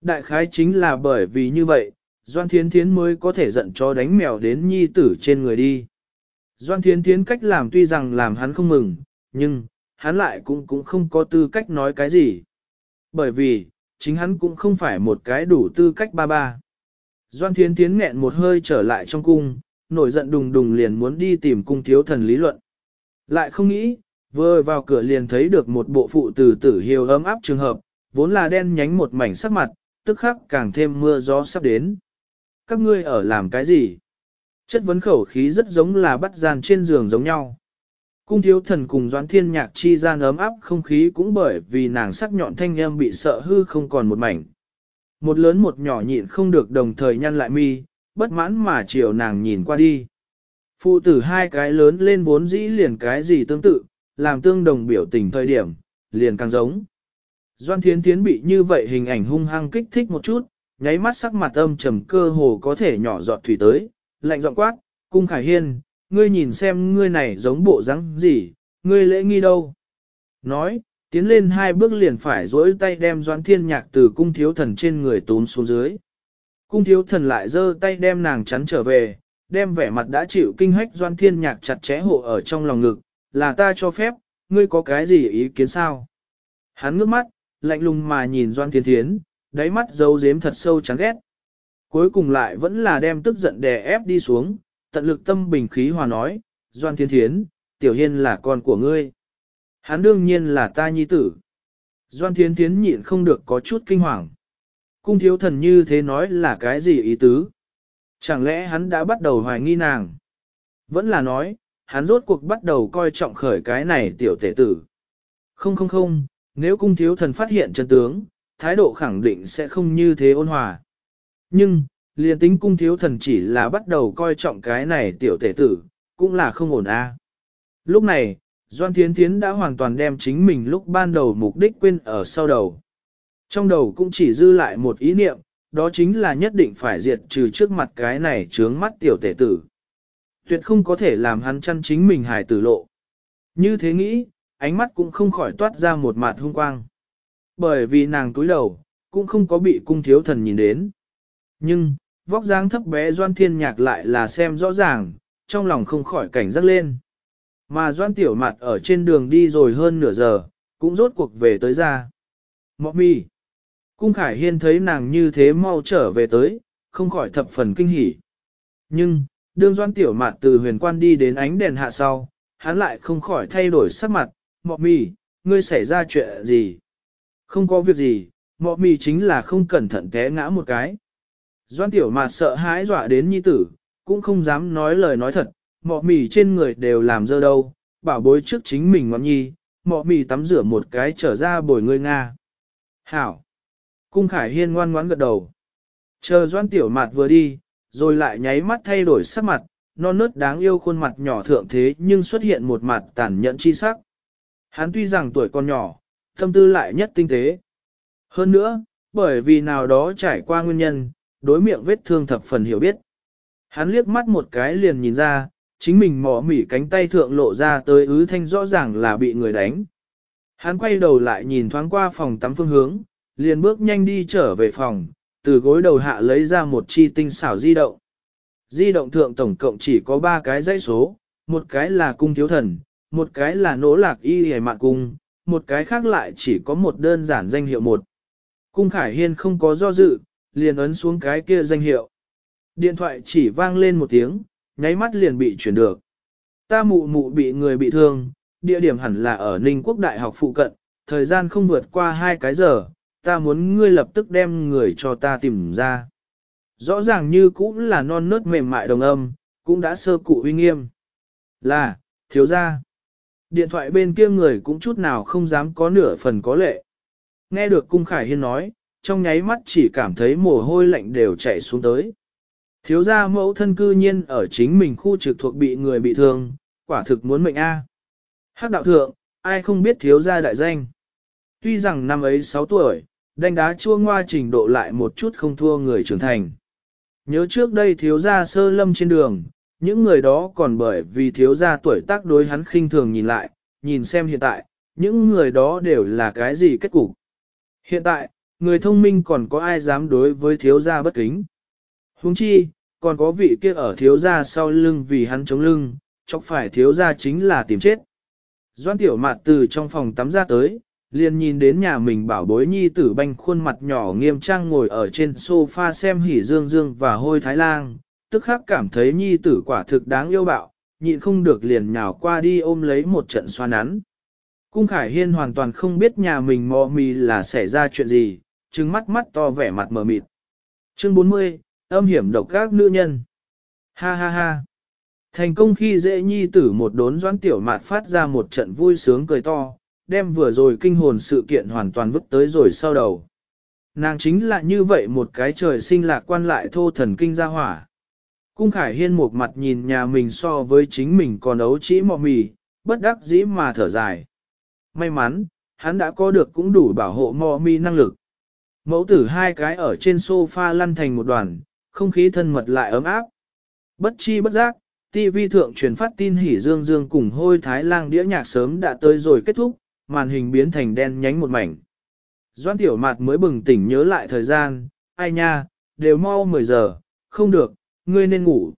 Đại khái chính là bởi vì như vậy, Doan Thiến Thiến mới có thể giận cho đánh mèo đến nhi tử trên người đi. Doan Thiến Thiến cách làm tuy rằng làm hắn không mừng, nhưng, hắn lại cũng cũng không có tư cách nói cái gì. Bởi vì, chính hắn cũng không phải một cái đủ tư cách ba ba. Doan Thiến Thiến nghẹn một hơi trở lại trong cung, nổi giận đùng đùng liền muốn đi tìm cung thiếu thần lý luận. Lại không nghĩ, vừa vào cửa liền thấy được một bộ phụ tử tử hiếu ấm áp trường hợp, vốn là đen nhánh một mảnh sắc mặt, tức khắc càng thêm mưa gió sắp đến. Các ngươi ở làm cái gì? Chất vấn khẩu khí rất giống là bắt gian trên giường giống nhau. Cung thiếu thần cùng doãn thiên nhạc chi gian ấm áp không khí cũng bởi vì nàng sắc nhọn thanh âm bị sợ hư không còn một mảnh. Một lớn một nhỏ nhịn không được đồng thời nhăn lại mi, bất mãn mà chiều nàng nhìn qua đi. Phụ tử hai cái lớn lên vốn dĩ liền cái gì tương tự, làm tương đồng biểu tình thời điểm, liền càng giống. Doan Thiến Thiến bị như vậy hình ảnh hung hăng kích thích một chút, nháy mắt sắc mặt âm trầm cơ hồ có thể nhỏ giọt thủy tới, lạnh giọng quát, cung khải hiên, ngươi nhìn xem ngươi này giống bộ rắn gì, ngươi lễ nghi đâu. Nói, tiến lên hai bước liền phải dỗi tay đem doan thiên nhạc từ cung thiếu thần trên người tốn xuống dưới. Cung thiếu thần lại giơ tay đem nàng chắn trở về, đem vẻ mặt đã chịu kinh hách doan thiên nhạc chặt chẽ hộ ở trong lòng ngực, là ta cho phép, ngươi có cái gì ý kiến sao? Hắn ngước mắt, lạnh lùng mà nhìn doan thiên thiến, đáy mắt dấu dếm thật sâu chán ghét. Cuối cùng lại vẫn là đem tức giận đè ép đi xuống, tận lực tâm bình khí hòa nói, doan thiên thiến, tiểu hiên là con của ngươi. Hắn đương nhiên là ta nhi tử. Doan thiên thiến nhịn không được có chút kinh hoàng. Cung thiếu thần như thế nói là cái gì ý tứ? Chẳng lẽ hắn đã bắt đầu hoài nghi nàng? Vẫn là nói, hắn rốt cuộc bắt đầu coi trọng khởi cái này tiểu tể tử. Không không không, nếu cung thiếu thần phát hiện chân tướng, thái độ khẳng định sẽ không như thế ôn hòa. Nhưng, liền tính cung thiếu thần chỉ là bắt đầu coi trọng cái này tiểu tể tử, cũng là không ổn a. Lúc này, Doan Thiến Thiến đã hoàn toàn đem chính mình lúc ban đầu mục đích quên ở sau đầu. Trong đầu cũng chỉ dư lại một ý niệm, đó chính là nhất định phải diệt trừ trước mặt cái này trướng mắt tiểu tể tử. Tuyệt không có thể làm hắn chăn chính mình hài tử lộ. Như thế nghĩ, ánh mắt cũng không khỏi toát ra một mặt hung quang. Bởi vì nàng túi đầu, cũng không có bị cung thiếu thần nhìn đến. Nhưng, vóc dáng thấp bé Doan Thiên Nhạc lại là xem rõ ràng, trong lòng không khỏi cảnh giác lên. Mà Doan Tiểu Mặt ở trên đường đi rồi hơn nửa giờ, cũng rốt cuộc về tới ra. Mọ mi. Cung Khải Hiên thấy nàng như thế mau trở về tới, không khỏi thập phần kinh hỉ. Nhưng, đương Doan Tiểu mạt từ huyền quan đi đến ánh đèn hạ sau, hắn lại không khỏi thay đổi sắc mặt. Mọ mì, ngươi xảy ra chuyện gì? Không có việc gì, mọ mì chính là không cẩn thận té ngã một cái. Doan Tiểu Mạt sợ hãi dọa đến nhi tử, cũng không dám nói lời nói thật, mọ mì trên người đều làm dơ đâu, bảo bối trước chính mình ngọn nhi, mọ mì tắm rửa một cái trở ra bồi ngươi Nga. Hảo! Cung Khải Hiên ngoan ngoãn gật đầu. Chờ Doan Tiểu Mạt vừa đi, rồi lại nháy mắt thay đổi sắc mặt, non nớt đáng yêu khuôn mặt nhỏ thượng thế nhưng xuất hiện một mặt tàn nhẫn chi sắc. Hắn tuy rằng tuổi còn nhỏ, tâm tư lại nhất tinh tế. Hơn nữa, bởi vì nào đó trải qua nguyên nhân, đối miệng vết thương thập phần hiểu biết. Hắn liếc mắt một cái liền nhìn ra, chính mình mỏ mỉ cánh tay thượng lộ ra tới ứ thanh rõ ràng là bị người đánh. Hắn quay đầu lại nhìn thoáng qua phòng tắm phương hướng, liền bước nhanh đi trở về phòng, từ gối đầu hạ lấy ra một chi tinh xảo di động. Di động thượng tổng cộng chỉ có 3 cái dãy số, một cái là cung thiếu thần, một cái là nỗ lạc y hề mạng cung, một cái khác lại chỉ có một đơn giản danh hiệu một. Cung Khải Hiên không có do dự, liền ấn xuống cái kia danh hiệu. Điện thoại chỉ vang lên một tiếng, nháy mắt liền bị chuyển được. Ta mụ mụ bị người bị thương, địa điểm hẳn là ở Ninh Quốc Đại học phụ cận, thời gian không vượt qua hai cái giờ, ta muốn ngươi lập tức đem người cho ta tìm ra. Rõ ràng như cũng là non nớt mềm mại đồng âm, cũng đã sơ cụ uy nghiêm. Là, thiếu gia. Điện thoại bên kia người cũng chút nào không dám có nửa phần có lệ. Nghe được Cung Khải Hiên nói, trong nháy mắt chỉ cảm thấy mồ hôi lạnh đều chảy xuống tới. Thiếu gia mẫu thân cư nhiên ở chính mình khu trực thuộc bị người bị thương, quả thực muốn mệnh A. Hắc đạo thượng, ai không biết thiếu gia đại danh. Tuy rằng năm ấy 6 tuổi, đánh đá chua ngoa trình độ lại một chút không thua người trưởng thành. Nhớ trước đây thiếu gia sơ lâm trên đường, những người đó còn bởi vì thiếu gia tuổi tác đối hắn khinh thường nhìn lại, nhìn xem hiện tại, những người đó đều là cái gì kết cục. Hiện tại, người thông minh còn có ai dám đối với thiếu gia bất kính. Huống chi, còn có vị kia ở thiếu gia sau lưng vì hắn chống lưng, chọc phải thiếu gia chính là tìm chết. Doan tiểu mạt từ trong phòng tắm ra tới, liền nhìn đến nhà mình bảo bối nhi tử banh khuôn mặt nhỏ nghiêm trang ngồi ở trên sofa xem hỉ dương dương và hôi thái lang, tức khắc cảm thấy nhi tử quả thực đáng yêu bạo, nhịn không được liền nhào qua đi ôm lấy một trận xoa nắn. Cung Khải Hiên hoàn toàn không biết nhà mình mò mì là xảy ra chuyện gì, trừng mắt mắt to vẻ mặt mờ mịt. Chương 40, âm hiểm độc các nữ nhân. Ha ha ha. Thành công khi dễ nhi tử một đốn doãn tiểu mạt phát ra một trận vui sướng cười to, đem vừa rồi kinh hồn sự kiện hoàn toàn vứt tới rồi sau đầu. Nàng chính là như vậy một cái trời sinh lạc quan lại thô thần kinh ra hỏa. Cung Khải Hiên một mặt nhìn nhà mình so với chính mình còn ấu trĩ mọ mì, bất đắc dĩ mà thở dài. May mắn, hắn đã có được cũng đủ bảo hộ mọ mì năng lực. Mẫu tử hai cái ở trên sofa lăn thành một đoàn, không khí thân mật lại ấm áp. Bất chi bất giác, TV thượng truyền phát tin hỉ dương dương cùng hôi thái lang đĩa nhạc sớm đã tới rồi kết thúc, màn hình biến thành đen nhánh một mảnh. Doan tiểu mạt mới bừng tỉnh nhớ lại thời gian, ai nha, đều mau 10 giờ, không được, ngươi nên ngủ.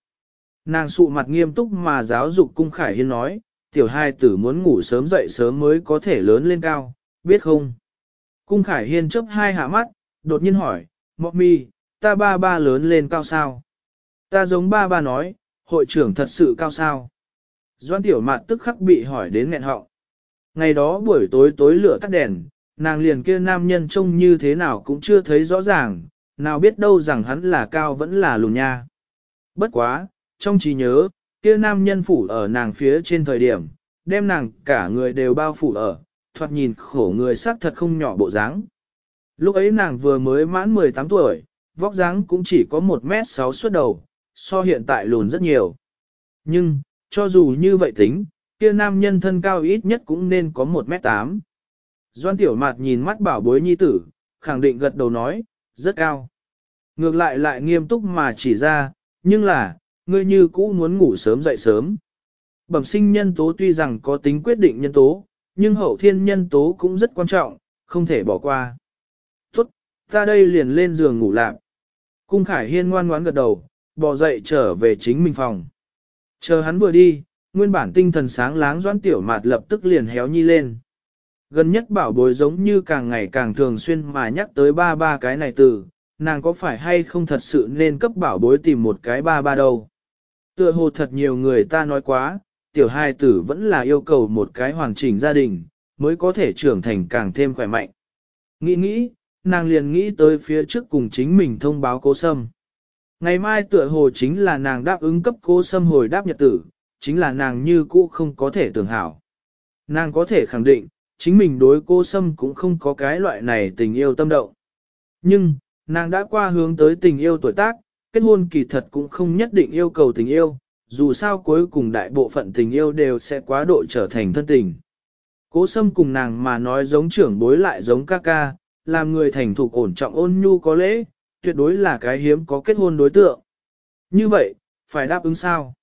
Nàng sụ mặt nghiêm túc mà giáo dục cung khải hiên nói, tiểu hai tử muốn ngủ sớm dậy sớm mới có thể lớn lên cao, biết không? Cung khải hiên chớp hai hạ mắt, đột nhiên hỏi, Mọc mi, ta ba ba lớn lên cao sao? Ta giống ba ba nói, hội trưởng thật sự cao sao? Doan tiểu mạt tức khắc bị hỏi đến nghẹn họng. Ngày đó buổi tối tối lửa tắt đèn, nàng liền kia nam nhân trông như thế nào cũng chưa thấy rõ ràng, nào biết đâu rằng hắn là cao vẫn là lùn nha. Bất quá, trong trí nhớ, kia nam nhân phủ ở nàng phía trên thời điểm, đem nàng cả người đều bao phủ ở, thoạt nhìn khổ người xác thật không nhỏ bộ dáng. Lúc ấy nàng vừa mới mãn 18 tuổi, vóc dáng cũng chỉ có 1m6 suốt đầu, so hiện tại lùn rất nhiều. Nhưng, cho dù như vậy tính, kia nam nhân thân cao ít nhất cũng nên có 1m8. Doan tiểu mạt nhìn mắt bảo bối nhi tử, khẳng định gật đầu nói, rất cao. Ngược lại lại nghiêm túc mà chỉ ra, nhưng là, ngươi như cũ muốn ngủ sớm dậy sớm. Bẩm sinh nhân tố tuy rằng có tính quyết định nhân tố, nhưng hậu thiên nhân tố cũng rất quan trọng, không thể bỏ qua. Tốt, ta đây liền lên giường ngủ lạc. Cung Khải Hiên ngoan ngoãn gật đầu, bò dậy trở về chính mình phòng. Chờ hắn vừa đi, nguyên bản tinh thần sáng láng doãn tiểu mạt lập tức liền héo nhi lên. Gần nhất bảo bối giống như càng ngày càng thường xuyên mà nhắc tới ba ba cái này từ, nàng có phải hay không thật sự nên cấp bảo bối tìm một cái ba ba đâu. Tựa hồ thật nhiều người ta nói quá, tiểu hai tử vẫn là yêu cầu một cái hoàn chỉnh gia đình, mới có thể trưởng thành càng thêm khỏe mạnh. Nghĩ nghĩ, nàng liền nghĩ tới phía trước cùng chính mình thông báo cố sâm. Ngày mai tựa hồ chính là nàng đáp ứng cấp cố sâm hồi đáp nhật tử, chính là nàng như cũ không có thể tưởng hảo. Nàng có thể khẳng định, chính mình đối cô sâm cũng không có cái loại này tình yêu tâm động. Nhưng, nàng đã qua hướng tới tình yêu tuổi tác, kết hôn kỳ thật cũng không nhất định yêu cầu tình yêu, dù sao cuối cùng đại bộ phận tình yêu đều sẽ quá độ trở thành thân tình. Cố sâm cùng nàng mà nói giống trưởng bối lại giống ca ca, làm người thành thục ổn trọng ôn nhu có lễ, tuyệt đối là cái hiếm có kết hôn đối tượng. Như vậy, phải đáp ứng sao?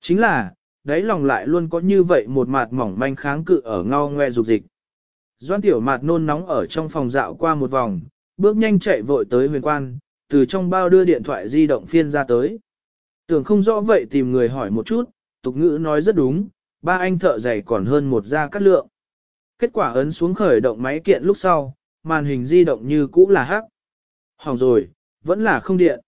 Chính là, đáy lòng lại luôn có như vậy một mạt mỏng manh kháng cự ở ngao ngoe dục dịch. Doan tiểu mạt nôn nóng ở trong phòng dạo qua một vòng, bước nhanh chạy vội tới huyền quan, từ trong bao đưa điện thoại di động phiên ra tới. Tưởng không rõ vậy tìm người hỏi một chút, tục ngữ nói rất đúng, ba anh thợ giày còn hơn một gia cắt lượng. Kết quả ấn xuống khởi động máy kiện lúc sau, màn hình di động như cũ là hắc. Hỏng rồi, vẫn là không điện.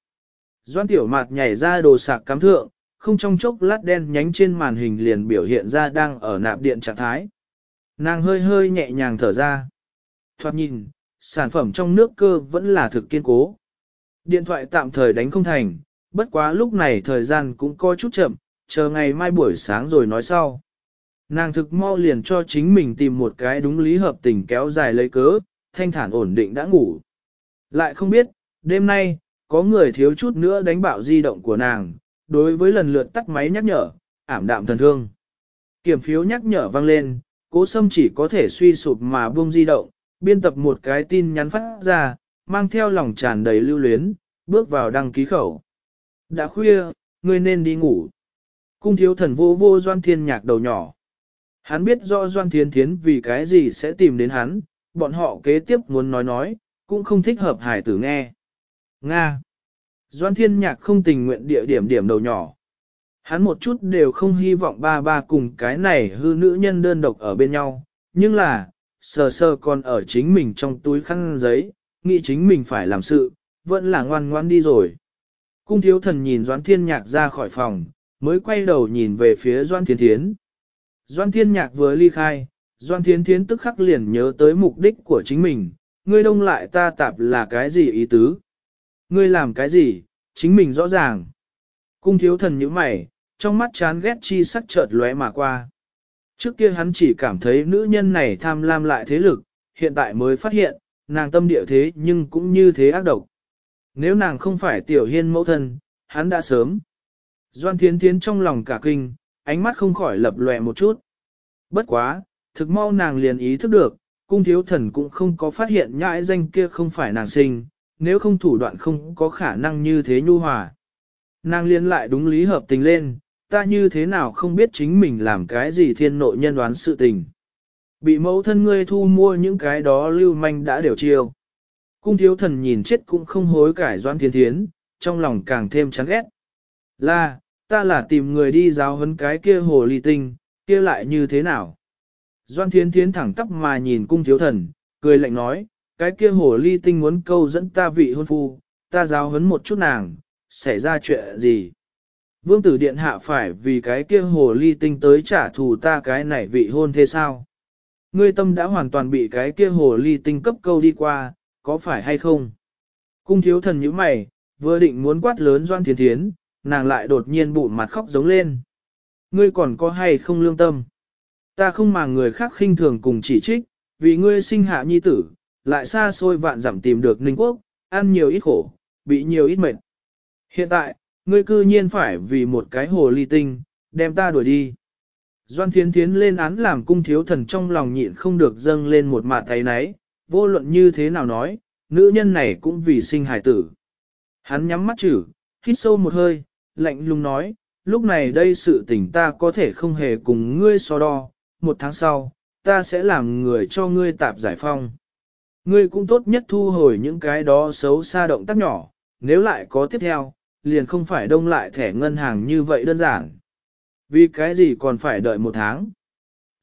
Doan tiểu mạt nhảy ra đồ sạc cắm thượng, không trong chốc lát đen nhánh trên màn hình liền biểu hiện ra đang ở nạp điện trạng thái. Nàng hơi hơi nhẹ nhàng thở ra. Thoạt nhìn, sản phẩm trong nước cơ vẫn là thực kiên cố. Điện thoại tạm thời đánh không thành, bất quá lúc này thời gian cũng có chút chậm, chờ ngày mai buổi sáng rồi nói sau. Nàng thực mau liền cho chính mình tìm một cái đúng lý hợp tình kéo dài lấy cớ, thanh thản ổn định đã ngủ. Lại không biết, đêm nay, có người thiếu chút nữa đánh bạo di động của nàng, đối với lần lượt tắt máy nhắc nhở, ảm đạm thần thương. Kiểm phiếu nhắc nhở vang lên, cố sâm chỉ có thể suy sụp mà buông di động, biên tập một cái tin nhắn phát ra, mang theo lòng tràn đầy lưu luyến, bước vào đăng ký khẩu. Đã khuya, ngươi nên đi ngủ. Cung thiếu thần vô vô doan thiên nhạc đầu nhỏ. Hắn biết do doan thiên thiến vì cái gì sẽ tìm đến hắn, bọn họ kế tiếp muốn nói nói, cũng không thích hợp hải tử nghe. Nga. Doan thiên nhạc không tình nguyện địa điểm điểm đầu nhỏ. Hắn một chút đều không hy vọng ba ba cùng cái này hư nữ nhân đơn độc ở bên nhau, nhưng là, sờ sờ còn ở chính mình trong túi khăn giấy, nghĩ chính mình phải làm sự, vẫn là ngoan ngoan đi rồi. Cung thiếu thần nhìn Doan Thiên Nhạc ra khỏi phòng, mới quay đầu nhìn về phía Doan Thiên Thiến. Doan Thiên Nhạc vừa ly khai, Doan Thiên Thiến tức khắc liền nhớ tới mục đích của chính mình, ngươi đông lại ta tạp là cái gì ý tứ? Ngươi làm cái gì, chính mình rõ ràng. Cung thiếu thần như mày, trong mắt chán ghét chi sắc chợt lóe mà qua. Trước kia hắn chỉ cảm thấy nữ nhân này tham lam lại thế lực, hiện tại mới phát hiện, nàng tâm địa thế nhưng cũng như thế ác độc. Nếu nàng không phải tiểu hiên mẫu thân, hắn đã sớm. Doan thiến thiến trong lòng cả kinh, ánh mắt không khỏi lập lòe một chút. Bất quá, thực mau nàng liền ý thức được, cung thiếu thần cũng không có phát hiện nhãi danh kia không phải nàng sinh, nếu không thủ đoạn không có khả năng như thế nhu hòa. Nàng liên lại đúng lý hợp tình lên, ta như thế nào không biết chính mình làm cái gì thiên nội nhân đoán sự tình. Bị mẫu thân ngươi thu mua những cái đó lưu manh đã đều chiêu. Cung thiếu thần nhìn chết cũng không hối cải doan thiên thiến, trong lòng càng thêm chán ghét. Là, ta là tìm người đi giáo huấn cái kia hồ ly tinh, kia lại như thế nào? Doan thiên thiến thẳng tắp mà nhìn cung thiếu thần, cười lạnh nói, cái kia hồ ly tinh muốn câu dẫn ta vị hôn phu, ta giáo huấn một chút nàng, xảy ra chuyện gì? Vương tử điện hạ phải vì cái kia hồ ly tinh tới trả thù ta cái này vị hôn thế sao? Ngươi tâm đã hoàn toàn bị cái kia hồ ly tinh cấp câu đi qua, có phải hay không? Cung thiếu thần như mày, vừa định muốn quát lớn doan thiến thiến, nàng lại đột nhiên bụng mặt khóc giống lên. Ngươi còn có hay không lương tâm? Ta không mà người khác khinh thường cùng chỉ trích, vì ngươi sinh hạ nhi tử, lại xa xôi vạn dặm tìm được Ninh Quốc, ăn nhiều ít khổ, bị nhiều ít mệt. Hiện tại, ngươi cư nhiên phải vì một cái hồ ly tinh, đem ta đuổi đi. Doan Thiến Thiến lên án làm cung thiếu thần trong lòng nhịn không được dâng lên một mạt tay náy, vô luận như thế nào nói, nữ nhân này cũng vì sinh hài tử. Hắn nhắm mắt chử, hít sâu một hơi, lạnh lùng nói, lúc này đây sự tình ta có thể không hề cùng ngươi so đo, một tháng sau, ta sẽ làm người cho ngươi tạp giải phong. Ngươi cũng tốt nhất thu hồi những cái đó xấu xa động tác nhỏ, nếu lại có tiếp theo, liền không phải đông lại thẻ ngân hàng như vậy đơn giản. Vì cái gì còn phải đợi một tháng?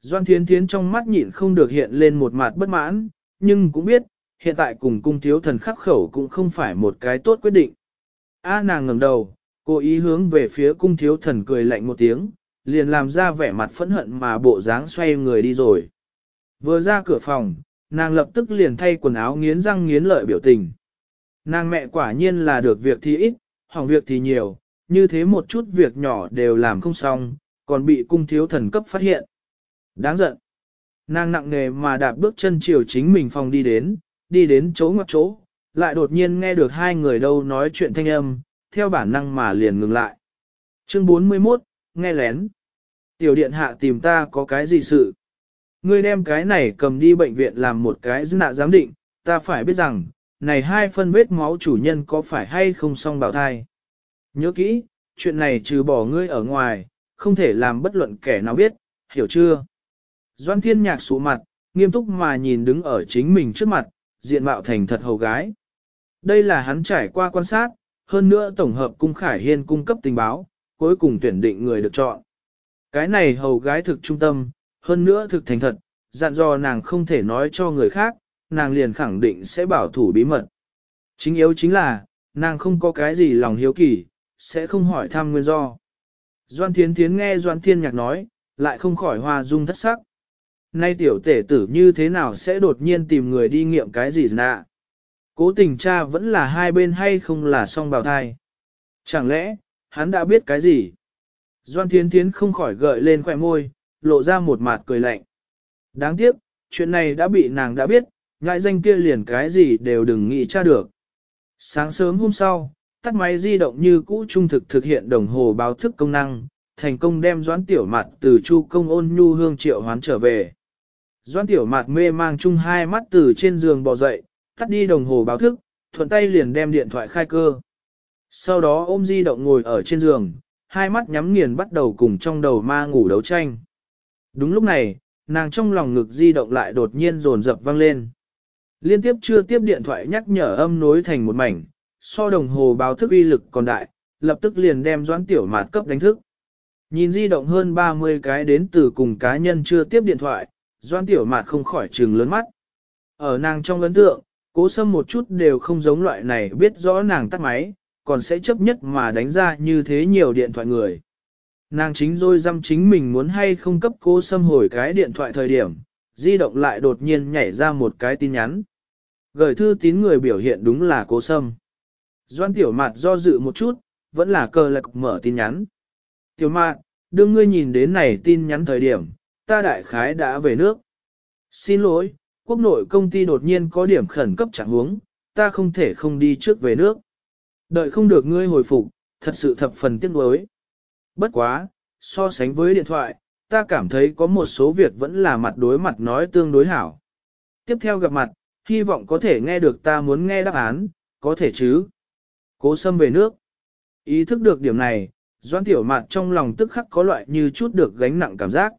Doan Thiến Thiến trong mắt nhịn không được hiện lên một mặt bất mãn, nhưng cũng biết, hiện tại cùng cung thiếu thần khắc khẩu cũng không phải một cái tốt quyết định. A nàng ngẩng đầu, cố ý hướng về phía cung thiếu thần cười lạnh một tiếng, liền làm ra vẻ mặt phẫn hận mà bộ dáng xoay người đi rồi. Vừa ra cửa phòng, nàng lập tức liền thay quần áo nghiến răng nghiến lợi biểu tình. Nàng mẹ quả nhiên là được việc thì ít, hỏng việc thì nhiều, như thế một chút việc nhỏ đều làm không xong, còn bị cung thiếu thần cấp phát hiện. Đáng giận. Nàng nặng nề mà đạp bước chân chiều chính mình phòng đi đến, đi đến chỗ ngoặc chỗ, lại đột nhiên nghe được hai người đâu nói chuyện thanh âm, theo bản năng mà liền ngừng lại. Chương 41, nghe lén. Tiểu điện hạ tìm ta có cái gì sự? Ngươi đem cái này cầm đi bệnh viện làm một cái dư nạ giám định, ta phải biết rằng, này hai phân vết máu chủ nhân có phải hay không song bảo thai. Nhớ kỹ, chuyện này trừ bỏ ngươi ở ngoài, không thể làm bất luận kẻ nào biết, hiểu chưa? Doan thiên nhạc sụ mặt, nghiêm túc mà nhìn đứng ở chính mình trước mặt, diện mạo thành thật hầu gái. Đây là hắn trải qua quan sát, hơn nữa tổng hợp cung khải hiên cung cấp tình báo, cuối cùng tuyển định người được chọn. Cái này hầu gái thực trung tâm, hơn nữa thực thành thật, dặn dò nàng không thể nói cho người khác, nàng liền khẳng định sẽ bảo thủ bí mật. Chính yếu chính là, nàng không có cái gì lòng hiếu kỳ, sẽ không hỏi thăm nguyên do. Doan Thiến Thiến nghe Doan Thiên Nhạc nói, lại không khỏi hoa dung thất sắc. Nay tiểu tể tử như thế nào sẽ đột nhiên tìm người đi nghiệm cái gì nạ? Cố tình cha vẫn là hai bên hay không là song bào thai? Chẳng lẽ, hắn đã biết cái gì? Doan Thiến Thiến không khỏi gợi lên khỏe môi, lộ ra một mặt cười lạnh. Đáng tiếc, chuyện này đã bị nàng đã biết, ngại danh kia liền cái gì đều đừng nghĩ tra được. Sáng sớm hôm sau, tắt máy di động như cũ trung thực thực hiện đồng hồ báo thức công năng, thành công đem doãn tiểu mặt từ chu công ôn nhu hương triệu hoán trở về. Doãn tiểu mặt mê mang chung hai mắt từ trên giường bò dậy, tắt đi đồng hồ báo thức, thuận tay liền đem điện thoại khai cơ. Sau đó ôm di động ngồi ở trên giường, hai mắt nhắm nghiền bắt đầu cùng trong đầu ma ngủ đấu tranh. Đúng lúc này, nàng trong lòng ngực di động lại đột nhiên rồn rập vang lên. Liên tiếp chưa tiếp điện thoại nhắc nhở âm nối thành một mảnh, so đồng hồ báo thức uy lực còn đại, lập tức liền đem doãn tiểu mạt cấp đánh thức. Nhìn di động hơn 30 cái đến từ cùng cá nhân chưa tiếp điện thoại, doãn tiểu mạt không khỏi trừng lớn mắt. Ở nàng trong ấn tượng, cố sâm một chút đều không giống loại này biết rõ nàng tắt máy, còn sẽ chấp nhất mà đánh ra như thế nhiều điện thoại người. Nàng chính rồi dăm chính mình muốn hay không cấp cô sâm hồi cái điện thoại thời điểm, di động lại đột nhiên nhảy ra một cái tin nhắn. Gửi thư tín người biểu hiện đúng là cô sâm. Doan tiểu mạt do dự một chút, vẫn là cờ lạc mở tin nhắn. Tiểu mạt, đưa ngươi nhìn đến này tin nhắn thời điểm, ta đại khái đã về nước. Xin lỗi, quốc nội công ty đột nhiên có điểm khẩn cấp chẳng huống, ta không thể không đi trước về nước. Đợi không được ngươi hồi phục, thật sự thập phần tiếc nuối. Bất quá, so sánh với điện thoại, ta cảm thấy có một số việc vẫn là mặt đối mặt nói tương đối hảo. Tiếp theo gặp mặt, hy vọng có thể nghe được ta muốn nghe đáp án, có thể chứ. Cố xâm về nước. Ý thức được điểm này, Doan Tiểu Mạt trong lòng tức khắc có loại như chút được gánh nặng cảm giác.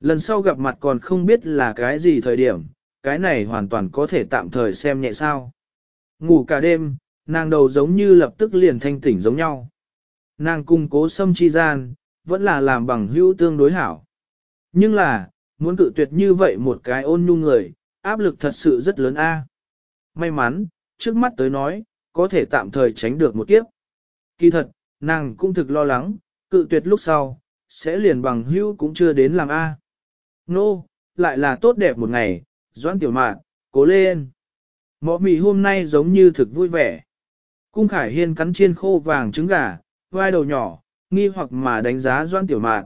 Lần sau gặp mặt còn không biết là cái gì thời điểm, cái này hoàn toàn có thể tạm thời xem nhẹ sao. Ngủ cả đêm, nàng đầu giống như lập tức liền thanh tỉnh giống nhau. Nàng cung cố xâm chi gian, vẫn là làm bằng hữu tương đối hảo. Nhưng là, muốn cự tuyệt như vậy một cái ôn nhu người, áp lực thật sự rất lớn a. May mắn, trước mắt tới nói, có thể tạm thời tránh được một kiếp. Kỳ thật, nàng cũng thực lo lắng, cự tuyệt lúc sau, sẽ liền bằng hữu cũng chưa đến làm a. Nô, no, lại là tốt đẹp một ngày, doãn tiểu mạn, cố lên. Mọ mì hôm nay giống như thực vui vẻ. Cung Khải Hiên cắn chiên khô vàng trứng gà, vai đầu nhỏ, nghi hoặc mà đánh giá doan tiểu mạn.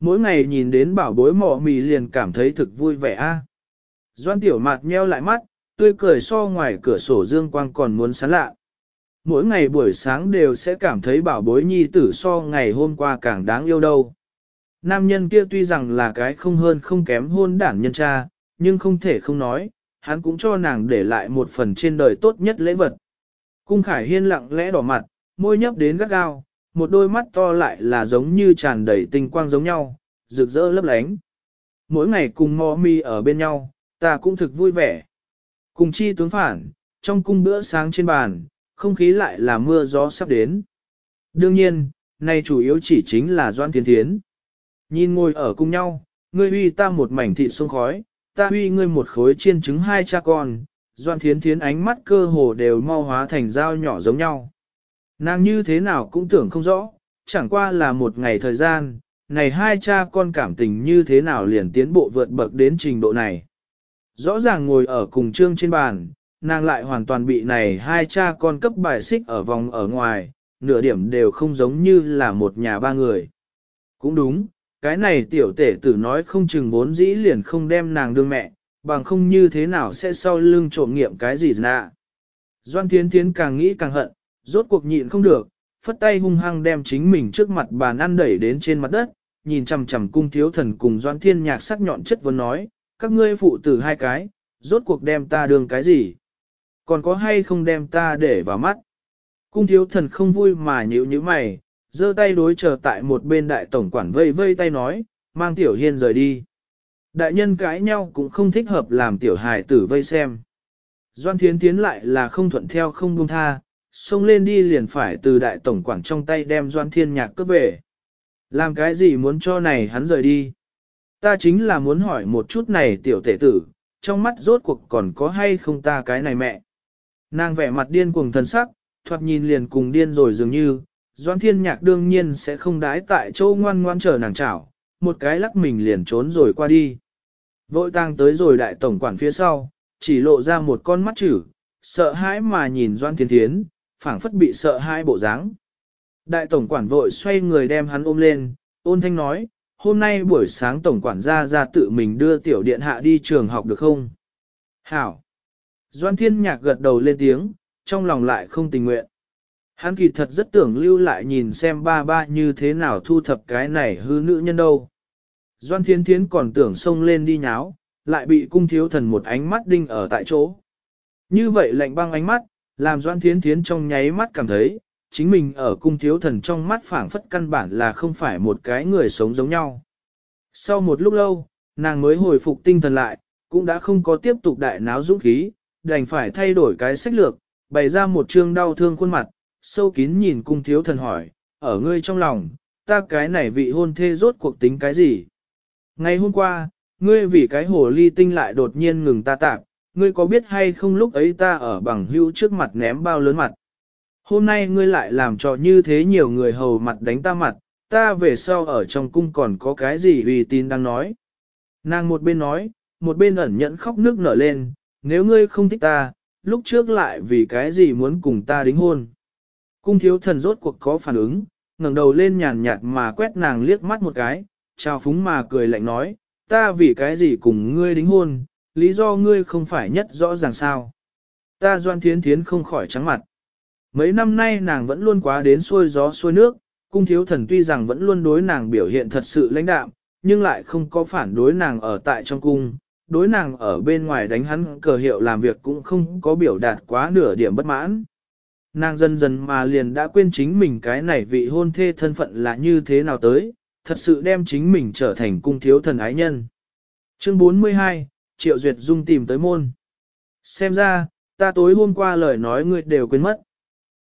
Mỗi ngày nhìn đến bảo bối mỏ mì liền cảm thấy thực vui vẻ a. Doan tiểu mạt nheo lại mắt, tươi cười so ngoài cửa sổ dương quang còn muốn sán lạ. Mỗi ngày buổi sáng đều sẽ cảm thấy bảo bối nhi tử so ngày hôm qua càng đáng yêu đâu. Nam nhân kia tuy rằng là cái không hơn không kém hôn đảng nhân cha, nhưng không thể không nói, hắn cũng cho nàng để lại một phần trên đời tốt nhất lễ vật. Cung Khải Hiên lặng lẽ đỏ mặt, môi nhấp đến gắt gao, một đôi mắt to lại là giống như tràn đầy tinh quang giống nhau, rực rỡ lấp lánh. Mỗi ngày cùng mò mi ở bên nhau, ta cũng thực vui vẻ. Cùng chi tướng phản, trong cung bữa sáng trên bàn, không khí lại là mưa gió sắp đến. Đương nhiên, này chủ yếu chỉ chính là Doan tiến Thiến. Nhìn ngồi ở cùng nhau, ngươi huy ta một mảnh thịt sông khói, ta huy ngươi một khối chiên trứng hai cha con, Doan Thiến Thiến ánh mắt cơ hồ đều mau hóa thành dao nhỏ giống nhau. Nàng như thế nào cũng tưởng không rõ, chẳng qua là một ngày thời gian, này hai cha con cảm tình như thế nào liền tiến bộ vượt bậc đến trình độ này. Rõ ràng ngồi ở cùng trương trên bàn, nàng lại hoàn toàn bị này hai cha con cấp bài xích ở vòng ở ngoài, nửa điểm đều không giống như là một nhà ba người. Cũng đúng, cái này tiểu tể tử nói không chừng vốn dĩ liền không đem nàng đương mẹ, bằng không như thế nào sẽ sau lưng trộm nghiệm cái gì nạ. Doan Thiến Thiến càng nghĩ càng hận, rốt cuộc nhịn không được, phất tay hung hăng đem chính mình trước mặt bàn ăn đẩy đến trên mặt đất, nhìn chằm chằm cung thiếu thần cùng Doan Thiên Nhạc sắc nhọn chất vấn nói, các ngươi phụ tử hai cái, rốt cuộc đem ta đường cái gì? Còn có hay không đem ta để vào mắt? Cung thiếu thần không vui mà nhíu như mày, giơ tay đối chờ tại một bên đại tổng quản vây vây tay nói, mang tiểu hiên rời đi. Đại nhân cãi nhau cũng không thích hợp làm tiểu hài tử vây xem. Doan thiến tiến lại là không thuận theo không buông tha, xông lên đi liền phải từ đại tổng quản trong tay đem doan thiên nhạc cướp về. Làm cái gì muốn cho này hắn rời đi? Ta chính là muốn hỏi một chút này tiểu tể tử, trong mắt rốt cuộc còn có hay không ta cái này mẹ. Nàng vẻ mặt điên cuồng thần sắc, thoạt nhìn liền cùng điên rồi dường như, Doan Thiên Nhạc đương nhiên sẽ không đái tại châu ngoan ngoan chờ nàng chảo, một cái lắc mình liền trốn rồi qua đi. Vội tang tới rồi đại tổng quản phía sau, chỉ lộ ra một con mắt chữ, sợ hãi mà nhìn Doan Thiên Thiến, phảng phất bị sợ hai bộ dáng. Đại tổng quản vội xoay người đem hắn ôm lên, ôn thanh nói, hôm nay buổi sáng tổng quản gia ra tự mình đưa tiểu điện hạ đi trường học được không? Hảo! Doan Thiên Nhạc gật đầu lên tiếng, trong lòng lại không tình nguyện. Hắn kỳ thật rất tưởng lưu lại nhìn xem ba ba như thế nào thu thập cái này hư nữ nhân đâu. Doan Thiên Thiến còn tưởng xông lên đi nháo, lại bị cung thiếu thần một ánh mắt đinh ở tại chỗ. Như vậy lạnh băng ánh mắt, làm Doan Thiến Thiến trong nháy mắt cảm thấy, chính mình ở cung thiếu thần trong mắt phảng phất căn bản là không phải một cái người sống giống nhau. Sau một lúc lâu, nàng mới hồi phục tinh thần lại, cũng đã không có tiếp tục đại náo dũng khí, đành phải thay đổi cái sách lược, bày ra một trương đau thương khuôn mặt, sâu kín nhìn cung thiếu thần hỏi, ở ngươi trong lòng, ta cái này vị hôn thê rốt cuộc tính cái gì? Ngày hôm qua, ngươi vì cái hồ ly tinh lại đột nhiên ngừng ta tạm, ngươi có biết hay không lúc ấy ta ở bằng hữu trước mặt ném bao lớn mặt? Hôm nay ngươi lại làm cho như thế nhiều người hầu mặt đánh ta mặt, ta về sau ở trong cung còn có cái gì uy tín đang nói. Nàng một bên nói, một bên ẩn nhẫn khóc nước nở lên, nếu ngươi không thích ta, lúc trước lại vì cái gì muốn cùng ta đính hôn. Cung thiếu thần rốt cuộc có phản ứng, ngẩng đầu lên nhàn nhạt mà quét nàng liếc mắt một cái, chào phúng mà cười lạnh nói, ta vì cái gì cùng ngươi đính hôn, lý do ngươi không phải nhất rõ ràng sao. Ta doan thiến thiến không khỏi trắng mặt. Mấy năm nay nàng vẫn luôn quá đến xuôi gió xuôi nước, cung thiếu thần tuy rằng vẫn luôn đối nàng biểu hiện thật sự lãnh đạm, nhưng lại không có phản đối nàng ở tại trong cung, đối nàng ở bên ngoài đánh hắn cờ hiệu làm việc cũng không có biểu đạt quá nửa điểm bất mãn. Nàng dần dần mà liền đã quên chính mình cái này vị hôn thê thân phận là như thế nào tới, thật sự đem chính mình trở thành cung thiếu thần ái nhân. Chương 42, Triệu Duyệt Dung tìm tới môn. Xem ra, ta tối hôm qua lời nói ngươi đều quên mất.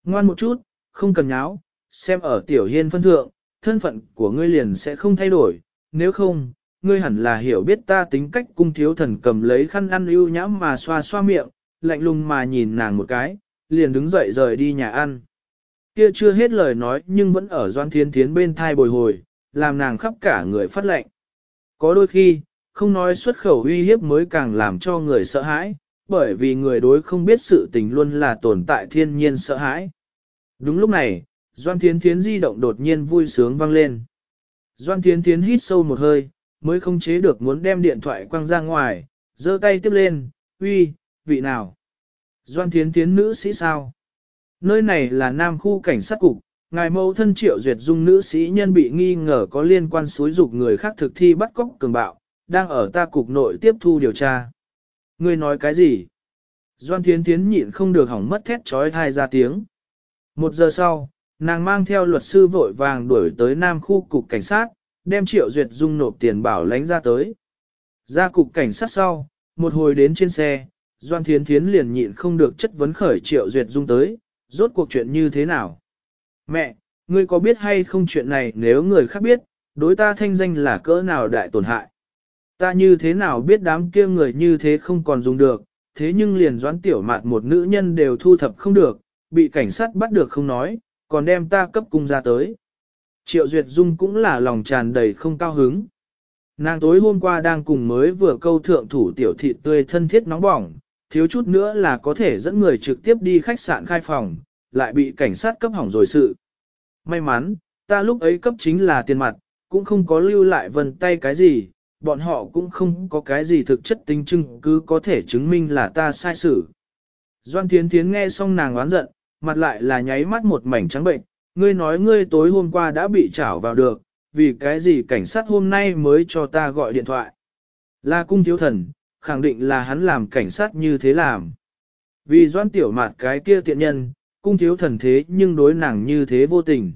Ngoan một chút, không cần nháo, xem ở tiểu hiên phân thượng, thân phận của ngươi liền sẽ không thay đổi, nếu không, ngươi hẳn là hiểu biết ta tính cách cung thiếu thần cầm lấy khăn ăn ưu nhãm mà xoa xoa miệng, lạnh lùng mà nhìn nàng một cái, liền đứng dậy rời đi nhà ăn. Kia chưa hết lời nói nhưng vẫn ở doan thiên thiến bên thai bồi hồi, làm nàng khắp cả người phát lệnh. Có đôi khi, không nói xuất khẩu uy hiếp mới càng làm cho người sợ hãi, bởi vì người đối không biết sự tình luôn là tồn tại thiên nhiên sợ hãi. Đúng lúc này, Doan Thiến Thiến di động đột nhiên vui sướng vang lên. Doan Thiến Thiến hít sâu một hơi, mới không chế được muốn đem điện thoại quăng ra ngoài, giơ tay tiếp lên, uy, vị nào? Doan Thiến Thiến nữ sĩ sao? Nơi này là Nam khu cảnh sát cục, ngài mẫu thân triệu duyệt dung nữ sĩ nhân bị nghi ngờ có liên quan xúi dục người khác thực thi bắt cóc cường bạo, đang ở ta cục nội tiếp thu điều tra. Ngươi nói cái gì? Doan Thiến Thiến nhịn không được hỏng mất thét trói thai ra tiếng. Một giờ sau, nàng mang theo luật sư vội vàng đuổi tới Nam khu cục cảnh sát, đem triệu duyệt dung nộp tiền bảo lãnh ra tới. Ra cục cảnh sát sau, một hồi đến trên xe, Doan Thiến Thiến liền nhịn không được chất vấn khởi triệu duyệt dung tới, rốt cuộc chuyện như thế nào. Mẹ, ngươi có biết hay không chuyện này nếu người khác biết, đối ta thanh danh là cỡ nào đại tổn hại. Ta như thế nào biết đám kia người như thế không còn dùng được, thế nhưng liền doãn tiểu mạt một nữ nhân đều thu thập không được, bị cảnh sát bắt được không nói, còn đem ta cấp cung ra tới. Triệu Duyệt Dung cũng là lòng tràn đầy không cao hứng. Nàng tối hôm qua đang cùng mới vừa câu thượng thủ tiểu thị tươi thân thiết nóng bỏng, thiếu chút nữa là có thể dẫn người trực tiếp đi khách sạn khai phòng, lại bị cảnh sát cấp hỏng rồi sự. May mắn, ta lúc ấy cấp chính là tiền mặt, cũng không có lưu lại vân tay cái gì, bọn họ cũng không có cái gì thực chất tính chứng cứ có thể chứng minh là ta sai xử. Doan Thiến Thiến nghe xong nàng oán giận, mặt lại là nháy mắt một mảnh trắng bệnh, ngươi nói ngươi tối hôm qua đã bị trảo vào được, vì cái gì cảnh sát hôm nay mới cho ta gọi điện thoại. Là cung thiếu thần, khẳng định là hắn làm cảnh sát như thế làm. Vì doan tiểu mạt cái kia tiện nhân, cung thiếu thần thế nhưng đối nàng như thế vô tình.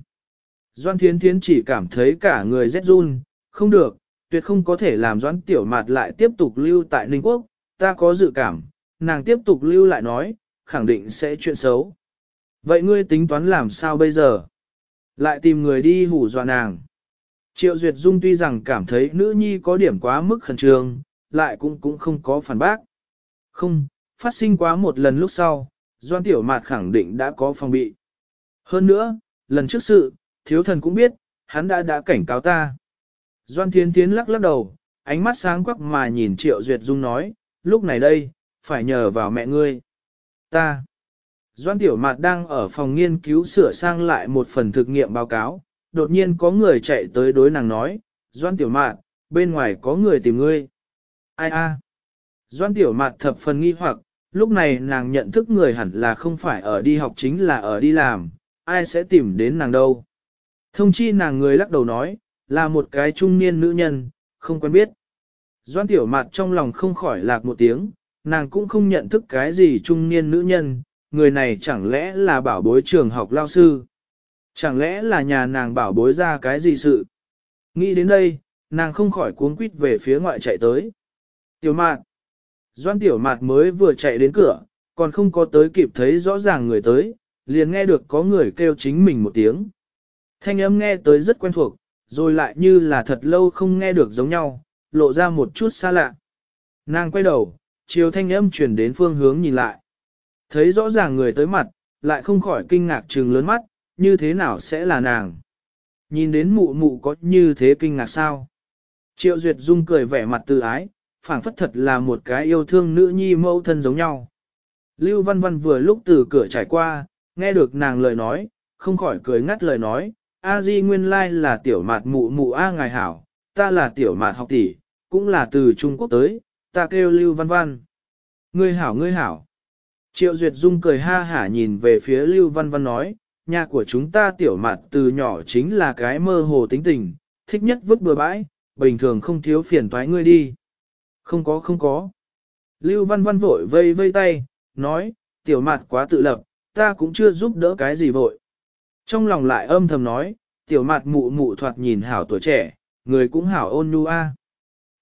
Doan thiến thiến chỉ cảm thấy cả người rét run, không được, tuyệt không có thể làm doãn tiểu mạt lại tiếp tục lưu tại Ninh Quốc, ta có dự cảm, nàng tiếp tục lưu lại nói, khẳng định sẽ chuyện xấu. Vậy ngươi tính toán làm sao bây giờ? Lại tìm người đi hủ dọa nàng. Triệu Duyệt Dung tuy rằng cảm thấy nữ nhi có điểm quá mức khẩn trương, lại cũng cũng không có phản bác. Không, phát sinh quá một lần lúc sau, Doan Tiểu Mạt khẳng định đã có phòng bị. Hơn nữa, lần trước sự, thiếu thần cũng biết, hắn đã đã cảnh cáo ta. Doan Thiên Thiến lắc lắc đầu, ánh mắt sáng quắc mà nhìn Triệu Duyệt Dung nói, lúc này đây, phải nhờ vào mẹ ngươi. Ta. Doan Tiểu Mạt đang ở phòng nghiên cứu sửa sang lại một phần thực nghiệm báo cáo, đột nhiên có người chạy tới đối nàng nói, Doan Tiểu Mạt, bên ngoài có người tìm ngươi. Ai a? Doan Tiểu Mạt thập phần nghi hoặc, lúc này nàng nhận thức người hẳn là không phải ở đi học chính là ở đi làm, ai sẽ tìm đến nàng đâu. Thông chi nàng người lắc đầu nói, là một cái trung niên nữ nhân, không quen biết. Doan Tiểu Mạt trong lòng không khỏi lạc một tiếng, nàng cũng không nhận thức cái gì trung niên nữ nhân, người này chẳng lẽ là bảo bối trường học lao sư? Chẳng lẽ là nhà nàng bảo bối ra cái gì sự? Nghĩ đến đây, nàng không khỏi cuốn quýt về phía ngoại chạy tới. Tiểu mạt. Doan tiểu mạt mới vừa chạy đến cửa, còn không có tới kịp thấy rõ ràng người tới, liền nghe được có người kêu chính mình một tiếng. Thanh âm nghe tới rất quen thuộc, rồi lại như là thật lâu không nghe được giống nhau, lộ ra một chút xa lạ. Nàng quay đầu, chiều thanh âm chuyển đến phương hướng nhìn lại. Thấy rõ ràng người tới mặt, lại không khỏi kinh ngạc trừng lớn mắt, như thế nào sẽ là nàng. Nhìn đến mụ mụ có như thế kinh ngạc sao. Triệu Duyệt Dung cười vẻ mặt tự ái, phảng phất thật là một cái yêu thương nữ nhi mẫu thân giống nhau. Lưu Văn Văn vừa lúc từ cửa trải qua, nghe được nàng lời nói, không khỏi cười ngắt lời nói, A Di nguyên lai là tiểu mạt mụ mụ A ngài hảo, ta là tiểu mạt học tỷ, cũng là từ Trung Quốc tới, ta kêu Lưu Văn Văn. Ngươi hảo ngươi hảo. Triệu Duyệt Dung cười ha hả nhìn về phía Lưu Văn Văn nói, nhà của chúng ta tiểu mạt từ nhỏ chính là cái mơ hồ tính tình, thích nhất vứt bừa bãi, bình thường không thiếu phiền toái ngươi đi. Không có không có. Lưu Văn Văn vội vây vây tay, nói, tiểu mạt quá tự lập, ta cũng chưa giúp đỡ cái gì vội. Trong lòng lại âm thầm nói, tiểu mặt mụ mụ thoạt nhìn hảo tuổi trẻ, người cũng hảo ôn nhu a.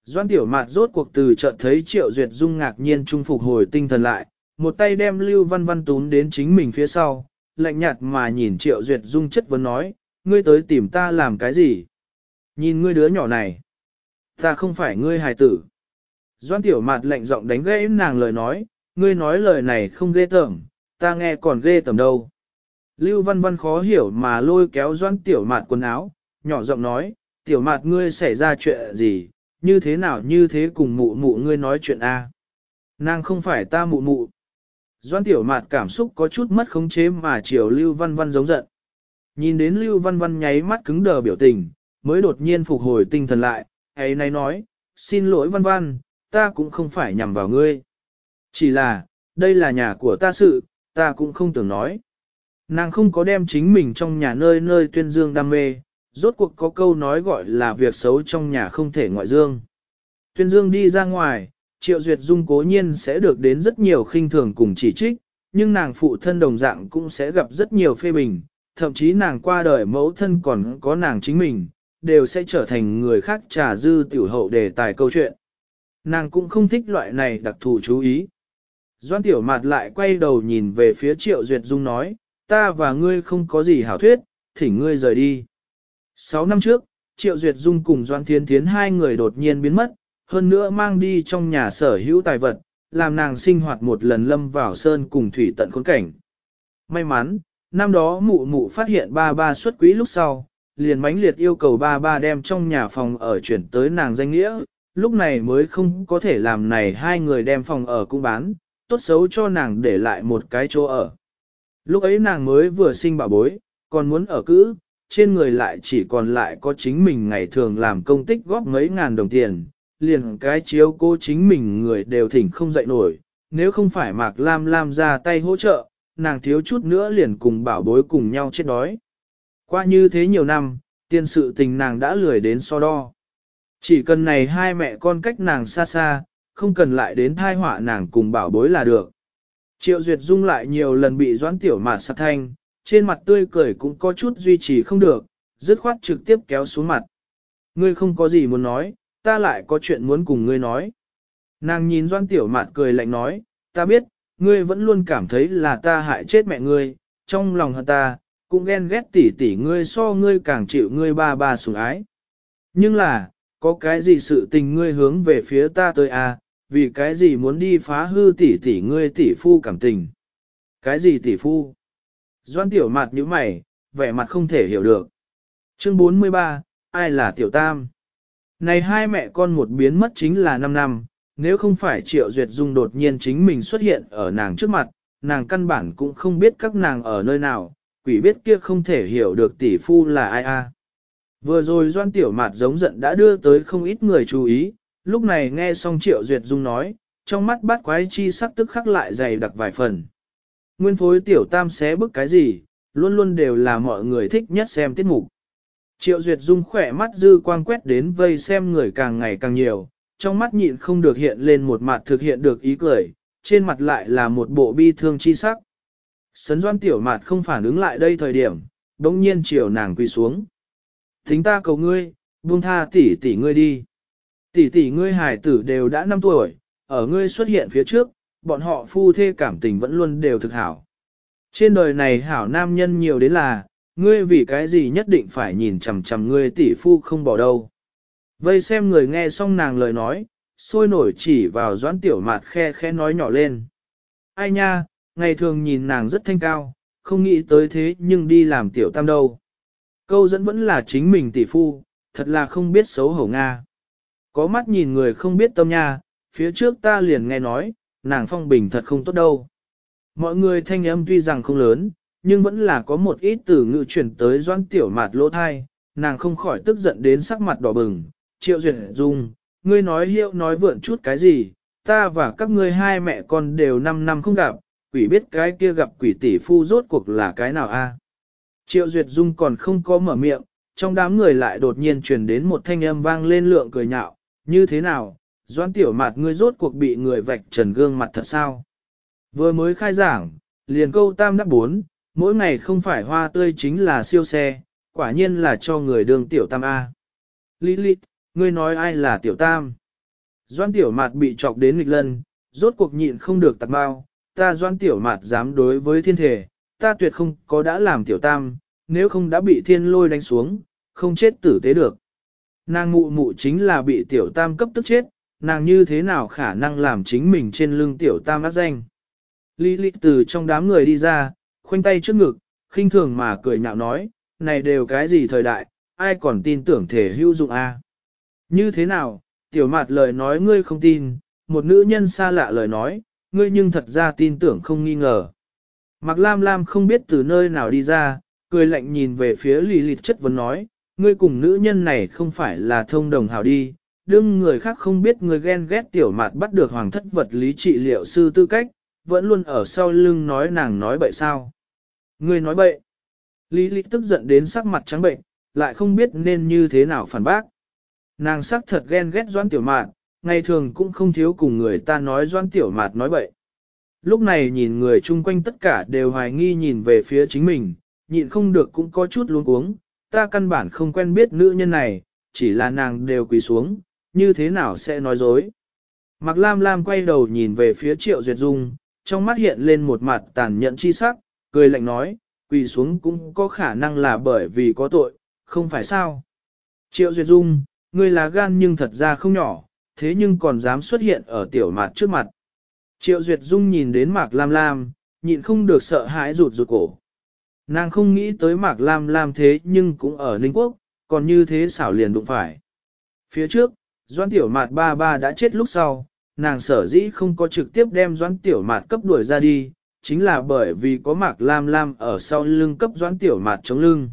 Doan tiểu mặt rốt cuộc từ chợt thấy triệu duyệt dung ngạc nhiên trung phục hồi tinh thần lại, một tay đem Lưu Văn Văn tún đến chính mình phía sau, lạnh nhạt mà nhìn Triệu Duyệt Dung chất vấn nói, ngươi tới tìm ta làm cái gì? Nhìn ngươi đứa nhỏ này, ta không phải ngươi hài tử. Doan Tiểu Mạt lạnh giọng đánh gãy nàng lời nói, ngươi nói lời này không ghê tởm, ta nghe còn ghê tởm đâu. Lưu Văn Văn khó hiểu mà lôi kéo Doan Tiểu Mạt quần áo, nhỏ giọng nói, Tiểu Mạt ngươi xảy ra chuyện gì, như thế nào như thế cùng mụ mụ ngươi nói chuyện a? Nàng không phải ta mụ mụ. Doan tiểu mạt cảm xúc có chút mất khống chế mà chiều Lưu Văn Văn giống giận. Nhìn đến Lưu Văn Văn nháy mắt cứng đờ biểu tình, mới đột nhiên phục hồi tinh thần lại, ấy này nói, xin lỗi Văn Văn, ta cũng không phải nhằm vào ngươi. Chỉ là, đây là nhà của ta sự, ta cũng không tưởng nói. Nàng không có đem chính mình trong nhà nơi nơi tuyên dương đam mê, rốt cuộc có câu nói gọi là việc xấu trong nhà không thể ngoại dương. Tuyên dương đi ra ngoài, Triệu Duyệt Dung cố nhiên sẽ được đến rất nhiều khinh thường cùng chỉ trích, nhưng nàng phụ thân đồng dạng cũng sẽ gặp rất nhiều phê bình, thậm chí nàng qua đời mẫu thân còn có nàng chính mình, đều sẽ trở thành người khác trà dư tiểu hậu đề tài câu chuyện. Nàng cũng không thích loại này đặc thù chú ý. Doan tiểu mạt lại quay đầu nhìn về phía Triệu Duyệt Dung nói, ta và ngươi không có gì hảo thuyết, thỉnh ngươi rời đi. Sáu năm trước, Triệu Duyệt Dung cùng Doan Thiên Thiến hai người đột nhiên biến mất, hơn nữa mang đi trong nhà sở hữu tài vật, làm nàng sinh hoạt một lần lâm vào sơn cùng thủy tận khốn cảnh. May mắn, năm đó mụ mụ phát hiện ba ba xuất quý lúc sau, liền mãnh liệt yêu cầu ba ba đem trong nhà phòng ở chuyển tới nàng danh nghĩa, lúc này mới không có thể làm này hai người đem phòng ở cũng bán, tốt xấu cho nàng để lại một cái chỗ ở. Lúc ấy nàng mới vừa sinh bảo bối, còn muốn ở cữ, trên người lại chỉ còn lại có chính mình ngày thường làm công tích góp mấy ngàn đồng tiền, liền cái chiếu cô chính mình người đều thỉnh không dậy nổi, nếu không phải Mạc Lam Lam ra tay hỗ trợ, nàng thiếu chút nữa liền cùng bảo bối cùng nhau chết đói. Qua như thế nhiều năm, tiên sự tình nàng đã lười đến so đo. Chỉ cần này hai mẹ con cách nàng xa xa, không cần lại đến thai họa nàng cùng bảo bối là được. Triệu Duyệt Dung lại nhiều lần bị doãn tiểu mạt sát thanh, trên mặt tươi cười cũng có chút duy trì không được, dứt khoát trực tiếp kéo xuống mặt. Ngươi không có gì muốn nói, ta lại có chuyện muốn cùng ngươi nói. Nàng nhìn doan tiểu mạt cười lạnh nói, ta biết, ngươi vẫn luôn cảm thấy là ta hại chết mẹ ngươi, trong lòng hận ta, cũng ghen ghét tỉ tỉ ngươi so ngươi càng chịu ngươi ba ba sủng ái. Nhưng là, có cái gì sự tình ngươi hướng về phía ta tới à, vì cái gì muốn đi phá hư tỷ tỷ ngươi tỷ phu cảm tình. Cái gì tỷ phu? Doan tiểu mặt như mày, vẻ mặt không thể hiểu được. Chương 43, ai là tiểu tam? Này hai mẹ con một biến mất chính là 5 năm, nếu không phải triệu duyệt dung đột nhiên chính mình xuất hiện ở nàng trước mặt, nàng căn bản cũng không biết các nàng ở nơi nào, quỷ biết kia không thể hiểu được tỷ phu là ai a. Vừa rồi doan tiểu mạt giống giận đã đưa tới không ít người chú ý, lúc này nghe xong triệu duyệt dung nói, trong mắt bát quái chi sắc tức khắc lại dày đặc vài phần. Nguyên phối tiểu tam xé bức cái gì, luôn luôn đều là mọi người thích nhất xem tiết mục. Triệu duyệt dung khỏe mắt dư quang quét đến vây xem người càng ngày càng nhiều, trong mắt nhịn không được hiện lên một mặt thực hiện được ý cười, trên mặt lại là một bộ bi thương chi sắc. Sấn doan tiểu mặt không phản ứng lại đây thời điểm, đống nhiên chiều nàng quỳ xuống. Thính ta cầu ngươi, buông tha tỷ tỷ ngươi đi. Tỷ tỷ ngươi hải tử đều đã 5 tuổi, ở ngươi xuất hiện phía trước, bọn họ phu thê cảm tình vẫn luôn đều thực hảo. Trên đời này hảo nam nhân nhiều đến là, ngươi vì cái gì nhất định phải nhìn chằm chằm ngươi tỷ phu không bỏ đâu. Vây xem người nghe xong nàng lời nói, sôi nổi chỉ vào doãn tiểu mạt khe khe nói nhỏ lên. Ai nha, ngày thường nhìn nàng rất thanh cao, không nghĩ tới thế nhưng đi làm tiểu tam đâu. Câu dẫn vẫn là chính mình tỷ phu, thật là không biết xấu hổ Nga. Có mắt nhìn người không biết tâm nha, phía trước ta liền nghe nói, nàng phong bình thật không tốt đâu. Mọi người thanh âm tuy rằng không lớn, nhưng vẫn là có một ít từ ngữ chuyển tới doan tiểu mạt lỗ thai, nàng không khỏi tức giận đến sắc mặt đỏ bừng. Triệu duyệt dung, ngươi nói hiệu nói vượn chút cái gì, ta và các ngươi hai mẹ con đều 5 năm không gặp, quỷ biết cái kia gặp quỷ tỷ phu rốt cuộc là cái nào a? Triệu duyệt dung còn không có mở miệng, trong đám người lại đột nhiên truyền đến một thanh âm vang lên lượng cười nhạo, như thế nào, doan tiểu mặt ngươi rốt cuộc bị người vạch trần gương mặt thật sao? Vừa mới khai giảng, liền câu tam đáp bốn, mỗi ngày không phải hoa tươi chính là siêu xe, quả nhiên là cho người đường tiểu tam A. Lilith, ngươi nói ai là tiểu tam? Doan tiểu mạt bị chọc đến nghịch lân, rốt cuộc nhịn không được tạc bao, ta doan tiểu mạt dám đối với thiên thể, ta tuyệt không có đã làm tiểu tam, nếu không đã bị thiên lôi đánh xuống, không chết tử tế được. Nàng mụ mụ chính là bị tiểu tam cấp tức chết, nàng như thế nào khả năng làm chính mình trên lưng tiểu tam ác danh. Lý lịch từ trong đám người đi ra, khoanh tay trước ngực, khinh thường mà cười nhạo nói, này đều cái gì thời đại, ai còn tin tưởng thể hữu dụng a? Như thế nào, tiểu mạt lời nói ngươi không tin, một nữ nhân xa lạ lời nói, ngươi nhưng thật ra tin tưởng không nghi ngờ. Mạc Lam Lam không biết từ nơi nào đi ra, cười lạnh nhìn về phía lì lịt chất vấn nói, ngươi cùng nữ nhân này không phải là thông đồng hào đi, đương người khác không biết người ghen ghét tiểu mạt bắt được hoàng thất vật lý trị liệu sư tư cách, vẫn luôn ở sau lưng nói nàng nói bậy sao. Ngươi nói bậy. Lý Lý tức giận đến sắc mặt trắng bệnh, lại không biết nên như thế nào phản bác. Nàng sắc thật ghen ghét Doan Tiểu Mạt, ngày thường cũng không thiếu cùng người ta nói Doan Tiểu Mạt nói bậy. Lúc này nhìn người chung quanh tất cả đều hoài nghi nhìn về phía chính mình, nhịn không được cũng có chút luống cuống, ta căn bản không quen biết nữ nhân này, chỉ là nàng đều quỳ xuống, như thế nào sẽ nói dối. Mạc Lam Lam quay đầu nhìn về phía Triệu Duyệt Dung, trong mắt hiện lên một mặt tàn nhẫn chi sắc, cười lạnh nói, quỳ xuống cũng có khả năng là bởi vì có tội, không phải sao. Triệu Duyệt Dung, ngươi là gan nhưng thật ra không nhỏ, thế nhưng còn dám xuất hiện ở tiểu mặt trước mặt. Triệu Duyệt Dung nhìn đến Mạc Lam Lam, nhịn không được sợ hãi rụt rụt cổ. Nàng không nghĩ tới Mạc Lam Lam thế nhưng cũng ở Ninh Quốc, còn như thế xảo liền đụng phải. Phía trước, Doan Tiểu Mạt ba ba đã chết lúc sau, nàng sở dĩ không có trực tiếp đem Doan Tiểu Mạt cấp đuổi ra đi, chính là bởi vì có Mạc Lam Lam ở sau lưng cấp Doan Tiểu Mạt chống lưng.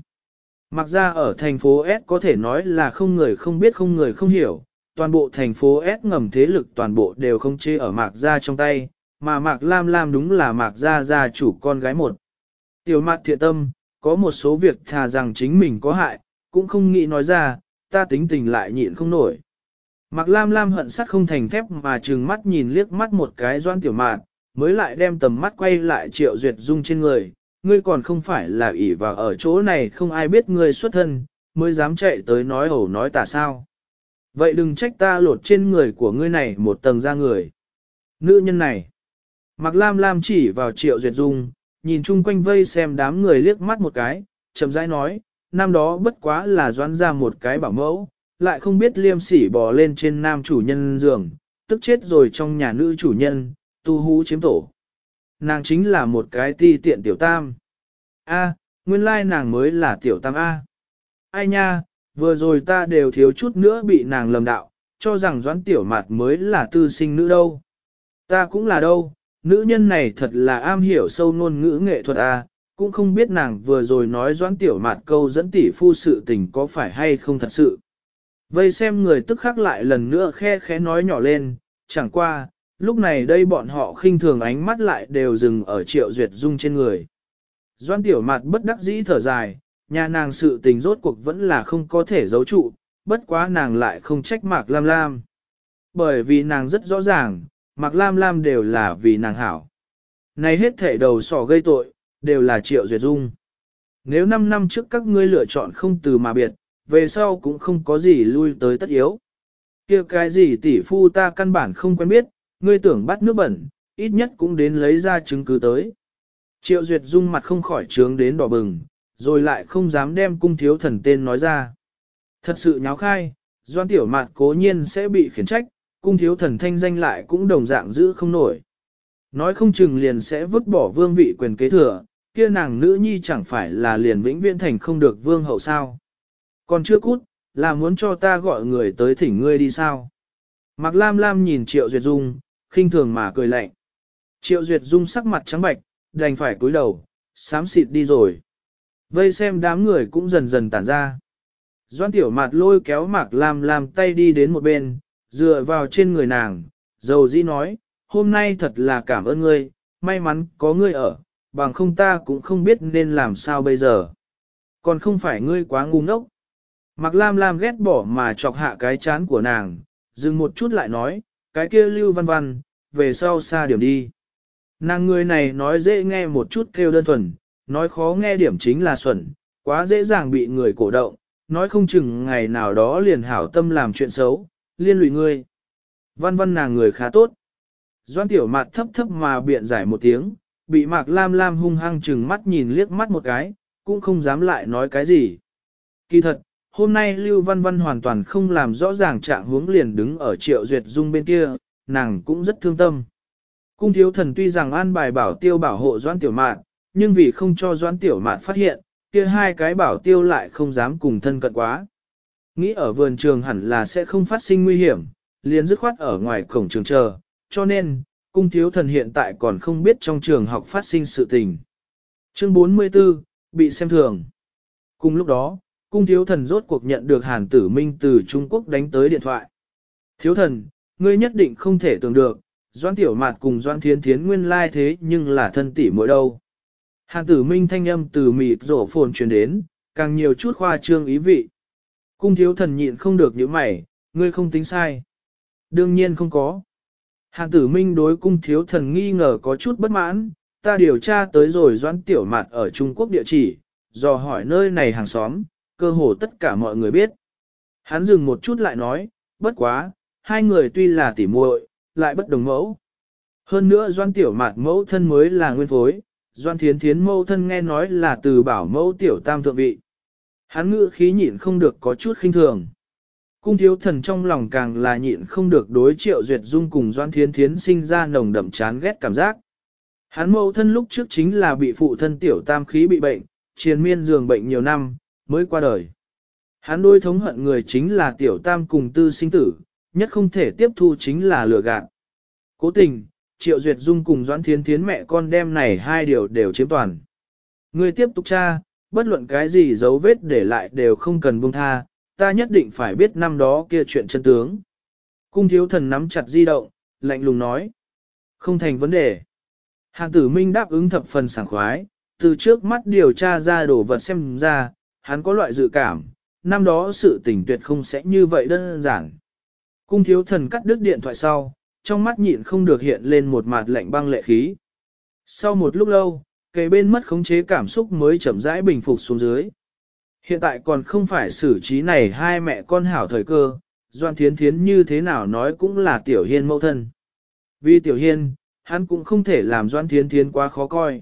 Mặc ra ở thành phố S có thể nói là không người không biết không người không hiểu, toàn bộ thành phố S ngầm thế lực toàn bộ đều không chê ở Mạc Gia trong tay, mà Mạc Lam Lam đúng là Mạc Gia gia chủ con gái một. Tiểu mặt thiện tâm, có một số việc thà rằng chính mình có hại, cũng không nghĩ nói ra, ta tính tình lại nhịn không nổi. Mạc Lam Lam hận sắt không thành thép mà trừng mắt nhìn liếc mắt một cái doan tiểu mạt, mới lại đem tầm mắt quay lại triệu duyệt dung trên người, ngươi còn không phải là ỷ vào ở chỗ này không ai biết ngươi xuất thân, mới dám chạy tới nói hổ nói tả sao. Vậy đừng trách ta lột trên người của ngươi này một tầng ra người. Nữ nhân này. Mạc Lam Lam chỉ vào triệu duyệt dung, nhìn chung quanh vây xem đám người liếc mắt một cái, chậm rãi nói, năm đó bất quá là doãn ra một cái bảo mẫu, lại không biết liêm sỉ bò lên trên nam chủ nhân giường, tức chết rồi trong nhà nữ chủ nhân, tu hú chiếm tổ. Nàng chính là một cái ti tiện tiểu tam. A, nguyên lai nàng mới là tiểu tam A. Ai nha, vừa rồi ta đều thiếu chút nữa bị nàng lầm đạo, cho rằng doãn tiểu mạt mới là tư sinh nữ đâu. Ta cũng là đâu, nữ nhân này thật là am hiểu sâu ngôn ngữ nghệ thuật A, cũng không biết nàng vừa rồi nói doãn tiểu mạt câu dẫn tỷ phu sự tình có phải hay không thật sự. Vây xem người tức khắc lại lần nữa khe khẽ nói nhỏ lên, chẳng qua, lúc này đây bọn họ khinh thường ánh mắt lại đều dừng ở triệu duyệt dung trên người. Doan tiểu mặt bất đắc dĩ thở dài, nhà nàng sự tình rốt cuộc vẫn là không có thể giấu trụ, bất quá nàng lại không trách mạc lam lam. Bởi vì nàng rất rõ ràng, mạc lam lam đều là vì nàng hảo. Này hết thể đầu sỏ gây tội, đều là triệu duyệt dung. Nếu 5 năm trước các ngươi lựa chọn không từ mà biệt, về sau cũng không có gì lui tới tất yếu. kia cái gì tỷ phu ta căn bản không quen biết, ngươi tưởng bắt nước bẩn, ít nhất cũng đến lấy ra chứng cứ tới. Triệu duyệt dung mặt không khỏi trướng đến đỏ bừng, rồi lại không dám đem cung thiếu thần tên nói ra. Thật sự nháo khai, doan tiểu mạn cố nhiên sẽ bị khiển trách, cung thiếu thần thanh danh lại cũng đồng dạng giữ không nổi. Nói không chừng liền sẽ vứt bỏ vương vị quyền kế thừa, kia nàng nữ nhi chẳng phải là liền vĩnh viễn thành không được vương hậu sao. Còn chưa cút, là muốn cho ta gọi người tới thỉnh ngươi đi sao. Mạc Lam Lam nhìn Triệu Duyệt Dung, khinh thường mà cười lạnh. Triệu Duyệt Dung sắc mặt trắng bạch, đành phải cúi đầu, sám xịt đi rồi. Vây xem đám người cũng dần dần tản ra. Doan tiểu mạt lôi kéo Mạc Lam Lam tay đi đến một bên, dựa vào trên người nàng, dầu dĩ nói, hôm nay thật là cảm ơn ngươi, may mắn có ngươi ở, bằng không ta cũng không biết nên làm sao bây giờ. Còn không phải ngươi quá ngu ngốc. mặc Lam Lam ghét bỏ mà chọc hạ cái chán của nàng, dừng một chút lại nói, cái kia lưu văn văn, về sau xa điểm đi. Nàng người này nói dễ nghe một chút kêu đơn thuần, nói khó nghe điểm chính là xuẩn, quá dễ dàng bị người cổ động, nói không chừng ngày nào đó liền hảo tâm làm chuyện xấu, liên lụy ngươi. Văn văn nàng người khá tốt. Doan tiểu mạt thấp thấp mà biện giải một tiếng, bị mạc lam lam hung hăng chừng mắt nhìn liếc mắt một cái, cũng không dám lại nói cái gì. Kỳ thật, hôm nay Lưu Văn Văn hoàn toàn không làm rõ ràng trạng hướng liền đứng ở triệu duyệt dung bên kia, nàng cũng rất thương tâm. Cung thiếu thần tuy rằng an bài bảo tiêu bảo hộ doãn tiểu mạn, nhưng vì không cho doãn tiểu mạn phát hiện, kia hai cái bảo tiêu lại không dám cùng thân cận quá. Nghĩ ở vườn trường hẳn là sẽ không phát sinh nguy hiểm, liền dứt khoát ở ngoài cổng trường chờ, cho nên, cung thiếu thần hiện tại còn không biết trong trường học phát sinh sự tình. Chương 44, bị xem thường. Cùng lúc đó, cung thiếu thần rốt cuộc nhận được hàn tử minh từ Trung Quốc đánh tới điện thoại. Thiếu thần, ngươi nhất định không thể tưởng được, Doan Tiểu Mạt cùng Doan Thiến Thiến nguyên lai thế nhưng là thân tỷ mỗi đâu. Hàn tử minh thanh âm từ mịt rổ phồn truyền đến, càng nhiều chút khoa trương ý vị. Cung thiếu thần nhịn không được những mày, ngươi không tính sai. Đương nhiên không có. Hàn tử minh đối cung thiếu thần nghi ngờ có chút bất mãn, ta điều tra tới rồi doãn tiểu mặt ở Trung Quốc địa chỉ, dò hỏi nơi này hàng xóm, cơ hồ tất cả mọi người biết. Hắn dừng một chút lại nói, bất quá, hai người tuy là tỉ muội, lại bất đồng mẫu. Hơn nữa doan tiểu mạt mẫu thân mới là nguyên phối, doan thiến thiến mẫu thân nghe nói là từ bảo mẫu tiểu tam thượng vị. Hắn ngữ khí nhịn không được có chút khinh thường. Cung thiếu thần trong lòng càng là nhịn không được đối triệu duyệt dung cùng doan thiến thiến sinh ra nồng đậm chán ghét cảm giác. Hắn mẫu thân lúc trước chính là bị phụ thân tiểu tam khí bị bệnh, triền miên giường bệnh nhiều năm, mới qua đời. Hắn đôi thống hận người chính là tiểu tam cùng tư sinh tử, nhất không thể tiếp thu chính là lừa gạt. Cố tình, Triệu Duyệt Dung cùng Doãn Thiến Thiến mẹ con đem này hai điều đều chiếm toàn. Người tiếp tục tra, bất luận cái gì dấu vết để lại đều không cần buông tha, ta nhất định phải biết năm đó kia chuyện chân tướng. Cung thiếu thần nắm chặt di động, lạnh lùng nói. Không thành vấn đề. Hàng tử minh đáp ứng thập phần sảng khoái, từ trước mắt điều tra ra đồ vật xem ra, hắn có loại dự cảm, năm đó sự tình tuyệt không sẽ như vậy đơn giản. Cung thiếu thần cắt đứt điện thoại sau, trong mắt nhịn không được hiện lên một mặt lạnh băng lệ khí. Sau một lúc lâu, cây bên mất khống chế cảm xúc mới chậm rãi bình phục xuống dưới. Hiện tại còn không phải xử trí này hai mẹ con hảo thời cơ, Doan Thiến Thiến như thế nào nói cũng là Tiểu Hiên mẫu thân. Vì Tiểu Hiên, hắn cũng không thể làm Doan Thiến Thiến quá khó coi.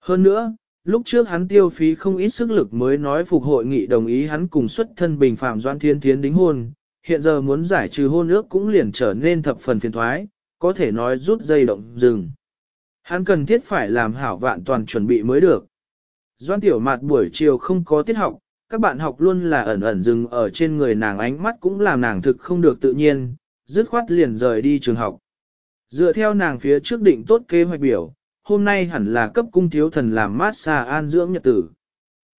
Hơn nữa, lúc trước hắn tiêu phí không ít sức lực mới nói phục hội nghị đồng ý hắn cùng xuất thân bình phạm Doan Thiến Thiến đính hôn, hiện giờ muốn giải trừ hôn ước cũng liền trở nên thập phần phiền thoái, có thể nói rút dây động dừng. Hắn cần thiết phải làm hảo vạn toàn chuẩn bị mới được. Doan tiểu mạt buổi chiều không có tiết học, các bạn học luôn là ẩn ẩn dừng ở trên người nàng ánh mắt cũng làm nàng thực không được tự nhiên, dứt khoát liền rời đi trường học. Dựa theo nàng phía trước định tốt kế hoạch biểu, hôm nay hẳn là cấp cung thiếu thần làm mát xa an dưỡng nhật tử.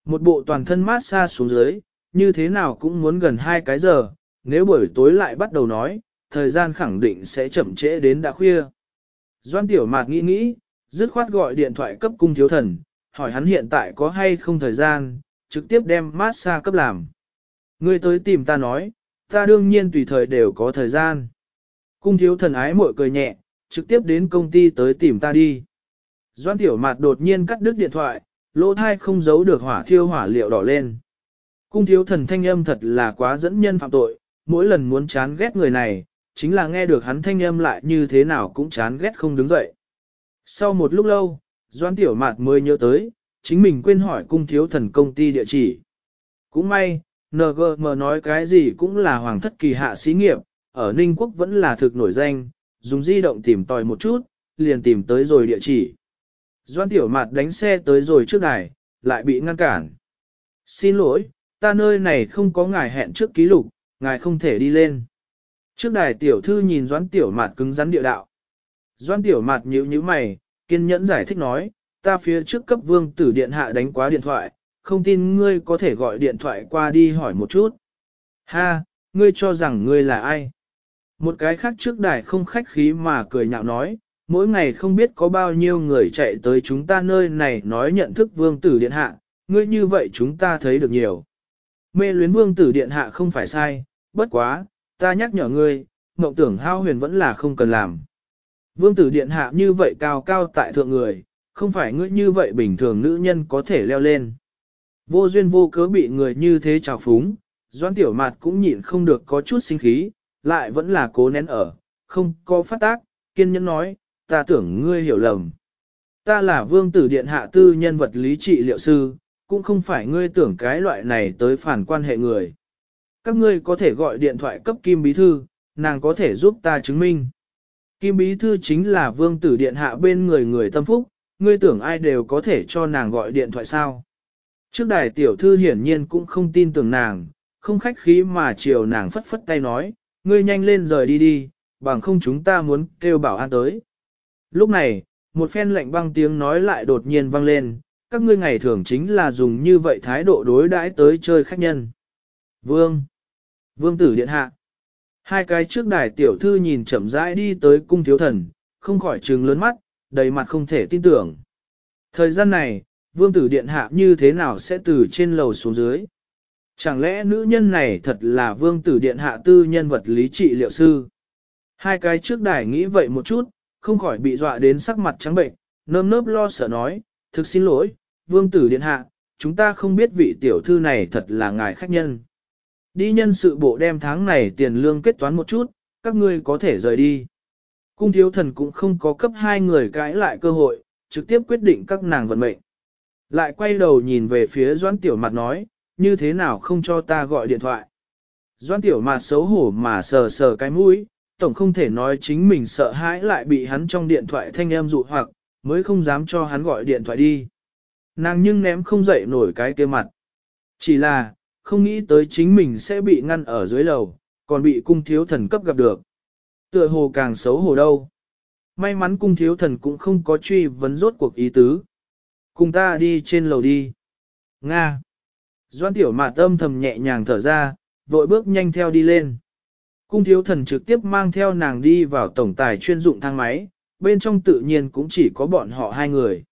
Một bộ toàn thân mát xa xuống dưới, như thế nào cũng muốn gần hai cái giờ, nếu buổi tối lại bắt đầu nói, thời gian khẳng định sẽ chậm trễ đến đã khuya. Doan tiểu mạt nghĩ nghĩ, dứt khoát gọi điện thoại cấp cung thiếu thần, hỏi hắn hiện tại có hay không thời gian, trực tiếp đem massage cấp làm. Ngươi tới tìm ta nói, ta đương nhiên tùy thời đều có thời gian. Cung thiếu thần ái mội cười nhẹ, trực tiếp đến công ty tới tìm ta đi. Doan tiểu mạt đột nhiên cắt đứt điện thoại, lỗ thai không giấu được hỏa thiêu hỏa liệu đỏ lên. Cung thiếu thần thanh âm thật là quá dẫn nhân phạm tội, mỗi lần muốn chán ghét người này, chính là nghe được hắn thanh âm lại như thế nào cũng chán ghét không đứng dậy. Sau một lúc lâu, Doan Tiểu Mạt mới nhớ tới, chính mình quên hỏi cung thiếu thần công ty địa chỉ. Cũng may, NGM nói cái gì cũng là hoàng thất kỳ hạ xí nghiệp, ở Ninh Quốc vẫn là thực nổi danh, dùng di động tìm tòi một chút, liền tìm tới rồi địa chỉ. Doan Tiểu Mạt đánh xe tới rồi trước đài, lại bị ngăn cản. Xin lỗi, ta nơi này không có ngài hẹn trước ký lục, ngài không thể đi lên. Trước đài tiểu thư nhìn doãn Tiểu Mạt cứng rắn địa đạo. doãn Tiểu Mạt nhíu nhíu mày, kiên nhẫn giải thích nói, ta phía trước cấp vương tử điện hạ đánh quá điện thoại, không tin ngươi có thể gọi điện thoại qua đi hỏi một chút. Ha, ngươi cho rằng ngươi là ai? Một cái khác trước đài không khách khí mà cười nhạo nói, mỗi ngày không biết có bao nhiêu người chạy tới chúng ta nơi này nói nhận thức vương tử điện hạ, ngươi như vậy chúng ta thấy được nhiều. Mê luyến vương tử điện hạ không phải sai, bất quá, ta nhắc nhở ngươi, mộng tưởng hao huyền vẫn là không cần làm. Vương tử điện hạ như vậy cao cao tại thượng người, không phải ngươi như vậy bình thường nữ nhân có thể leo lên. Vô duyên vô cớ bị người như thế trào phúng, doan tiểu mạt cũng nhịn không được có chút sinh khí, lại vẫn là cố nén ở, không có phát tác, kiên nhẫn nói, ta tưởng ngươi hiểu lầm. Ta là vương tử điện hạ tư nhân vật lý trị liệu sư, cũng không phải ngươi tưởng cái loại này tới phản quan hệ người. Các ngươi có thể gọi điện thoại cấp Kim Bí Thư, nàng có thể giúp ta chứng minh. Kim Bí Thư chính là vương tử điện hạ bên người người tâm phúc, ngươi tưởng ai đều có thể cho nàng gọi điện thoại sao. Trước đài tiểu thư hiển nhiên cũng không tin tưởng nàng, không khách khí mà chiều nàng phất phất tay nói, ngươi nhanh lên rời đi đi, bằng không chúng ta muốn kêu bảo an tới. Lúc này, một phen lạnh băng tiếng nói lại đột nhiên vang lên, các ngươi ngày thường chính là dùng như vậy thái độ đối đãi tới chơi khách nhân. Vương! Vương tử điện hạ! Hai cái trước đài tiểu thư nhìn chậm rãi đi tới cung thiếu thần, không khỏi trừng lớn mắt, đầy mặt không thể tin tưởng. Thời gian này, vương tử điện hạ như thế nào sẽ từ trên lầu xuống dưới? Chẳng lẽ nữ nhân này thật là vương tử điện hạ tư nhân vật lý trị liệu sư? Hai cái trước đài nghĩ vậy một chút, không khỏi bị dọa đến sắc mặt trắng bệnh, nơm nớp lo sợ nói, thực xin lỗi, vương tử điện hạ, chúng ta không biết vị tiểu thư này thật là ngài khách nhân. Đi nhân sự bộ đem tháng này tiền lương kết toán một chút, các ngươi có thể rời đi. Cung thiếu thần cũng không có cấp hai người cãi lại cơ hội, trực tiếp quyết định các nàng vận mệnh. Lại quay đầu nhìn về phía Doãn Tiểu Mạt nói, như thế nào không cho ta gọi điện thoại. Doãn Tiểu Mạt xấu hổ mà sờ sờ cái mũi, tổng không thể nói chính mình sợ hãi lại bị hắn trong điện thoại thanh em dụ hoặc, mới không dám cho hắn gọi điện thoại đi. Nàng nhưng ném không dậy nổi cái kia mặt. Chỉ là, không nghĩ tới chính mình sẽ bị ngăn ở dưới lầu, còn bị cung thiếu thần cấp gặp được. Tựa hồ càng xấu hổ đâu. May mắn cung thiếu thần cũng không có truy vấn rốt cuộc ý tứ. Cùng ta đi trên lầu đi. Nga. Doan tiểu mạt âm thầm nhẹ nhàng thở ra, vội bước nhanh theo đi lên. Cung thiếu thần trực tiếp mang theo nàng đi vào tổng tài chuyên dụng thang máy, bên trong tự nhiên cũng chỉ có bọn họ hai người.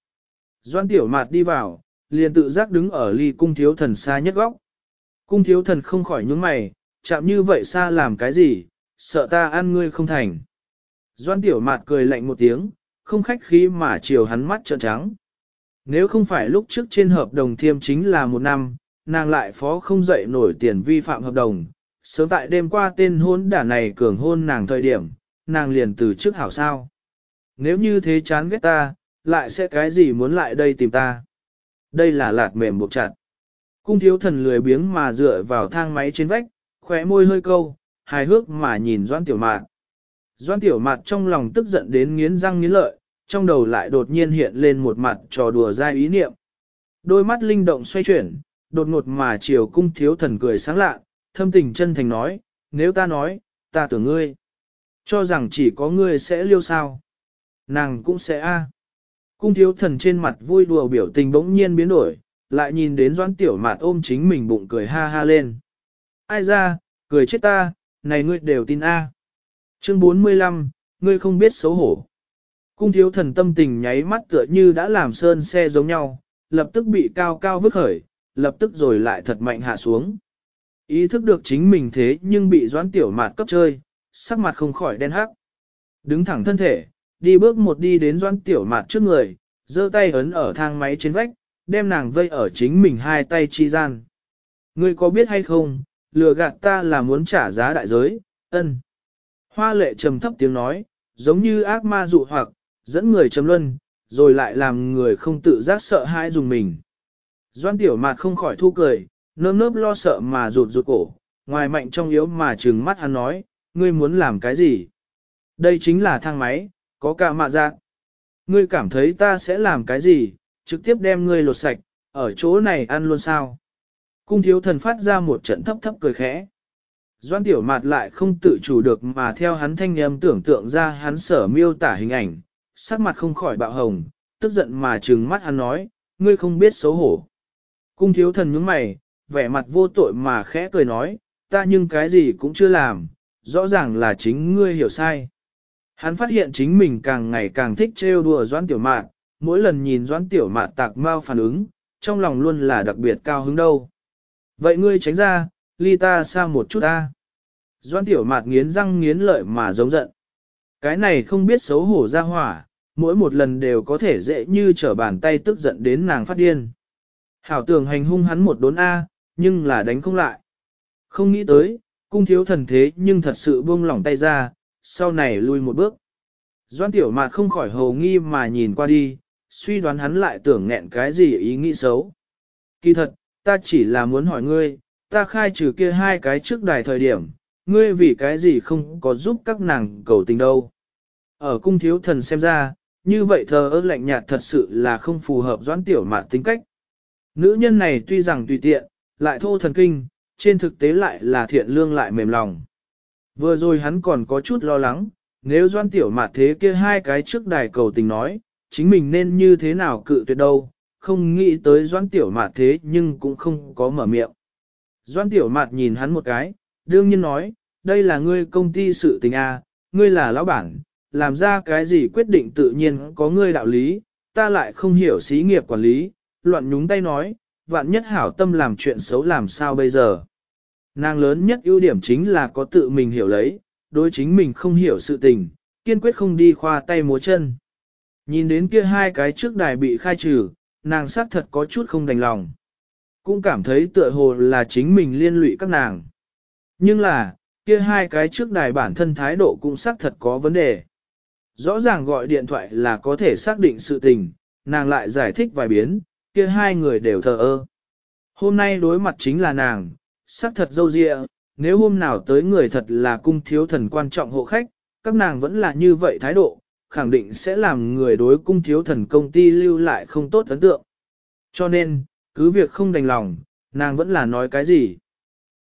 Doan tiểu mạt đi vào, liền tự giác đứng ở ly cung thiếu thần xa nhất góc. Cung thiếu thần không khỏi nhướng mày, chạm như vậy xa làm cái gì, sợ ta ăn ngươi không thành. Doan tiểu mạt cười lạnh một tiếng, không khách khí mà chiều hắn mắt trợn trắng. Nếu không phải lúc trước trên hợp đồng thiêm chính là một năm, nàng lại phó không dậy nổi tiền vi phạm hợp đồng. Sớm tại đêm qua tên hôn đả này cường hôn nàng thời điểm, nàng liền từ trước hảo sao. Nếu như thế chán ghét ta, lại sẽ cái gì muốn lại đây tìm ta. Đây là lạt mềm buộc chặt. Cung thiếu thần lười biếng mà dựa vào thang máy trên vách, khóe môi hơi câu, hài hước mà nhìn Doan Tiểu Mạt. Doan Tiểu Mạt trong lòng tức giận đến nghiến răng nghiến lợi, trong đầu lại đột nhiên hiện lên một mặt trò đùa dai ý niệm. Đôi mắt linh động xoay chuyển, đột ngột mà chiều cung thiếu thần cười sáng lạ, thâm tình chân thành nói, nếu ta nói, ta tưởng ngươi. Cho rằng chỉ có ngươi sẽ liêu sao. Nàng cũng sẽ a. Cung thiếu thần trên mặt vui đùa biểu tình bỗng nhiên biến đổi, lại nhìn đến doãn tiểu mạt ôm chính mình bụng cười ha ha lên. Ai ra, cười chết ta, này ngươi đều tin a. Chương 45, ngươi không biết xấu hổ. Cung thiếu thần tâm tình nháy mắt tựa như đã làm sơn xe giống nhau, lập tức bị cao cao vứt khởi, lập tức rồi lại thật mạnh hạ xuống. Ý thức được chính mình thế nhưng bị doãn tiểu mạt cấp chơi, sắc mặt không khỏi đen hắc. Đứng thẳng thân thể, đi bước một đi đến doãn tiểu mạt trước người, giơ tay ấn ở thang máy trên vách, đem nàng vây ở chính mình hai tay chi gian. Ngươi có biết hay không, lừa gạt ta là muốn trả giá đại giới, ân. Hoa lệ trầm thấp tiếng nói, giống như ác ma dụ hoặc, dẫn người trầm luân, rồi lại làm người không tự giác sợ hãi dùng mình. Doan tiểu mạt không khỏi thu cười, nơm nớp lo sợ mà rụt rụt cổ, ngoài mạnh trong yếu mà trừng mắt hắn nói, ngươi muốn làm cái gì? Đây chính là thang máy, có cả mạ dạng. Ngươi cảm thấy ta sẽ làm cái gì, trực tiếp đem ngươi lột sạch, ở chỗ này ăn luôn sao? Cung thiếu thần phát ra một trận thấp thấp cười khẽ. Doan tiểu mạt lại không tự chủ được mà theo hắn thanh âm tưởng tượng ra hắn sở miêu tả hình ảnh, sắc mặt không khỏi bạo hồng, tức giận mà trừng mắt hắn nói, ngươi không biết xấu hổ. Cung thiếu thần nhướng mày, vẻ mặt vô tội mà khẽ cười nói, ta nhưng cái gì cũng chưa làm, rõ ràng là chính ngươi hiểu sai. Hắn phát hiện chính mình càng ngày càng thích trêu đùa doãn tiểu mạn, mỗi lần nhìn doãn tiểu mạn tạc mau phản ứng, trong lòng luôn là đặc biệt cao hứng đâu. Vậy ngươi tránh ra, ly ta xa một chút ta. Doãn tiểu mạt nghiến răng nghiến lợi mà giống giận. Cái này không biết xấu hổ ra hỏa, mỗi một lần đều có thể dễ như trở bàn tay tức giận đến nàng phát điên. Hảo tưởng hành hung hắn một đốn A, nhưng là đánh không lại. Không nghĩ tới, cung thiếu thần thế nhưng thật sự buông lỏng tay ra, sau này lui một bước. Doan tiểu mạt không khỏi hồ nghi mà nhìn qua đi, suy đoán hắn lại tưởng nghẹn cái gì ý nghĩ xấu. Kỳ thật, ta chỉ là muốn hỏi ngươi, ta khai trừ kia hai cái trước đài thời điểm, ngươi vì cái gì không có giúp các nàng cầu tình đâu. Ở cung thiếu thần xem ra, như vậy thờ ơ lạnh nhạt thật sự là không phù hợp doãn tiểu mạn tính cách. Nữ nhân này tuy rằng tùy tiện, lại thô thần kinh, trên thực tế lại là thiện lương lại mềm lòng. Vừa rồi hắn còn có chút lo lắng, nếu doan tiểu mạt thế kia hai cái trước đài cầu tình nói, chính mình nên như thế nào cự tuyệt đâu, không nghĩ tới doan tiểu mạt thế nhưng cũng không có mở miệng. Doan tiểu mạt nhìn hắn một cái, đương nhiên nói, đây là ngươi công ty sự tình A, ngươi là lão bản, làm ra cái gì quyết định tự nhiên có ngươi đạo lý, ta lại không hiểu xí nghiệp quản lý, loạn nhúng tay nói, vạn nhất hảo tâm làm chuyện xấu làm sao bây giờ. Nàng lớn nhất ưu điểm chính là có tự mình hiểu lấy, đối chính mình không hiểu sự tình, kiên quyết không đi khoa tay múa chân. Nhìn đến kia hai cái trước đài bị khai trừ, nàng xác thật có chút không đành lòng. Cũng cảm thấy tựa hồ là chính mình liên lụy các nàng. Nhưng là, kia hai cái trước đài bản thân thái độ cũng xác thật có vấn đề. Rõ ràng gọi điện thoại là có thể xác định sự tình, nàng lại giải thích vài biến, kia hai người đều thờ ơ. Hôm nay đối mặt chính là nàng, xác thật dâu dịa, nếu hôm nào tới người thật là cung thiếu thần quan trọng hộ khách, các nàng vẫn là như vậy thái độ, khẳng định sẽ làm người đối cung thiếu thần công ty lưu lại không tốt ấn tượng. Cho nên, cứ việc không đành lòng, nàng vẫn là nói cái gì.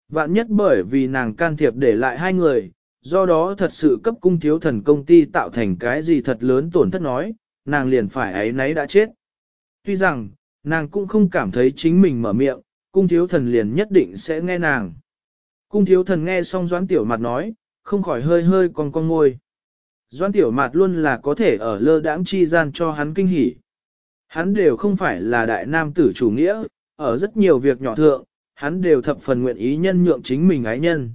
Vạn nhất bởi vì nàng can thiệp để lại hai người, do đó thật sự cấp cung thiếu thần công ty tạo thành cái gì thật lớn tổn thất nói, nàng liền phải ấy nấy đã chết. Tuy rằng, nàng cũng không cảm thấy chính mình mở miệng, cung thiếu thần liền nhất định sẽ nghe nàng. Cung thiếu thần nghe xong doãn tiểu mặt nói, không khỏi hơi hơi con con ngôi. Doan tiểu mạt luôn là có thể ở lơ đãng chi gian cho hắn kinh hỉ. Hắn đều không phải là đại nam tử chủ nghĩa, ở rất nhiều việc nhỏ thượng, hắn đều thập phần nguyện ý nhân nhượng chính mình ái nhân.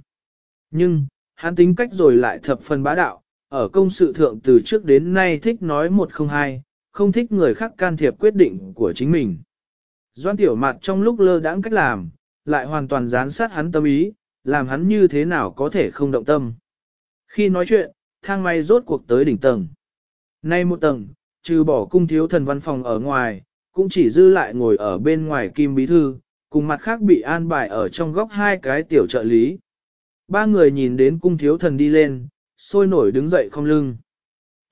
Nhưng, hắn tính cách rồi lại thập phần bá đạo, ở công sự thượng từ trước đến nay thích nói một không hai, không thích người khác can thiệp quyết định của chính mình. Doan tiểu mặt trong lúc lơ đãng cách làm, lại hoàn toàn gián sát hắn tâm ý, làm hắn như thế nào có thể không động tâm. Khi nói chuyện, thang máy rốt cuộc tới đỉnh tầng. Nay một tầng, trừ bỏ cung thiếu thần văn phòng ở ngoài, cũng chỉ dư lại ngồi ở bên ngoài kim bí thư, cùng mặt khác bị an bài ở trong góc hai cái tiểu trợ lý. Ba người nhìn đến cung thiếu thần đi lên, sôi nổi đứng dậy không lưng.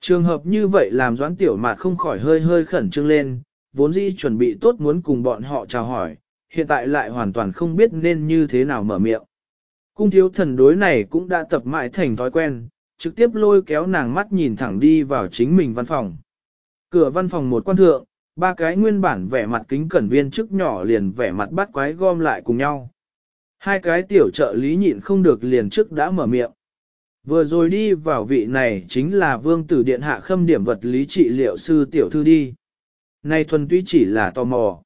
Trường hợp như vậy làm doãn tiểu mạt không khỏi hơi hơi khẩn trương lên, vốn dĩ chuẩn bị tốt muốn cùng bọn họ chào hỏi, hiện tại lại hoàn toàn không biết nên như thế nào mở miệng. Cung thiếu thần đối này cũng đã tập mãi thành thói quen, trực tiếp lôi kéo nàng mắt nhìn thẳng đi vào chính mình văn phòng. Cửa văn phòng một quan thượng, ba cái nguyên bản vẻ mặt kính cẩn viên chức nhỏ liền vẻ mặt bắt quái gom lại cùng nhau. Hai cái tiểu trợ lý nhịn không được liền trước đã mở miệng. Vừa rồi đi vào vị này chính là vương tử điện hạ khâm điểm vật lý trị liệu sư tiểu thư đi. Này thuần túy chỉ là tò mò.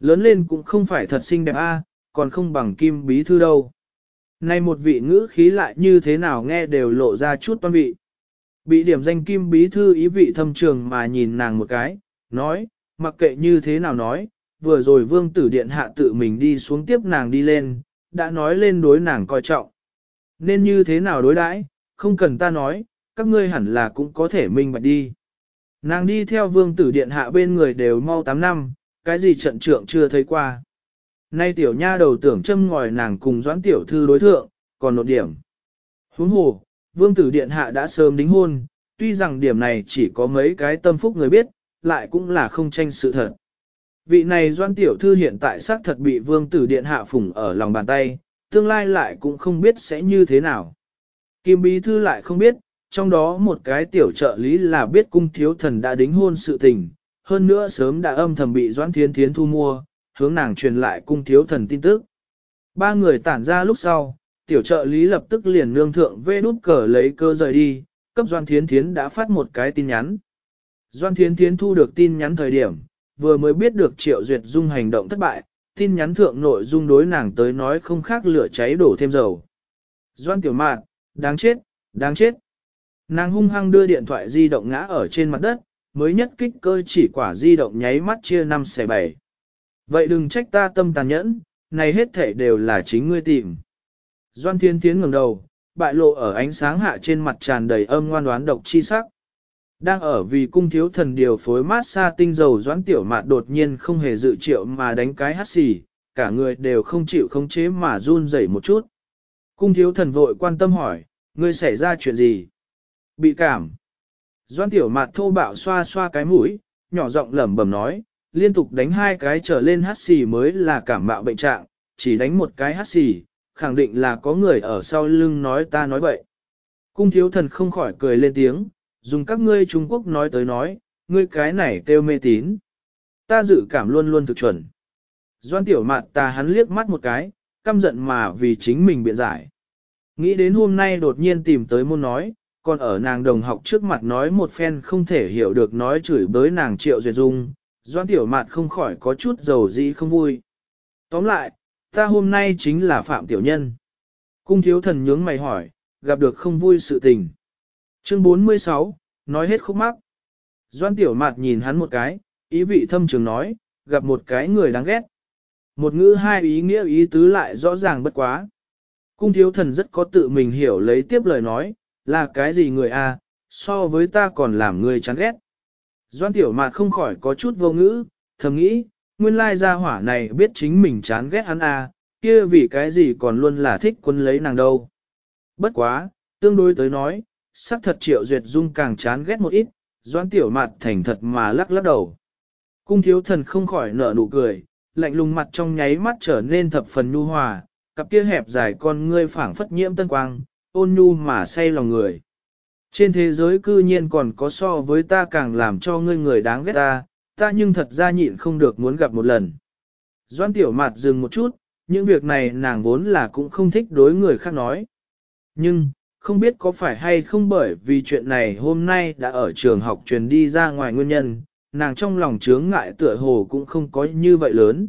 Lớn lên cũng không phải thật xinh đẹp a, còn không bằng kim bí thư đâu. Này một vị ngữ khí lại như thế nào nghe đều lộ ra chút toan vị. Bị điểm danh kim bí thư ý vị thâm trường mà nhìn nàng một cái, nói, mặc kệ như thế nào nói, vừa rồi vương tử điện hạ tự mình đi xuống tiếp nàng đi lên, đã nói lên đối nàng coi trọng. Nên như thế nào đối đãi, không cần ta nói, các ngươi hẳn là cũng có thể minh bạch đi. Nàng đi theo vương tử điện hạ bên người đều mau 8 năm, cái gì trận trượng chưa thấy qua. Nay tiểu nha đầu tưởng châm ngòi nàng cùng doãn tiểu thư đối thượng, còn nột điểm. Huống hồ, vương tử điện hạ đã sớm đính hôn, tuy rằng điểm này chỉ có mấy cái tâm phúc người biết, lại cũng là không tranh sự thật. Vị này doan tiểu thư hiện tại xác thật bị vương tử điện hạ phủng ở lòng bàn tay, tương lai lại cũng không biết sẽ như thế nào. Kim bí thư lại không biết, trong đó một cái tiểu trợ lý là biết cung thiếu thần đã đính hôn sự tình, hơn nữa sớm đã âm thầm bị doãn thiên thiến thu mua, hướng nàng truyền lại cung thiếu thần tin tức. Ba người tản ra lúc sau, tiểu trợ lý lập tức liền nương thượng vê đút cờ lấy cơ rời đi, cấp doan thiến thiến đã phát một cái tin nhắn. Doan thiến thiến thu được tin nhắn thời điểm, vừa mới biết được triệu duyệt dung hành động thất bại, tin nhắn thượng nội dung đối nàng tới nói không khác lửa cháy đổ thêm dầu. Doan tiểu mạn, đáng chết, đáng chết. Nàng hung hăng đưa điện thoại di động ngã ở trên mặt đất, mới nhất kích cơ chỉ quả di động nháy mắt chia 5 xẻ 7. Vậy đừng trách ta tâm tàn nhẫn, này hết thể đều là chính ngươi tìm. Doan thiên tiến ngẩng đầu, bại lộ ở ánh sáng hạ trên mặt tràn đầy âm ngoan đoán độc chi sắc. Đang ở vì cung thiếu thần điều phối mát xa tinh dầu doãn tiểu mạt đột nhiên không hề dự triệu mà đánh cái hát xì, cả người đều không chịu khống chế mà run rẩy một chút. Cung thiếu thần vội quan tâm hỏi, ngươi xảy ra chuyện gì? Bị cảm. doan tiểu mạt thô bạo xoa xoa cái mũi, nhỏ giọng lẩm bẩm nói, liên tục đánh hai cái trở lên hát xì mới là cảm mạo bệnh trạng, chỉ đánh một cái hát xì, khẳng định là có người ở sau lưng nói ta nói bậy. Cung thiếu thần không khỏi cười lên tiếng, dùng các ngươi Trung Quốc nói tới nói, ngươi cái này kêu mê tín. Ta dự cảm luôn luôn thực chuẩn. Doan tiểu mạt ta hắn liếc mắt một cái, căm giận mà vì chính mình biện giải. Nghĩ đến hôm nay đột nhiên tìm tới môn nói, còn ở nàng đồng học trước mặt nói một phen không thể hiểu được nói chửi bới nàng triệu duyệt dung, doan tiểu mạt không khỏi có chút dầu dĩ không vui. Tóm lại, ta hôm nay chính là Phạm Tiểu Nhân. Cung thiếu thần nhướng mày hỏi, gặp được không vui sự tình. Chương 46, nói hết khúc mắc. Doan tiểu mạt nhìn hắn một cái, ý vị thâm trường nói, gặp một cái người đáng ghét. Một ngữ hai ý nghĩa ý tứ lại rõ ràng bất quá. Cung thiếu thần rất có tự mình hiểu lấy tiếp lời nói, là cái gì người a? so với ta còn làm người chán ghét. Doan tiểu mạt không khỏi có chút vô ngữ, thầm nghĩ, nguyên lai gia hỏa này biết chính mình chán ghét hắn à? kia vì cái gì còn luôn là thích quân lấy nàng đâu. Bất quá, tương đối tới nói, sắc thật triệu duyệt dung càng chán ghét một ít, doan tiểu mặt thành thật mà lắc lắc đầu. Cung thiếu thần không khỏi nở nụ cười, lạnh lùng mặt trong nháy mắt trở nên thập phần nhu hòa, cặp kia hẹp dài con ngươi phảng phất nhiễm tân quang, ôn nhu mà say lòng người. Trên thế giới cư nhiên còn có so với ta càng làm cho ngươi người đáng ghét ta, ta nhưng thật ra nhịn không được muốn gặp một lần. Doan tiểu mặt dừng một chút, những việc này nàng vốn là cũng không thích đối người khác nói. Nhưng, không biết có phải hay không bởi vì chuyện này hôm nay đã ở trường học truyền đi ra ngoài nguyên nhân, nàng trong lòng chướng ngại tựa hồ cũng không có như vậy lớn.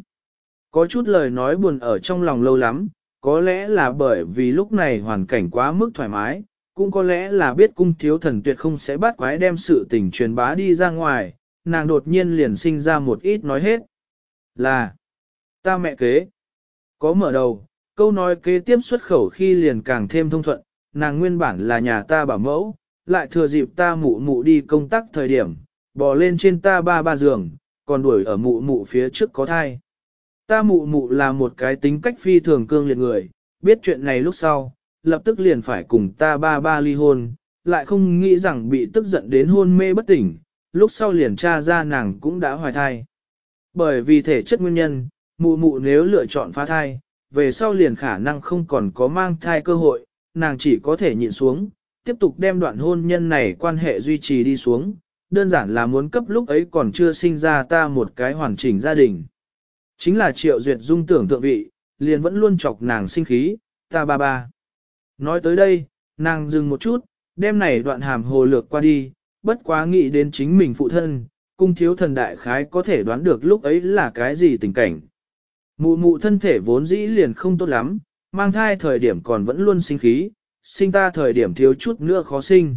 Có chút lời nói buồn ở trong lòng lâu lắm, có lẽ là bởi vì lúc này hoàn cảnh quá mức thoải mái, cũng có lẽ là biết cung thiếu thần tuyệt không sẽ bắt quái đem sự tình truyền bá đi ra ngoài, nàng đột nhiên liền sinh ra một ít nói hết. Là, ta mẹ kế, có mở đầu, câu nói kế tiếp xuất khẩu khi liền càng thêm thông thuận, nàng nguyên bản là nhà ta bảo mẫu, lại thừa dịp ta mụ mụ đi công tác thời điểm, bò lên trên ta ba ba giường, còn đuổi ở mụ mụ phía trước có thai. Ta mụ mụ là một cái tính cách phi thường cương liệt người, biết chuyện này lúc sau, lập tức liền phải cùng ta ba ba ly hôn, lại không nghĩ rằng bị tức giận đến hôn mê bất tỉnh, lúc sau liền tra ra nàng cũng đã hoài thai. Bởi vì thể chất nguyên nhân, mụ mụ nếu lựa chọn phá thai, về sau liền khả năng không còn có mang thai cơ hội, nàng chỉ có thể nhịn xuống, tiếp tục đem đoạn hôn nhân này quan hệ duy trì đi xuống, đơn giản là muốn cấp lúc ấy còn chưa sinh ra ta một cái hoàn chỉnh gia đình. Chính là triệu duyệt dung tưởng tượng vị, liền vẫn luôn chọc nàng sinh khí, ta ba ba. Nói tới đây, nàng dừng một chút, đêm này đoạn hàm hồ lược qua đi, bất quá nghĩ đến chính mình phụ thân, cung thiếu thần đại khái có thể đoán được lúc ấy là cái gì tình cảnh. Mụ mụ thân thể vốn dĩ liền không tốt lắm, mang thai thời điểm còn vẫn luôn sinh khí, sinh ta thời điểm thiếu chút nữa khó sinh.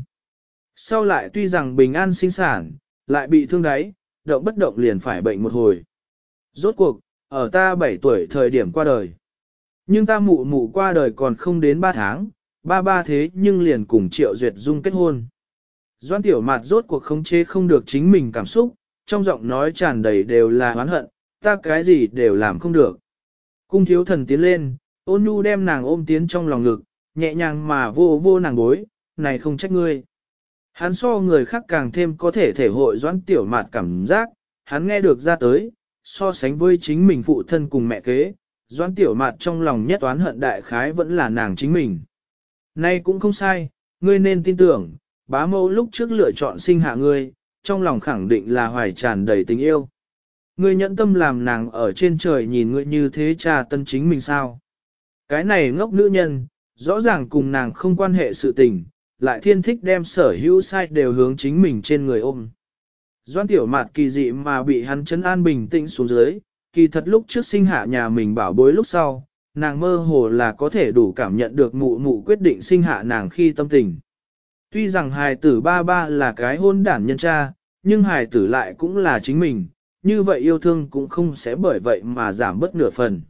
Sau lại tuy rằng bình an sinh sản, lại bị thương đáy, động bất động liền phải bệnh một hồi. Rốt cuộc, ở ta 7 tuổi thời điểm qua đời. Nhưng ta mụ mụ qua đời còn không đến 3 tháng, ba ba thế nhưng liền cùng Triệu Duyệt Dung kết hôn. Doan tiểu mạt rốt cuộc khống chế không được chính mình cảm xúc, trong giọng nói tràn đầy đều là oán hận, ta cái gì đều làm không được. Cung thiếu thần tiến lên, ôn nhu đem nàng ôm tiến trong lòng ngực, nhẹ nhàng mà vô vô nàng bối, này không trách ngươi. Hắn so người khác càng thêm có thể thể hội doãn tiểu mạt cảm giác, hắn nghe được ra tới, so sánh với chính mình phụ thân cùng mẹ kế, doãn tiểu mạt trong lòng nhất oán hận đại khái vẫn là nàng chính mình. Nay cũng không sai, ngươi nên tin tưởng, bá mẫu lúc trước lựa chọn sinh hạ ngươi, trong lòng khẳng định là hoài tràn đầy tình yêu. Ngươi nhẫn tâm làm nàng ở trên trời nhìn ngươi như thế trà tân chính mình sao. Cái này ngốc nữ nhân, rõ ràng cùng nàng không quan hệ sự tình, lại thiên thích đem sở hữu sai đều hướng chính mình trên người ôm. Doan tiểu mạt kỳ dị mà bị hắn chấn an bình tĩnh xuống dưới, kỳ thật lúc trước sinh hạ nhà mình bảo bối lúc sau, nàng mơ hồ là có thể đủ cảm nhận được mụ mụ quyết định sinh hạ nàng khi tâm tình. Tuy rằng hài tử ba ba là cái hôn đản nhân cha, nhưng hài tử lại cũng là chính mình, như vậy yêu thương cũng không sẽ bởi vậy mà giảm bớt nửa phần.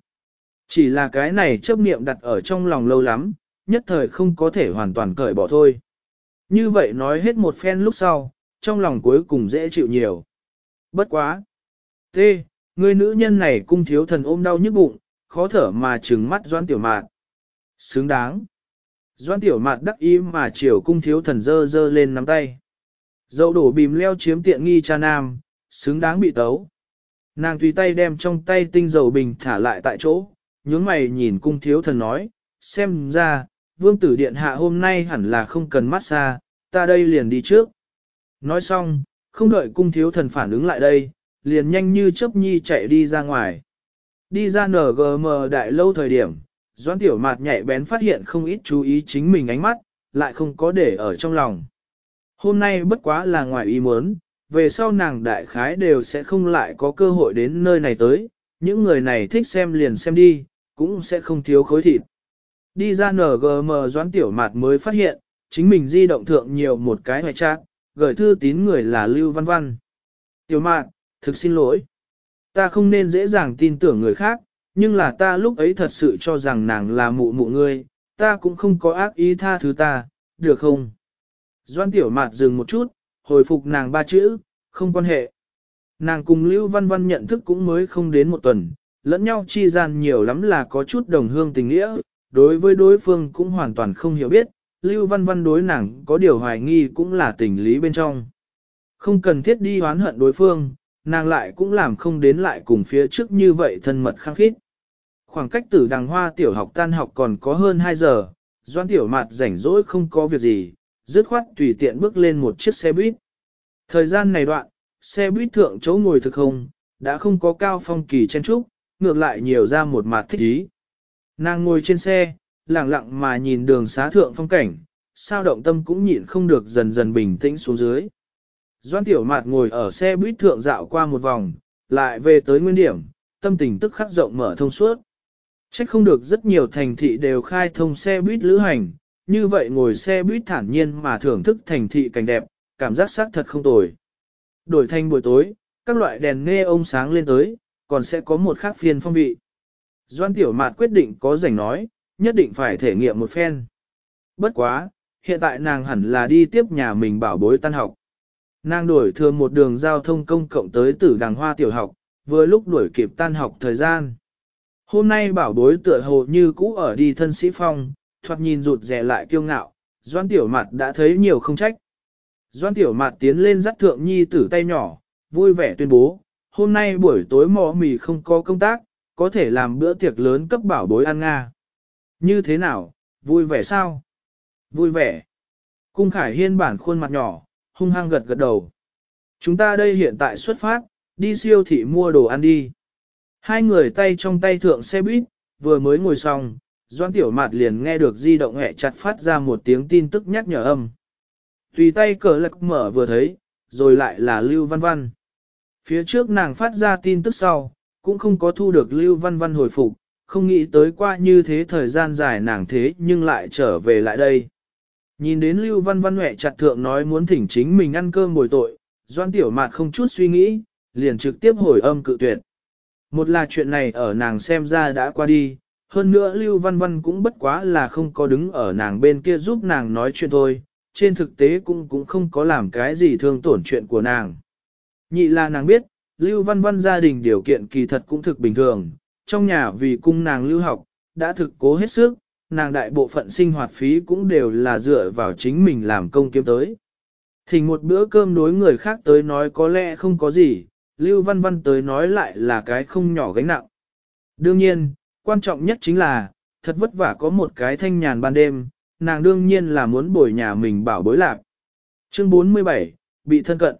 Chỉ là cái này chấp niệm đặt ở trong lòng lâu lắm, nhất thời không có thể hoàn toàn cởi bỏ thôi. Như vậy nói hết một phen lúc sau, trong lòng cuối cùng dễ chịu nhiều. Bất quá. T. Người nữ nhân này cung thiếu thần ôm đau nhức bụng, khó thở mà trừng mắt doan tiểu mạt. Xứng đáng. Doan tiểu mạt đắc ý mà chiều cung thiếu thần dơ dơ lên nắm tay. Dậu đổ bìm leo chiếm tiện nghi cha nam, xứng đáng bị tấu. Nàng tùy tay đem trong tay tinh dầu bình thả lại tại chỗ, nhướng mày nhìn cung thiếu thần nói, xem ra, vương tử điện hạ hôm nay hẳn là không cần massage, ta đây liền đi trước. Nói xong, không đợi cung thiếu thần phản ứng lại đây, liền nhanh như chớp nhi chạy đi ra ngoài. Đi ra NGM đại lâu thời điểm, doãn tiểu mạt nhạy bén phát hiện không ít chú ý chính mình ánh mắt, lại không có để ở trong lòng. Hôm nay bất quá là ngoài ý muốn, về sau nàng đại khái đều sẽ không lại có cơ hội đến nơi này tới, những người này thích xem liền xem đi, cũng sẽ không thiếu khối thịt. Đi ra NGM doãn tiểu mạt mới phát hiện, chính mình di động thượng nhiều một cái hoài trạng, gửi thư tín người là Lưu Văn Văn. Tiểu mạt, thực xin lỗi. Ta không nên dễ dàng tin tưởng người khác, nhưng là ta lúc ấy thật sự cho rằng nàng là mụ mụ ngươi, ta cũng không có ác ý tha thứ ta, được không? Doan tiểu mạt dừng một chút, hồi phục nàng ba chữ, không quan hệ. Nàng cùng Lưu Văn Văn nhận thức cũng mới không đến một tuần, lẫn nhau chi gian nhiều lắm là có chút đồng hương tình nghĩa, đối với đối phương cũng hoàn toàn không hiểu biết, Lưu Văn Văn đối nàng có điều hoài nghi cũng là tình lý bên trong. Không cần thiết đi hoán hận đối phương, nàng lại cũng làm không đến lại cùng phía trước như vậy thân mật khăng khít. Khoảng cách từ đằng hoa tiểu học tan học còn có hơn 2 giờ, doan tiểu mạt rảnh rỗi không có việc gì, dứt khoát tùy tiện bước lên một chiếc xe buýt. Thời gian này đoạn, xe buýt thượng chỗ ngồi thực không, đã không có cao phong kỳ chen trúc, ngược lại nhiều ra một mặt thích ý. Nàng ngồi trên xe, lặng lặng mà nhìn đường xá thượng phong cảnh, sao động tâm cũng nhịn không được dần dần bình tĩnh xuống dưới. Doan tiểu mạt ngồi ở xe buýt thượng dạo qua một vòng, lại về tới nguyên điểm, tâm tình tức khắc rộng mở thông suốt. Trách không được rất nhiều thành thị đều khai thông xe buýt lữ hành, như vậy ngồi xe buýt thản nhiên mà thưởng thức thành thị cảnh đẹp, cảm giác xác thật không tồi. Đổi thành buổi tối, các loại đèn nghe ông sáng lên tới, còn sẽ có một khác phiên phong vị. Doan Tiểu Mạt quyết định có rảnh nói, nhất định phải thể nghiệm một phen. Bất quá, hiện tại nàng hẳn là đi tiếp nhà mình bảo bối tan học. Nàng đổi thường một đường giao thông công cộng tới tử đàng hoa tiểu học, vừa lúc đuổi kịp tan học thời gian. Hôm nay bảo bối tựa hồ như cũ ở đi thân sĩ phong, thoạt nhìn rụt rè lại kiêu ngạo, doan tiểu mặt đã thấy nhiều không trách. Doan tiểu mặt tiến lên dắt thượng nhi tử tay nhỏ, vui vẻ tuyên bố, hôm nay buổi tối mò mì không có công tác, có thể làm bữa tiệc lớn cấp bảo bối ăn Nga. Như thế nào, vui vẻ sao? Vui vẻ. Cung Khải Hiên bản khuôn mặt nhỏ, hung hăng gật gật đầu. Chúng ta đây hiện tại xuất phát, đi siêu thị mua đồ ăn đi. Hai người tay trong tay thượng xe buýt, vừa mới ngồi xong, Doan Tiểu Mạt liền nghe được di động hẹ chặt phát ra một tiếng tin tức nhắc nhở âm. Tùy tay cờ lạc mở vừa thấy, rồi lại là Lưu Văn Văn. Phía trước nàng phát ra tin tức sau, cũng không có thu được Lưu Văn Văn hồi phục, không nghĩ tới qua như thế thời gian dài nàng thế nhưng lại trở về lại đây. Nhìn đến Lưu Văn Văn Huệ chặt thượng nói muốn thỉnh chính mình ăn cơm bồi tội, Doan Tiểu Mạt không chút suy nghĩ, liền trực tiếp hồi âm cự tuyệt. Một là chuyện này ở nàng xem ra đã qua đi, hơn nữa Lưu Văn Văn cũng bất quá là không có đứng ở nàng bên kia giúp nàng nói chuyện thôi, trên thực tế cũng cũng không có làm cái gì thương tổn chuyện của nàng. Nhị là nàng biết, Lưu Văn Văn gia đình điều kiện kỳ thật cũng thực bình thường, trong nhà vì cung nàng lưu học, đã thực cố hết sức, nàng đại bộ phận sinh hoạt phí cũng đều là dựa vào chính mình làm công kiếm tới. Thỉnh một bữa cơm đối người khác tới nói có lẽ không có gì, Lưu Văn Văn tới nói lại là cái không nhỏ gánh nặng. Đương nhiên, quan trọng nhất chính là, thật vất vả có một cái thanh nhàn ban đêm, nàng đương nhiên là muốn bồi nhà mình bảo bối lạc. Chương 47, bị thân cận.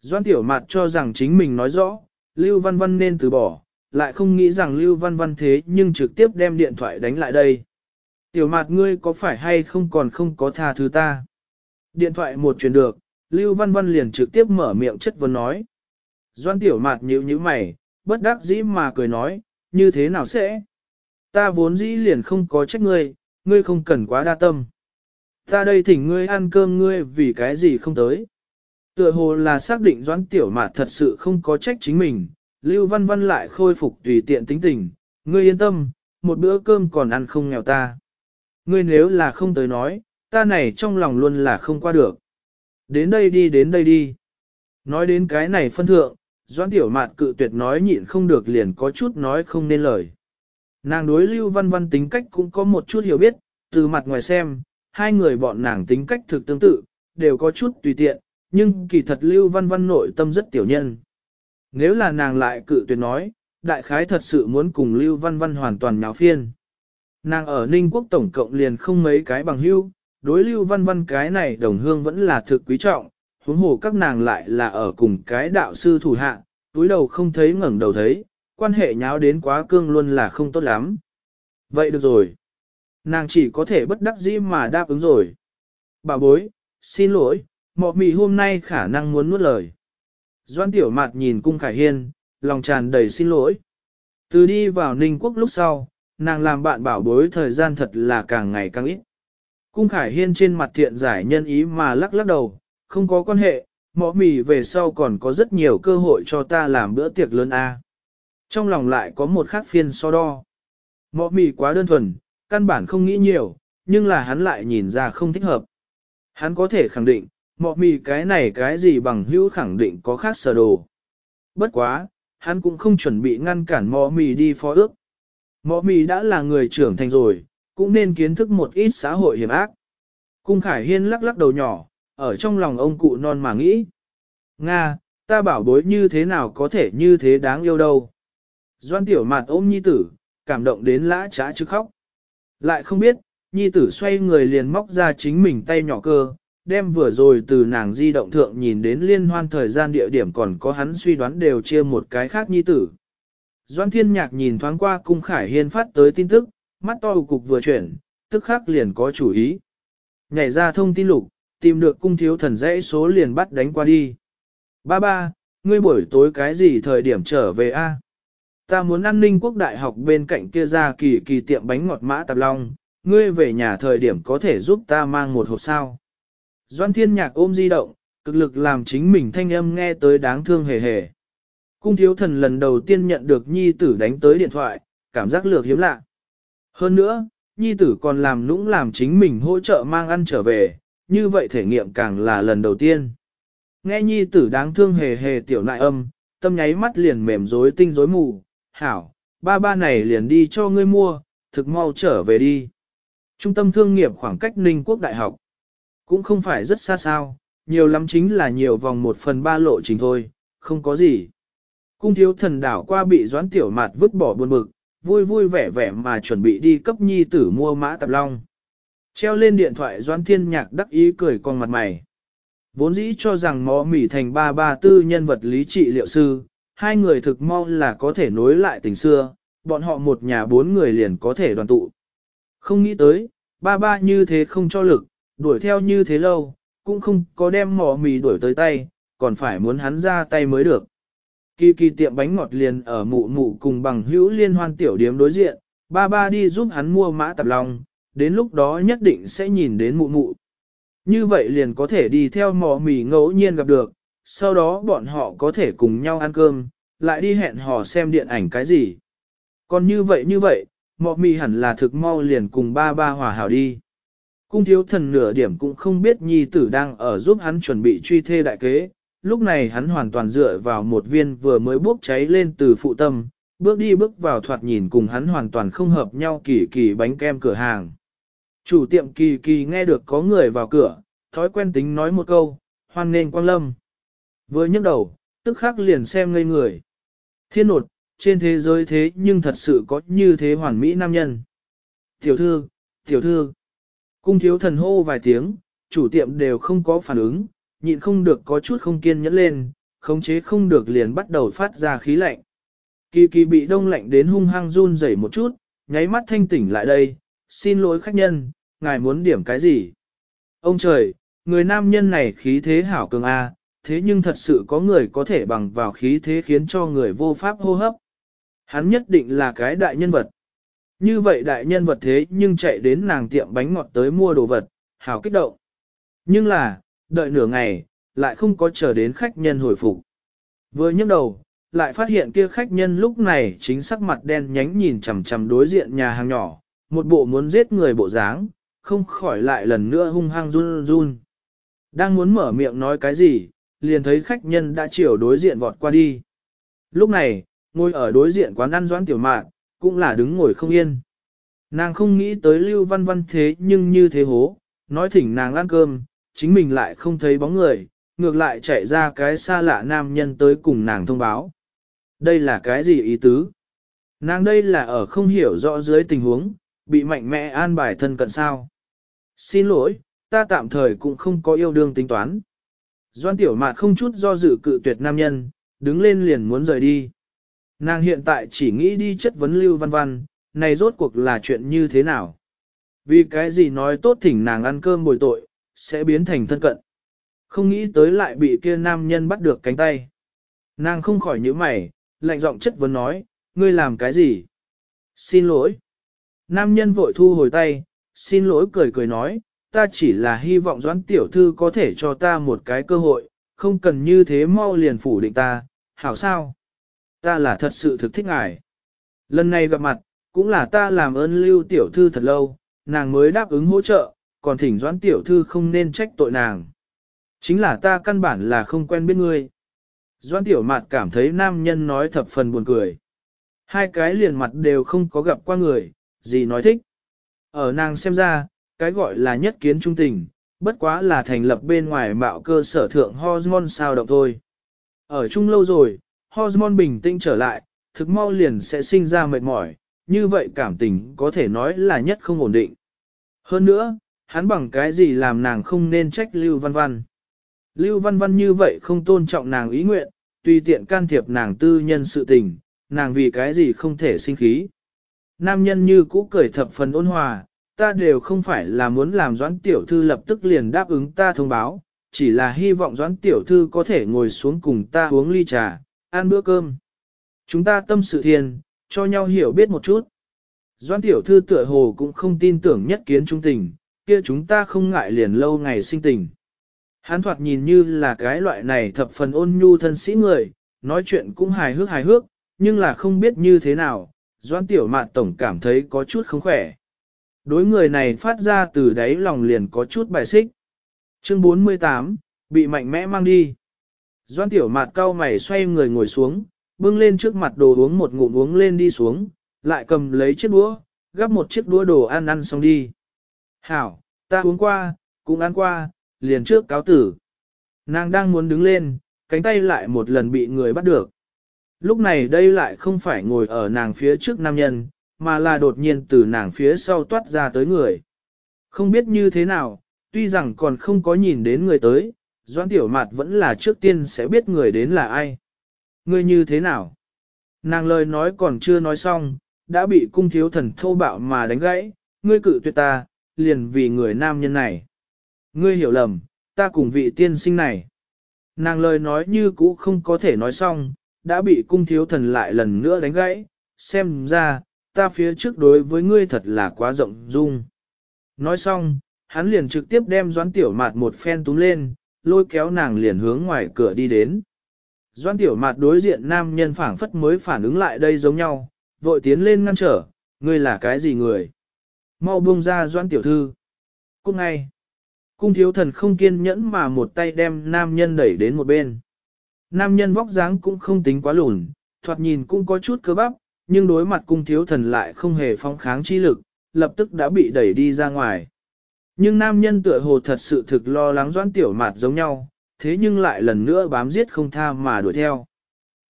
Doan Tiểu Mạt cho rằng chính mình nói rõ, Lưu Văn Văn nên từ bỏ, lại không nghĩ rằng Lưu Văn Văn thế nhưng trực tiếp đem điện thoại đánh lại đây. Tiểu Mạt ngươi có phải hay không còn không có tha thứ ta? Điện thoại một chuyển được, Lưu Văn Văn liền trực tiếp mở miệng chất vấn nói. Doan tiểu mạt nhíu nhíu mày, bất đắc dĩ mà cười nói, như thế nào sẽ? Ta vốn dĩ liền không có trách ngươi, ngươi không cần quá đa tâm. Ta đây thỉnh ngươi ăn cơm ngươi vì cái gì không tới. Tựa hồ là xác định doãn tiểu mạt thật sự không có trách chính mình, Lưu Văn Văn lại khôi phục tùy tiện tính tình, ngươi yên tâm, một bữa cơm còn ăn không nghèo ta. Ngươi nếu là không tới nói, ta này trong lòng luôn là không qua được. Đến đây đi đến đây đi. Nói đến cái này phân thượng, Doãn Tiểu Mạt cự tuyệt nói nhịn không được liền có chút nói không nên lời. Nàng đối Lưu Văn Văn tính cách cũng có một chút hiểu biết, từ mặt ngoài xem, hai người bọn nàng tính cách thực tương tự, đều có chút tùy tiện, nhưng kỳ thật Lưu Văn Văn nội tâm rất tiểu nhân. Nếu là nàng lại cự tuyệt nói, đại khái thật sự muốn cùng Lưu Văn Văn hoàn toàn nháo phiên. Nàng ở Ninh Quốc tổng cộng liền không mấy cái bằng hưu, đối Lưu Văn Văn cái này đồng hương vẫn là thực quý trọng, huống hồ các nàng lại là ở cùng cái đạo sư thủ hạ, túi đầu không thấy ngẩng đầu thấy, quan hệ nháo đến quá cương luôn là không tốt lắm. Vậy được rồi. Nàng chỉ có thể bất đắc dĩ mà đáp ứng rồi. Bà bối, xin lỗi, mọ mì hôm nay khả năng muốn nuốt lời. Doan tiểu mạt nhìn cung khải hiên, lòng tràn đầy xin lỗi. Từ đi vào Ninh Quốc lúc sau, nàng làm bạn bảo bối thời gian thật là càng ngày càng ít. Cung khải hiên trên mặt thiện giải nhân ý mà lắc lắc đầu, không có quan hệ, mỏ mì về sau còn có rất nhiều cơ hội cho ta làm bữa tiệc lớn a. Trong lòng lại có một khác phiên so đo. Mỏ mì quá đơn thuần, căn bản không nghĩ nhiều, nhưng là hắn lại nhìn ra không thích hợp. Hắn có thể khẳng định, mỏ mì cái này cái gì bằng hữu khẳng định có khác sở đồ. Bất quá, hắn cũng không chuẩn bị ngăn cản mỏ mì đi phó ước. Mọ mì đã là người trưởng thành rồi, cũng nên kiến thức một ít xã hội hiểm ác. Cung Khải Hiên lắc lắc đầu nhỏ, ở trong lòng ông cụ non mà nghĩ. Nga, ta bảo bối như thế nào có thể như thế đáng yêu đâu. Doan tiểu mặt ôm nhi tử, cảm động đến lã trá chứ khóc. Lại không biết, nhi tử xoay người liền móc ra chính mình tay nhỏ cơ, đem vừa rồi từ nàng di động thượng nhìn đến liên hoan thời gian địa điểm còn có hắn suy đoán đều chia một cái khác nhi tử. Doan thiên nhạc nhìn thoáng qua cung khải hiên phát tới tin tức, mắt to cục vừa chuyển, tức khắc liền có chủ ý. Nhảy ra thông tin lục, tìm được cung thiếu thần dãy số liền bắt đánh qua đi. Ba ba, ngươi buổi tối cái gì thời điểm trở về a? Ta muốn an ninh quốc đại học bên cạnh kia ra kỳ kỳ tiệm bánh ngọt mã tạp long, ngươi về nhà thời điểm có thể giúp ta mang một hộp sao. Doan thiên nhạc ôm di động, cực lực làm chính mình thanh âm nghe tới đáng thương hề hề. Cung thiếu thần lần đầu tiên nhận được nhi tử đánh tới điện thoại, cảm giác lược hiếm lạ. Hơn nữa, nhi tử còn làm nũng làm chính mình hỗ trợ mang ăn trở về, như vậy thể nghiệm càng là lần đầu tiên. Nghe nhi tử đáng thương hề hề tiểu nại âm, tâm nháy mắt liền mềm rối tinh rối mù, hảo, ba ba này liền đi cho ngươi mua, thực mau trở về đi. Trung tâm thương nghiệp khoảng cách Ninh Quốc Đại học, cũng không phải rất xa sao, nhiều lắm chính là nhiều vòng một phần ba lộ trình thôi, không có gì. Cung thiếu thần đảo qua bị doãn tiểu mạt vứt bỏ buồn bực, vui vui vẻ vẻ mà chuẩn bị đi cấp nhi tử mua mã tạp long. Treo lên điện thoại doãn thiên nhạc đắc ý cười con mặt mày. Vốn dĩ cho rằng mò mỉ thành ba ba tư nhân vật lý trị liệu sư, hai người thực mong là có thể nối lại tình xưa, bọn họ một nhà bốn người liền có thể đoàn tụ. Không nghĩ tới, ba ba như thế không cho lực, đuổi theo như thế lâu, cũng không có đem mò mì đuổi tới tay, còn phải muốn hắn ra tay mới được. Kỳ kỳ tiệm bánh ngọt liền ở mụ mụ cùng bằng hữu liên hoan tiểu điếm đối diện, ba ba đi giúp hắn mua mã tạp lòng, đến lúc đó nhất định sẽ nhìn đến mụ mụ. Như vậy liền có thể đi theo mò mì ngẫu nhiên gặp được, sau đó bọn họ có thể cùng nhau ăn cơm, lại đi hẹn hò xem điện ảnh cái gì. Còn như vậy như vậy, mọ mì hẳn là thực mau liền cùng ba ba hòa hảo đi. Cung thiếu thần nửa điểm cũng không biết nhi tử đang ở giúp hắn chuẩn bị truy thê đại kế, lúc này hắn hoàn toàn dựa vào một viên vừa mới bốc cháy lên từ phụ tâm, bước đi bước vào thoạt nhìn cùng hắn hoàn toàn không hợp nhau kỳ kỳ bánh kem cửa hàng. Chủ tiệm kỳ kỳ nghe được có người vào cửa, thói quen tính nói một câu, hoan nên quang lâm. Vừa nhấc đầu, tức khắc liền xem ngây người. Thiên nột, trên thế giới thế nhưng thật sự có như thế hoàn mỹ nam nhân. Tiểu thư, tiểu thư. Cung thiếu thần hô vài tiếng, chủ tiệm đều không có phản ứng, nhịn không được có chút không kiên nhẫn lên, khống chế không được liền bắt đầu phát ra khí lạnh. Kỳ kỳ bị đông lạnh đến hung hăng run rẩy một chút, nháy mắt thanh tỉnh lại đây, xin lỗi khách nhân, ngài muốn điểm cái gì? Ông trời, người nam nhân này khí thế hảo cường A, thế nhưng thật sự có người có thể bằng vào khí thế khiến cho người vô pháp hô hấp. Hắn nhất định là cái đại nhân vật. Như vậy đại nhân vật thế nhưng chạy đến nàng tiệm bánh ngọt tới mua đồ vật, hảo kích động. Nhưng là, đợi nửa ngày, lại không có chờ đến khách nhân hồi phục. Vừa nhấc đầu, lại phát hiện kia khách nhân lúc này chính sắc mặt đen nhánh nhìn chằm chằm đối diện nhà hàng nhỏ, một bộ muốn giết người bộ dáng, không khỏi lại lần nữa hung hăng run run. Đang muốn mở miệng nói cái gì, liền thấy khách nhân đã chiều đối diện vọt qua đi. Lúc này, ngồi ở đối diện quán ăn doãn tiểu mạn, cũng là đứng ngồi không yên. Nàng không nghĩ tới lưu văn văn thế nhưng như thế hố, nói thỉnh nàng ăn cơm, chính mình lại không thấy bóng người, ngược lại chạy ra cái xa lạ nam nhân tới cùng nàng thông báo. Đây là cái gì ý tứ? Nàng đây là ở không hiểu rõ dưới tình huống, bị mạnh mẽ an bài thân cận sao. Xin lỗi, ta tạm thời cũng không có yêu đương tính toán. Doan tiểu mạt không chút do dự cự tuyệt nam nhân, đứng lên liền muốn rời đi. Nàng hiện tại chỉ nghĩ đi chất vấn Lưu Văn Văn, này rốt cuộc là chuyện như thế nào? Vì cái gì nói tốt thỉnh nàng ăn cơm bồi tội, sẽ biến thành thân cận. Không nghĩ tới lại bị kia nam nhân bắt được cánh tay. Nàng không khỏi nhíu mày, lạnh giọng chất vấn nói, ngươi làm cái gì? Xin lỗi. Nam nhân vội thu hồi tay, xin lỗi cười cười nói, ta chỉ là hy vọng doãn tiểu thư có thể cho ta một cái cơ hội, không cần như thế mau liền phủ định ta, hảo sao? Ta là thật sự thực thích ngài. Lần này gặp mặt, cũng là ta làm ơn lưu tiểu thư thật lâu, nàng mới đáp ứng hỗ trợ, còn thỉnh doãn tiểu thư không nên trách tội nàng. Chính là ta căn bản là không quen biết ngươi. Doãn tiểu mạt cảm thấy nam nhân nói thập phần buồn cười. Hai cái liền mặt đều không có gặp qua người, gì nói thích. Ở nàng xem ra, cái gọi là nhất kiến trung tình, bất quá là thành lập bên ngoài mạo cơ sở thượng hormone sao động thôi. Ở chung lâu rồi, hormone bình tĩnh trở lại, thực mau liền sẽ sinh ra mệt mỏi, như vậy cảm tình có thể nói là nhất không ổn định. Hơn nữa, hắn bằng cái gì làm nàng không nên trách Lưu Văn Văn. Lưu Văn Văn như vậy không tôn trọng nàng ý nguyện, tùy tiện can thiệp nàng tư nhân sự tình, nàng vì cái gì không thể sinh khí. Nam nhân như cũ cười thập phần ôn hòa, ta đều không phải là muốn làm doãn tiểu thư lập tức liền đáp ứng ta thông báo, chỉ là hy vọng doãn tiểu thư có thể ngồi xuống cùng ta uống ly trà, ăn bữa cơm. Chúng ta tâm sự thiền, cho nhau hiểu biết một chút. Doãn tiểu thư tựa hồ cũng không tin tưởng nhất kiến trung tình, kia chúng ta không ngại liền lâu ngày sinh tình. Hán thoạt nhìn như là cái loại này thập phần ôn nhu thân sĩ người, nói chuyện cũng hài hước hài hước, nhưng là không biết như thế nào, Doãn Tiểu Mạn Tổng cảm thấy có chút không khỏe. Đối người này phát ra từ đáy lòng liền có chút bài xích. Chương 48, bị mạnh mẽ mang đi. Doan tiểu mạt cao mày xoay người ngồi xuống, bưng lên trước mặt đồ uống một ngụm uống lên đi xuống, lại cầm lấy chiếc đũa, gắp một chiếc đũa đồ ăn ăn xong đi. Hảo, ta uống qua, cũng ăn qua, liền trước cáo tử. Nàng đang muốn đứng lên, cánh tay lại một lần bị người bắt được. Lúc này đây lại không phải ngồi ở nàng phía trước nam nhân, mà là đột nhiên từ nàng phía sau toát ra tới người. Không biết như thế nào, tuy rằng còn không có nhìn đến người tới, Doãn Tiểu Mạt vẫn là trước tiên sẽ biết người đến là ai. Người như thế nào? Nàng lời nói còn chưa nói xong, đã bị cung thiếu thần thô bạo mà đánh gãy, ngươi cự tuyệt ta, liền vì người nam nhân này. Ngươi hiểu lầm, ta cùng vị tiên sinh này. Nàng lời nói như cũ không có thể nói xong, đã bị cung thiếu thần lại lần nữa đánh gãy, xem ra, ta phía trước đối với ngươi thật là quá rộng dung. Nói xong, hắn liền trực tiếp đem doãn tiểu mạt một phen túm lên, lôi kéo nàng liền hướng ngoài cửa đi đến. Doãn tiểu mạt đối diện nam nhân phảng phất mới phản ứng lại đây giống nhau, vội tiến lên ngăn trở, ngươi là cái gì người? Mau buông ra doãn tiểu thư. Cung ngay. Cung thiếu thần không kiên nhẫn mà một tay đem nam nhân đẩy đến một bên. Nam nhân vóc dáng cũng không tính quá lùn, thoạt nhìn cũng có chút cơ bắp, nhưng đối mặt cung thiếu thần lại không hề phong kháng chi lực, lập tức đã bị đẩy đi ra ngoài. Nhưng nam nhân tựa hồ thật sự thực lo lắng doãn tiểu mạt giống nhau, thế nhưng lại lần nữa bám giết không tha mà đuổi theo.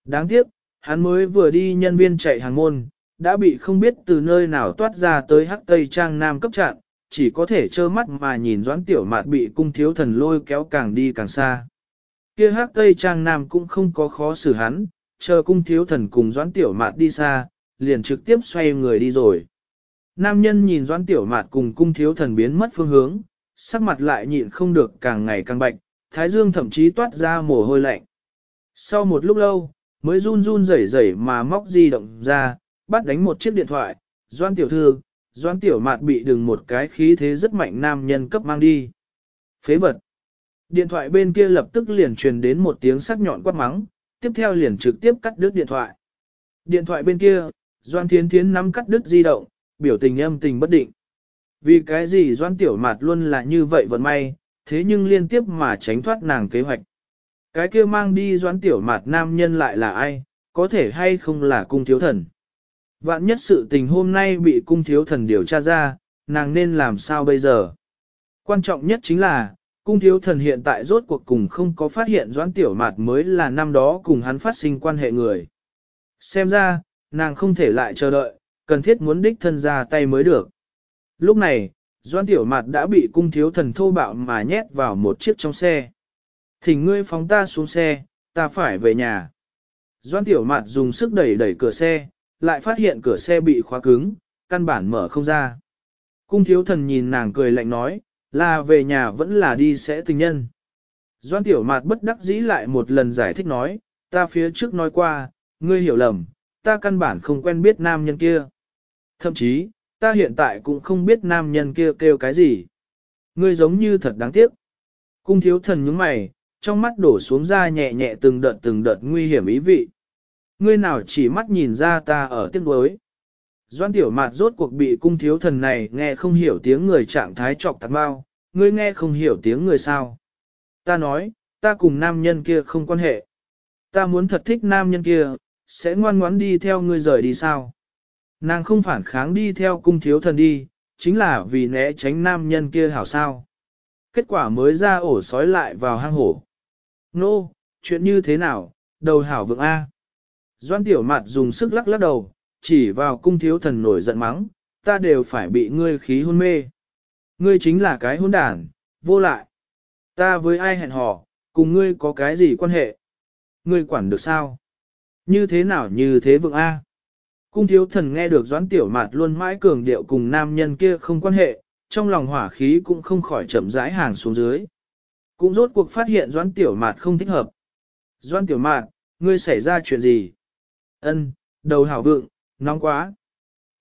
Đáng tiếc, hắn mới vừa đi nhân viên chạy hàng môn, đã bị không biết từ nơi nào toát ra tới hắc tây trang nam cấp chặn, chỉ có thể trơ mắt mà nhìn doãn tiểu mạt bị cung thiếu thần lôi kéo càng đi càng xa. Kia hắc tây trang nam cũng không có khó xử hắn, chờ cung thiếu thần cùng doãn tiểu mạt đi xa, liền trực tiếp xoay người đi rồi. Nam nhân nhìn doãn tiểu mạt cùng cung thiếu thần biến mất phương hướng, sắc mặt lại nhịn không được càng ngày càng bệnh, thái dương thậm chí toát ra mồ hôi lạnh. Sau một lúc lâu, mới run run rẩy rẩy mà móc di động ra, bắt đánh một chiếc điện thoại, doan tiểu thư, doan tiểu mạt bị đừng một cái khí thế rất mạnh nam nhân cấp mang đi. Phế vật. Điện thoại bên kia lập tức liền truyền đến một tiếng sắc nhọn quát mắng, tiếp theo liền trực tiếp cắt đứt điện thoại. Điện thoại bên kia, Doan Thiến Thiến nắm cắt đứt di động, biểu tình âm tình bất định. Vì cái gì Doan Tiểu Mạt luôn là như vậy vận may, thế nhưng liên tiếp mà tránh thoát nàng kế hoạch. Cái kia mang đi Doan Tiểu Mạt nam nhân lại là ai, có thể hay không là cung thiếu thần. Vạn nhất sự tình hôm nay bị cung thiếu thần điều tra ra, nàng nên làm sao bây giờ? Quan trọng nhất chính là, cung thiếu thần hiện tại rốt cuộc cùng không có phát hiện doãn tiểu mạt mới là năm đó cùng hắn phát sinh quan hệ người. Xem ra, nàng không thể lại chờ đợi, cần thiết muốn đích thân ra tay mới được. Lúc này, doãn tiểu mạt đã bị cung thiếu thần thô bạo mà nhét vào một chiếc trong xe. Thỉnh ngươi phóng ta xuống xe, ta phải về nhà. Doãn tiểu mạt dùng sức đẩy đẩy cửa xe, lại phát hiện cửa xe bị khóa cứng, căn bản mở không ra. Cung thiếu thần nhìn nàng cười lạnh nói, là về nhà vẫn là đi sẽ tình nhân. Doan tiểu mạt bất đắc dĩ lại một lần giải thích nói, ta phía trước nói qua, ngươi hiểu lầm, ta căn bản không quen biết nam nhân kia. Thậm chí, ta hiện tại cũng không biết nam nhân kia kêu cái gì. Ngươi giống như thật đáng tiếc. Cung thiếu thần nhướng mày, trong mắt đổ xuống ra nhẹ nhẹ từng đợt từng đợt nguy hiểm ý vị. Ngươi nào chỉ mắt nhìn ra ta ở tiếc đối. Doan tiểu mạt rốt cuộc bị cung thiếu thần này nghe không hiểu tiếng người trạng thái trọc thật bao, ngươi nghe không hiểu tiếng người sao. Ta nói, ta cùng nam nhân kia không quan hệ. Ta muốn thật thích nam nhân kia, sẽ ngoan ngoãn đi theo ngươi rời đi sao. Nàng không phản kháng đi theo cung thiếu thần đi, chính là vì né tránh nam nhân kia hảo sao. Kết quả mới ra ổ sói lại vào hang hổ. Nô, no, chuyện như thế nào, đầu hảo vượng A. Doan tiểu mạt dùng sức lắc lắc đầu, chỉ vào cung thiếu thần nổi giận mắng, ta đều phải bị ngươi khí hôn mê. Ngươi chính là cái hôn đản, vô lại. Ta với ai hẹn hò, cùng ngươi có cái gì quan hệ? Ngươi quản được sao? Như thế nào như thế vượng A? Cung thiếu thần nghe được doãn tiểu mạt luôn mãi cường điệu cùng nam nhân kia không quan hệ, trong lòng hỏa khí cũng không khỏi chậm rãi hàng xuống dưới. Cũng rốt cuộc phát hiện doãn tiểu mạt không thích hợp. Doãn tiểu mạt, ngươi xảy ra chuyện gì? Ân, đầu hảo vượng, nóng quá.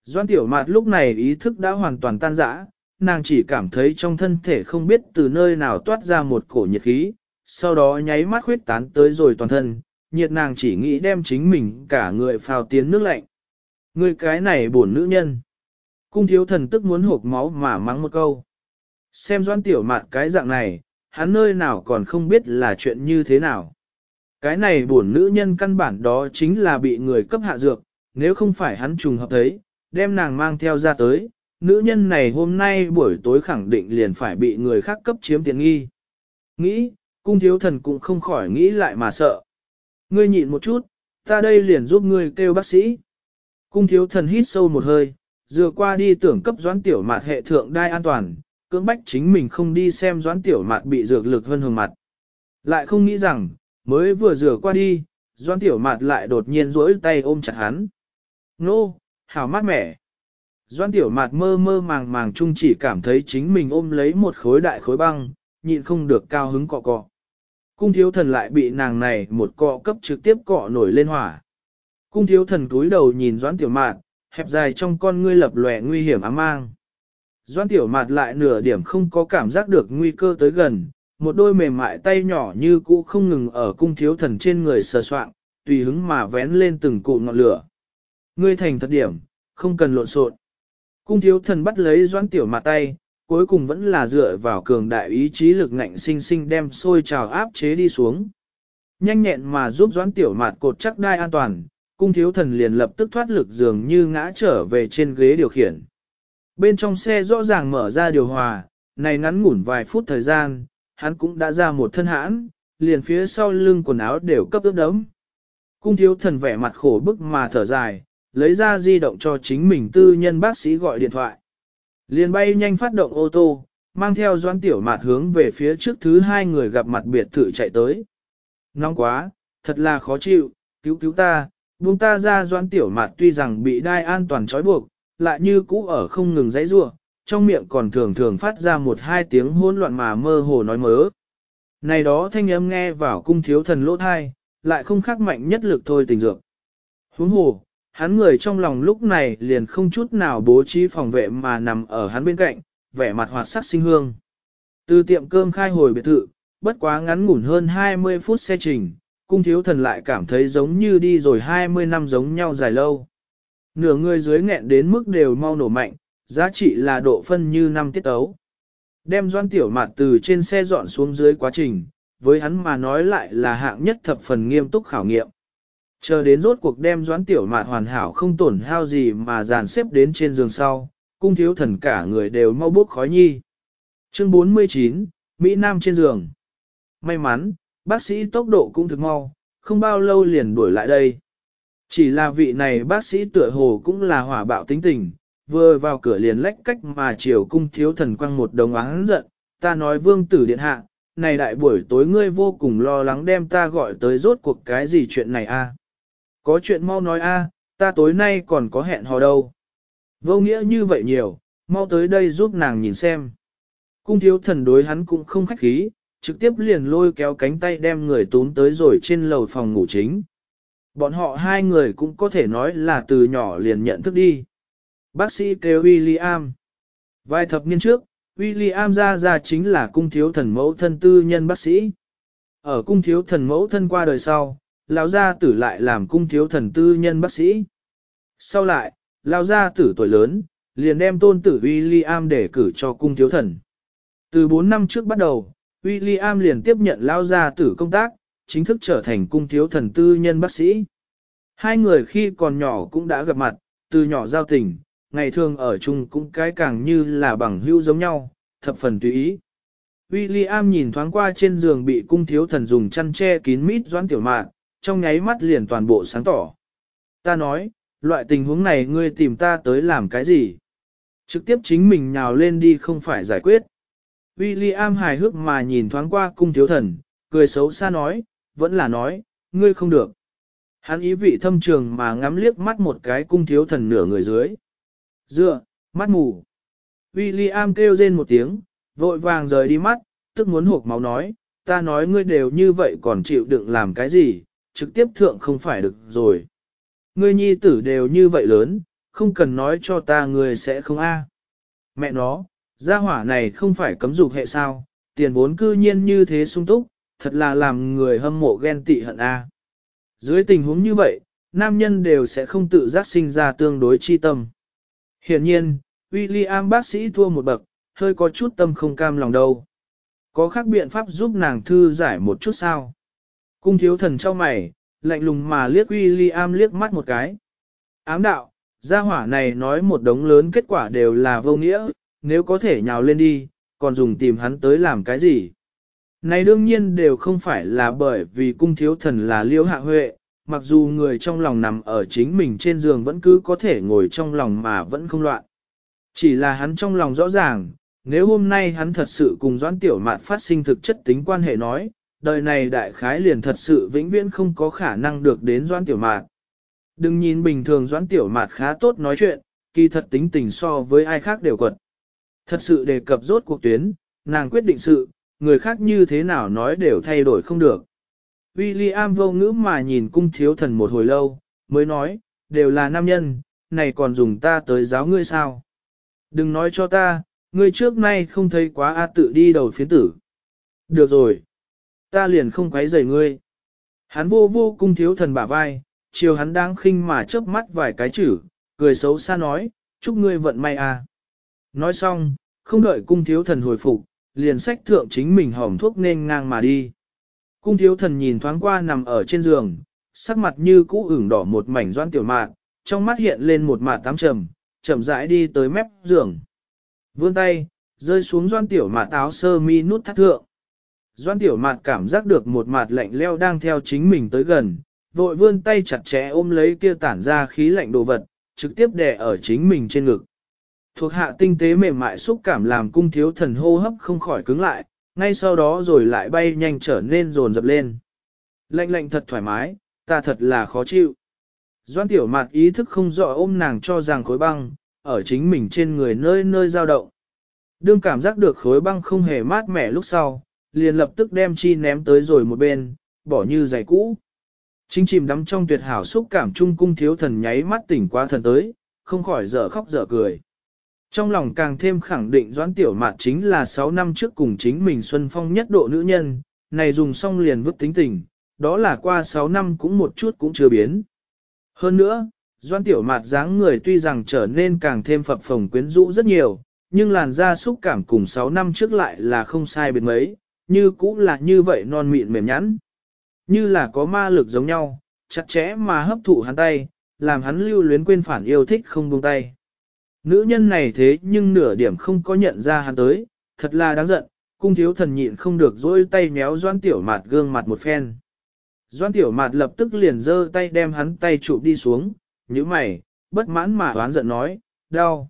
Doãn tiểu mạt lúc này ý thức đã hoàn toàn tan rã, nàng chỉ cảm thấy trong thân thể không biết từ nơi nào toát ra một cổ nhiệt khí, sau đó nháy mắt khuyết tán tới rồi toàn thân, nhiệt nàng chỉ nghĩ đem chính mình cả người phào tiến nước lạnh. Người cái này buồn nữ nhân. Cung thiếu thần tức muốn hộp máu mà mắng một câu. Xem doan tiểu mạt cái dạng này, hắn nơi nào còn không biết là chuyện như thế nào. Cái này buồn nữ nhân căn bản đó chính là bị người cấp hạ dược, nếu không phải hắn trùng hợp thấy, đem nàng mang theo ra tới, nữ nhân này hôm nay buổi tối khẳng định liền phải bị người khác cấp chiếm tiện nghi. Nghĩ, cung thiếu thần cũng không khỏi nghĩ lại mà sợ. Ngươi nhịn một chút, ta đây liền giúp ngươi kêu bác sĩ. Cung thiếu thần hít sâu một hơi, dựa qua đi tưởng cấp doãn tiểu mạt hệ thượng đai an toàn, cưỡng bách chính mình không đi xem doãn tiểu mạt bị dược lực hơn hưởng mặt. Lại không nghĩ rằng, mới vừa rửa qua đi, Doan tiểu mạt lại đột nhiên rỗi tay ôm chặt hắn. Nô, hào mát mẻ. Doan tiểu mạt mơ mơ màng màng chung chỉ cảm thấy chính mình ôm lấy một khối đại khối băng, nhịn không được cao hứng cọ cọ. Cung thiếu thần lại bị nàng này một cọ cấp trực tiếp cọ nổi lên hỏa. Cung thiếu thần cúi đầu nhìn Doan tiểu mạt, hẹp dài trong con ngươi lập lòe nguy hiểm ám mang. Doan tiểu mạt lại nửa điểm không có cảm giác được nguy cơ tới gần, một đôi mềm mại tay nhỏ như cũ không ngừng ở cung thiếu thần trên người sờ soạng, tùy hứng mà vén lên từng cụ ngọn lửa. Ngươi thành thật điểm, không cần lộn xộn. Cung thiếu thần bắt lấy doãn tiểu mà tay, cuối cùng vẫn là dựa vào cường đại ý chí lực ngạnh sinh sinh đem sôi trào áp chế đi xuống. Nhanh nhẹn mà giúp doãn tiểu mạt cột chắc đai an toàn, cung thiếu thần liền lập tức thoát lực dường như ngã trở về trên ghế điều khiển. Bên trong xe rõ ràng mở ra điều hòa, này ngắn ngủn vài phút thời gian, hắn cũng đã ra một thân hãn, liền phía sau lưng quần áo đều cấp ướt đấm. Cung thiếu thần vẻ mặt khổ bức mà thở dài, lấy ra di động cho chính mình tư nhân bác sĩ gọi điện thoại. Liền bay nhanh phát động ô tô, mang theo doan tiểu mạt hướng về phía trước thứ hai người gặp mặt biệt thự chạy tới. Nóng quá, thật là khó chịu, cứu cứu ta, buông ta ra doan tiểu mạt tuy rằng bị đai an toàn trói buộc, lại như cũ ở không ngừng dãy rua, trong miệng còn thường thường phát ra một hai tiếng hỗn loạn mà mơ hồ nói mớ. Này đó thanh âm nghe vào cung thiếu thần lỗ thai, lại không khác mạnh nhất lực thôi tình dược. Huống hồ, hắn người trong lòng lúc này liền không chút nào bố trí phòng vệ mà nằm ở hắn bên cạnh, vẻ mặt hoạt sắc sinh hương. Từ tiệm cơm khai hồi biệt thự, bất quá ngắn ngủn hơn 20 phút xe trình, cung thiếu thần lại cảm thấy giống như đi rồi 20 năm giống nhau dài lâu. Nửa người dưới nghẹn đến mức đều mau nổ mạnh, giá trị là độ phân như năm tiết ấu. Đem doan tiểu mạt từ trên xe dọn xuống dưới quá trình, với hắn mà nói lại là hạng nhất thập phần nghiêm túc khảo nghiệm. Chờ đến rốt cuộc đem doãn tiểu mạt hoàn hảo không tổn hao gì mà dàn xếp đến trên giường sau, cung thiếu thần cả người đều mau bốc khói nhi. Chương 49, Mỹ Nam trên giường. May mắn, bác sĩ tốc độ cũng thực mau, không bao lâu liền đuổi lại đây. Chỉ là vị này bác sĩ tựa hồ cũng là hỏa bạo tính tình, vừa vào cửa liền lách cách mà chiều cung thiếu thần quăng một đồng án giận, ta nói vương tử điện hạ, này đại buổi tối ngươi vô cùng lo lắng đem ta gọi tới rốt cuộc cái gì chuyện này a? Có chuyện mau nói a, ta tối nay còn có hẹn hò đâu. Vô nghĩa như vậy nhiều, mau tới đây giúp nàng nhìn xem. Cung thiếu thần đối hắn cũng không khách khí, trực tiếp liền lôi kéo cánh tay đem người tún tới rồi trên lầu phòng ngủ chính. Bọn họ hai người cũng có thể nói là từ nhỏ liền nhận thức đi. Bác sĩ kêu William. Vài thập niên trước, William ra ra chính là cung thiếu thần mẫu thân tư nhân bác sĩ. Ở cung thiếu thần mẫu thân qua đời sau, lão gia tử lại làm cung thiếu thần tư nhân bác sĩ. Sau lại, lão gia tử tuổi lớn, liền đem tôn tử William để cử cho cung thiếu thần. Từ 4 năm trước bắt đầu, William liền tiếp nhận lão gia tử công tác, chính thức trở thành cung thiếu thần tư nhân bác sĩ. Hai người khi còn nhỏ cũng đã gặp mặt, từ nhỏ giao tình, ngày thường ở chung cũng cái càng như là bằng hữu giống nhau, thập phần tùy ý. William nhìn thoáng qua trên giường bị cung thiếu thần dùng chăn che kín mít doãn tiểu mạn, trong nháy mắt liền toàn bộ sáng tỏ. Ta nói, loại tình huống này ngươi tìm ta tới làm cái gì? Trực tiếp chính mình nhào lên đi không phải giải quyết. William hài hước mà nhìn thoáng qua cung thiếu thần, cười xấu xa nói, vẫn là nói, ngươi không được. Hắn ý vị thâm trường mà ngắm liếc mắt một cái cung thiếu thần nửa người dưới. Dựa, mắt mù. William kêu rên một tiếng, vội vàng rời đi mắt, tức muốn hộp máu nói, ta nói ngươi đều như vậy còn chịu đựng làm cái gì, trực tiếp thượng không phải được rồi. Ngươi nhi tử đều như vậy lớn, không cần nói cho ta ngươi sẽ không a. Mẹ nó, gia hỏa này không phải cấm dục hệ sao, tiền vốn cư nhiên như thế sung túc, thật là làm người hâm mộ ghen tị hận a. Dưới tình huống như vậy, nam nhân đều sẽ không tự giác sinh ra tương đối chi tâm. Hiện nhiên, William bác sĩ thua một bậc, hơi có chút tâm không cam lòng đâu. Có khác biện pháp giúp nàng thư giải một chút sao? Cung thiếu thần cho mày, lạnh lùng mà liếc William liếc mắt một cái. Ám đạo, gia hỏa này nói một đống lớn kết quả đều là vô nghĩa, nếu có thể nhào lên đi, còn dùng tìm hắn tới làm cái gì? Này đương nhiên đều không phải là bởi vì cung thiếu thần là liễu hạ huệ, mặc dù người trong lòng nằm ở chính mình trên giường vẫn cứ có thể ngồi trong lòng mà vẫn không loạn. Chỉ là hắn trong lòng rõ ràng, nếu hôm nay hắn thật sự cùng Doãn Tiểu Mạn phát sinh thực chất tính quan hệ nói, đời này đại khái liền thật sự vĩnh viễn không có khả năng được đến Doãn Tiểu Mạn. Đừng nhìn bình thường Doãn Tiểu Mạt khá tốt nói chuyện, kỳ thật tính tình so với ai khác đều quật. Thật sự đề cập rốt cuộc tuyến, nàng quyết định sự, người khác như thế nào nói đều thay đổi không được. William vô ngữ mà nhìn cung thiếu thần một hồi lâu, mới nói, đều là nam nhân, này còn dùng ta tới giáo ngươi sao? Đừng nói cho ta, ngươi trước nay không thấy quá A tự đi đầu phiến tử. Được rồi, ta liền không quấy rầy ngươi. Hắn vô vô cung thiếu thần bả vai, chiều hắn đang khinh mà chớp mắt vài cái chữ, cười xấu xa nói, chúc ngươi vận may a. Nói xong, không đợi cung thiếu thần hồi phục, liền sách thượng chính mình hỏng thuốc nên ngang mà đi. Cung thiếu thần nhìn thoáng qua nằm ở trên giường, sắc mặt như cũ ửng đỏ một mảnh doan tiểu mạn, trong mắt hiện lên một mạt tám trầm, chậm rãi đi tới mép giường. Vươn tay, rơi xuống doan tiểu mạt áo sơ mi nút thắt thượng. Doan tiểu mạt cảm giác được một mạt lạnh leo đang theo chính mình tới gần, vội vươn tay chặt chẽ ôm lấy kia tản ra khí lạnh đồ vật, trực tiếp đè ở chính mình trên ngực. Thuộc hạ tinh tế mềm mại xúc cảm làm cung thiếu thần hô hấp không khỏi cứng lại, ngay sau đó rồi lại bay nhanh trở nên rồn dập lên. Lạnh lạnh thật thoải mái, ta thật là khó chịu. Doan tiểu mạt ý thức không rõ ôm nàng cho rằng khối băng, ở chính mình trên người nơi nơi dao động. Đương cảm giác được khối băng không hề mát mẻ lúc sau, liền lập tức đem chi ném tới rồi một bên, bỏ như giày cũ. Chính chìm đắm trong tuyệt hảo xúc cảm trung cung thiếu thần nháy mắt tỉnh qua thần tới, không khỏi dở khóc dở cười. Trong lòng càng thêm khẳng định Doãn Tiểu Mạt chính là 6 năm trước cùng chính mình Xuân Phong nhất độ nữ nhân, này dùng xong liền vứt tính tình, đó là qua 6 năm cũng một chút cũng chưa biến. Hơn nữa, Doãn Tiểu Mạt dáng người tuy rằng trở nên càng thêm phập phồng quyến rũ rất nhiều, nhưng làn da xúc cảm cùng 6 năm trước lại là không sai biệt mấy, như cũng là như vậy non mịn mềm nhẵn, như là có ma lực giống nhau, chặt chẽ mà hấp thụ hắn tay, làm hắn lưu luyến quên phản yêu thích không buông tay. Nữ nhân này thế nhưng nửa điểm không có nhận ra hắn tới, thật là đáng giận, cung thiếu thần nhịn không được dỗi tay méo doan tiểu mạt gương mặt một phen. Doan tiểu mạt lập tức liền giơ tay đem hắn tay chụp đi xuống, như mày, bất mãn mà oán giận nói, đau.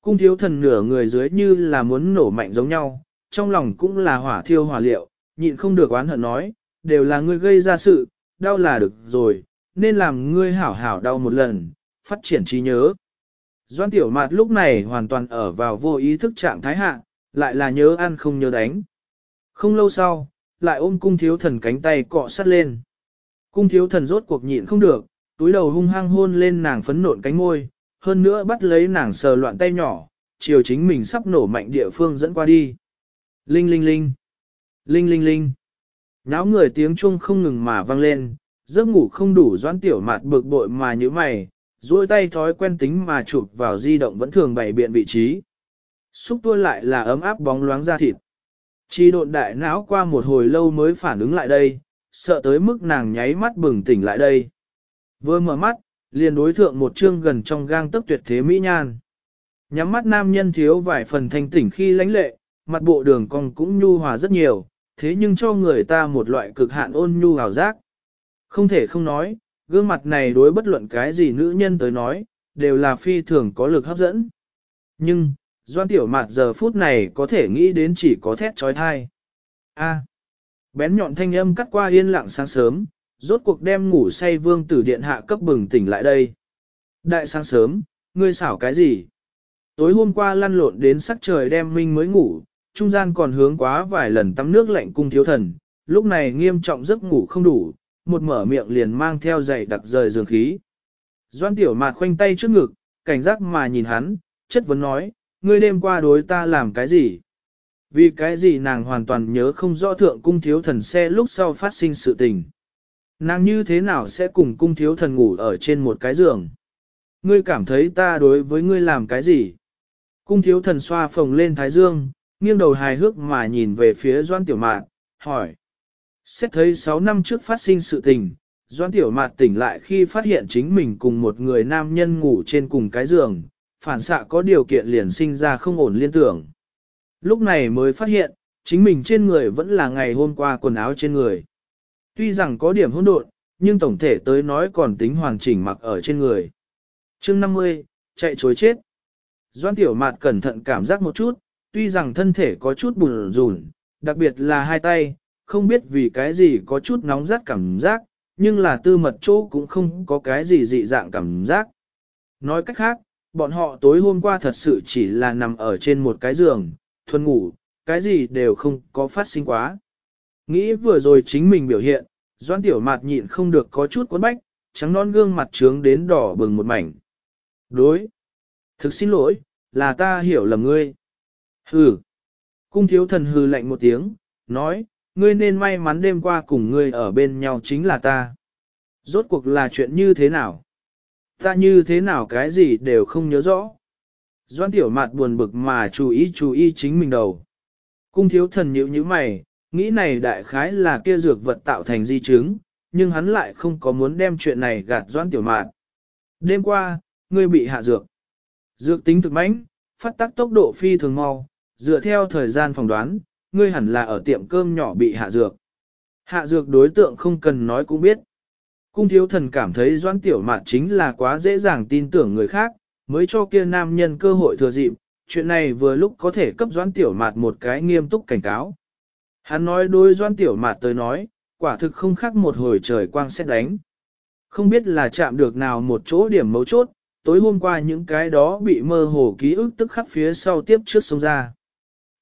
Cung thiếu thần nửa người dưới như là muốn nổ mạnh giống nhau, trong lòng cũng là hỏa thiêu hỏa liệu, nhịn không được oán hận nói, đều là ngươi gây ra sự, đau là được rồi, nên làm ngươi hảo hảo đau một lần, phát triển trí nhớ. Doan tiểu mạt lúc này hoàn toàn ở vào vô ý thức trạng thái hạ, lại là nhớ ăn không nhớ đánh. Không lâu sau, lại ôm cung thiếu thần cánh tay cọ sát lên. Cung thiếu thần rốt cuộc nhịn không được, túi đầu hung hăng hôn lên nàng phấn nộn cánh ngôi, hơn nữa bắt lấy nàng sờ loạn tay nhỏ, chiều chính mình sắp nổ mạnh địa phương dẫn qua đi. Linh linh linh, linh linh linh. Náo người tiếng chuông không ngừng mà vang lên, giấc ngủ không đủ doãn tiểu mạt bực bội mà như mày, duỗi tay thói quen tính mà chụp vào di động vẫn thường bày biện vị trí. Xúc tua lại là ấm áp bóng loáng da thịt. Chi độn đại não qua một hồi lâu mới phản ứng lại đây, sợ tới mức nàng nháy mắt bừng tỉnh lại đây. Vừa mở mắt, liền đối thượng một chương gần trong gang tức tuyệt thế mỹ nhan. Nhắm mắt nam nhân thiếu vài phần thanh tỉnh khi lãnh lệ, mặt bộ đường cong cũng nhu hòa rất nhiều, thế nhưng cho người ta một loại cực hạn ôn nhu hào giác. Không thể không nói, gương mặt này đối bất luận cái gì nữ nhân tới nói, đều là phi thường có lực hấp dẫn. Nhưng, doan tiểu mạt giờ phút này có thể nghĩ đến chỉ có thét trói thai. A. bén nhọn thanh âm cắt qua yên lặng sáng sớm, rốt cuộc đem ngủ say vương tử điện hạ cấp bừng tỉnh lại đây. Đại sáng sớm, ngươi xảo cái gì? Tối hôm qua lăn lộn đến sắc trời đem minh mới ngủ, trung gian còn hướng quá vài lần tắm nước lạnh cung thiếu thần, lúc này nghiêm trọng giấc ngủ không đủ, một mở miệng liền mang theo giày đặc rời giường khí. Doan tiểu mạt khoanh tay trước ngực, cảnh giác mà nhìn hắn, chất vấn nói, ngươi đêm qua đối ta làm cái gì? Vì cái gì nàng hoàn toàn nhớ không rõ thượng cung thiếu thần xe lúc sau phát sinh sự tình. Nàng như thế nào sẽ cùng cung thiếu thần ngủ ở trên một cái giường? Ngươi cảm thấy ta đối với ngươi làm cái gì? Cung thiếu thần xoa phồng lên thái dương, nghiêng đầu hài hước mà nhìn về phía doan tiểu mạn, hỏi. Xét thấy 6 năm trước phát sinh sự tình, doãn tiểu Mạt tỉnh lại khi phát hiện chính mình cùng một người nam nhân ngủ trên cùng cái giường, phản xạ có điều kiện liền sinh ra không ổn liên tưởng. Lúc này mới phát hiện, chính mình trên người vẫn là ngày hôm qua quần áo trên người. Tuy rằng có điểm hỗn độn, nhưng tổng thể tới nói còn tính hoàn chỉnh mặc ở trên người. chương 50, chạy chối chết. Doan tiểu mạt cẩn thận cảm giác một chút, tuy rằng thân thể có chút bùn rùn, đặc biệt là hai tay, không biết vì cái gì có chút nóng rát cảm giác, nhưng là tư mật chỗ cũng không có cái gì dị dạng cảm giác. Nói cách khác, bọn họ tối hôm qua thật sự chỉ là nằm ở trên một cái giường, thuần ngủ, cái gì đều không có phát sinh quá. Nghĩ vừa rồi chính mình biểu hiện, doan tiểu mạt nhịn không được có chút cuốn bách, trắng non gương mặt trướng đến đỏ bừng một mảnh. Đối. Thực xin lỗi, là ta hiểu lầm ngươi. Hừ. Cung thiếu thần hừ lạnh một tiếng, nói, ngươi nên may mắn đêm qua cùng ngươi ở bên nhau chính là ta. Rốt cuộc là chuyện như thế nào? Ta như thế nào cái gì đều không nhớ rõ. Doan tiểu mạt buồn bực mà chú ý chú ý chính mình đầu. Cung thiếu thần nhíu như mày, nghĩ này đại khái là kia dược vật tạo thành di chứng, nhưng hắn lại không có muốn đem chuyện này gạt doan tiểu mạt. Đêm qua, ngươi bị hạ dược. Dược tính thực mãnh, phát tác tốc độ phi thường mau, dựa theo thời gian phỏng đoán, ngươi hẳn là ở tiệm cơm nhỏ bị hạ dược. Hạ dược đối tượng không cần nói cũng biết. Cung thiếu thần cảm thấy doãn tiểu mạt chính là quá dễ dàng tin tưởng người khác, mới cho kia nam nhân cơ hội thừa dịp, chuyện này vừa lúc có thể cấp doãn tiểu mạt một cái nghiêm túc cảnh cáo. Hắn nói đối doãn tiểu mạt tới nói, quả thực không khác một hồi trời quang xét đánh. Không biết là chạm được nào một chỗ điểm mấu chốt, tối hôm qua những cái đó bị mơ hồ ký ức tức khắc phía sau tiếp trước sông ra.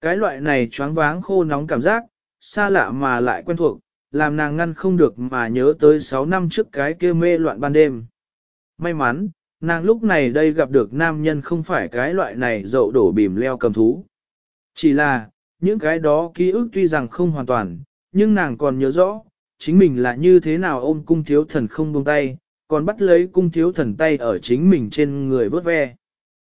Cái loại này choáng váng khô nóng cảm giác, xa lạ mà lại quen thuộc, làm nàng ngăn không được mà nhớ tới 6 năm trước cái kia mê loạn ban đêm. May mắn, nàng lúc này đây gặp được nam nhân không phải cái loại này dậu đổ bìm leo cầm thú. Chỉ là, những cái đó ký ức tuy rằng không hoàn toàn, nhưng nàng còn nhớ rõ, chính mình là như thế nào ôm cung thiếu thần không buông tay, còn bắt lấy cung thiếu thần tay ở chính mình trên người vớt ve.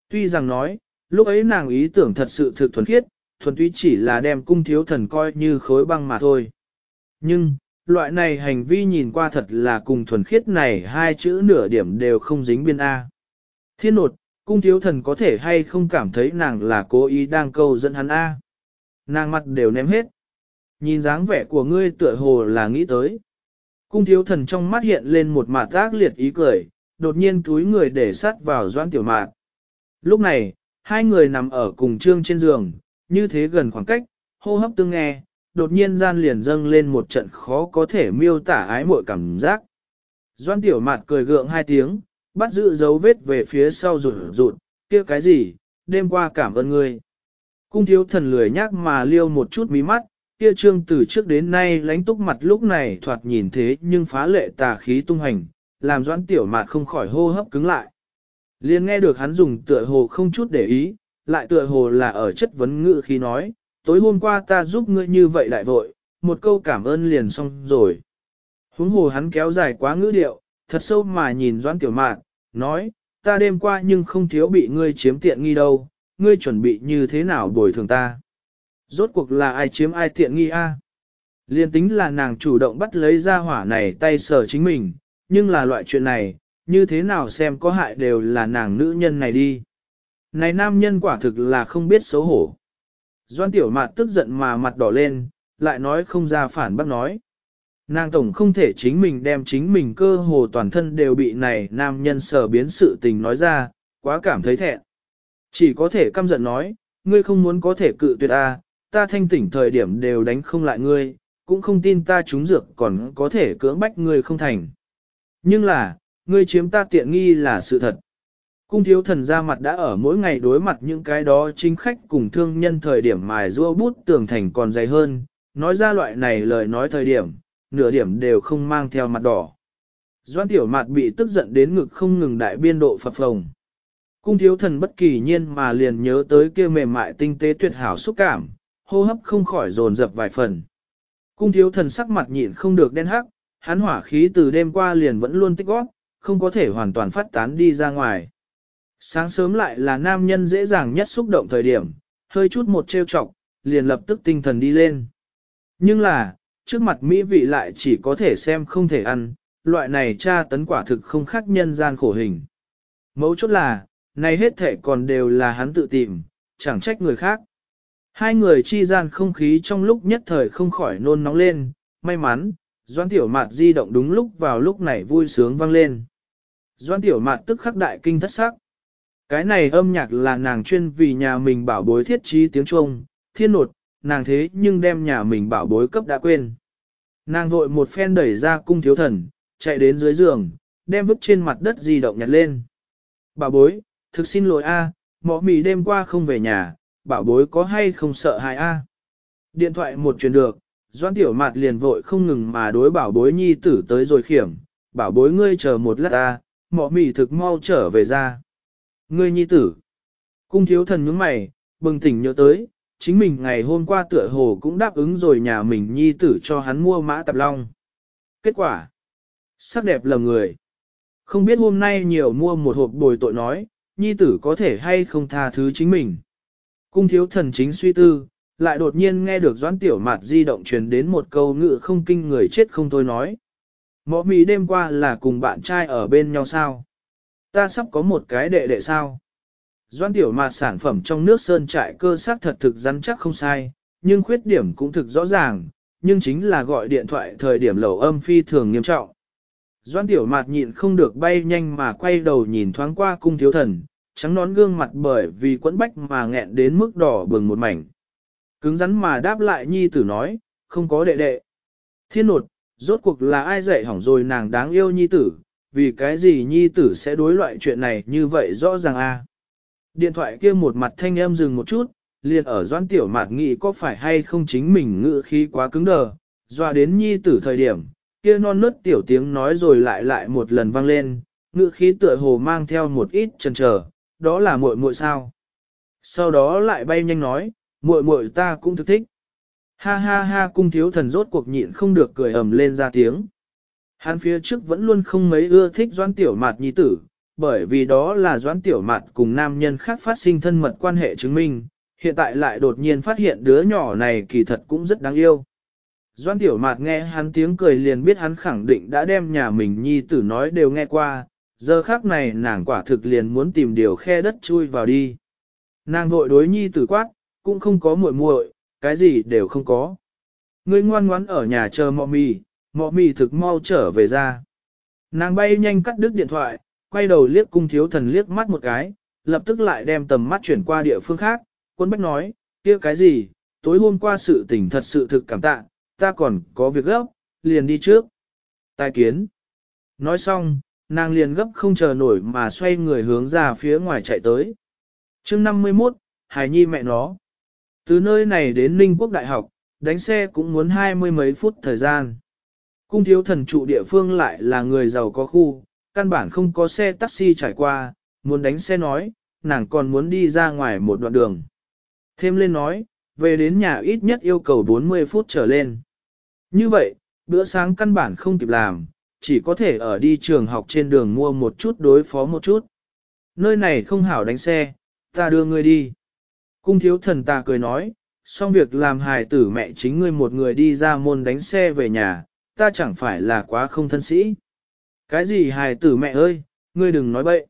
Tuy rằng nói, lúc ấy nàng ý tưởng thật sự thực thuần khiết, thuần túy chỉ là đem cung thiếu thần coi như khối băng mà thôi. Nhưng, loại này hành vi nhìn qua thật là cùng thuần khiết này hai chữ nửa điểm đều không dính biên A. Thiên nột, cung thiếu thần có thể hay không cảm thấy nàng là cố ý đang câu dẫn hắn A. Nàng mặt đều ném hết. Nhìn dáng vẻ của ngươi tựa hồ là nghĩ tới. Cung thiếu thần trong mắt hiện lên một mặt tác liệt ý cười, đột nhiên túi người để sát vào doan tiểu mạt. Lúc này, hai người nằm ở cùng trương trên giường, như thế gần khoảng cách, hô hấp tương nghe, đột nhiên gian liền dâng lên một trận khó có thể miêu tả ái mội cảm giác. Doan tiểu mạt cười gượng hai tiếng, bắt giữ dấu vết về phía sau rụt rụt, kia cái gì, đêm qua cảm ơn ngươi. Cung thiếu thần lười nhác mà liêu một chút mí mắt, kia trương từ trước đến nay lánh túc mặt lúc này thoạt nhìn thế nhưng phá lệ tà khí tung hành, làm doãn tiểu mạt không khỏi hô hấp cứng lại. Liên nghe được hắn dùng tựa hồ không chút để ý, lại tựa hồ là ở chất vấn ngữ khi nói, tối hôm qua ta giúp ngươi như vậy lại vội, một câu cảm ơn liền xong rồi. Huống hồ hắn kéo dài quá ngữ điệu, thật sâu mà nhìn doan tiểu mạn, nói, ta đêm qua nhưng không thiếu bị ngươi chiếm tiện nghi đâu, ngươi chuẩn bị như thế nào bồi thường ta. Rốt cuộc là ai chiếm ai tiện nghi a? Liên tính là nàng chủ động bắt lấy ra hỏa này tay sở chính mình, nhưng là loại chuyện này, như thế nào xem có hại đều là nàng nữ nhân này đi. Này nam nhân quả thực là không biết xấu hổ. Doan tiểu mạt tức giận mà mặt đỏ lên, lại nói không ra phản bác nói. Nàng tổng không thể chính mình đem chính mình cơ hồ toàn thân đều bị này nam nhân sở biến sự tình nói ra, quá cảm thấy thẹn. Chỉ có thể căm giận nói, ngươi không muốn có thể cự tuyệt ta, ta thanh tỉnh thời điểm đều đánh không lại ngươi, cũng không tin ta trúng dược còn có thể cưỡng bách ngươi không thành. Nhưng là, ngươi chiếm ta tiện nghi là sự thật. Cung thiếu thần ra mặt đã ở mỗi ngày đối mặt những cái đó chính khách cùng thương nhân thời điểm mài rua bút tưởng thành còn dày hơn, nói ra loại này lời nói thời điểm, nửa điểm đều không mang theo mặt đỏ. Doan tiểu mặt bị tức giận đến ngực không ngừng đại biên độ phập phồng. Cung thiếu thần bất kỳ nhiên mà liền nhớ tới kia mềm mại tinh tế tuyệt hảo xúc cảm, hô hấp không khỏi dồn dập vài phần. Cung thiếu thần sắc mặt nhịn không được đen hắc, hắn hỏa khí từ đêm qua liền vẫn luôn tích góp, không có thể hoàn toàn phát tán đi ra ngoài. Sáng sớm lại là nam nhân dễ dàng nhất xúc động thời điểm, hơi chút một trêu chọc, liền lập tức tinh thần đi lên. Nhưng là, trước mặt mỹ vị lại chỉ có thể xem không thể ăn, loại này tra tấn quả thực không khác nhân gian khổ hình. Mấu chốt là, này hết thể còn đều là hắn tự tìm, chẳng trách người khác. Hai người chi gian không khí trong lúc nhất thời không khỏi nôn nóng lên, may mắn, Doan Tiểu Mạt di động đúng lúc vào lúc này vui sướng vang lên. Doan Tiểu Mạt tức khắc đại kinh thất sắc. Cái này âm nhạc là nàng chuyên vì nhà mình bảo bối thiết trí tiếng Trung, thiên nột, nàng thế nhưng đem nhà mình bảo bối cấp đã quên. Nàng vội một phen đẩy ra cung thiếu thần, chạy đến dưới giường, đem vứt trên mặt đất di động nhặt lên. Bảo bối, thực xin lỗi a, mỏ mì đêm qua không về nhà, bảo bối có hay không sợ hại a? Điện thoại một truyền được, Doan Tiểu Mạt liền vội không ngừng mà đối bảo bối nhi tử tới rồi khiểm, bảo bối ngươi chờ một lát ta, mỏ mì thực mau trở về ra. Ngươi nhi tử. Cung thiếu thần nhướng mày, bừng tỉnh nhớ tới, chính mình ngày hôm qua tựa hồ cũng đáp ứng rồi nhà mình nhi tử cho hắn mua mã tạp long. Kết quả. Sắc đẹp lầm người. Không biết hôm nay nhiều mua một hộp bồi tội nói, nhi tử có thể hay không tha thứ chính mình. Cung thiếu thần chính suy tư, lại đột nhiên nghe được doãn tiểu mạt di động truyền đến một câu ngữ không kinh người chết không thôi nói. Mọ mì đêm qua là cùng bạn trai ở bên nhau sao? Ta sắp có một cái đệ đệ sao? Doan tiểu mạt sản phẩm trong nước sơn trại cơ xác thật thực rắn chắc không sai, nhưng khuyết điểm cũng thực rõ ràng, nhưng chính là gọi điện thoại thời điểm lẩu âm phi thường nghiêm trọng. Doan tiểu mạt nhịn không được bay nhanh mà quay đầu nhìn thoáng qua cung thiếu thần, trắng nón gương mặt bởi vì quẫn bách mà nghẹn đến mức đỏ bừng một mảnh. Cứng rắn mà đáp lại nhi tử nói, không có đệ đệ. Thiên nột, rốt cuộc là ai dạy hỏng rồi nàng đáng yêu nhi tử, vì cái gì nhi tử sẽ đối loại chuyện này như vậy rõ ràng a. Điện thoại kia một mặt thanh âm dừng một chút, liền ở doan tiểu mạt nghĩ có phải hay không chính mình ngự khí quá cứng đờ, doa đến nhi tử thời điểm, kia non nớt tiểu tiếng nói rồi lại lại một lần vang lên, ngự khí tựa hồ mang theo một ít chần chờ, đó là muội muội sao. Sau đó lại bay nhanh nói, muội muội ta cũng thực thích. Ha ha ha cung thiếu thần rốt cuộc nhịn không được cười ầm lên ra tiếng. Hắn phía trước vẫn luôn không mấy ưa thích doan tiểu mạt nhi tử, bởi vì đó là doãn tiểu mạt cùng nam nhân khác phát sinh thân mật quan hệ chứng minh, hiện tại lại đột nhiên phát hiện đứa nhỏ này kỳ thật cũng rất đáng yêu. Doan tiểu mạt nghe hắn tiếng cười liền biết hắn khẳng định đã đem nhà mình nhi tử nói đều nghe qua, giờ khác này nàng quả thực liền muốn tìm điều khe đất chui vào đi. Nàng vội đối nhi tử quát, cũng không có muội muội, cái gì đều không có. Ngươi ngoan ngoãn ở nhà chờ mọ mì, mọ mì thực mau trở về ra. Nàng bay nhanh cắt đứt điện thoại, quay đầu liếc cung thiếu thần liếc mắt một cái, lập tức lại đem tầm mắt chuyển qua địa phương khác, quân bách nói, kia cái gì, tối hôm qua sự tình thật sự thực cảm tạ, ta còn có việc gấp, liền đi trước. Tài kiến. Nói xong, nàng liền gấp không chờ nổi mà xoay người hướng ra phía ngoài chạy tới. chương 51, Hải Nhi mẹ nó. Từ nơi này đến Ninh Quốc Đại học, đánh xe cũng muốn hai mươi mấy phút thời gian. Cung thiếu thần trụ địa phương lại là người giàu có khu, căn bản không có xe taxi trải qua, muốn đánh xe nói, nàng còn muốn đi ra ngoài một đoạn đường. Thêm lên nói, về đến nhà ít nhất yêu cầu 40 phút trở lên. Như vậy, bữa sáng căn bản không kịp làm, chỉ có thể ở đi trường học trên đường mua một chút đối phó một chút. Nơi này không hảo đánh xe, ta đưa ngươi đi. Cung thiếu thần ta cười nói, xong việc làm hài tử mẹ chính ngươi một người đi ra môn đánh xe về nhà, ta chẳng phải là quá không thân sĩ. Cái gì hài tử mẹ ơi, ngươi đừng nói bậy.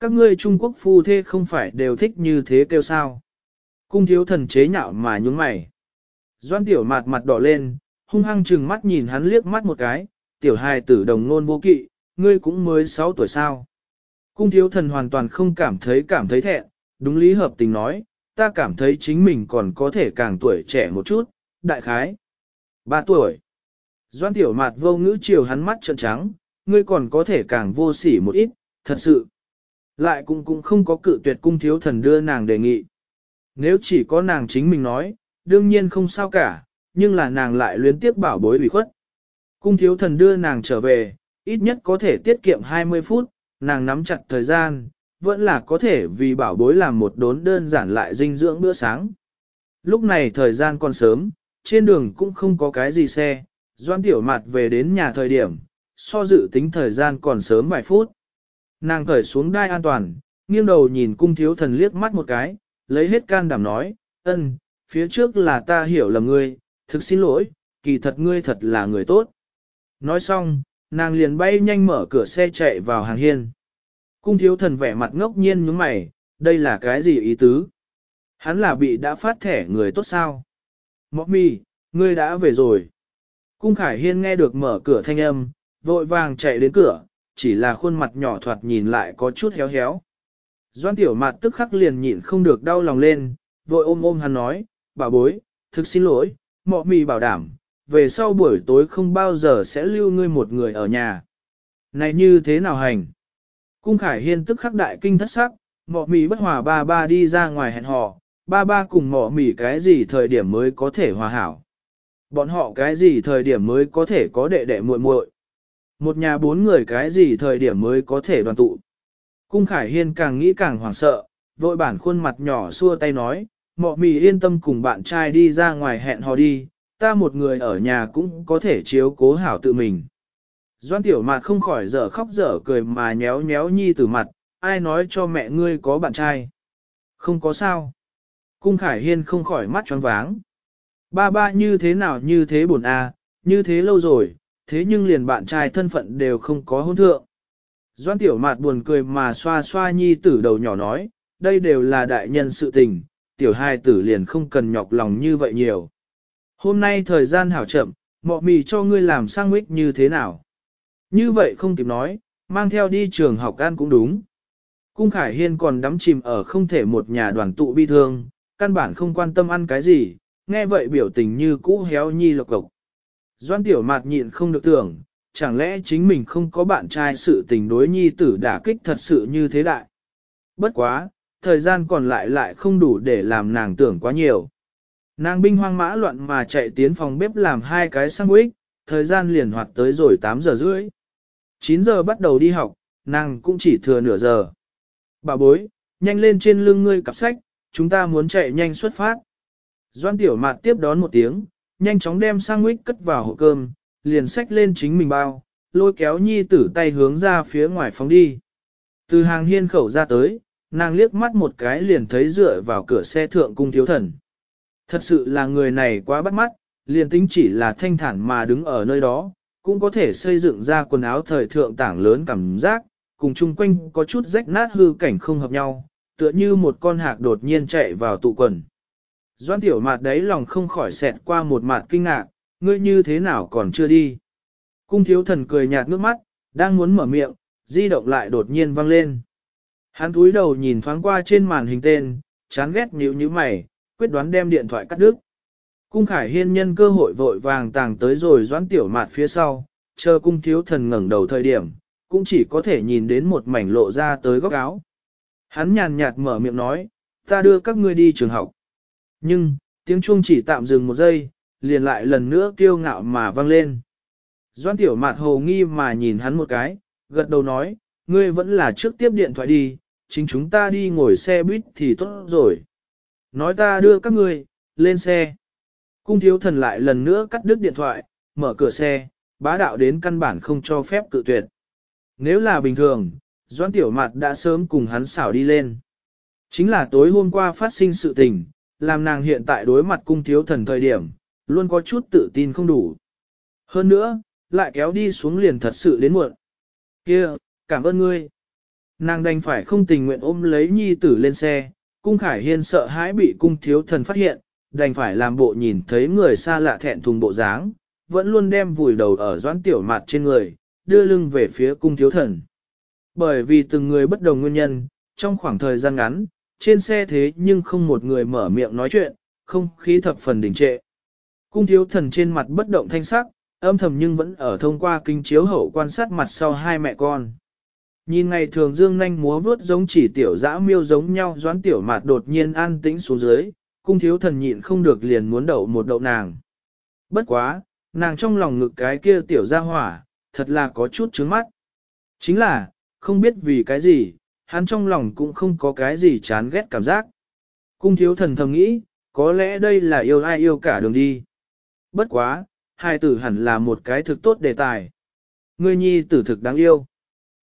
Các ngươi Trung Quốc phu thê không phải đều thích như thế kêu sao. Cung thiếu thần chế nhạo mà nhúng mày. Doan tiểu mặt mặt đỏ lên, hung hăng chừng mắt nhìn hắn liếc mắt một cái, tiểu hài tử đồng nôn vô kỵ, ngươi cũng mới 6 tuổi sao. Cung thiếu thần hoàn toàn không cảm thấy cảm thấy thẹn, đúng lý hợp tình nói, ta cảm thấy chính mình còn có thể càng tuổi trẻ một chút, đại khái. 3 tuổi. Doan tiểu mạt vô ngữ chiều hắn mắt trợn trắng, ngươi còn có thể càng vô sỉ một ít, thật sự. Lại cũng cũng không có cự tuyệt cung thiếu thần đưa nàng đề nghị. Nếu chỉ có nàng chính mình nói, đương nhiên không sao cả, nhưng là nàng lại luyến tiếp bảo bối ủy khuất. Cung thiếu thần đưa nàng trở về, ít nhất có thể tiết kiệm 20 phút, nàng nắm chặt thời gian, vẫn là có thể vì bảo bối làm một đốn đơn giản lại dinh dưỡng bữa sáng. Lúc này thời gian còn sớm, trên đường cũng không có cái gì xe, doan tiểu mạt về đến nhà thời điểm, so dự tính thời gian còn sớm vài phút. Nàng cởi xuống đai an toàn, nghiêng đầu nhìn cung thiếu thần liếc mắt một cái, lấy hết can đảm nói, ân, phía trước là ta hiểu lầm ngươi, thực xin lỗi, kỳ thật ngươi thật là người tốt. Nói xong, nàng liền bay nhanh mở cửa xe chạy vào hàng hiên. Cung thiếu thần vẻ mặt ngốc nhiên nhướng mày, đây là cái gì ý tứ? Hắn là bị đã phát thẻ người tốt sao? Mọc mi, ngươi đã về rồi. Cung khải hiên nghe được mở cửa thanh âm, vội vàng chạy đến cửa, chỉ là khuôn mặt nhỏ thoạt nhìn lại có chút héo héo. Doan tiểu Mạt tức khắc liền nhịn không được đau lòng lên, vội ôm ôm hắn nói, bà bối, thực xin lỗi, mọ mì bảo đảm, về sau buổi tối không bao giờ sẽ lưu ngươi một người ở nhà. Này như thế nào hành? Cung Khải Hiên tức khắc đại kinh thất sắc, mọ mì bất hòa ba ba đi ra ngoài hẹn hò, ba ba cùng mọ mì cái gì thời điểm mới có thể hòa hảo. Bọn họ cái gì thời điểm mới có thể có đệ đệ muội muội. Một nhà bốn người cái gì thời điểm mới có thể đoàn tụ. Cung Khải Hiên càng nghĩ càng hoảng sợ, vội bản khuôn mặt nhỏ xua tay nói, mọ mì yên tâm cùng bạn trai đi ra ngoài hẹn hò đi, ta một người ở nhà cũng có thể chiếu cố hảo tự mình. Doan tiểu mạt không khỏi dở khóc dở cười mà nhéo nhéo nhi từ mặt, ai nói cho mẹ ngươi có bạn trai. Không có sao. Cung Khải Hiên không khỏi mắt choáng váng. Ba ba như thế nào như thế buồn à, như thế lâu rồi, thế nhưng liền bạn trai thân phận đều không có hôn thượng. Doan tiểu mạt buồn cười mà xoa xoa nhi tử đầu nhỏ nói, đây đều là đại nhân sự tình, tiểu hai tử liền không cần nhọc lòng như vậy nhiều. Hôm nay thời gian hảo chậm, mọ mì cho ngươi làm sang mít như thế nào? Như vậy không kịp nói, mang theo đi trường học ăn cũng đúng. Cung Khải Hiên còn đắm chìm ở không thể một nhà đoàn tụ bi thương, căn bản không quan tâm ăn cái gì, nghe vậy biểu tình như cũ héo nhi lộc cộc. Doan tiểu mạt nhịn không được tưởng, chẳng lẽ chính mình không có bạn trai sự tình đối nhi tử đả kích thật sự như thế đại. Bất quá, thời gian còn lại lại không đủ để làm nàng tưởng quá nhiều. Nàng binh hoang mã loạn mà chạy tiến phòng bếp làm hai cái sandwich, thời gian liền hoạt tới rồi 8 giờ rưỡi. 9 giờ bắt đầu đi học, nàng cũng chỉ thừa nửa giờ. Bà bối, nhanh lên trên lưng ngươi cặp sách, chúng ta muốn chạy nhanh xuất phát. Doan tiểu mạt tiếp đón một tiếng, nhanh chóng đem sandwich cất vào hộp cơm, liền xách lên chính mình bao, lôi kéo nhi tử tay hướng ra phía ngoài phóng đi. Từ hàng hiên khẩu ra tới, nàng liếc mắt một cái liền thấy dựa vào cửa xe thượng cung thiếu thần. Thật sự là người này quá bắt mắt, liền tính chỉ là thanh thản mà đứng ở nơi đó, cũng có thể xây dựng ra quần áo thời thượng tảng lớn cảm giác, cùng chung quanh có chút rách nát hư cảnh không hợp nhau, tựa như một con hạc đột nhiên chạy vào tụ quần. Doan tiểu mạt đấy lòng không khỏi xẹt qua một mạt kinh ngạc, ngươi như thế nào còn chưa đi. Cung thiếu thần cười nhạt nước mắt, đang muốn mở miệng, di động lại đột nhiên vang lên. Hắn túi đầu nhìn thoáng qua trên màn hình tên, chán ghét nhíu như mày, quyết đoán đem điện thoại cắt đứt. Cung khải hiên nhân cơ hội vội vàng tàng tới rồi doãn tiểu mạt phía sau, chờ cung thiếu thần ngẩng đầu thời điểm, cũng chỉ có thể nhìn đến một mảnh lộ ra tới góc áo. Hắn nhàn nhạt mở miệng nói, ta đưa các ngươi đi trường học. Nhưng, tiếng chuông chỉ tạm dừng một giây, liền lại lần nữa kiêu ngạo mà vang lên. Doan tiểu mạt hồ nghi mà nhìn hắn một cái, gật đầu nói, ngươi vẫn là trước tiếp điện thoại đi, chính chúng ta đi ngồi xe buýt thì tốt rồi. Nói ta đưa các ngươi, lên xe. Cung thiếu thần lại lần nữa cắt đứt điện thoại, mở cửa xe, bá đạo đến căn bản không cho phép cự tuyệt. Nếu là bình thường, Doan Tiểu Mạt đã sớm cùng hắn xảo đi lên. Chính là tối hôm qua phát sinh sự tình, làm nàng hiện tại đối mặt cung thiếu thần thời điểm, luôn có chút tự tin không đủ. Hơn nữa, lại kéo đi xuống liền thật sự đến muộn. Kia, cảm ơn ngươi. Nàng đành phải không tình nguyện ôm lấy nhi tử lên xe, cung khải hiên sợ hãi bị cung thiếu thần phát hiện, đành phải làm bộ nhìn thấy người xa lạ thẹn thùng bộ dáng, vẫn luôn đem vùi đầu ở doãn tiểu mặt trên người, đưa lưng về phía cung thiếu thần. Bởi vì từng người bất đồng nguyên nhân, trong khoảng thời gian ngắn, trên xe thế nhưng không một người mở miệng nói chuyện, không khí thập phần đình trệ. Cung thiếu thần trên mặt bất động thanh sắc, âm thầm nhưng vẫn ở thông qua kinh chiếu hậu quan sát mặt sau hai mẹ con. Nhìn ngày thường dương nanh múa vuốt giống chỉ tiểu dã miêu giống nhau doán tiểu mạt đột nhiên an tĩnh xuống dưới, cung thiếu thần nhịn không được liền muốn đậu một đậu nàng. Bất quá, nàng trong lòng ngực cái kia tiểu ra hỏa, thật là có chút trướng mắt. Chính là, không biết vì cái gì, hắn trong lòng cũng không có cái gì chán ghét cảm giác. Cung thiếu thần thầm nghĩ, có lẽ đây là yêu ai yêu cả đường đi. Bất quá, hai tử hẳn là một cái thực tốt đề tài. Ngươi nhi tử thực đáng yêu.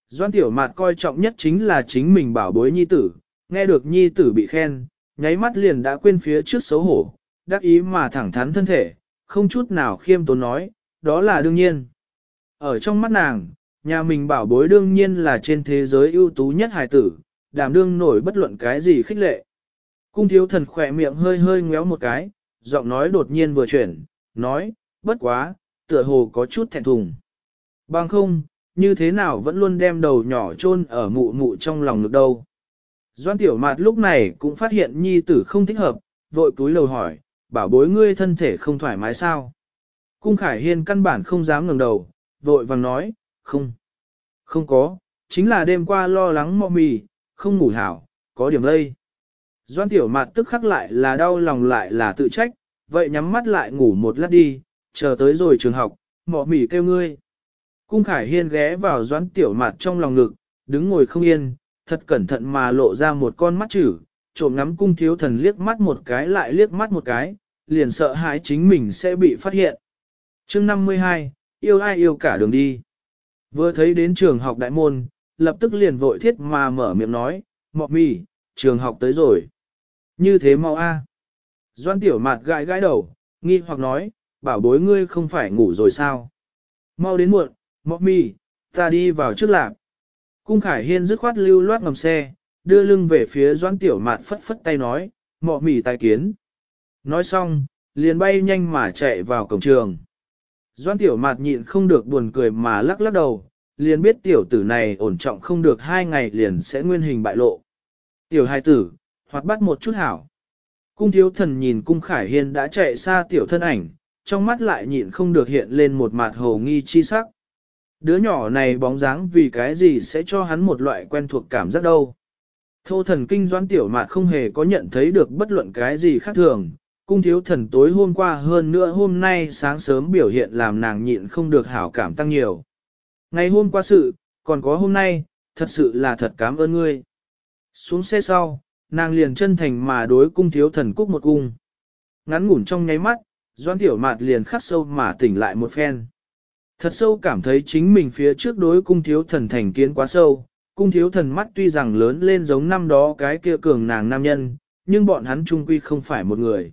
Doan tiểu mạt coi trọng nhất chính là chính mình bảo bối nhi tử, nghe được nhi tử bị khen, nháy mắt liền đã quên phía trước xấu hổ, đắc ý mà thẳng thắn thân thể, không chút nào khiêm tốn nói, đó là đương nhiên. Ở trong mắt nàng, nhà mình bảo bối đương nhiên là trên thế giới ưu tú nhất hài tử, đảm đương nổi bất luận cái gì khích lệ. Cung thiếu thần khỏe miệng hơi hơi ngéo một cái, giọng nói đột nhiên vừa chuyển, nói, bất quá, tựa hồ có chút thẹn thùng. Bằng không, như thế nào vẫn luôn đem đầu nhỏ chôn ở mụ mụ trong lòng ngực đâu. Doan tiểu mạt lúc này cũng phát hiện nhi tử không thích hợp, vội túi lầu hỏi, bảo bối ngươi thân thể không thoải mái sao. Cung Khải Hiên căn bản không dám ngẩng đầu, vội vàng nói, không, không có, chính là đêm qua lo lắng mọ mì, không ngủ hảo, có điểm lây. Doan tiểu mạt tức khắc lại là đau lòng lại là tự trách, vậy nhắm mắt lại ngủ một lát đi, chờ tới rồi trường học, mọ mì kêu ngươi. Cung Khải Hiên ghé vào doãn tiểu mặt trong lòng ngực, đứng ngồi không yên, thật cẩn thận mà lộ ra một con mắt chữ, trộm ngắm cung thiếu thần liếc mắt một cái lại liếc mắt một cái, liền sợ hãi chính mình sẽ bị phát hiện. chương 52, yêu ai yêu cả đường đi. Vừa thấy đến trường học đại môn, lập tức liền vội thiết mà mở miệng nói, mọc mì, trường học tới rồi. Như thế mau a. Doan tiểu mạt gãi gãi đầu, nghi hoặc nói, bảo bối ngươi không phải ngủ rồi sao? Mau đến muộn, mọc mì, ta đi vào trước lạc. Cung Khải Hiên dứt khoát lưu loát ngầm xe, đưa lưng về phía doan tiểu mạt phất phất tay nói, mọ mì tài kiến. Nói xong, liền bay nhanh mà chạy vào cổng trường. Doan tiểu mạt nhịn không được buồn cười mà lắc lắc đầu, liền biết tiểu tử này ổn trọng không được hai ngày liền sẽ nguyên hình bại lộ. Tiểu hai tử, hoạt bắt một chút hảo. Cung thiếu thần nhìn cung khải hiên đã chạy xa tiểu thân ảnh, trong mắt lại nhịn không được hiện lên một mặt hồ nghi chi sắc. Đứa nhỏ này bóng dáng vì cái gì sẽ cho hắn một loại quen thuộc cảm giác đâu. Thô thần kinh doãn tiểu mạt không hề có nhận thấy được bất luận cái gì khác thường, cung thiếu thần tối hôm qua hơn nữa hôm nay sáng sớm biểu hiện làm nàng nhịn không được hảo cảm tăng nhiều. Ngày hôm qua sự, còn có hôm nay, thật sự là thật cảm ơn ngươi. Xuống xe sau, nàng liền chân thành mà đối cung thiếu thần cúc một cung. Ngắn ngủn trong nháy mắt, doan tiểu mạt liền khắc sâu mà tỉnh lại một phen. Thật sâu cảm thấy chính mình phía trước đối cung thiếu thần thành kiến quá sâu, cung thiếu thần mắt tuy rằng lớn lên giống năm đó cái kia cường nàng nam nhân, nhưng bọn hắn trung quy không phải một người.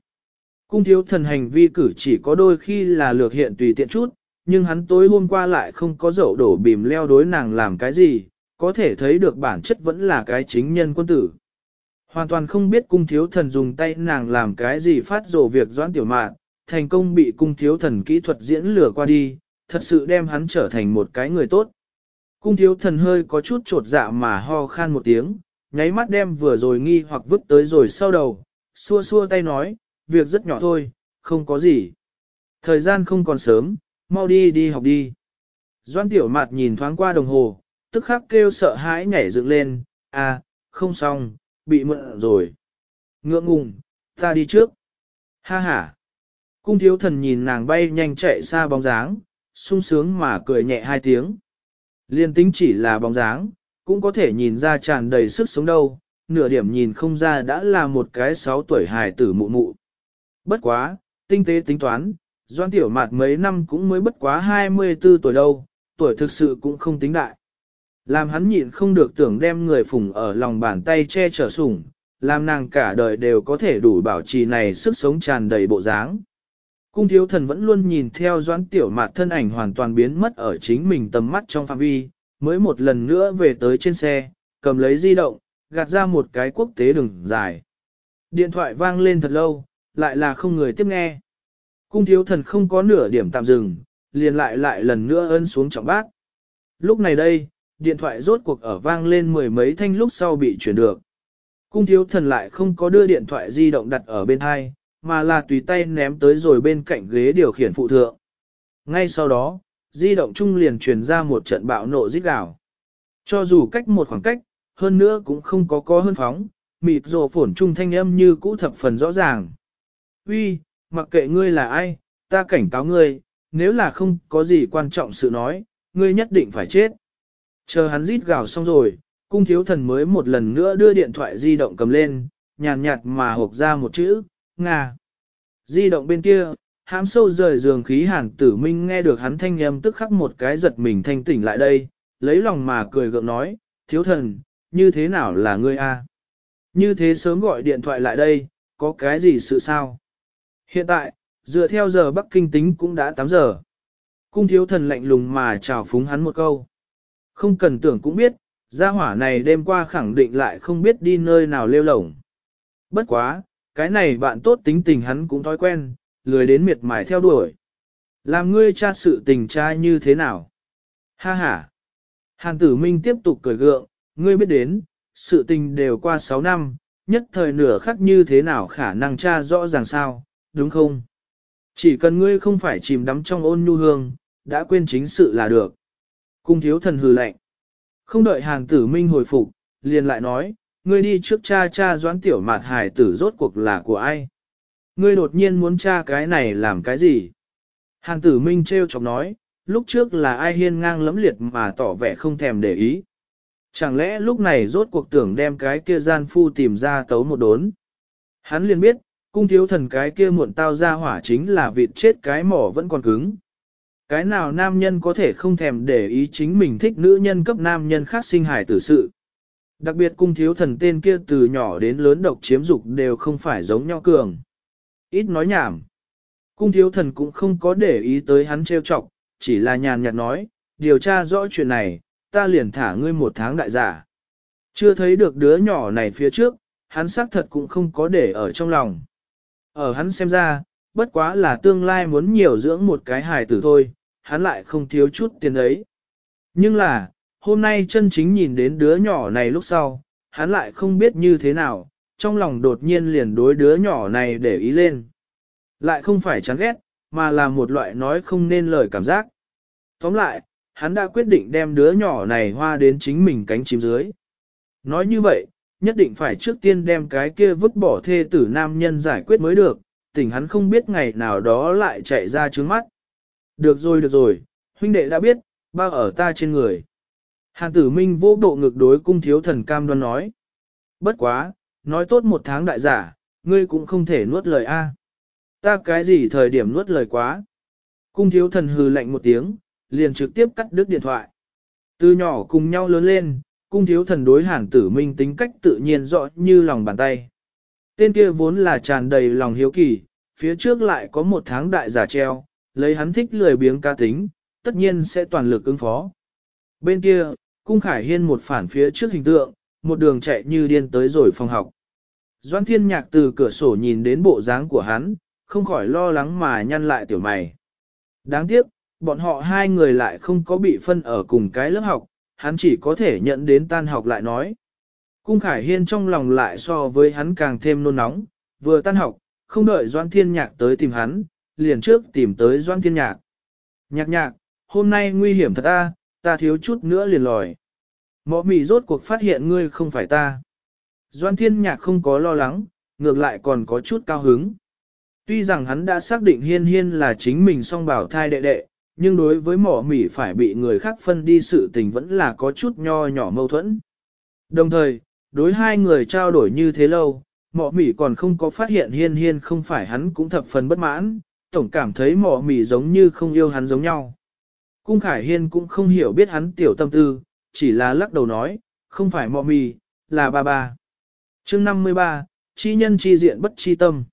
Cung thiếu thần hành vi cử chỉ có đôi khi là lược hiện tùy tiện chút, nhưng hắn tối hôm qua lại không có dậu đổ bìm leo đối nàng làm cái gì, có thể thấy được bản chất vẫn là cái chính nhân quân tử. Hoàn toàn không biết cung thiếu thần dùng tay nàng làm cái gì phát rồ việc doãn tiểu mạn, thành công bị cung thiếu thần kỹ thuật diễn lừa qua đi, thật sự đem hắn trở thành một cái người tốt. Cung thiếu thần hơi có chút trột dạ mà ho khan một tiếng, nháy mắt đem vừa rồi nghi hoặc vứt tới rồi sau đầu, xua xua tay nói, việc rất nhỏ thôi, không có gì. Thời gian không còn sớm, mau đi đi học đi. Doan tiểu mạt nhìn thoáng qua đồng hồ, tức khắc kêu sợ hãi nhảy dựng lên, à, không xong, bị mượn rồi. Ngượng ngùng, ta đi trước. Ha ha. Cung thiếu thần nhìn nàng bay nhanh chạy xa bóng dáng, sung sướng mà cười nhẹ hai tiếng. Liên tính chỉ là bóng dáng, cũng có thể nhìn ra tràn đầy sức sống đâu, nửa điểm nhìn không ra đã là một cái sáu tuổi hài tử mụ mụ. Bất quá, tinh tế tính toán, doan tiểu mạt mấy năm cũng mới bất quá 24 tuổi đâu, tuổi thực sự cũng không tính đại. Làm hắn nhịn không được tưởng đem người phùng ở lòng bàn tay che chở sủng, làm nàng cả đời đều có thể đủ bảo trì này sức sống tràn đầy bộ dáng. Cung thiếu thần vẫn luôn nhìn theo doãn tiểu mạt thân ảnh hoàn toàn biến mất ở chính mình tầm mắt trong phạm vi, mới một lần nữa về tới trên xe, cầm lấy di động, gạt ra một cái quốc tế đường dài. Điện thoại vang lên thật lâu, lại là không người tiếp nghe. Cung thiếu thần không có nửa điểm tạm dừng, liền lại lại lần nữa ân xuống trọng bát. Lúc này đây, điện thoại rốt cuộc ở vang lên mười mấy thanh lúc sau bị chuyển được. Cung thiếu thần lại không có đưa điện thoại di động đặt ở bên hai, mà là tùy tay ném tới rồi bên cạnh ghế điều khiển phụ thượng. Ngay sau đó, di động trung liền truyền ra một trận bạo nộ rít gào. Cho dù cách một khoảng cách, hơn nữa cũng không có có hơn phóng, mịt rồ phổn trung thanh âm như cũ thập phần rõ ràng. Uy, mặc kệ ngươi là ai, ta cảnh cáo ngươi, nếu là không có gì quan trọng sự nói, ngươi nhất định phải chết. Chờ hắn rít gào xong rồi, cung thiếu thần mới một lần nữa đưa điện thoại di động cầm lên, nhàn nhạt mà hộp ra một chữ, ngà. Di động bên kia, hãm sâu rời giường khí hàn tử minh nghe được hắn thanh âm tức khắc một cái giật mình thanh tỉnh lại đây, lấy lòng mà cười gượng nói, thiếu thần, như thế nào là ngươi a? Như thế sớm gọi điện thoại lại đây, có cái gì sự sao? Hiện tại, dựa theo giờ Bắc Kinh tính cũng đã 8 giờ. Cung thiếu thần lạnh lùng mà chào phúng hắn một câu. Không cần tưởng cũng biết, gia hỏa này đêm qua khẳng định lại không biết đi nơi nào lêu lổng. Bất quá, cái này bạn tốt tính tình hắn cũng thói quen, lười đến miệt mài theo đuổi. Làm ngươi cha sự tình cha như thế nào? Ha ha! Hàn tử minh tiếp tục cười gượng, ngươi biết đến, sự tình đều qua 6 năm, nhất thời nửa khắc như thế nào khả năng cha rõ ràng sao, đúng không? Chỉ cần ngươi không phải chìm đắm trong ôn nhu hương, đã quên chính sự là được. Cung thiếu thần hừ lạnh. Không đợi hàng tử minh hồi phục, liền lại nói, ngươi đi trước cha cha doãn tiểu mạt hải tử rốt cuộc là của ai? Ngươi đột nhiên muốn cha cái này làm cái gì? hàng tử minh treo chọc nói, lúc trước là ai hiên ngang lẫm liệt mà tỏ vẻ không thèm để ý. Chẳng lẽ lúc này rốt cuộc tưởng đem cái kia gian phu tìm ra tấu một đốn? Hắn liền biết, cung thiếu thần cái kia muộn tao ra hỏa chính là vịt chết cái mỏ vẫn còn cứng. Cái nào nam nhân có thể không thèm để ý chính mình thích nữ nhân cấp nam nhân khác sinh hải tử sự. Đặc biệt cung thiếu thần tên kia từ nhỏ đến lớn độc chiếm dục đều không phải giống nhau cường. Ít nói nhảm. Cung thiếu thần cũng không có để ý tới hắn trêu chọc, chỉ là nhàn nhạt nói, điều tra rõ chuyện này, ta liền thả ngươi một tháng đại giả. Chưa thấy được đứa nhỏ này phía trước, hắn xác thật cũng không có để ở trong lòng. Ở hắn xem ra, bất quá là tương lai muốn nhiều dưỡng một cái hài tử thôi, hắn lại không thiếu chút tiền ấy. Nhưng là, hôm nay chân chính nhìn đến đứa nhỏ này lúc sau, hắn lại không biết như thế nào, trong lòng đột nhiên liền đối đứa nhỏ này để ý lên. Lại không phải chán ghét, mà là một loại nói không nên lời cảm giác. Tóm lại, hắn đã quyết định đem đứa nhỏ này hoa đến chính mình cánh chim dưới. Nói như vậy, nhất định phải trước tiên đem cái kia vứt bỏ thê tử nam nhân giải quyết mới được, tỉnh hắn không biết ngày nào đó lại chạy ra trướng mắt. Được rồi được rồi, huynh đệ đã biết, bao ở ta trên người. Hàn tử minh vô độ ngược đối cung thiếu thần cam đoan nói. Bất quá, nói tốt một tháng đại giả, ngươi cũng không thể nuốt lời A. Ta cái gì thời điểm nuốt lời quá. Cung thiếu thần hừ lạnh một tiếng, liền trực tiếp cắt đứt điện thoại. Từ nhỏ cùng nhau lớn lên, cung thiếu thần đối hàn tử minh tính cách tự nhiên rõ như lòng bàn tay. Tên kia vốn là tràn đầy lòng hiếu kỳ, phía trước lại có một tháng đại giả treo, lấy hắn thích lười biếng ca tính, tất nhiên sẽ toàn lực ứng phó. Bên kia, cung khải hiên một phản phía trước hình tượng, một đường chạy như điên tới rồi phòng học. Doan thiên nhạc từ cửa sổ nhìn đến bộ dáng của hắn, không khỏi lo lắng mà nhăn lại tiểu mày. Đáng tiếc, bọn họ hai người lại không có bị phân ở cùng cái lớp học, hắn chỉ có thể nhận đến tan học lại nói. Cung Khải Hiên trong lòng lại so với hắn càng thêm nôn nóng, vừa tan học, không đợi Doan Thiên Nhạc tới tìm hắn, liền trước tìm tới Doan Thiên Nhạc. Nhạc nhạc, hôm nay nguy hiểm thật ta, ta thiếu chút nữa liền lòi. Mọ mì rốt cuộc phát hiện ngươi không phải ta. Doan Thiên Nhạc không có lo lắng, ngược lại còn có chút cao hứng. Tuy rằng hắn đã xác định hiên hiên là chính mình song bảo thai đệ đệ, nhưng đối với mỏ mỉ phải bị người khác phân đi sự tình vẫn là có chút nho nhỏ mâu thuẫn. Đồng thời, đối hai người trao đổi như thế lâu, mỏ mỉ còn không có phát hiện hiên hiên không phải hắn cũng thập phần bất mãn, tổng cảm thấy mỏ mỉ giống như không yêu hắn giống nhau. Cung Khải Hiên cũng không hiểu biết hắn tiểu tâm tư, chỉ là lắc đầu nói, không phải mỏ mỉ, là ba ba. chương 53, chi nhân chi diện bất chi tâm.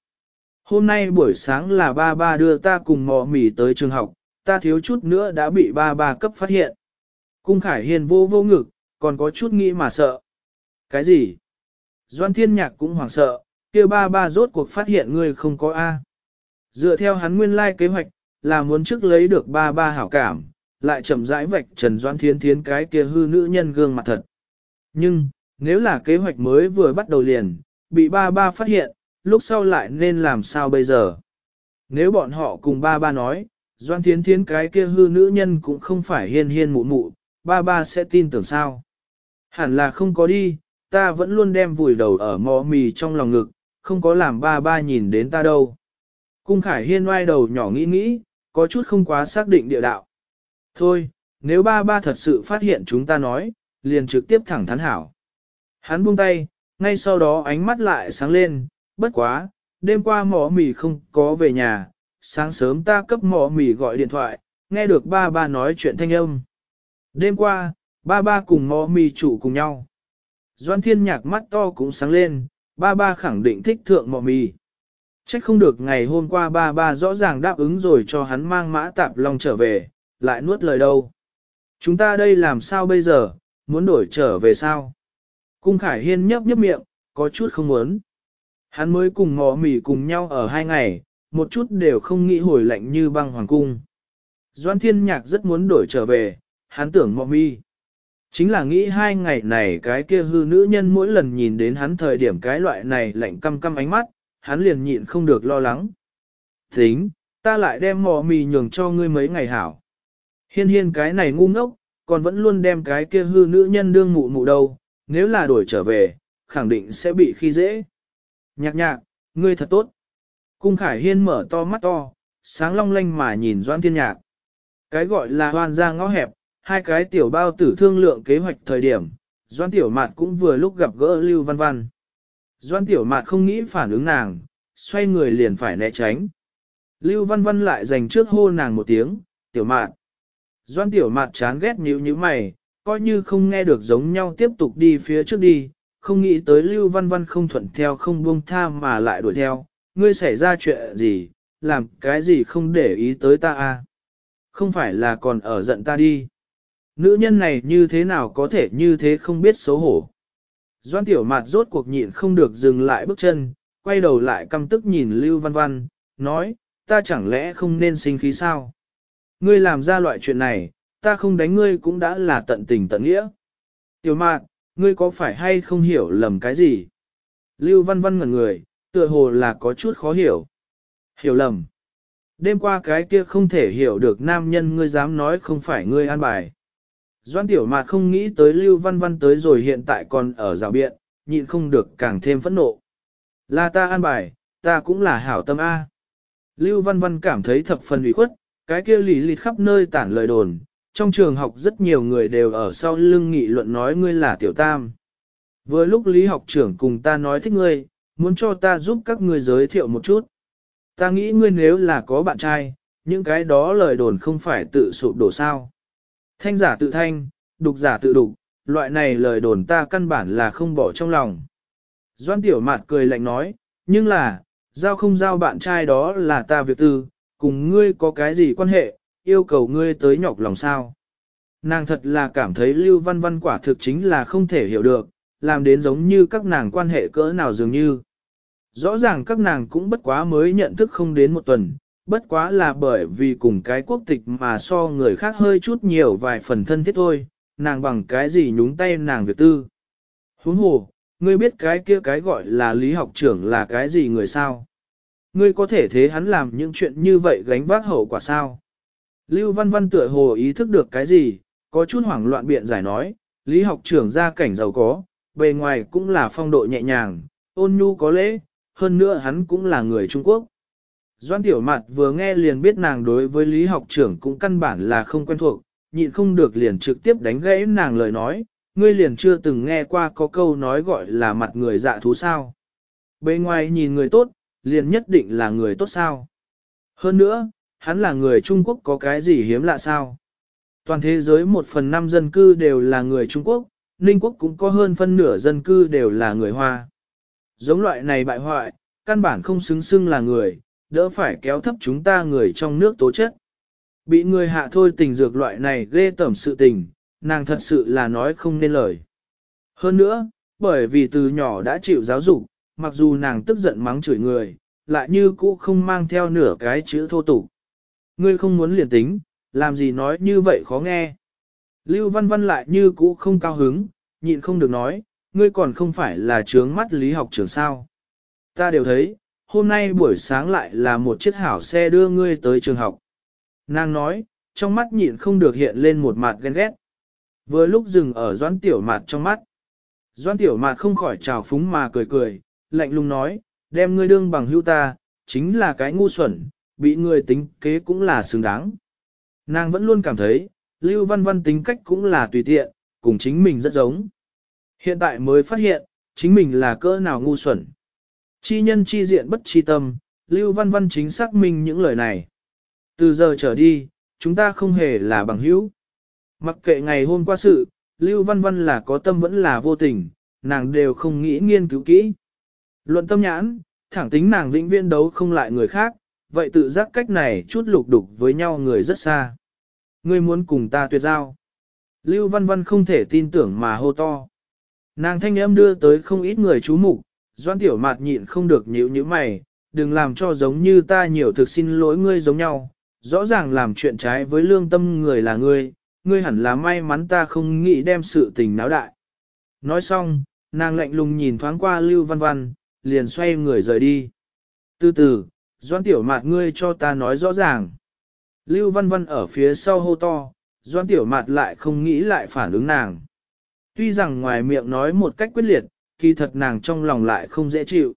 Hôm nay buổi sáng là ba ba đưa ta cùng mỏ mỉ tới trường học, ta thiếu chút nữa đã bị ba ba cấp phát hiện. Cung Khải Hiên vô vô ngực, còn có chút nghĩ mà sợ. Cái gì? Doan Thiên Nhạc cũng hoảng sợ, kia ba ba rốt cuộc phát hiện ngươi không có A. Dựa theo hắn nguyên lai kế hoạch, là muốn trước lấy được ba ba hảo cảm, lại chậm rãi vạch trần Doan Thiên Thiến cái kia hư nữ nhân gương mặt thật. Nhưng, nếu là kế hoạch mới vừa bắt đầu liền, bị ba ba phát hiện, lúc sau lại nên làm sao bây giờ? Nếu bọn họ cùng ba ba nói, Doan Thiến Thiến cái kia hư nữ nhân cũng không phải hiên hiên mụ mụ, ba ba sẽ tin tưởng sao? Hẳn là không có đi, ta vẫn luôn đem vùi đầu ở mò mì trong lòng ngực, không có làm ba ba nhìn đến ta đâu. Cung Khải Hiên oai đầu nhỏ nghĩ nghĩ, có chút không quá xác định địa đạo. Thôi, nếu ba ba thật sự phát hiện chúng ta nói, liền trực tiếp thẳng thắn hảo. Hắn buông tay, ngay sau đó ánh mắt lại sáng lên, bất quá, đêm qua mỏ mì không có về nhà, sáng sớm ta cấp mỏ mì gọi điện thoại, nghe được ba ba nói chuyện thanh âm. Đêm qua, ba ba cùng mỏ mì chủ cùng nhau. Doan thiên nhạc mắt to cũng sáng lên, ba ba khẳng định thích thượng mỏ mì. Trách không được ngày hôm qua ba ba rõ ràng đáp ứng rồi cho hắn mang mã tạp long trở về, lại nuốt lời đâu. Chúng ta đây làm sao bây giờ, muốn đổi trở về sao? Cung Khải Hiên nhấp nhấp miệng, có chút không muốn. Hắn mới cùng mò Mỉ cùng nhau ở hai ngày, một chút đều không nghĩ hồi lạnh như băng hoàng cung. Doan Thiên Nhạc rất muốn đổi trở về, hắn tưởng mò mi, Chính là nghĩ hai ngày này cái kia hư nữ nhân mỗi lần nhìn đến hắn thời điểm cái loại này lạnh căm căm ánh mắt, hắn liền nhịn không được lo lắng. Tính, ta lại đem mò mì nhường cho ngươi mấy ngày hảo. Hiên hiên cái này ngu ngốc, còn vẫn luôn đem cái kia hư nữ nhân đương mụ mụ đâu, nếu là đổi trở về, khẳng định sẽ bị khi dễ. Nhạc nhạc, ngươi thật tốt. Cung Khải Hiên mở to mắt to, sáng long lanh mà nhìn Doan Thiên Nhạc. Cái gọi là hoan ra ngõ hẹp, hai cái tiểu bao tử thương lượng kế hoạch thời điểm, Doan Tiểu Mạt cũng vừa lúc gặp gỡ Lưu Văn Văn. Doan Tiểu Mạt không nghĩ phản ứng nàng, xoay người liền phải né tránh. Lưu Văn Văn lại dành trước hô nàng một tiếng, Tiểu Mạt. Doan Tiểu Mạt chán ghét nhíu như mày, coi như không nghe được giống nhau tiếp tục đi phía trước đi, không nghĩ tới Lưu Văn Văn không thuận theo không buông tha mà lại đuổi theo, ngươi xảy ra chuyện gì, làm cái gì không để ý tới ta à? Không phải là còn ở giận ta đi. Nữ nhân này như thế nào có thể như thế không biết xấu hổ. Doan tiểu mạt rốt cuộc nhịn không được dừng lại bước chân, quay đầu lại căm tức nhìn Lưu Văn Văn, nói, ta chẳng lẽ không nên sinh khí sao? Ngươi làm ra loại chuyện này, ta không đánh ngươi cũng đã là tận tình tận nghĩa. Tiểu mạt, ngươi có phải hay không hiểu lầm cái gì? Lưu Văn Văn ngẩn người, tựa hồ là có chút khó hiểu. Hiểu lầm. Đêm qua cái kia không thể hiểu được nam nhân ngươi dám nói không phải ngươi an bài. Doan tiểu mạt không nghĩ tới Lưu Văn Văn tới rồi hiện tại còn ở rào biện, nhịn không được càng thêm phẫn nộ. Là ta an bài, ta cũng là hảo tâm A. Lưu Văn Văn cảm thấy thập phần ủy khuất, cái kia lì lịt khắp nơi tản lời đồn, trong trường học rất nhiều người đều ở sau lưng nghị luận nói ngươi là tiểu tam. Vừa lúc lý học trưởng cùng ta nói thích ngươi, muốn cho ta giúp các ngươi giới thiệu một chút. Ta nghĩ ngươi nếu là có bạn trai, những cái đó lời đồn không phải tự sụp đổ sao. Thanh giả tự thanh, đục giả tự đục, loại này lời đồn ta căn bản là không bỏ trong lòng. Doan tiểu mạt cười lạnh nói, nhưng là, giao không giao bạn trai đó là ta việc tư, cùng ngươi có cái gì quan hệ, yêu cầu ngươi tới nhọc lòng sao. Nàng thật là cảm thấy Lưu Văn Văn quả thực chính là không thể hiểu được, làm đến giống như các nàng quan hệ cỡ nào dường như. Rõ ràng các nàng cũng bất quá mới nhận thức không đến một tuần, bất quá là bởi vì cùng cái quốc tịch mà so người khác hơi chút nhiều vài phần thân thiết thôi, nàng bằng cái gì nhúng tay nàng việc tư. Huống hồ, ngươi biết cái kia cái gọi là lý học trưởng là cái gì người sao? Ngươi có thể thế hắn làm những chuyện như vậy gánh vác hậu quả sao? Lưu Văn Văn tựa hồ ý thức được cái gì, có chút hoảng loạn biện giải nói, lý học trưởng gia cảnh giàu có, bề ngoài cũng là phong độ nhẹ nhàng, ôn nhu có lễ, hơn nữa hắn cũng là người Trung Quốc. Doan Tiểu Mạt vừa nghe liền biết nàng đối với lý học trưởng cũng căn bản là không quen thuộc, nhịn không được liền trực tiếp đánh gãy nàng lời nói, ngươi liền chưa từng nghe qua có câu nói gọi là mặt người dạ thú sao. Bên ngoài nhìn người tốt, liền nhất định là người tốt sao. Hơn nữa, hắn là người Trung Quốc có cái gì hiếm lạ sao. Toàn thế giới một phần năm dân cư đều là người Trung Quốc, Ninh Quốc cũng có hơn phân nửa dân cư đều là người Hoa. Giống loại này bại hoại, căn bản không xứng xưng là người, đỡ phải kéo thấp chúng ta người trong nước tố chất. Bị người hạ thôi tình dược loại này ghê tẩm sự tình, nàng thật sự là nói không nên lời. Hơn nữa, bởi vì từ nhỏ đã chịu giáo dục, mặc dù nàng tức giận mắng chửi người, lại như cũ không mang theo nửa cái chữ thô tục. Ngươi không muốn liền tính, làm gì nói như vậy khó nghe. Lưu Văn Văn lại như cũ không cao hứng, nhịn không được nói, ngươi còn không phải là trướng mắt lý học trường sao. Ta đều thấy, hôm nay buổi sáng lại là một chiếc hảo xe đưa ngươi tới trường học. Nàng nói, trong mắt nhịn không được hiện lên một mặt ghen ghét. Vừa lúc dừng ở doãn tiểu mạt trong mắt. Doãn tiểu mạt không khỏi trào phúng mà cười cười, lạnh lùng nói, đem ngươi đương bằng hữu ta, chính là cái ngu xuẩn, bị người tính kế cũng là xứng đáng. Nàng vẫn luôn cảm thấy, Lưu Văn Văn tính cách cũng là tùy tiện, cùng chính mình rất giống. Hiện tại mới phát hiện, chính mình là cỡ nào ngu xuẩn. Chi nhân chi diện bất chi tâm, Lưu Văn Văn chính xác minh những lời này. Từ giờ trở đi, chúng ta không hề là bằng hữu. Mặc kệ ngày hôm qua sự, Lưu Văn Văn là có tâm vẫn là vô tình, nàng đều không nghĩ nghiên cứu kỹ. Luận tâm nhãn, thẳng tính nàng vĩnh viên đấu không lại người khác, vậy tự giác cách này chút lục đục với nhau người rất xa. Ngươi muốn cùng ta tuyệt giao. Lưu Văn Văn không thể tin tưởng mà hô to. Nàng thanh âm đưa tới không ít người chú mục, Doan Tiểu Mạt nhịn không được nhíu như mày, đừng làm cho giống như ta nhiều thực xin lỗi ngươi giống nhau, rõ ràng làm chuyện trái với lương tâm người là ngươi, ngươi hẳn là may mắn ta không nghĩ đem sự tình náo đại. Nói xong, nàng lạnh lùng nhìn thoáng qua Lưu Văn Văn, liền xoay người rời đi. Từ từ, Doan Tiểu Mạt ngươi cho ta nói rõ ràng. Lưu Văn Văn ở phía sau hô to, Doan Tiểu Mạt lại không nghĩ lại phản ứng nàng. Tuy rằng ngoài miệng nói một cách quyết liệt, kỳ thật nàng trong lòng lại không dễ chịu.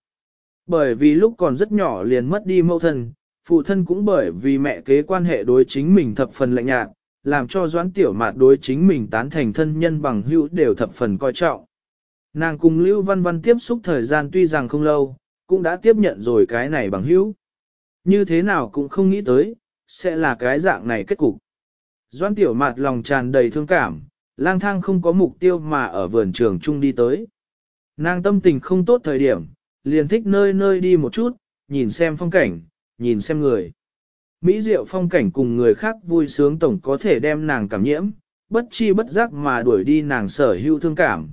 Bởi vì lúc còn rất nhỏ liền mất đi mẫu thân, phụ thân cũng bởi vì mẹ kế quan hệ đối chính mình thập phần lạnh nhạt, làm cho Doãn Tiểu Mạt đối chính mình tán thành thân nhân bằng hữu đều thập phần coi trọng. Nàng cùng Lưu Văn Văn tiếp xúc thời gian tuy rằng không lâu, cũng đã tiếp nhận rồi cái này bằng hữu. Như thế nào cũng không nghĩ tới, sẽ là cái dạng này kết cục. Doãn Tiểu Mạt lòng tràn đầy thương cảm, lang thang không có mục tiêu mà ở vườn trường chung đi tới. Nàng tâm tình không tốt thời điểm, liền thích nơi nơi đi một chút, nhìn xem phong cảnh, nhìn xem người. Mỹ diệu phong cảnh cùng người khác vui sướng tổng có thể đem nàng cảm nhiễm, bất chi bất giác mà đuổi đi nàng sở hữu thương cảm.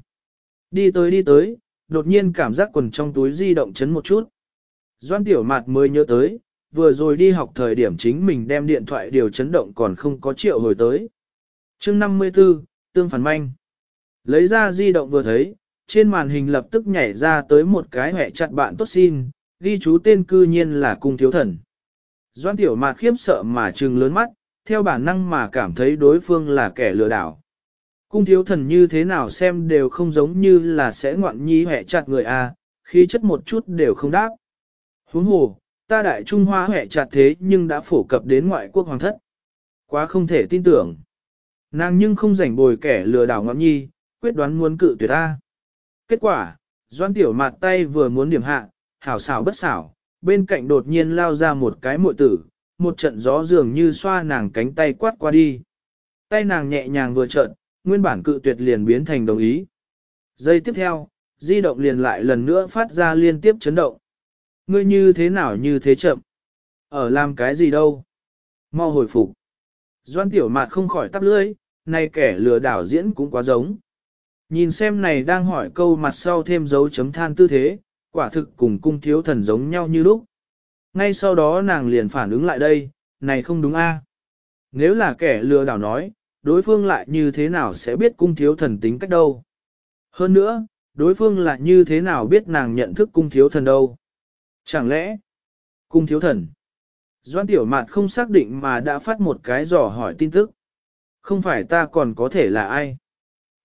Đi tới đi tới, đột nhiên cảm giác quần trong túi di động chấn một chút. Doan tiểu mạt mới nhớ tới, vừa rồi đi học thời điểm chính mình đem điện thoại điều chấn động còn không có triệu hồi tới. chương 54, tương phản manh. Lấy ra di động vừa thấy, trên màn hình lập tức nhảy ra tới một cái hẹ chặt bạn tốt xin, ghi chú tên cư nhiên là cung thiếu thần. Doan tiểu mạt khiếp sợ mà trừng lớn mắt, theo bản năng mà cảm thấy đối phương là kẻ lừa đảo. Cung thiếu thần như thế nào xem đều không giống như là sẽ ngoạn nhi hẹ chặt người A, khí chất một chút đều không đáp. Huống hồ, ta đại Trung Hoa hẹ chặt thế nhưng đã phổ cập đến ngoại quốc hoàng thất. Quá không thể tin tưởng. Nàng nhưng không rảnh bồi kẻ lừa đảo ngọc nhi, quyết đoán muốn cự tuyệt ta. Kết quả, doan tiểu mạt tay vừa muốn điểm hạ, hảo xảo bất xảo, bên cạnh đột nhiên lao ra một cái muội tử, một trận gió dường như xoa nàng cánh tay quát qua đi. Tay nàng nhẹ nhàng vừa trận, nguyên bản cự tuyệt liền biến thành đồng ý. Giây tiếp theo, di động liền lại lần nữa phát ra liên tiếp chấn động. Ngươi như thế nào như thế chậm? Ở làm cái gì đâu? Mau hồi phục. Doan tiểu mạt không khỏi tắp lưỡi, này kẻ lừa đảo diễn cũng quá giống. Nhìn xem này đang hỏi câu mặt sau thêm dấu chấm than tư thế, quả thực cùng cung thiếu thần giống nhau như lúc. Ngay sau đó nàng liền phản ứng lại đây, này không đúng a. Nếu là kẻ lừa đảo nói, đối phương lại như thế nào sẽ biết cung thiếu thần tính cách đâu. Hơn nữa, đối phương lại như thế nào biết nàng nhận thức cung thiếu thần đâu. Chẳng lẽ, cung thiếu thần, Doan Tiểu Mạt không xác định mà đã phát một cái dò hỏi tin tức. Không phải ta còn có thể là ai?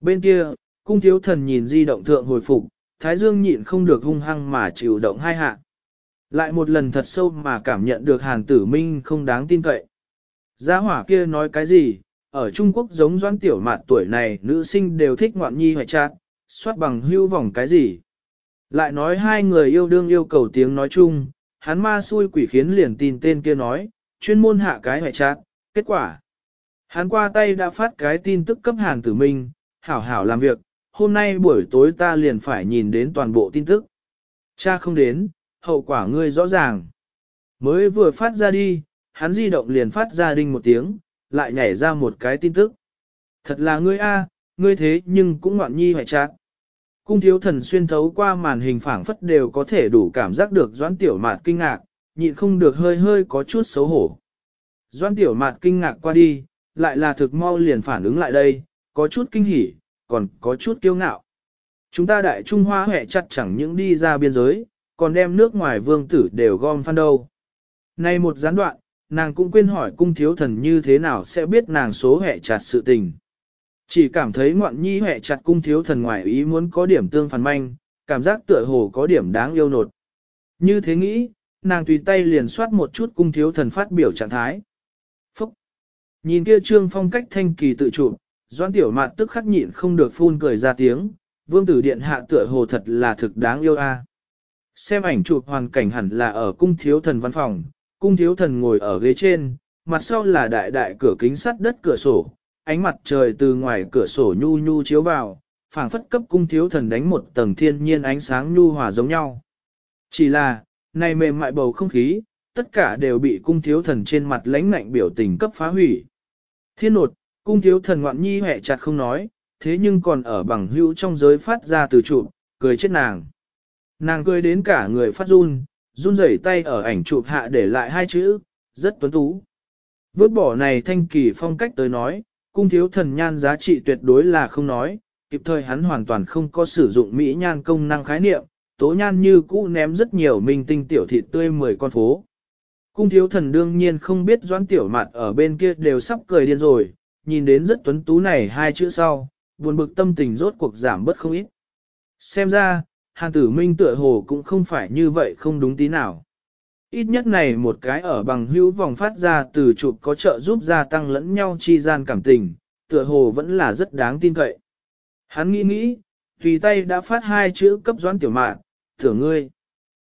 Bên kia, cung thiếu thần nhìn di động thượng hồi phục, Thái Dương nhịn không được hung hăng mà chịu động hai hạ. Lại một lần thật sâu mà cảm nhận được hàn tử minh không đáng tin cậy. Gia hỏa kia nói cái gì, ở Trung Quốc giống doan tiểu mạt tuổi này nữ sinh đều thích ngoạn nhi hoại chát, soát bằng hưu vòng cái gì. Lại nói hai người yêu đương yêu cầu tiếng nói chung, hắn ma xui quỷ khiến liền tin tên kia nói, chuyên môn hạ cái hoại chát, kết quả. Hắn qua tay đã phát cái tin tức cấp hàn tử minh, hảo hảo làm việc, hôm nay buổi tối ta liền phải nhìn đến toàn bộ tin tức. Cha không đến, hậu quả ngươi rõ ràng. Mới vừa phát ra đi, hắn di động liền phát ra đinh một tiếng, lại nhảy ra một cái tin tức. Thật là ngươi a, ngươi thế nhưng cũng ngoạn nhi hoại chát. Cung thiếu thần xuyên thấu qua màn hình phảng phất đều có thể đủ cảm giác được doãn tiểu mạt kinh ngạc, nhịn không được hơi hơi có chút xấu hổ. Doãn tiểu mạt kinh ngạc qua đi, lại là thực mau liền phản ứng lại đây, có chút kinh hỉ, còn có chút kiêu ngạo. Chúng ta đại Trung Hoa hẹ chặt chẳng những đi ra biên giới, còn đem nước ngoài vương tử đều gom phan đâu. Nay một gián đoạn, nàng cũng quên hỏi cung thiếu thần như thế nào sẽ biết nàng số hẹ chặt sự tình. Chỉ cảm thấy ngoạn nhi hẹ chặt cung thiếu thần ngoài ý muốn có điểm tương phản manh, cảm giác tựa hồ có điểm đáng yêu nột. Như thế nghĩ, nàng tùy tay liền soát một chút cung thiếu thần phát biểu trạng thái. Nhìn kia trương phong cách thanh kỳ tự chủ, doan tiểu mạn tức khắc nhịn không được phun cười ra tiếng, vương tử điện hạ tựa hồ thật là thực đáng yêu a. À. Xem ảnh chụp hoàn cảnh hẳn là ở cung thiếu thần văn phòng, cung thiếu thần ngồi ở ghế trên, mặt sau là đại đại cửa kính sắt đất cửa sổ, ánh mặt trời từ ngoài cửa sổ nhu nhu chiếu vào, phảng phất cấp cung thiếu thần đánh một tầng thiên nhiên ánh sáng nhu hòa giống nhau. Chỉ là, này mềm mại bầu không khí, tất cả đều bị cung thiếu thần trên mặt lãnh ngạnh biểu tình cấp phá hủy. Thiên nột, cung thiếu thần ngoạn nhi hẹ chặt không nói, thế nhưng còn ở bằng hữu trong giới phát ra từ trụ, cười chết nàng. Nàng cười đến cả người phát run, run rẩy tay ở ảnh chụp hạ để lại hai chữ, rất tuấn tú. Vứt bỏ này thanh kỳ phong cách tới nói, cung thiếu thần nhan giá trị tuyệt đối là không nói, kịp thời hắn hoàn toàn không có sử dụng mỹ nhan công năng khái niệm, tố nhan như cũ ném rất nhiều minh tinh tiểu thịt tươi mười con phố. Cung thiếu thần đương nhiên không biết doãn tiểu mặt ở bên kia đều sắp cười điên rồi, nhìn đến rất tuấn tú này hai chữ sau, buồn bực tâm tình rốt cuộc giảm bớt không ít. Xem ra, Hàn tử minh tựa hồ cũng không phải như vậy không đúng tí nào. Ít nhất này một cái ở bằng hữu vòng phát ra từ chụp có trợ giúp gia tăng lẫn nhau chi gian cảm tình, tựa hồ vẫn là rất đáng tin cậy. Hắn nghĩ nghĩ, tùy tay đã phát hai chữ cấp doãn tiểu mạn, thưởng ngươi.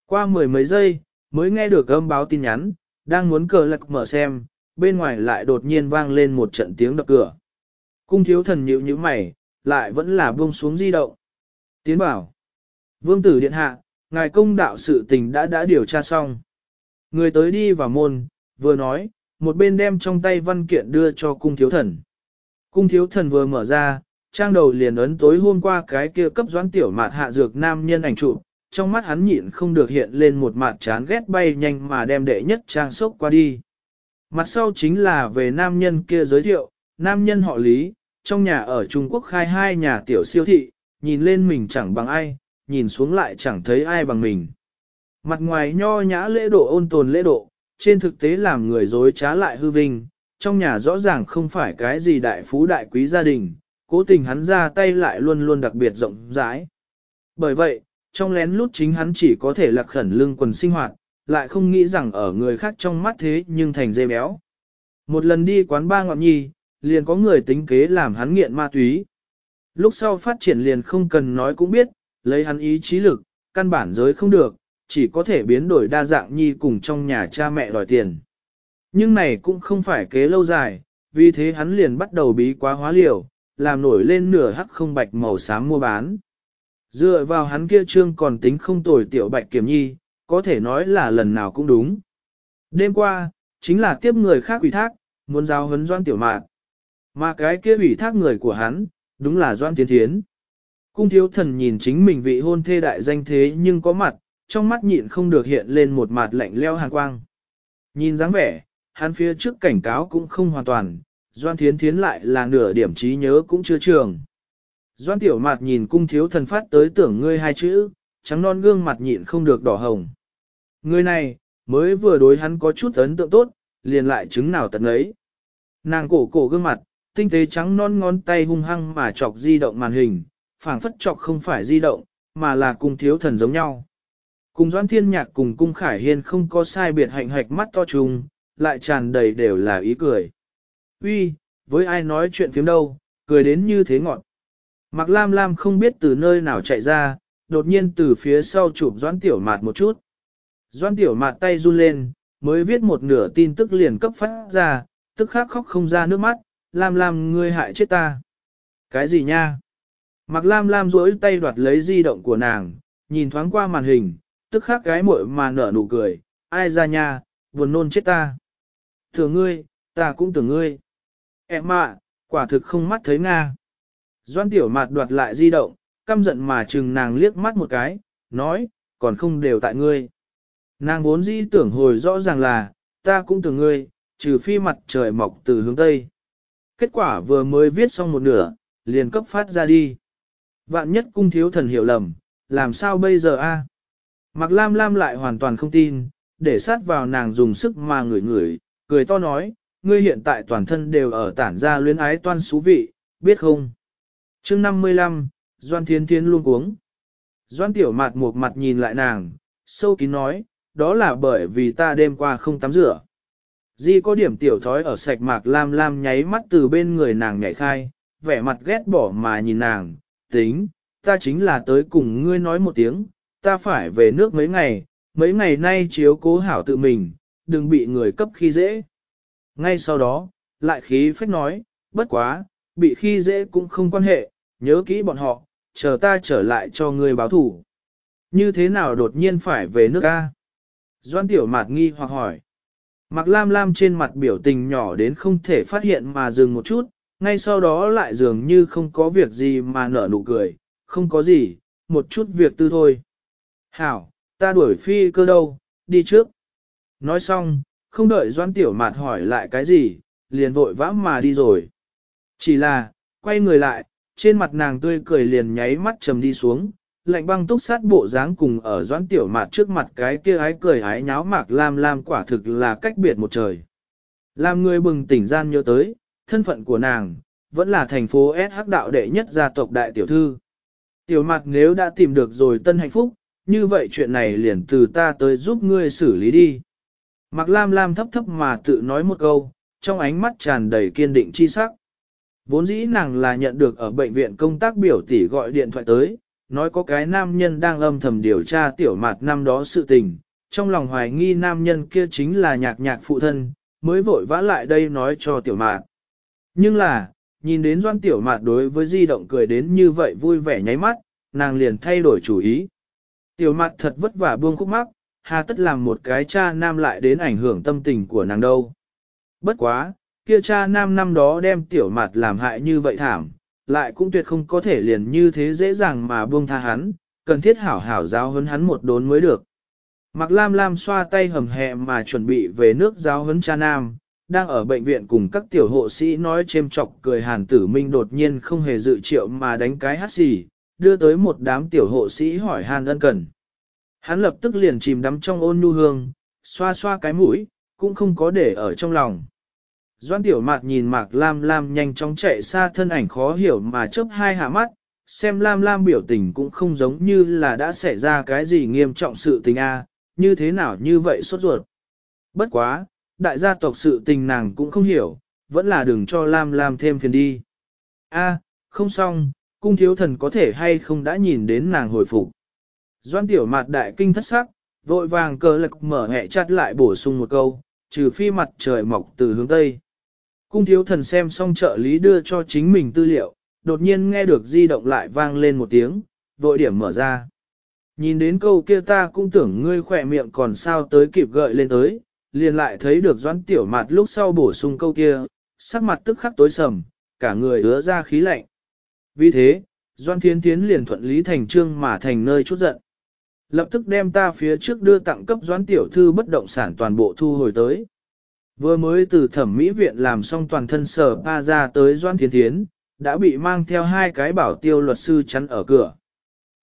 Qua mười mấy giây, mới nghe được âm báo tin nhắn, đang muốn cờ lạc mở xem, bên ngoài lại đột nhiên vang lên một trận tiếng đập cửa. Cung thiếu thần nhịu như mày, lại vẫn là buông xuống di động. Tiến bảo. Vương tử điện hạ, ngài công đạo sự tình đã đã điều tra xong. Người tới đi vào môn, vừa nói, một bên đem trong tay văn kiện đưa cho cung thiếu thần. Cung thiếu thần vừa mở ra, trang đầu liền ấn tối hôm qua cái kia cấp doãn tiểu mạt hạ dược nam nhân ảnh chụp, trong mắt hắn nhịn không được hiện lên một mặt chán ghét bay nhanh mà đem đệ nhất trang sốc qua đi. Mặt sau chính là về nam nhân kia giới thiệu, nam nhân họ Lý, trong nhà ở Trung Quốc khai hai nhà tiểu siêu thị, nhìn lên mình chẳng bằng ai, nhìn xuống lại chẳng thấy ai bằng mình. Mặt ngoài nho nhã lễ độ ôn tồn lễ độ, trên thực tế làm người dối trá lại hư vinh, trong nhà rõ ràng không phải cái gì đại phú đại quý gia đình, cố tình hắn ra tay lại luôn luôn đặc biệt rộng rãi. Bởi vậy, trong lén lút chính hắn chỉ có thể lạc khẩn lưng quần sinh hoạt, lại không nghĩ rằng ở người khác trong mắt thế nhưng thành dây béo. Một lần đi quán ba ngọn nhi, liền có người tính kế làm hắn nghiện ma túy. Lúc sau phát triển liền không cần nói cũng biết, lấy hắn ý chí lực, căn bản giới không được, chỉ có thể biến đổi đa dạng nhi cùng trong nhà cha mẹ đòi tiền. Nhưng này cũng không phải kế lâu dài, vì thế hắn liền bắt đầu bí quá hóa liều, làm nổi lên nửa hắc không bạch màu xám mua bán. Dựa vào hắn kia trương còn tính không tồi tiểu bạch kiểm nhi, có thể nói là lần nào cũng đúng. Đêm qua, chính là tiếp người khác ủy thác, muốn giao hấn doan tiểu mạn. Mà cái kia ủy thác người của hắn, đúng là doan tiến thiến. Cung thiếu thần nhìn chính mình vị hôn thê đại danh thế nhưng có mặt, trong mắt nhịn không được hiện lên một mặt lạnh leo hàn quang. Nhìn dáng vẻ, hắn phía trước cảnh cáo cũng không hoàn toàn, Doan Thiến Thiến lại là nửa điểm trí nhớ cũng chưa trường. Doan Tiểu Mạt nhìn cung thiếu thần phát tới tưởng ngươi hai chữ, trắng non gương mặt nhịn không được đỏ hồng. Người này, mới vừa đối hắn có chút ấn tượng tốt, liền lại chứng nào tận ấy. Nàng cổ cổ gương mặt, tinh tế trắng non ngón tay hung hăng mà chọc di động màn hình, phảng phất chọc không phải di động, mà là cung thiếu thần giống nhau. Cùng Doan Thiên Nhạc cùng Cung Khải Hiên không có sai biệt hạnh hạch mắt to trùng, lại tràn đầy đều là ý cười. Uy, với ai nói chuyện phiếm đâu, cười đến như thế ngọn. Mạc Lam Lam không biết từ nơi nào chạy ra, đột nhiên từ phía sau chụp Doãn Tiểu Mạt một chút. Doãn Tiểu Mạt tay run lên, mới viết một nửa tin tức liền cấp phát ra, tức khắc khóc không ra nước mắt, Lam Lam ngươi hại chết ta. Cái gì nha? Mạc Lam Lam duỗi tay đoạt lấy di động của nàng, nhìn thoáng qua màn hình, tức khắc gái muội mà nở nụ cười, ai ra nha, buồn nôn chết ta. Tưởng ngươi, ta cũng tưởng ngươi. Em ạ, quả thực không mắt thấy Nga. Doan tiểu mạt đoạt lại di động, căm giận mà chừng nàng liếc mắt một cái, nói, còn không đều tại ngươi. Nàng vốn dĩ tưởng hồi rõ ràng là, ta cũng tưởng ngươi, trừ phi mặt trời mọc từ hướng Tây. Kết quả vừa mới viết xong một nửa, liền cấp phát ra đi. Vạn nhất cung thiếu thần hiểu lầm, làm sao bây giờ a? À? Lam Lam lại hoàn toàn không tin, để sát vào nàng dùng sức mà ngửi ngửi, cười to nói, ngươi hiện tại toàn thân đều ở tản ra luyến ái toan xú vị, biết không? Chương 55, Doan Thiên Thiên luôn cuống. Doan Tiểu Mạt một mặt nhìn lại nàng, sâu kín nói, đó là bởi vì ta đêm qua không tắm rửa. Di có điểm tiểu thói ở sạch mạc lam lam nháy mắt từ bên người nàng nhảy khai, vẻ mặt ghét bỏ mà nhìn nàng, tính, ta chính là tới cùng ngươi nói một tiếng, ta phải về nước mấy ngày, mấy ngày nay chiếu cố hảo tự mình, đừng bị người cấp khi dễ. Ngay sau đó, lại khí phách nói, bất quá, bị khi dễ cũng không quan hệ, nhớ kỹ bọn họ, chờ ta trở lại cho ngươi báo thủ. Như thế nào đột nhiên phải về nước A? Doan tiểu mạt nghi hoặc hỏi. Mạc Lam Lam trên mặt biểu tình nhỏ đến không thể phát hiện mà dừng một chút, ngay sau đó lại dường như không có việc gì mà nở nụ cười, không có gì, một chút việc tư thôi. Hảo, ta đuổi phi cơ đâu, đi trước. Nói xong, không đợi Doan Tiểu Mạt hỏi lại cái gì, liền vội vã mà đi rồi. Chỉ là, quay người lại, trên mặt nàng tươi cười liền nháy mắt trầm đi xuống, lạnh băng túc sát bộ dáng cùng ở doãn tiểu mạt trước mặt cái kia ái cười ái nháo mạc lam lam quả thực là cách biệt một trời. Làm người bừng tỉnh gian nhớ tới, thân phận của nàng, vẫn là thành phố S đạo đệ nhất gia tộc đại tiểu thư. Tiểu mặt nếu đã tìm được rồi tân hạnh phúc, như vậy chuyện này liền từ ta tới giúp ngươi xử lý đi. Mạc Lam Lam thấp thấp mà tự nói một câu, trong ánh mắt tràn đầy kiên định chi sắc. Vốn dĩ nàng là nhận được ở bệnh viện công tác biểu tỷ gọi điện thoại tới, nói có cái nam nhân đang âm thầm điều tra tiểu mạt năm đó sự tình, trong lòng hoài nghi nam nhân kia chính là nhạc nhạc phụ thân, mới vội vã lại đây nói cho tiểu mạt. Nhưng là, nhìn đến doan tiểu mạt đối với di động cười đến như vậy vui vẻ nháy mắt, nàng liền thay đổi chủ ý. Tiểu mạt thật vất vả buông khúc mắc, hà tất làm một cái cha nam lại đến ảnh hưởng tâm tình của nàng đâu. Bất quá, kia cha nam năm đó đem tiểu mạt làm hại như vậy thảm, lại cũng tuyệt không có thể liền như thế dễ dàng mà buông tha hắn, cần thiết hảo hảo giáo huấn hắn một đốn mới được. Mạc Lam Lam xoa tay hầm hẹ mà chuẩn bị về nước giáo huấn cha nam, đang ở bệnh viện cùng các tiểu hộ sĩ nói chêm chọc cười hàn tử minh đột nhiên không hề dự triệu mà đánh cái hát xì, đưa tới một đám tiểu hộ sĩ hỏi hàn ân cần. Hắn lập tức liền chìm đắm trong ôn nhu hương, xoa xoa cái mũi, cũng không có để ở trong lòng. Doan tiểu mạt nhìn mạc lam lam nhanh chóng chạy xa thân ảnh khó hiểu mà chớp hai hạ mắt, xem lam lam biểu tình cũng không giống như là đã xảy ra cái gì nghiêm trọng sự tình a, như thế nào như vậy sốt ruột. Bất quá, đại gia tộc sự tình nàng cũng không hiểu, vẫn là đừng cho lam lam thêm phiền đi. A, không xong, cung thiếu thần có thể hay không đã nhìn đến nàng hồi phục. Doan tiểu mạt đại kinh thất sắc, vội vàng cờ lực mở hẹ chặt lại bổ sung một câu, trừ phi mặt trời mọc từ hướng Tây. Cung thiếu thần xem xong trợ lý đưa cho chính mình tư liệu, đột nhiên nghe được di động lại vang lên một tiếng, vội điểm mở ra. Nhìn đến câu kia ta cũng tưởng ngươi khỏe miệng còn sao tới kịp gợi lên tới, liền lại thấy được doãn tiểu mặt lúc sau bổ sung câu kia, sắc mặt tức khắc tối sầm, cả người ứa ra khí lạnh. Vì thế, doan thiên tiến liền thuận lý thành trương mà thành nơi chút giận. Lập tức đem ta phía trước đưa tặng cấp doãn tiểu thư bất động sản toàn bộ thu hồi tới. Vừa mới từ thẩm mỹ viện làm xong toàn thân sở pa ra tới Doan Thiên Thiến, đã bị mang theo hai cái bảo tiêu luật sư chắn ở cửa.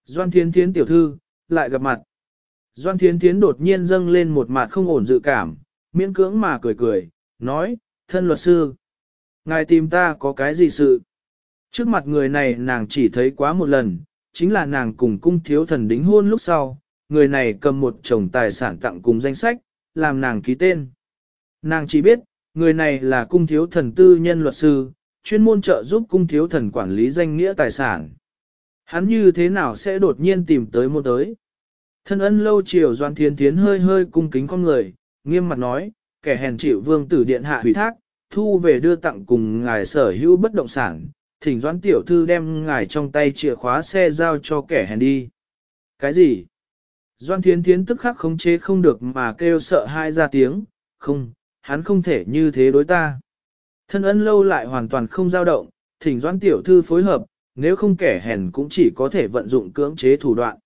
Doan Thiên Thiến tiểu thư, lại gặp mặt. Doan Thiên Thiến đột nhiên dâng lên một mặt không ổn dự cảm, miễn cưỡng mà cười cười, nói, thân luật sư. Ngài tìm ta có cái gì sự? Trước mặt người này nàng chỉ thấy quá một lần, chính là nàng cùng cung thiếu thần đính hôn lúc sau, người này cầm một chồng tài sản tặng cùng danh sách, làm nàng ký tên. Nàng chỉ biết, người này là cung thiếu thần tư nhân luật sư, chuyên môn trợ giúp cung thiếu thần quản lý danh nghĩa tài sản. Hắn như thế nào sẽ đột nhiên tìm tới một tới? Thân ân lâu chiều doan thiên tiến hơi hơi cung kính con người, nghiêm mặt nói, kẻ hèn chịu vương tử điện hạ hủy thác, thu về đưa tặng cùng ngài sở hữu bất động sản, thỉnh doãn tiểu thư đem ngài trong tay chìa khóa xe giao cho kẻ hèn đi. Cái gì? Doan thiến thiến tức khắc khống chế không được mà kêu sợ hai ra tiếng, không, hắn không thể như thế đối ta. Thân ân lâu lại hoàn toàn không dao động, thỉnh doãn tiểu thư phối hợp, nếu không kẻ hèn cũng chỉ có thể vận dụng cưỡng chế thủ đoạn.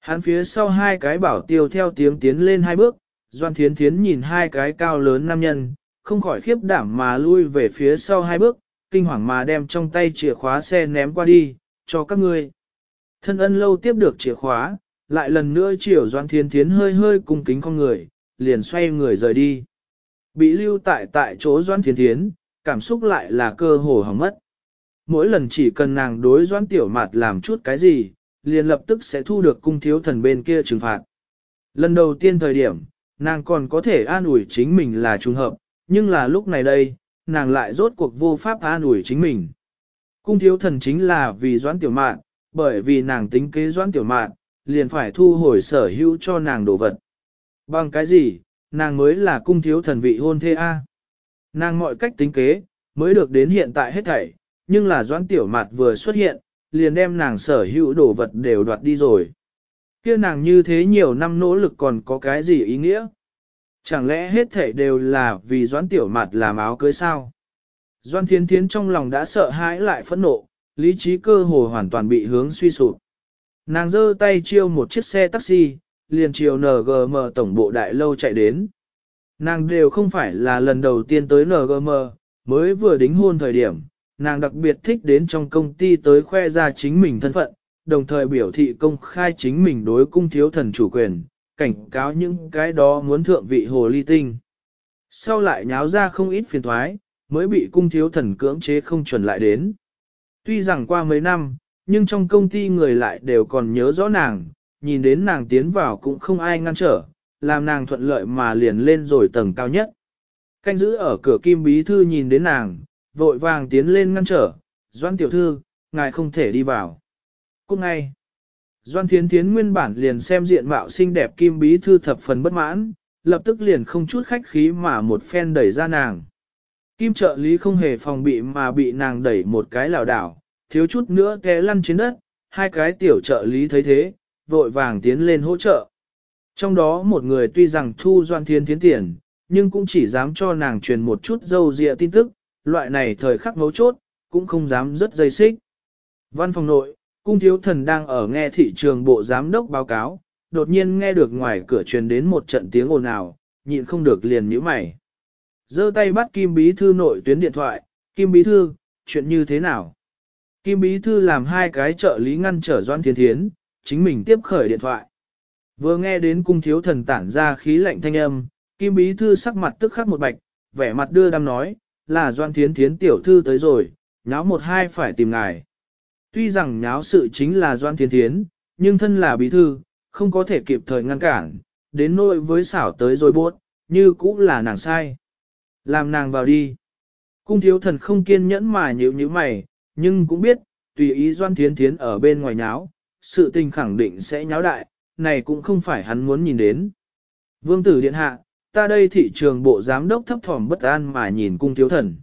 Hắn phía sau hai cái bảo tiêu theo tiếng tiến lên hai bước, Doan Thiến Thiến nhìn hai cái cao lớn nam nhân, không khỏi khiếp đảm mà lui về phía sau hai bước, kinh hoàng mà đem trong tay chìa khóa xe ném qua đi, cho các ngươi. Thân ân lâu tiếp được chìa khóa, lại lần nữa chiều Doan Thiến Thiến hơi hơi cung kính con người, liền xoay người rời đi. Bị lưu tại tại chỗ Doan Thiến Thiến, cảm xúc lại là cơ hồ hỏng mất. Mỗi lần chỉ cần nàng đối Doan Tiểu Mạt làm chút cái gì, liền lập tức sẽ thu được cung thiếu thần bên kia trừng phạt. Lần đầu tiên thời điểm, nàng còn có thể an ủi chính mình là trùng hợp, nhưng là lúc này đây, nàng lại rốt cuộc vô pháp an ủi chính mình. Cung thiếu thần chính là vì doan tiểu mạn, bởi vì nàng tính kế doan tiểu mạn, liền phải thu hồi sở hữu cho nàng đồ vật. Bằng cái gì, nàng mới là cung thiếu thần vị hôn thê A. Nàng mọi cách tính kế, mới được đến hiện tại hết thảy, nhưng là doãn tiểu mạt vừa xuất hiện, liền đem nàng sở hữu đồ vật đều đoạt đi rồi. Kia nàng như thế nhiều năm nỗ lực còn có cái gì ý nghĩa? Chẳng lẽ hết thảy đều là vì Doãn Tiểu Mạt làm áo cưới sao? Doan Thiên Thiến trong lòng đã sợ hãi lại phẫn nộ, lý trí cơ hồ hoàn toàn bị hướng suy sụp. Nàng giơ tay chiêu một chiếc xe taxi, liền chiều NGM tổng bộ đại lâu chạy đến. Nàng đều không phải là lần đầu tiên tới NGM, mới vừa đính hôn thời điểm, nàng đặc biệt thích đến trong công ty tới khoe ra chính mình thân phận, đồng thời biểu thị công khai chính mình đối cung thiếu thần chủ quyền, cảnh cáo những cái đó muốn thượng vị hồ ly tinh. Sau lại nháo ra không ít phiền thoái, mới bị cung thiếu thần cưỡng chế không chuẩn lại đến. Tuy rằng qua mấy năm, nhưng trong công ty người lại đều còn nhớ rõ nàng, nhìn đến nàng tiến vào cũng không ai ngăn trở, làm nàng thuận lợi mà liền lên rồi tầng cao nhất. Canh giữ ở cửa kim bí thư nhìn đến nàng, vội vàng tiến lên ngăn trở, Doan tiểu thư, ngài không thể đi vào. Cũng ngay, Doan Thiến Thiến nguyên bản liền xem diện mạo xinh đẹp kim bí thư thập phần bất mãn, lập tức liền không chút khách khí mà một phen đẩy ra nàng. Kim trợ lý không hề phòng bị mà bị nàng đẩy một cái lảo đảo, thiếu chút nữa té lăn trên đất, hai cái tiểu trợ lý thấy thế, vội vàng tiến lên hỗ trợ. Trong đó một người tuy rằng thu Doan Thiên Thiến tiền, nhưng cũng chỉ dám cho nàng truyền một chút dâu dịa tin tức, loại này thời khắc mấu chốt, cũng không dám rất dây xích. Văn phòng nội, cung thiếu thần đang ở nghe thị trường bộ giám đốc báo cáo, đột nhiên nghe được ngoài cửa truyền đến một trận tiếng ồn ào, nhịn không được liền nhíu mày. giơ tay bắt Kim Bí Thư nội tuyến điện thoại, Kim Bí Thư, chuyện như thế nào? Kim Bí Thư làm hai cái trợ lý ngăn trở Doan Thiên Thiến, chính mình tiếp khởi điện thoại. Vừa nghe đến cung thiếu thần tản ra khí lạnh thanh âm, Kim Bí Thư sắc mặt tức khắc một bạch, vẻ mặt đưa đam nói, là Doan Thiến Thiến tiểu thư tới rồi, nháo một hai phải tìm ngài. Tuy rằng nháo sự chính là Doan Thiến Thiến, nhưng thân là bí thư, không có thể kịp thời ngăn cản, đến nỗi với xảo tới rồi buốt, như cũng là nàng sai. Làm nàng vào đi. Cung thiếu thần không kiên nhẫn mà nhíu như mày, nhưng cũng biết, tùy ý Doan Thiến Thiến ở bên ngoài nháo, sự tình khẳng định sẽ nháo đại, này cũng không phải hắn muốn nhìn đến. Vương tử điện hạ, ta đây thị trường bộ giám đốc thấp thỏm bất an mà nhìn cung thiếu thần.